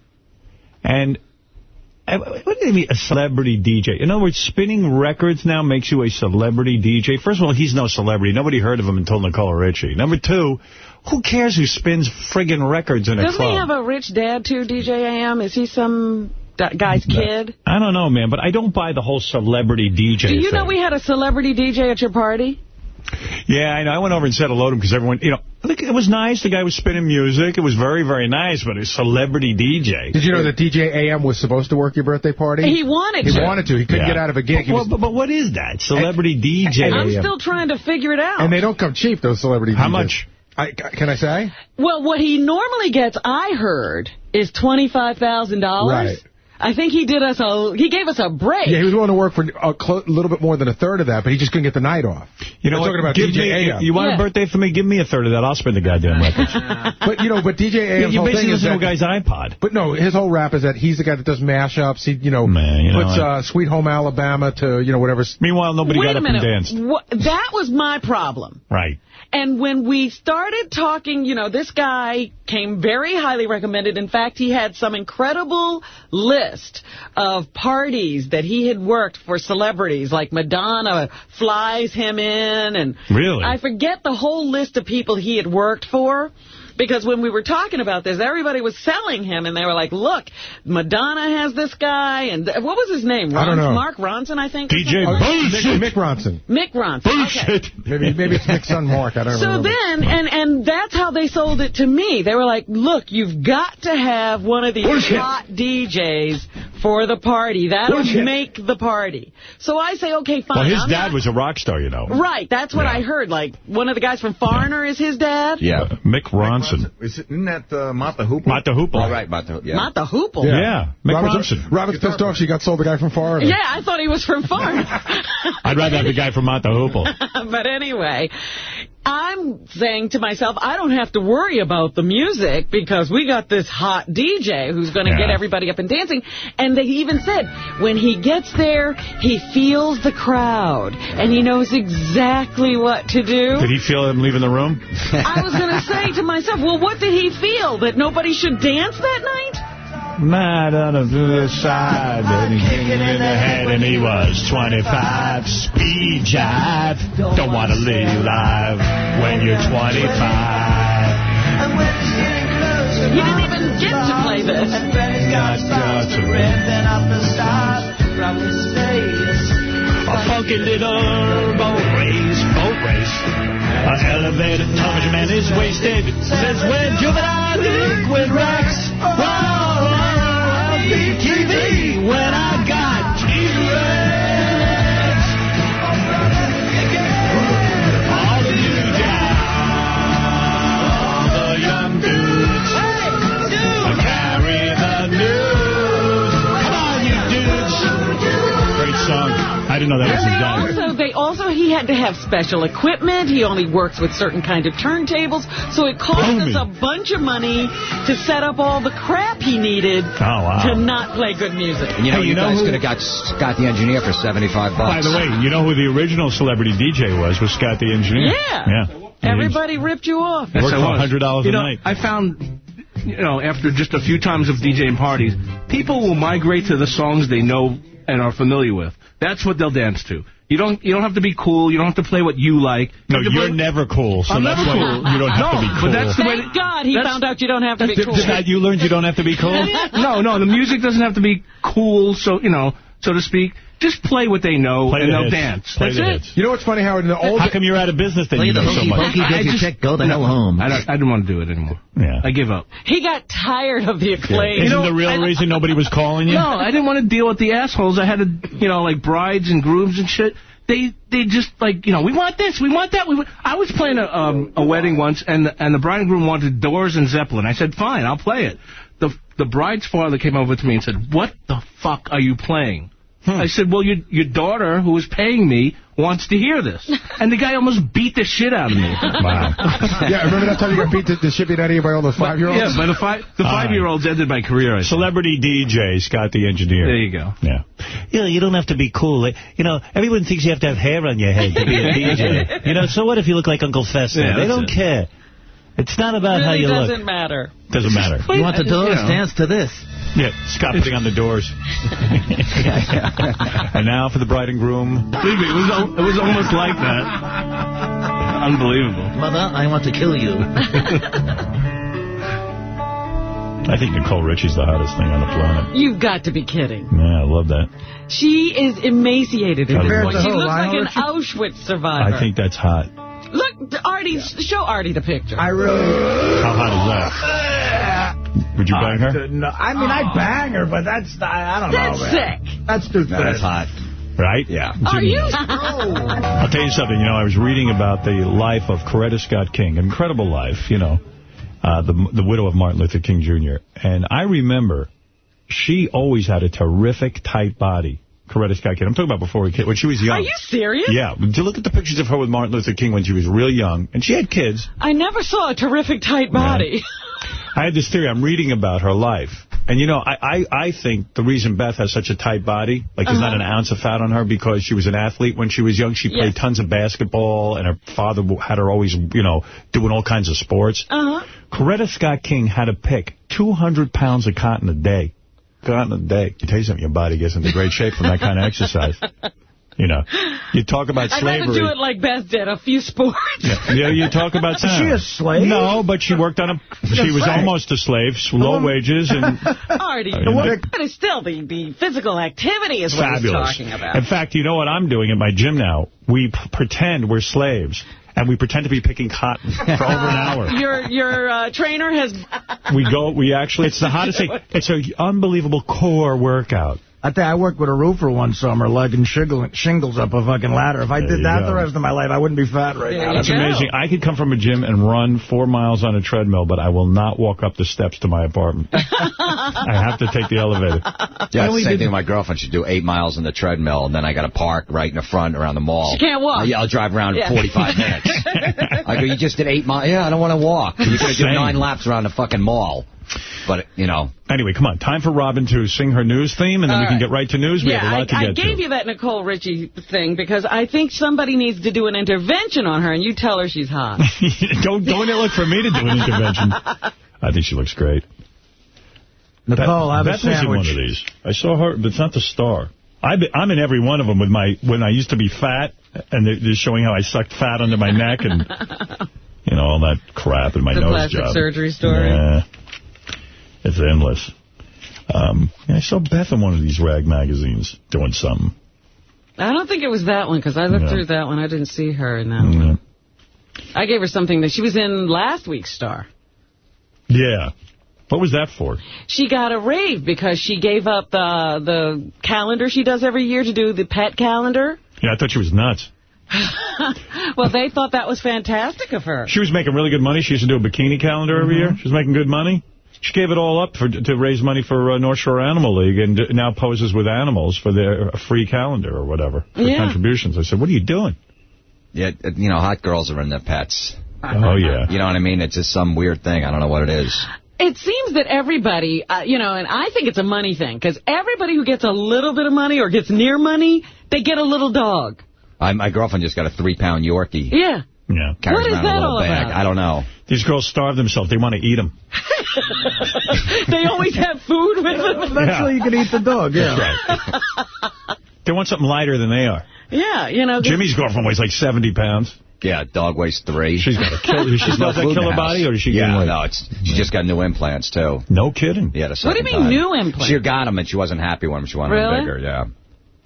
And what do they mean, a celebrity DJ? In other words, spinning records now makes you a celebrity DJ. First of all, he's no celebrity. Nobody heard of him until Nicole Richie. Number two, who cares who spins friggin' records in a Doesn't club? he have a rich dad, too, DJ AM? Is he some guy's kid? I don't know, man, but I don't buy the whole celebrity DJ Do you thing. know we had a celebrity DJ at your party? Yeah, I know. I went over and said hello to him because everyone, you know, I think it was nice. The guy was spinning music. It was very, very nice, but a celebrity DJ. Did you know that DJ AM was supposed to work your birthday party? He wanted He to. He wanted to. He couldn't Yeah. get out of a gig. He But, was- but, but what is that? Celebrity DJ. I'm still trying to figure it out. and they don't come cheap, those celebrity How DJs. much? I, can I say? Well, what he normally gets, I heard, is $25,000. Right. I think he did us a, he gave us a break. Yeah, he was willing to work for a little bit more than a third of that, but he just couldn't get the night off. You know We're what? talking about Give DJ me, AM. You want Yeah. a birthday for me? Give me a third of that. I'll spend the goddamn records. but you know, but DJ AM's you whole basically thing is listen to that, a guy's iPod. But no, his whole rap is that he's the guy that does mashups. He, you know, Man, you know, puts I- uh, Sweet Home Alabama to you know whatever. Meanwhile, nobody Wait got up minute. and danced. What, that was my problem. Right. And when we started talking, you know, this guy came very highly recommended. In fact, he had some incredible list of parties that he had worked for celebrities, like Madonna flies him in. and Really? I forget the whole list of people he had worked for. Because when we were talking about this, everybody was selling him, and they were like, look, Madonna has this guy, and what was his name? I don't know. Mark Ronson, I think? DJ something? Bullshit. Mick, Mick Ronson. Mick Ronson. Bullshit. Maybe maybe it's Mick's son Mark. I don't So remember. then, and and that's how they sold it to me. They were like, look, you've got to have one of these Bullshit. hot DJs for the party. That'll Bullshit. make the party. So I say, okay, fine. Well, his I'm dad not- was a rock star, you know. Right, that's what Yeah. I heard. Like, one of the guys from Foreigner is his dad? Yeah. Uh, Mick Ronson. Is it, isn't that uh, Mata Hoople? Mata Hoople. All right, about the, yeah. Not the Hoople. Yeah. Mick Robert's, Ronson. Robert's pissed off. She got sold the guy from Florida. Yeah, I thought he was from Foreigner. I'd rather have the guy from Mata Hoople. but anyway, I'm saying to myself, I don't have to worry about the music because we got this hot DJ who's going to Yeah. get everybody up and dancing. And they even said, when he gets there, he feels the crowd and he knows exactly what to do. Did he feel him leaving the room? I was going to say to myself, well, what did he feel? That nobody should dance that night? Mad on the side, and he hit him in the head, and he was 25. Speed jive, don't want to leave live when you're 25. You didn't even get to play this. And Benny's got stars to rip, then up the stars from his face. A funky little boat race, boat race. An elevated television man is wasted. Says when juvenile liquid racks. Whoa, oh, I didn't know that was his dog. Also, they also he had to have special equipment. He only works with certain kind of turntables, so it cost us a bunch of money to set up all the crap he needed Oh, wow. to not play good music. And you know, Hey, you, you know guys could have got Scott the engineer for 75 bucks. By the way, you know who the original celebrity DJ was? Was Scott the engineer. Yeah. Yeah. Everybody ripped you off. Worked Yes, I for was. $100 a you know, night. I found, you know, after just a few times of DJing parties, people will migrate to the songs they know and are familiar with. That's what they'll dance to. You don't you don't have to be cool. You don't have to play what you like. No, You have to you're play- never cool, so I'm that's never why cool. you don't have to No, be but cool. that's the way Thank God he that's- found out you don't have to be Did, cool. did that you learned you don't have to be cool? no, no, the music doesn't have to be cool, so, you know, so to speak. Just play what they know, Play and the they'll hits. dance. Play That's the it. hits. You know what's funny, Howard? In the old How come you're out of business then Play you the know so much? pokey, get your check, go the hell home. I, don't, I didn't want to do it anymore. Yeah. I give up. He got tired of the acclaim. Isn't the real reason nobody was calling you? No, I didn't want to deal with the assholes. I had to, you know, like brides and grooms and shit. They they just like, you know, we want this, we want that. We want... I was playing a um, a wedding once, and the, and the bride and groom wanted Doors and Zeppelin. I said, fine, I'll play it. The the bride's father came over to me and said, what the fuck are you playing? Hmm. I said, well, your your daughter, who is paying me, wants to hear this. And the guy almost beat the shit out of me. Wow. yeah, remember that time you got beat the, the shit out of you by all the five-year-olds? Yeah, by the five the All right. five-year-olds ended my career. I think. Celebrity DJ, Scott the engineer. There you go. Yeah. You know, you don't have to be cool. You know, everyone thinks you have to have hair on your head to be a DJ. You know, so what if you look like Uncle Fester? Yeah, they don't it. care. It's not about how really you doesn't look. matter. Doesn't matter. You want the doors? Dance to this. Yeah, Scott putting on the doors. and now for the bride and groom. Believe me, it was, it was almost like that. Unbelievable. Mother, I want to kill you. I think Nicole Richie's the hottest thing on the planet. You've got to be kidding. Yeah, I love that. She is emaciated at this point. She looks like an Auschwitz survivor. I think that's hot. Look, Artie, show Artie the picture. I really... How hot is that? Would you bang her? No, I mean, I'd bang her, but that's, I, I don't That's know, That's sick. That's too thick. That's hot. Right? Yeah. Are you? I'll tell you something. You know, I was reading about the life of Coretta Scott King. Incredible life, you know. Uh, the the widow of Martin Luther King Jr. And I remember she always had a terrific, tight body. Coretta Scott King. I'm talking about before we, when she was young. Are you serious? Yeah. Did you look at the pictures of her with Martin Luther King when she was real young? And she had kids. I never saw a terrific tight body. I had this theory. I'm reading about her life. And, you know, I, I, I think the reason Beth has such a tight body, like there's not Uh-huh. an ounce of fat on her because she was an athlete when she was young. She played Yes. tons of basketball, and her father had her always, you know, doing all kinds of sports. Uh-huh. Coretta Scott King had to pick 200 pounds of cotton a day. Cotton a day. You tell you something, your body gets into great shape from that kind of exercise. You know, you talk about slavery. I'd rather do it like Beth did, a few sports. Yeah, yeah, you talk about... Is she a slave? No, but she worked on a... She was slave. almost a slave, low wages, and Artie, I mean, the that- woman is still the, the physical activity is what he's fabulous. talking about. In fact, you know what I'm doing at my gym now? We pretend we're slaves, and we pretend to be picking cotton for over an hour. Your your uh, trainer has... We go, we actually, it's the hottest thing. It's an unbelievable core workout. I think I worked with a roofer one summer, lugging shingles up a fucking ladder. If I There did that go. the rest of my life, I wouldn't be fat right now. That's amazing. I could come from a gym and run four miles on a treadmill, but I will not walk up the steps to my apartment. I have to take the elevator. Yeah, Well, we same thing with my girlfriend. She'd do eight miles on the treadmill, and then I got to park right in the front around the mall. She can't walk. Yeah, I'll drive around Yeah. in 45 minutes. I go, you just did eight miles? Yeah, I don't want to walk. You're going to do nine laps around the fucking mall. But, you know. Anyway, come on. Time for Robin to sing her news theme, and then All we can right. get right to news. We yeah, have a lot to get I, I gave to. you that Nicole Richie thing because I think somebody needs to do an intervention on her, and you tell her she's hot. don't don't look for me to do an intervention. I think she looks great. Nicole, I have a Beth was in one of these. I saw her, but it's not the star. I be, I'm in every one of them with my when I used to be fat, and they're, they're showing how I sucked fat under my neck and you know all that crap in my The nose plastic job. surgery story. Yeah. It's endless. Um, I saw Beth in one of these rag magazines doing something. I don't think it was that one, because I looked Yeah. through that one. I didn't see her in that one. I gave her something that she was in last week's Star. Yeah. What was that for? She got a rave because she gave up the the calendar she does every year to do the pet calendar. Yeah, I thought she was nuts. well, they thought that was fantastic of her. She was making really good money. She used to do a bikini calendar every Mm-hmm. year. She was making good money. She gave it all up for to raise money for uh, North Shore Animal League and now poses with animals for their free calendar or whatever for Yeah. contributions. I said, what are you doing? Yeah, uh, you know, hot girls are in their pets. Oh, yeah. You know what I mean? It's just some weird thing. I don't know what it is. It seems that everybody, uh, you know, and I think it's a money thing, because everybody who gets a little bit of money or gets near money, they get a little dog. I, my girlfriend just got a three-pound Yorkie. Yeah. Yeah. Carries What is that a little all bag. about? I don't know. These girls starve themselves. They want to eat them. they always have food with them. Eventually you can eat the dog, yeah. They want something lighter than they are. Yeah, you know. Jimmy's girlfriend weighs like 70 pounds. Yeah, dog weighs three. She's got a kill. She She's no has that killer body, or is she Yeah, weight? no, it's she just got new implants too. No kidding. Yeah, the What do you mean time. new implants? She got them and she wasn't happy with them. She wanted Really? them bigger. Yeah.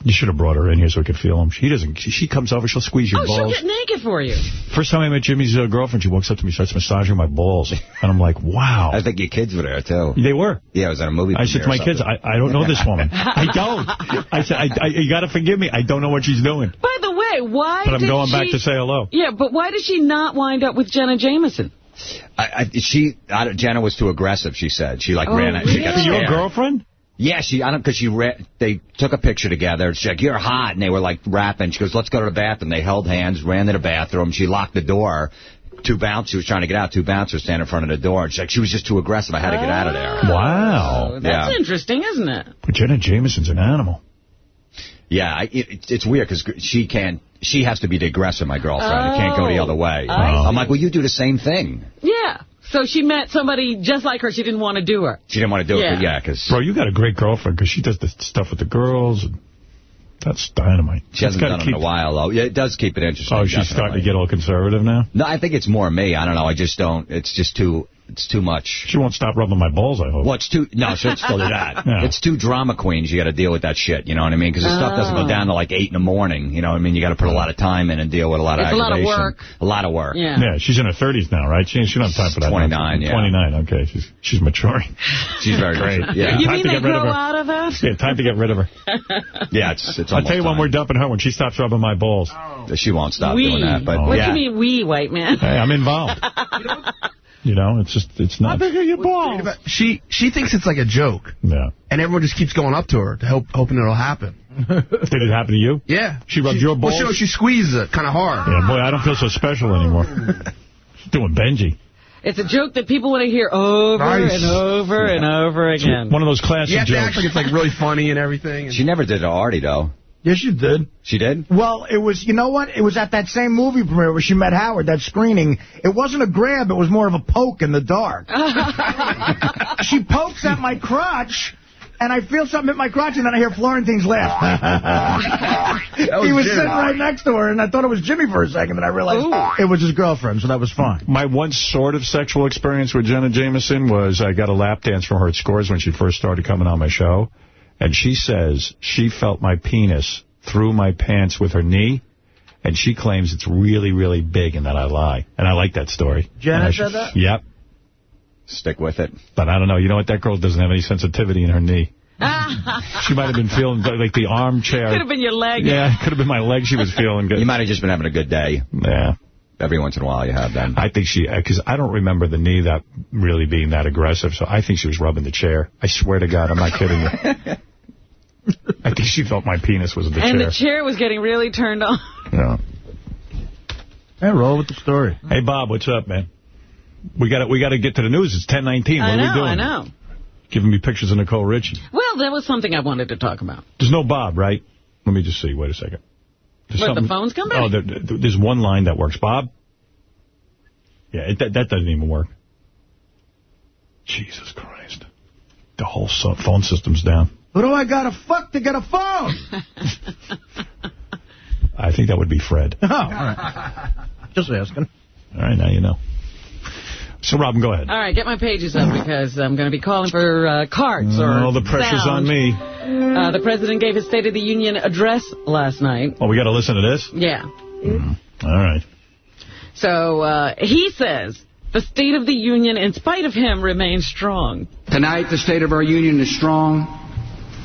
You should have brought her in here so we could feel them. She doesn't. She, she comes over. She'll squeeze your Oh, she'll balls. get naked for you. First time I met Jimmy's uh, girlfriend, she walks up to me, starts massaging my balls, and I'm like, wow. I think your kids were there too. They were. Yeah, I was at a movie. I said to my kids. I, I don't know this woman. I don't. I said, I, I, you got to forgive me. I don't know what she's doing. By the way, why But I'm did going back to say hello. Yeah, but why did she not wind up with Jenna Jameson? I, I, she, I, Jenna was too aggressive. She said she like Oh, ran. She got really? Your girlfriend? Yeah, she. I don't because she. Ra- they took a picture together. She's like, "You're hot," and they were like rapping. She goes, "Let's go to the bathroom." They held hands, ran to the bathroom. She locked the door. Two bouncers. She was trying to get out. Two bouncers stand in front of the door. And she's like, she was just too aggressive. I had to get out of there. Oh, wow. Oh, that's Yeah. interesting, isn't it? But Jenna Jameson's an animal. Yeah, I, it, it's weird because she can't. She has to be the aggressor, my girlfriend. It can't go the oh, other way. Oh, I I'm like, well, you do the same thing. Yeah. So she met somebody just like her. She didn't want to do her. She didn't want to do it, Yeah. but yeah, because Bro, you got a great girlfriend because she does the stuff with the girls. And that's dynamite. she hasn't It's done it in a while, though. Yeah, it does keep it interesting. Oh, she's starting to get all conservative now? No, I think it's more me. I don't know. I just don't. It's just too. It's too much. She won't stop rubbing my balls, I hope. Well, it's too. No, she'll still do that. Yeah. It's two drama queens. You got to deal with that shit. You know what I mean? Because the stuff doesn't Oh. go down to like eight in the morning. You know what I mean? You got to put a lot of time in and deal with a lot of It's a lot of aggravation. work. A lot of work. Yeah. Yeah, she's in her 30s now, right? She, she don't have time for that. 29, yeah. 29, okay. She's she's maturing. She's very Great. Yeah. You Time mean to they get rid of grow her. out of that? Yeah, time to get rid of her. Yeah, it's it's I'll tell you when we're dumping her, when she stops rubbing my balls. She won't stop we. doing that. But Oh. what yeah. do you mean we, white man? Hey, I'm involved. You know, it's just, it's not. are your balls? She she thinks it's like a joke, Yeah. and everyone just keeps going up to her to hope, hoping it'll happen. Did it happen to you? Yeah. She rubbed your balls? Well, she, she squeezes it kind of hard. Yeah, boy, I don't feel so special anymore. She's doing Benji. It's a joke that people want to hear over Nice. and over and over again. One of those classic You have to jokes. act like it's like really funny and everything. She never did it to Artie though. Yes, you did. She did. Well, it was, you know what? It was at that same movie premiere where she met Howard, that screening. It wasn't a grab, it was more of a poke in the dark. she pokes at my crotch, and I feel something hit my crotch, and then I hear Florentine's laugh. he was was Jim. sitting right next to her, and I thought it was Jimmy for a second, then I realized it was his girlfriend, so that was fine. My one sort of sexual experience with Jenna Jameson was I got a lap dance from her at Scores when she first started coming on my show. And she says she felt my penis through my pants with her knee. And she claims it's really, really big and that I lie. And I like that story. Jenna And I said that? Yep. Stick with it. But I don't know. You know what? That girl doesn't have any sensitivity in her knee. She might have been feeling like the armchair. Could have been your leg. Yeah, it could have been my leg she was feeling good. You might have just been having a good day. Yeah. Every once in a while you have that. I think she, uh, because I don't remember the knee that really being that aggressive, so I think she was rubbing the chair. I swear to God, I'm not kidding you. I think she felt my penis was in the and chair. the chair was getting really turned on. yeah. Hey, roll with the story. Hey, Bob, what's up, man? We got to we got to get to the news. It's 10:19. What I are know, we doing? I know. Giving me pictures of Nicole Richie. Well, that was something I wanted to talk about. There's no Bob, right? Let me just see. Wait a second. There's What, the phones come back? Oh, there, there- there's one line that works. Bob? Yeah, it, that, that doesn't even work. Jesus Christ. The whole so- phone system's down. Who do I gotta fuck to get a phone? I think that would be Fred. Oh, all right. Just asking. All right, now you know. So, Robin, go ahead. All right, get my pages up because I'm going to be calling for uh, cards or Oh, the pressure's sound. on me. Uh, the president gave his State of the Union address last night. Oh, we got to listen to this? Yeah. All right. So uh, he says the State of the Union, in spite of him, remains strong. Tonight, the state of our union is strong,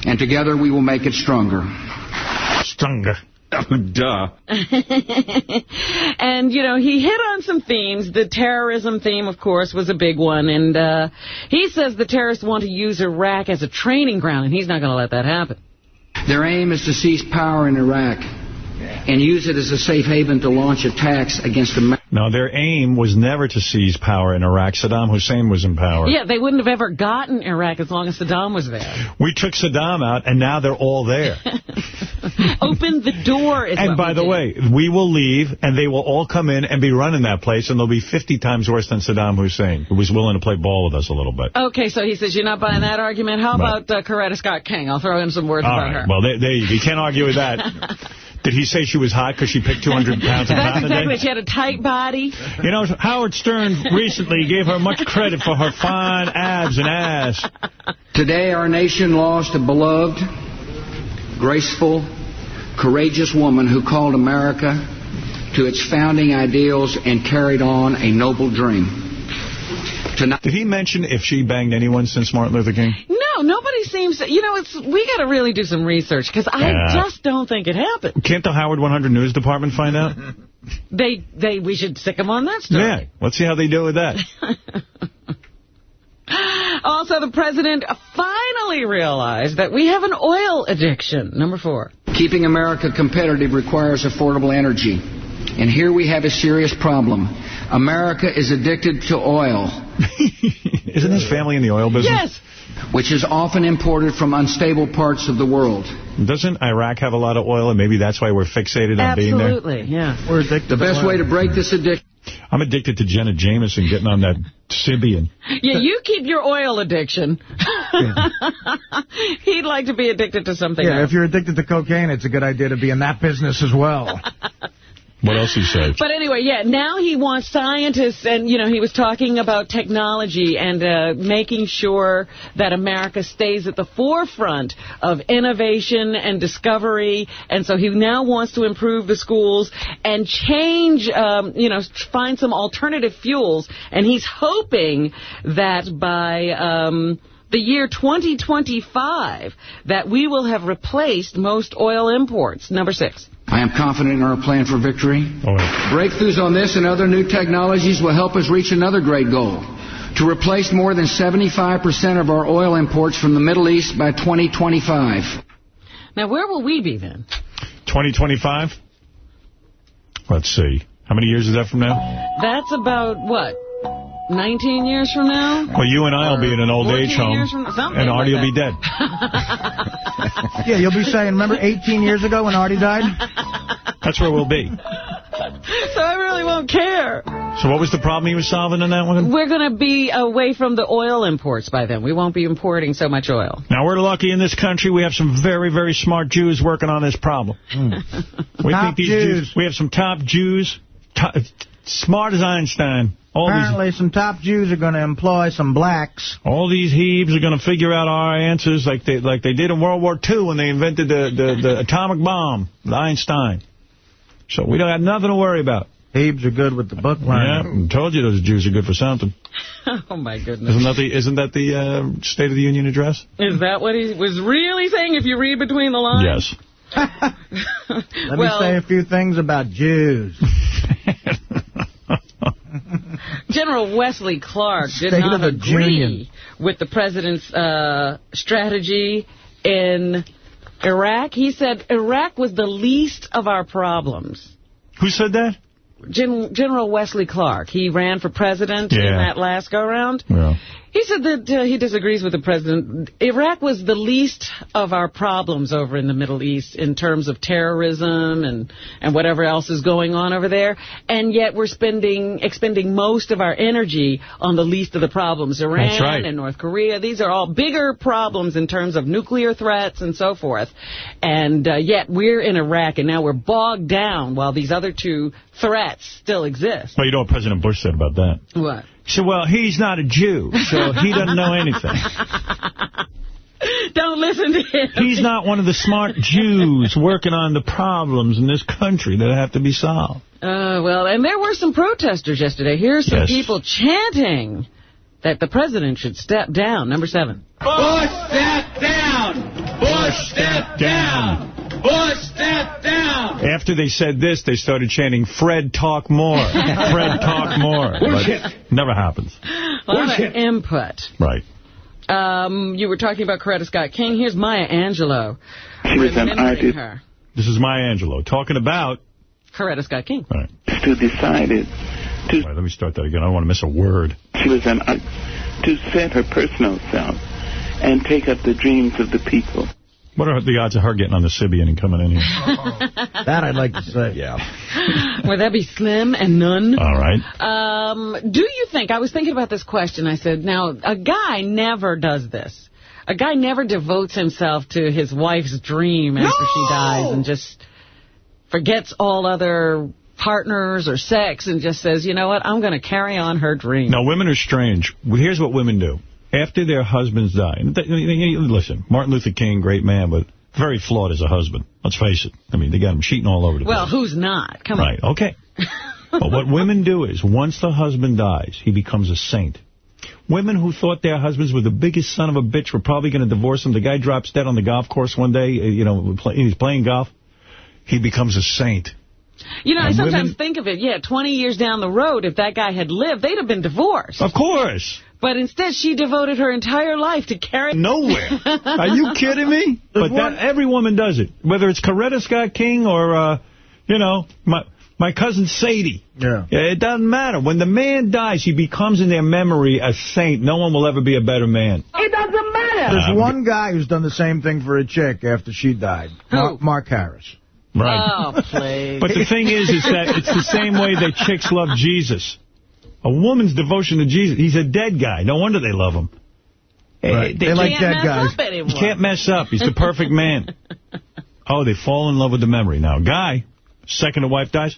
and together we will make it stronger. Stronger. Oh, duh. and, you know, he hit on some themes. The terrorism theme, of course, was a big one. And uh, he says the terrorists want to use Iraq as a training ground, and he's not going to let that happen. Their aim is to seize power in Iraq and use it as a safe haven to launch attacks against America. No, their aim was never to seize power in Iraq. Saddam Hussein was in power. Yeah, they wouldn't have ever gotten Iraq as long as Saddam was there. We took Saddam out, and now they're all there. Open the door is and by the did. way, we will leave, and they will all come in and be running that place, and they'll be 50 times worse than Saddam Hussein, who was willing to play ball with us a little bit. Okay, so he says you're not buying that argument. How Right. about uh, Coretta Scott King? I'll throw in some words about right, her. well, there, there you. You can't argue with that. Did he say she was hot because she picked 200 pounds a That's pound a exactly day? She had a tight body. You know, Howard Stern recently gave her much credit for her fine abs and ass. Today, our nation lost a beloved, graceful, courageous woman who called America to its founding ideals and carried on a noble dream. Tonight, Did he mention if she banged anyone since Martin Luther King? No, nobody seems to. You know, it's we got to really do some research because I Yeah. just don't think it happened. Can't the Howard 100 News Department find out? They, they, we should stick them on that story. Yeah, let's see how they deal with that. Also, the president finally realized that we have an oil addiction. Number four. keeping America competitive requires affordable energy. And here we have a serious problem. America is addicted to oil. Isn't his family in the oil business? Yes. Which is often imported from unstable parts of the world. Doesn't Iraq have a lot of oil, and maybe that's why we're fixated on being there? Absolutely, yeah. We're addicted The best way to break this addiction. I'm addicted to Jenna Jameson getting on that Sibian. Yeah, you keep your oil addiction. He'd like to be addicted to something Yeah, else. if you're addicted to cocaine, it's a good idea to be in that business as well. What else he said? But anyway, yeah, now he wants scientists, and, you know, he was talking about technology and uh, making sure that America stays at the forefront of innovation and discovery. And so he now wants to improve the schools and change, um, you know, find some alternative fuels. And he's hoping that by... Um, the year 2025, that we will have replaced most oil imports. Number six. I am confident in our plan for victory. Oh, Breakthroughs on this and other new technologies will help us reach another great goal. To replace more than 75% of our oil imports from the Middle East by 2025. Now, where will we be then? 2025? Let's see. How many years is that from now? That's about, what, 19 years from now? Well, you and I will be in an old age home, years from- something and Artie like will be dead. yeah, you'll be saying, remember 18 years ago when Artie died? That's where we'll be. So I really won't care. So what was the problem he was solving in that one? We're going to be away from the oil imports by then. We won't be importing so much oil. Now, we're lucky in this country. We have some very, very smart Jews working on this problem. Hmm. We Top think these Jews. We have some top Jews, top, smart as Einstein. All these Apparently, some top Jews are going to employ some blacks. All these Hebes are going to figure out our answers like they like they did in World War II when they invented the, the, the atomic bomb, the Einstein. So we don't have nothing to worry about. Hebes are good with the book Yeah, line. I told you those Jews are good for something. oh, my goodness. Isn't that the isn't that the uh, State of the Union address? Is that what he was really saying if you read between the lines? Yes. Let well, me say a few things about Jews. General Wesley Clark did not of the agree Union. with the president's uh, strategy in Iraq. He said Iraq was the least of our problems. Who said that? Gen General Wesley Clark. He ran for president in that last go-round. Yeah. He said that uh, he disagrees with the president. Iraq was the least of our problems over in the Middle East in terms of terrorism and, and whatever else is going on over there. And yet we're spending expending most of our energy on the least of the problems. Iran right. and North Korea, these are all bigger problems in terms of nuclear threats and so forth. And uh, yet we're in Iraq and now we're bogged down while these other two threats still exist. Well, you know what President Bush said about that? What? He said, well, he's not a Jew, so he doesn't know anything. Don't listen to him. He's not one of the smart Jews working on the problems in this country that have to be solved. Uh, well, and there were some protesters yesterday. Here's some Yes. people chanting that the president should step down. Number seven. Bush, step down! Bush, step down! Bush, step down! After they said this, they started chanting, Fred, talk more. Fred, talk more. But never happens. A lot of input. Right. Um, you were talking about Coretta Scott King. Here's Maya Angelou. She was an artist. her. This is Maya Angelou talking about... Coretta Scott King. Right. to decide it. All right, let me start that again. I don't want to miss a word. She was an art to set her personal self and take up the dreams of the people. What are the odds of her getting on the Sibian and coming in here? That I'd like to say. Yeah. Would that be slim and none? All right. Um, do you think, I was thinking about this question, I said, now, a guy never does this. A guy never devotes himself to his wife's dream after she dies and just forgets all other partners or sex and just says, you know what, I'm going to carry on her dream. No, women are strange. Well, Here's what women do. After their husbands die, listen, Martin Luther King, great man, but very flawed as a husband. Let's face it. I mean, they got him cheating all over the Well, place. Well, who's not? Come Right, okay. but what women do is, once the husband dies, he becomes a saint. Women who thought their husbands were the biggest son of a bitch were probably going to divorce him. The guy drops dead on the golf course one day, uh, you know, play, he's playing golf. He becomes a saint. On. You know, I sometimes women- think of it, yeah, 20 years down the road, if that guy had lived, they'd have been divorced. Of course. But instead, she devoted her entire life to carry... Nowhere. Are you kidding me? But that, every woman does it. Whether it's Coretta Scott King or, uh, you know, my my cousin Sadie. Yeah. It doesn't matter. When the man dies, he becomes in their memory a saint. No one will ever be a better man. It doesn't matter. There's Um, one guy who's done the same thing for a chick after she died. Mar Mark Harris. Right. Oh, please. But the thing is, is that it's the same way that chicks love Jesus. A woman's devotion to Jesus. He's a dead guy. No wonder they love him. Right. They like dead guys. You can't mess up. He's the perfect man. Oh, they fall in love with the memory. Now, a guy, second a wife dies,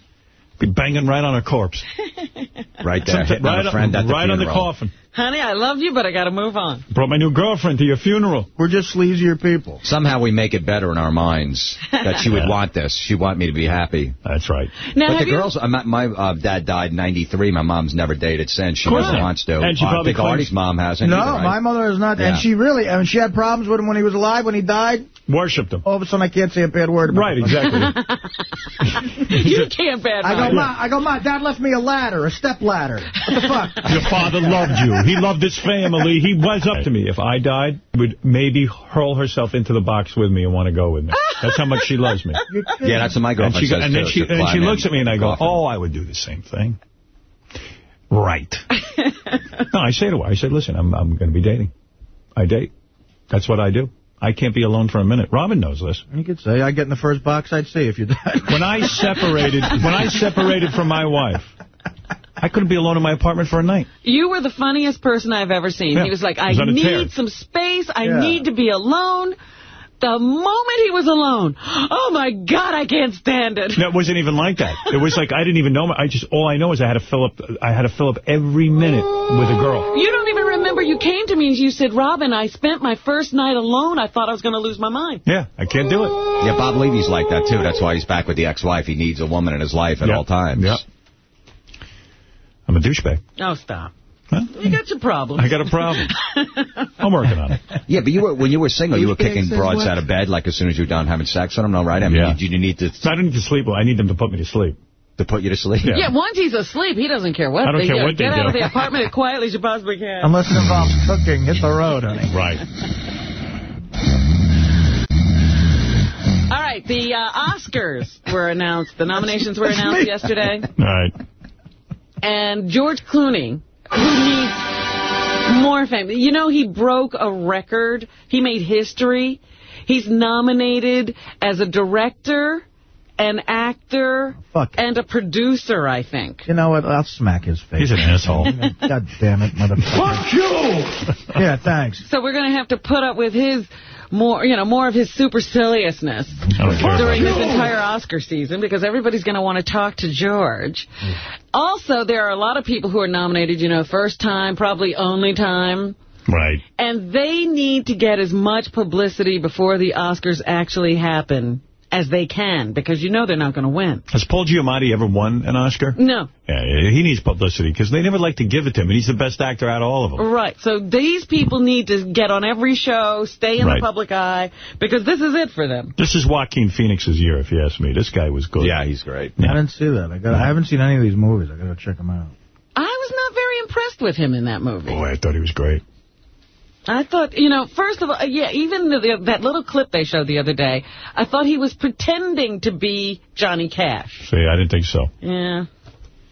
be banging right on her corpse. Right there, Sometime- hitting on right a friend at the Right on the coffin. Honey, I love you, but I got to move on. Brought my new girlfriend to your funeral. We're just sleazier people. Somehow we make it better in our minds that she would Yeah. want this. She'd want me to be happy. That's right. Now, but the girls, uh, my, my uh, dad died in 93. My mom's never dated since. She Of course never not. wants to. And she I probably think Artie's mom hasn't No, either, right? my mother is not. Yeah. And she really, I mean, she had problems with him when he was alive. When he died, worshipped him. All of a sudden, I can't say a bad word about him. Right, him. exactly. you can't bad I go, mouth. Ma, I go, Ma, Dad left me a ladder, a step ladder. What the fuck? Your father loved you. He loved his family. He was up to me. If I died, would maybe hurl herself into the box with me and want to go with me. That's how much she loves me. Yeah, that's what my girlfriend and she, says, And then too. she, She'll and she looks at me and I go, coffin. oh, I would do the same thing. Right. no, I say to her, I said, listen, I'm, I'm going to be dating. I date. That's what I do. I can't be alone for a minute. Robin knows this. You could say I get in the first box I'd see if you died. When I separated, when I separated from my wife, I couldn't be alone in my apartment for a night. You were the funniest person I've ever seen. Yeah. He was like, I was on a need some space. I Yeah. need to be alone. The moment he was alone, oh, my God, I can't stand it. No, it wasn't even like that. It was like I didn't even know. I just all I know is I had to fill up. I had to fill up every minute with a girl. You don't even remember you came to me and you said, Robin, I spent my first night alone. I thought I was going to lose my mind. Yeah, I can't do it. Yeah, Bob Levy's like that, too. That's why he's back with the ex-wife. He needs a woman in his life at Yeah. all times. Yeah. I'm a douchebag. Oh, stop. You got your problem. I got a problem. I'm working on it. Yeah, but you were when you were single, you were kicking broads what? out of bed like as soon as you were done having sex with them, no, right? I mean, Yeah. you, you need to I don't need to sleep. I need them to put me to sleep. to put you to sleep. Yeah. once he's asleep, he doesn't care what I don't they care do. what they Get out do. of the apartment as quietly as you possibly can. Unless it involves cooking, hit the road, honey. Right. All right, the uh, Oscars were announced. The nominations were announced yesterday. All right. And George Clooney, who needs more fame. You know, he broke a record. He made history. He's nominated as a director, an actor, and a producer, I think. You know what? I'll smack his face. He's an asshole. God damn it, motherfucker. Fuck you! Yeah, thanks. So we're going to have to put up with his more, you know, more of his superciliousness during this entire Oscar season because everybody's going to want to talk to George. Also, there are a lot of people who are nominated, you know, first time, probably only time. Right. And they need to get as much publicity before the Oscars actually happen as they can, because you know they're not going to win. Has Paul Giamatti ever won an Oscar? No. Yeah, he needs publicity because they never like to give it to him, and he's the best actor out of all of them. Right. So these people need to get on every show, stay in Right. the public eye, because this is it for them. This is Joaquin Phoenix's year, if you ask me. This guy was good. Yeah, he's great. I didn't see that. I got. I haven't seen any of these movies. I got to check them out. I was not very impressed with him in that movie. Boy, I thought he was great. I thought, you know, first of all, yeah, even the, the, that little clip they showed the other day, I thought he was pretending to be Johnny Cash. See, I didn't think so. Yeah.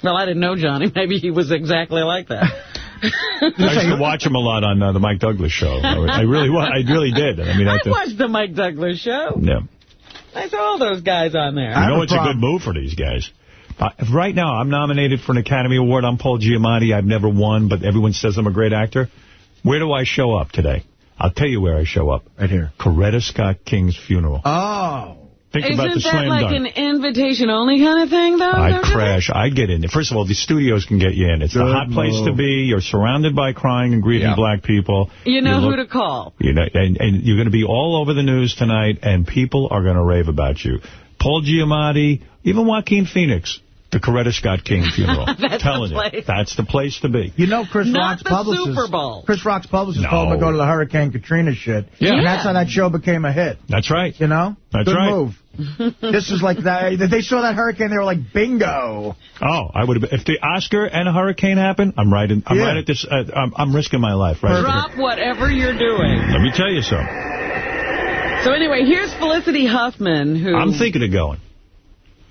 Well, I didn't know Johnny. Maybe he was exactly like that. I used to watch him a lot on uh, the Mike Douglas show. I, really, I really did. I mean, I I watched the Mike Douglas show. yeah. I saw all those guys on there. You know it's a good move for these guys. Uh, right now, I'm nominated for an Academy Award. I'm Paul Giamatti. I've never won, but everyone says I'm a great actor. Where do I show up today? I'll tell you where I show up. Right here. Coretta Scott King's funeral. Oh. Think Isn't about the that slam like dunk. an invitation-only kind of thing, though? I They're doing? crash. I get in. there. First of all, the studios can get you in. It's the Good hot place to be. You're surrounded by crying and grieving Yeah. black people. You know You who look- to call. You know, and, and you're going to be all over the news tonight, and people are going to rave about you. Paul Giamatti, even Joaquin Phoenix, the Coretta Scott King funeral. That's Telling the you, place. that's the place to be. You know, Chris Not Rock's the publicist. Super Bowl. Chris Rock's publicist No. told him to go to the Hurricane Katrina shit. Yeah. And that's how that show became a hit. That's right. You know? That's Good right. move. this is like that. They saw that hurricane. They were like, bingo. Oh, I would have. If the Oscar and a hurricane happen, I'm right. In, I'm Yeah. right at this. Uh, I'm, I'm risking my life. Right. Drop whatever you're doing. Let me tell you something. So anyway, here's Felicity Huffman, who... I'm thinking of going.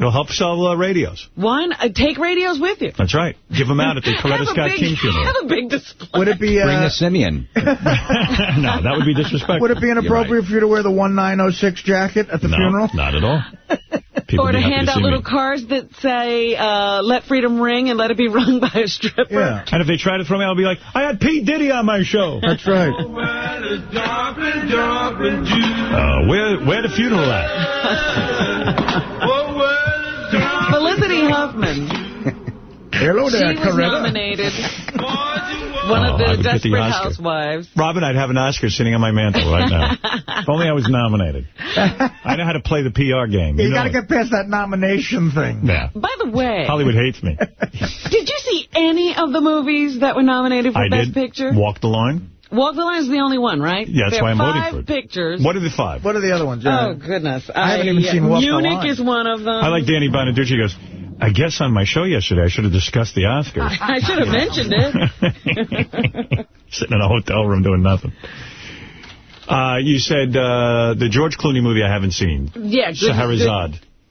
It'll help sell uh, radios. One. Uh, take radios with you. That's right. Give them out at the Coretta Scott big- King funeral. Have a big display. Would it be Bring uh, the Simeon. no, that would be disrespectful. would it be inappropriate for you to wear the 1906 jacket at the no, funeral? not at all. People Or would to hand to out see little me. cards that say, uh, let freedom ring and let it be rung by a stripper. Yeah. And if they try to throw me, I'll be like, I had Pete Diddy on my show. That's right. Uh, where where the funeral at? Felicity Huffman. Hello She was Coretta. nominated. One Oh, of the would get the Desperate Oscar. Housewives. Robin, I'd have an Oscar sitting on my mantle right now. if only I was nominated. I know how to play the PR game. You, You, know got to get past that nomination thing. Yeah. By the way, Hollywood hates me. did you see any of the movies that were nominated for I Best did Picture? walk the line. Walk the Line is the only one, right? Yeah, that's there why I'm voting for it. pictures. What are the five? What are the other ones? Yeah. Oh, goodness. I haven't even seen Walk the Munich Line. is one of them. I like Danny Bonaducci. He goes, I guess on my show yesterday I should have discussed the Oscars. I should have mentioned it. Sitting in a hotel room doing nothing. Uh, you said uh, the George Clooney movie I haven't seen. Yeah, good, good-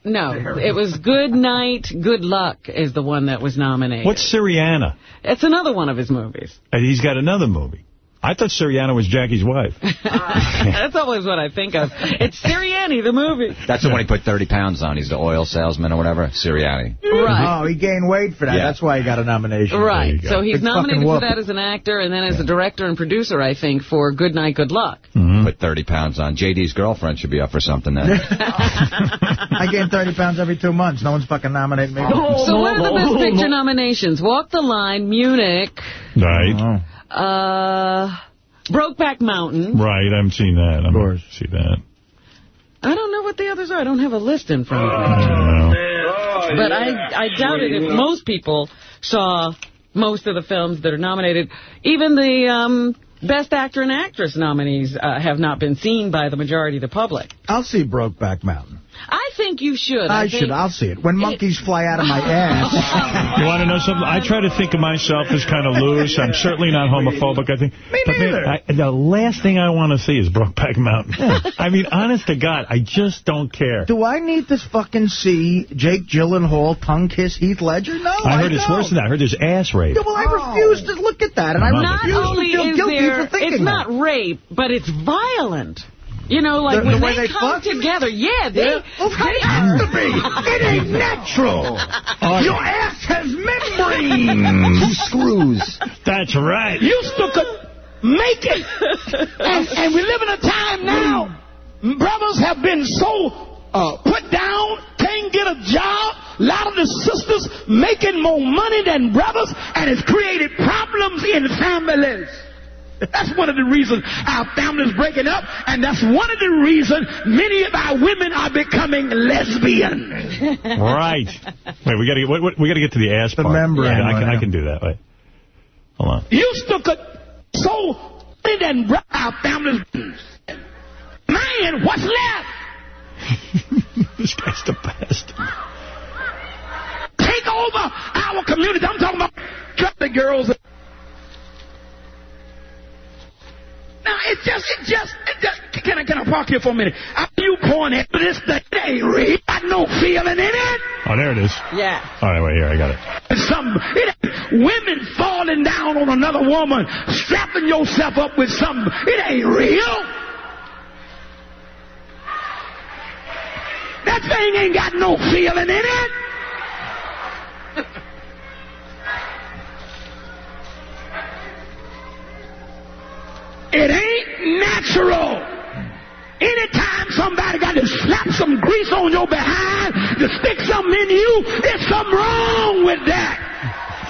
No, it was Good Night, Good Luck is the one that was nominated. What's Syriana? It's another one of his movies. And he's got another movie. I thought Syriana was Jackie's wife. That's always what I think of. It's Sirianni, the movie. That's the one he put 30 pounds on. He's the oil salesman or whatever. Sirianni. Right. Oh, he gained weight for that. Yeah. That's why he got a nomination. Right. So he's Big nominated for that as an actor and then as a director and producer, I think, for Good Night, Good Luck. Mm-hmm. Put 30 pounds on. JD's girlfriend should be up for something then. I gain 30 pounds every two months. No one's fucking nominating me. So what are the Best Picture nominations? Walk the Line, Munich, Right. Oh. Uh, Brokeback Mountain. Right, I haven't seen that. Of course. See that. I don't know what the others are. I don't have a list in front of me. But I, I doubt it if most people saw most of the films that are nominated. Even the um, Best Actor and Actress nominees uh, have not been seen by the majority of the public. I'll see Brokeback Mountain. I think you should. I, I, think should. I'll see it. When monkeys fly out of my ass. You want to know something? I try to think of myself as kind of loose. I'm certainly not homophobic, I think. Me but man, I, the last thing I want to see is Brokeback Mountain. I mean, honest to God, I just don't care. Do I need to fucking see Jake Gyllenhaal tongue kiss Heath Ledger? No, I, I heard it's don't. worse than that. I heard there's ass rape. Yeah, well, I refuse to look at that, and I Not refuse Not to only feel guilty there, for thinking it's that. not rape, but it's violent. You know, like The- when the way they, they come fuck? together, yeah, they, Yeah. Well, it to be. It ain't natural. Your ass has membranes. Two screws. That's right. You stuck a... making. and, and we live in a time now, brothers have been so uh, put down, can't get a job. A lot of the sisters making more money than brothers, and it's created problems in families. That's one of the reasons our families breaking up, and that's one of the reasons many of our women are becoming lesbian. Right. Wait, we got to get what, what, we got to get to the ass part. membrane Yeah, I, can, I can do that. Wait. Hold on. Used to could so than bro- our families. Man, what's left? this guy's the best. Take over our community. I'm talking about the girls. Now it just, it just, it just. Can I, can I park here for a minute? Are you pointing at this thing? It ain't real. Got no feeling in it. Oh, there it is. Yeah. All right, wait here. I got it. Some it ain't women falling down on another woman, strapping yourself up with something. It ain't real. That thing ain't got no feeling in it. It ain't natural. Anytime somebody got to slap some grease on your behind to stick something in you, there's something wrong with that.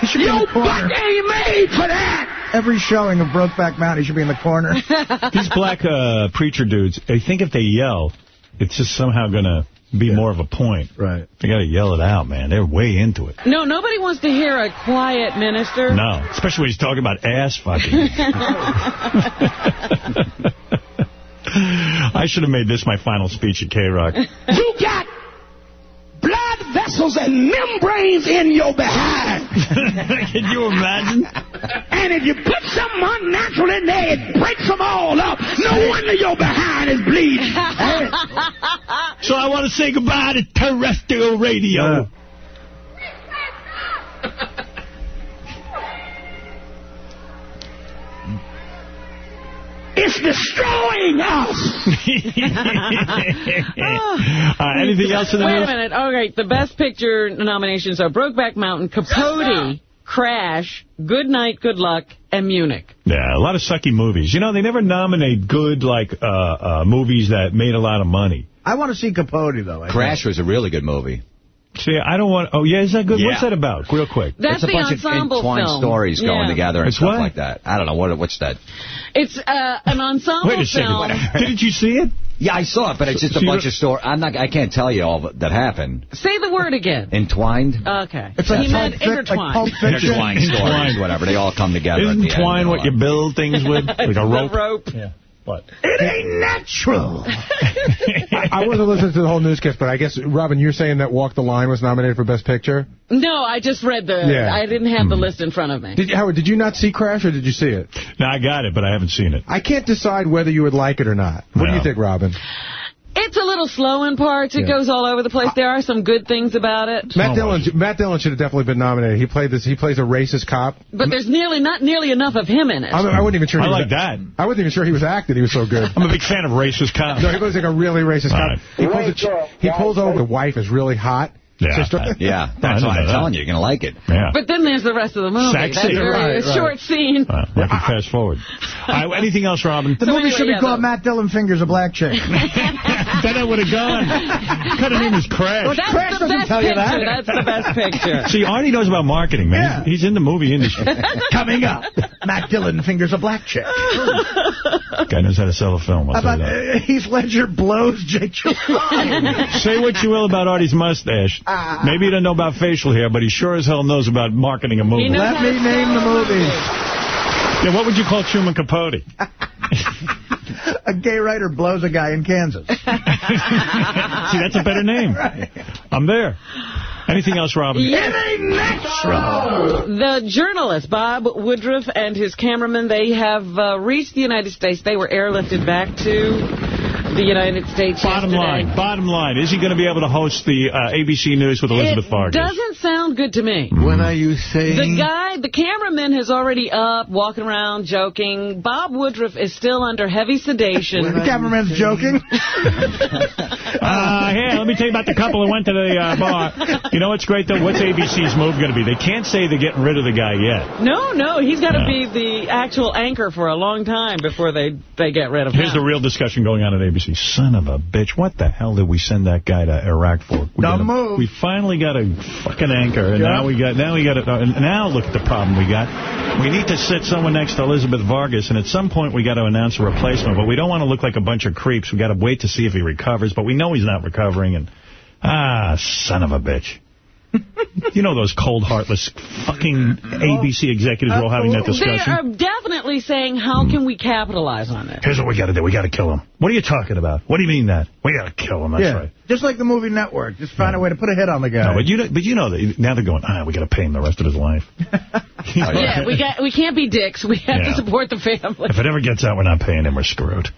You in Your butt ain't made for that. Every showing of Brokeback Mountain, he should be in the corner. These black uh, preacher dudes, they think if they yell, it's just somehow going to be more of a point. Right. They got to yell it out, man. They're way into it. No, nobody wants to hear a quiet minister. No, especially when he's talking about ass fucking. I should have made this my final speech at K-Rock. You got blood vessels and membranes in your behind. Can you imagine? And if you put something unnatural in there, it breaks them all up. No wonder your behind is bleeding. So I want to say goodbye to terrestrial radio. Uh. It's destroying us. Uh, anything else in the Wait news? a minute. All right, the best picture nominations are Brokeback Mountain, Capote, Crash, Good Night, Good Luck, and Munich. Yeah, a lot of sucky movies. You know, they never nominate good, like, uh, uh, movies that made a lot of money. I want to see Capote, though. I Crash was a really good movie. See, I don't want... Oh, yeah, is that good? Yeah. What's that about? Real quick. That's it's a the bunch ensemble of entwined film. stories going Yeah. together and It's stuff what? like that. I don't know. what. What's that? It's uh, an ensemble Wait a second. film. Didn't you see it? Yeah, I saw it, but it's just So a bunch of stories. I'm not. I can't tell you all that happened. Say the word again. Entwined? Okay. It's like he meant Pulp Fic- like intertwined. Intertwined stories, whatever. They all come together. Isn't at the end twine and what you build things with? Like a The rope? rope. Yeah. What? It ain't natural. I wasn't listening to the whole newscast, but I guess, Robin, you're saying that Walk the Line was nominated for Best Picture? No, I just read the. Yeah. I didn't have the hmm. list in front of me. Did you, Howard, did you not see Crash, or did you see it? No, I got it, but I haven't seen it. I can't decide whether you would like it or not. What do you think, Robin? It's a little slow in parts. It Yeah. goes all over the place. There are some good things about it. Matt Dillon, Matt Dillon should have definitely been nominated. He played this. He plays a racist cop. But there's nearly not nearly enough of him in it. I'm, I wasn't even sure. I he was, like that. I wasn't even sure he was acting. He was so good. I'm a big fan of racist cops. No, he plays like a really racist All cop. right. He pulls, a he pulls over. The wife is really hot. Yeah. Sister- Yeah, that's know why I'm that. telling you. You're going to like it. Yeah. But then there's the rest of the movie. Sexy. That's very Right, a right. short scene. Uh, I can fast forward. All right, anything else, Robin? The So movie anyway, should be yeah, called the- Matt Dillon Fingers a Black Chick. then I would have gone. Could have named his Crash. Well, that's Crash the doesn't best tell you picture. that. That's the best picture. See, Arnie knows about marketing, man. Yeah. He's, he's in the movie industry. Coming up, Matt Dillon Fingers a Black Chick. Guy knows how to sell a film. I'll How about that. uh, Heath Ledger blows Jake Gyllenhaal? Say what you will about Artie's mustache. Maybe he doesn't know about facial hair, but he sure as hell knows about marketing a movie. Let me name the movie. Yeah, what would you call Truman Capote? A gay writer blows a guy in Kansas. See, that's a better name. I'm there. Anything else, Robin? Yes. The journalist, Bob Woodruff, and his cameraman, they have uh, reached the United States. They were airlifted back to the United States Bottom yesterday. line, bottom line, is he going to be able to host the uh, ABC News with Elizabeth it Vargas? doesn't sound good to me. When are you saying? The guy, the cameraman is already up, walking around, joking. Bob Woodruff is still under heavy sedation. The cameraman's joking. Uh, here, let me tell you about the couple who went to the uh, bar. You know what's great, though? What's ABC's move going to be? They can't say they're getting rid of the guy yet. No, no, he's got to Yeah. be the actual anchor for a long time before they, they get rid of him. Here's the real discussion going on at ABC. Son of a bitch, what the hell did we send that guy to Iraq for? We Dumb move. We finally got a fucking anchor, and Yeah. now we got now we got a, and now look at the problem we got. We need to sit someone next to Elizabeth Vargas, and at some point we got to announce a replacement. But we don't want to look like a bunch of creeps. We got to wait to see if he recovers. But we know he's not recovering, and ah, son of a bitch. you know those cold, heartless, fucking ABC executives are all having that discussion. They are definitely saying, how can we capitalize on it? Here's what we got to do. We got to kill him. What are you talking about? What do you mean that? We got to kill him. That's yeah. right. Just like the movie Network. Just find a way to put a hit on the guy. No, but you know, but you know that now they're going. Ah, we got to pay him the rest of his life. Yeah, we got we can't be dicks. We have Yeah. to support the family. If it ever gets out, we're not paying him. We're screwed.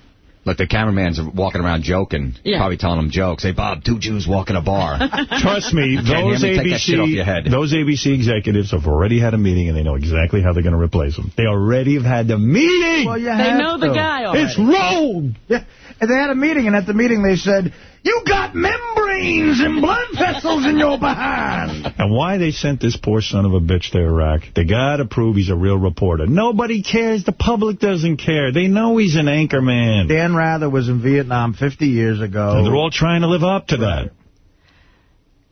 Look, the cameraman's are walking around joking, Yeah. probably telling him jokes. Hey, Bob, two Jews walk in a bar. Trust me, those me? Take that shit off your head. ABC those ABC executives have already had a meeting and they know exactly how they're going to replace them. They already have had the meeting. Well, you They have know the guy already. it's rolled. Yeah. And they had a meeting, and at the meeting they said, you got membranes and blood vessels in your behind. And why they sent this poor son of a bitch to Iraq? They got to prove he's a real reporter. Nobody cares. The public doesn't care. They know he's an anchor man. Dan Rather was in Vietnam 50 years ago. And they're all trying to live up to that.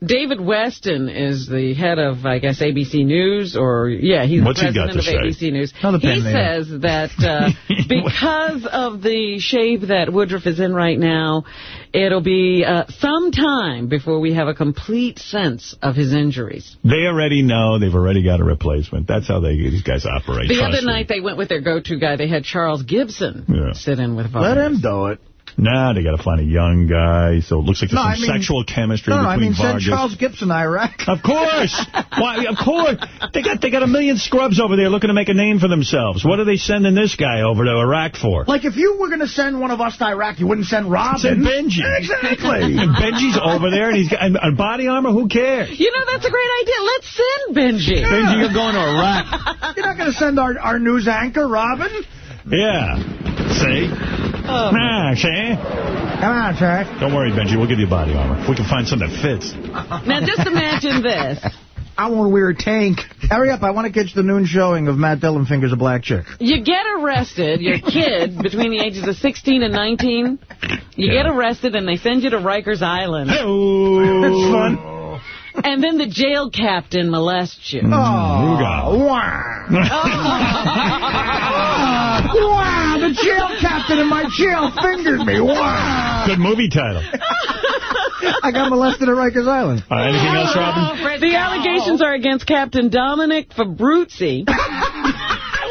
David Westin is the head of, I guess, ABC News, or, yeah, he's What's the he got president to of say? ABC News. He pen man. says that uh, because of the shape that Woodruff is in right now, it'll be uh, some time before we have a complete sense of his injuries. They already know. They've already got a replacement. That's how they these guys operate. The Trust other me. night they went with their go-to guy. They had Charles Gibson Yeah. sit in with Let him do it. Nah, they got to find a young guy, so it looks like there's No, some I mean- sexual chemistry No, no, I between mean, send Charles Gibson to Iraq. Of course. Why? Of course. They got they got a million scrubs over there looking to make a name for themselves. What are they sending this guy over to Iraq for? Like, if you were going to send one of us to Iraq, you wouldn't send Robin. Send Benjy. Exactly. And Benjy's over there, and he's got and, and body armor. Who cares? You know, that's a great idea. Let's send Benjy. Benjy, you're going to Iraq. You're not going to send our, our news anchor, Robin? Yeah. See? Oh. Nah, see? Come on, Jack. Don't worry, Benjy. We'll give you body armor. If we can find something that fits. Now, just imagine this. I want to wear a tank. Hurry up. I want to catch the noon showing of Matt Dillon Fingers a Black Chick. You get arrested, your kid, between the ages of 16 and 19, you get arrested and they send you to Rikers Island. That's fun. And then the jail captain molests you. Oh, Ruga. wow. wow, the jail captain in my jail fingered me. Wow. Good movie title. I got molested at Rikers Island. Uh, anything else, Robin? The allegations are against Captain Dominic Fabruzzi.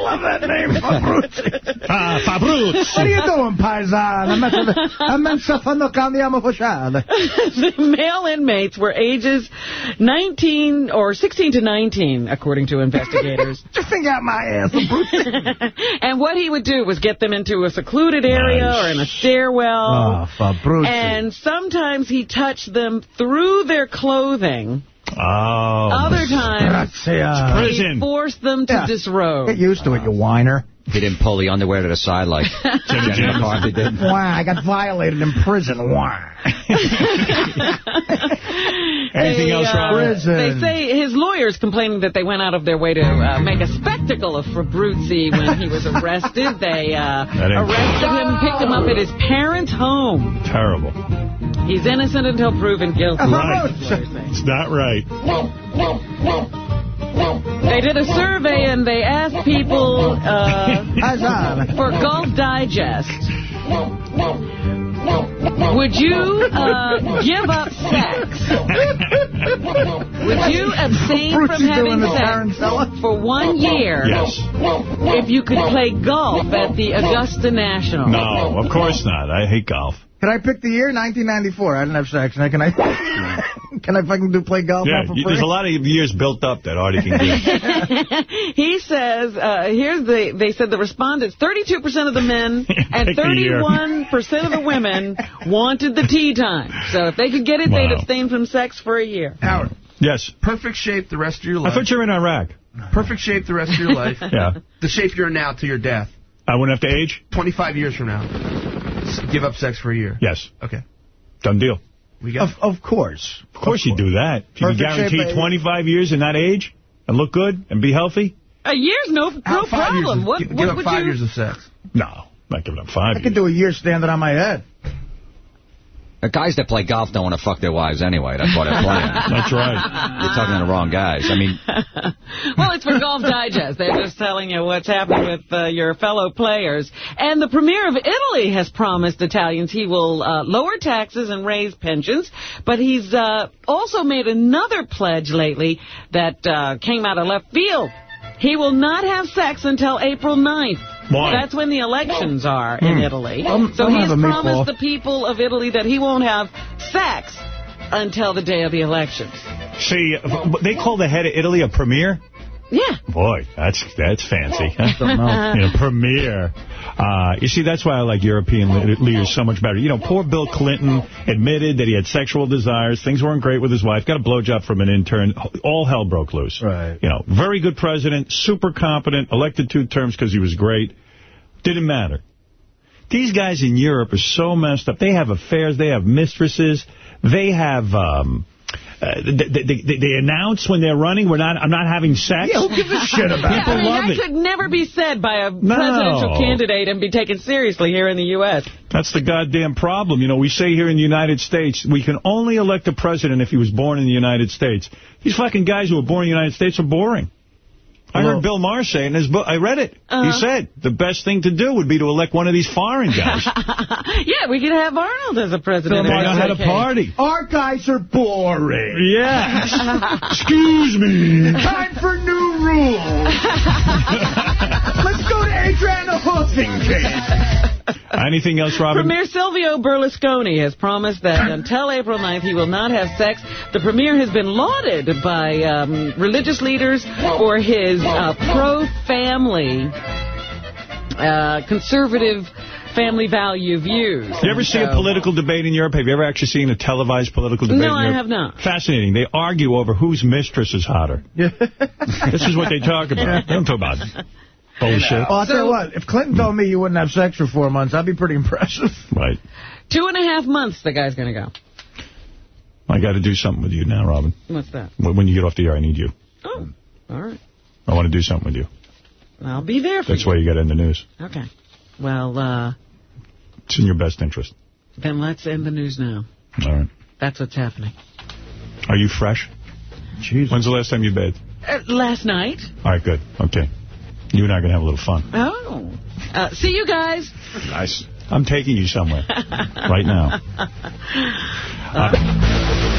I love that name, Fabruzzi. Ah, Fabruz. What are you doing, Paisan? I'm mensa fanno candiamo facciate. the male inmates were ages 19 or 16 to 19, according to investigators. Just finger out my ass, Fabruzzi. and what he would do was get them into a secluded area Nice. or in a stairwell. Oh, Fabruzzi. And sometimes he touched them through their clothing. Oh. Other times, Grazia. Prison. forced them to Yeah. disrobe. Get used to it, you whiner. He didn't pull the underwear to the side like Jimmy Jenny Jim. McCarthy did. Why? I got violated in prison. Why? Anything They, else, uh, Prison. They say his lawyers complaining that they went out of their way to uh, make a spectacle of Fabruzzi when he was arrested. They uh, That ain't arrested him, picked him up at his parents' home. Terrible. He's innocent until proven guilty. Right. It's not right. They did a survey and they asked people uh, for Golf Digest. Would you uh, give up sex? Would you abstain from having sex for one year Yes. if you could play golf at the Augusta National? No, of course not. I hate golf. Can I pick the year? 1994. I didn't have sex. Now, Can I? Can Can I fucking do play golf Yeah, for you- there's a lot of years built up that Artie can do. he says, uh, here's the, they said the respondents, 32% of the men and Pick a year. 31% of the women wanted the tee time. So if they could get it, they'd abstain from sex for a year. Howard. Yes. Perfect shape the rest of your life. I life. thought you were in Iraq. Perfect shape the rest of your life. Yeah. The shape you're in now to your death. I wouldn't have to age? 25 years from now. S- Give up sex for a year. Yes. Okay. Done deal. We got Of, of course. Of course you do that. If you can Perfect shape, guarantee eh? 25 years in that age and look good and be healthy? A year's no, no Out five years problem. of- What, give, what give up would five you... years of sex. No, not giving up five I could do a year standing on my head. The guys that play golf don't want to fuck their wives anyway. That's why they're playing. That's right. You're talking to the wrong guys. I mean, well, it's for Golf Digest. They're just telling you what's happening with uh, your fellow players. And the Premier of Italy has promised Italians he will uh, lower taxes and raise pensions. But he's uh, also made another pledge lately that uh, came out of left field. He will not have sex until April 9th. Why? That's when the elections are in Hmm. Italy. So I'm he has having a promised the people of Italy that he won't have sex until the day of the elections. See, they call the head of Italy a premier? Yeah. Boy, that's that's fancy. don't know. you know, premier. Uh, you see, that's why I like European leaders so much better. You know, poor Bill Clinton admitted that he had sexual desires. Things weren't great with his wife. Got a blowjob from an intern. All hell broke loose. Right. You know, very good president, super competent, elected two terms because he was great. Didn't matter. These guys in Europe are so messed up. They have affairs. They have mistresses. They have... Um, uh, they, they, they, announce when they're running, we're not. I'm not having sex. Yeah, who gives a shit about People I mean, love that it. could never be said by a presidential candidate and be taken seriously here in the U.S. That's the goddamn problem. You know, we say here in the United States, we can only elect a president if he was born in the United States. These fucking guys who were born in the United States are boring. I heard Bill Maher say in his book, I read it. He Uh-huh. said the best thing to do would be to elect one of these foreign guys. yeah, we could have Arnold as a president. They know had a party. Our guys are boring. Yes. Excuse me. Time for new rules. Let's go to Arianna Huffington. Anything else, Robin? Premier Silvio Berlusconi has promised that until April 9th he will not have sex. The premier has been lauded by um, religious leaders for his uh, pro-family, uh, conservative family value views. You ever see a political debate in Europe? Have you ever actually seen a televised political debate No, in I Europe? have not. Fascinating. They argue over whose mistress is hotter. this is what they talk about. They don't talk about bullshit. Well, I'll tell you what. If Clinton told me you wouldn't have sex for four months, I'd be pretty impressive. Right. Two and a half months the guy's going to go. I got to do something with you now, Robin. What's that? When when you get off the air, I need you. Oh, all right. I want to do something with you. I'll be there for you. That's you. why you got in the news. Okay. Well, uh, It's in your best interest. then let's end the news now. All right. That's what's happening. Are you fresh? Jesus. When's the last time you bathed? Uh, last night. All right, good. Okay. You and I are going to have a little fun. Oh. Uh, see you guys. Nice. I'm taking you somewhere right now. Uh,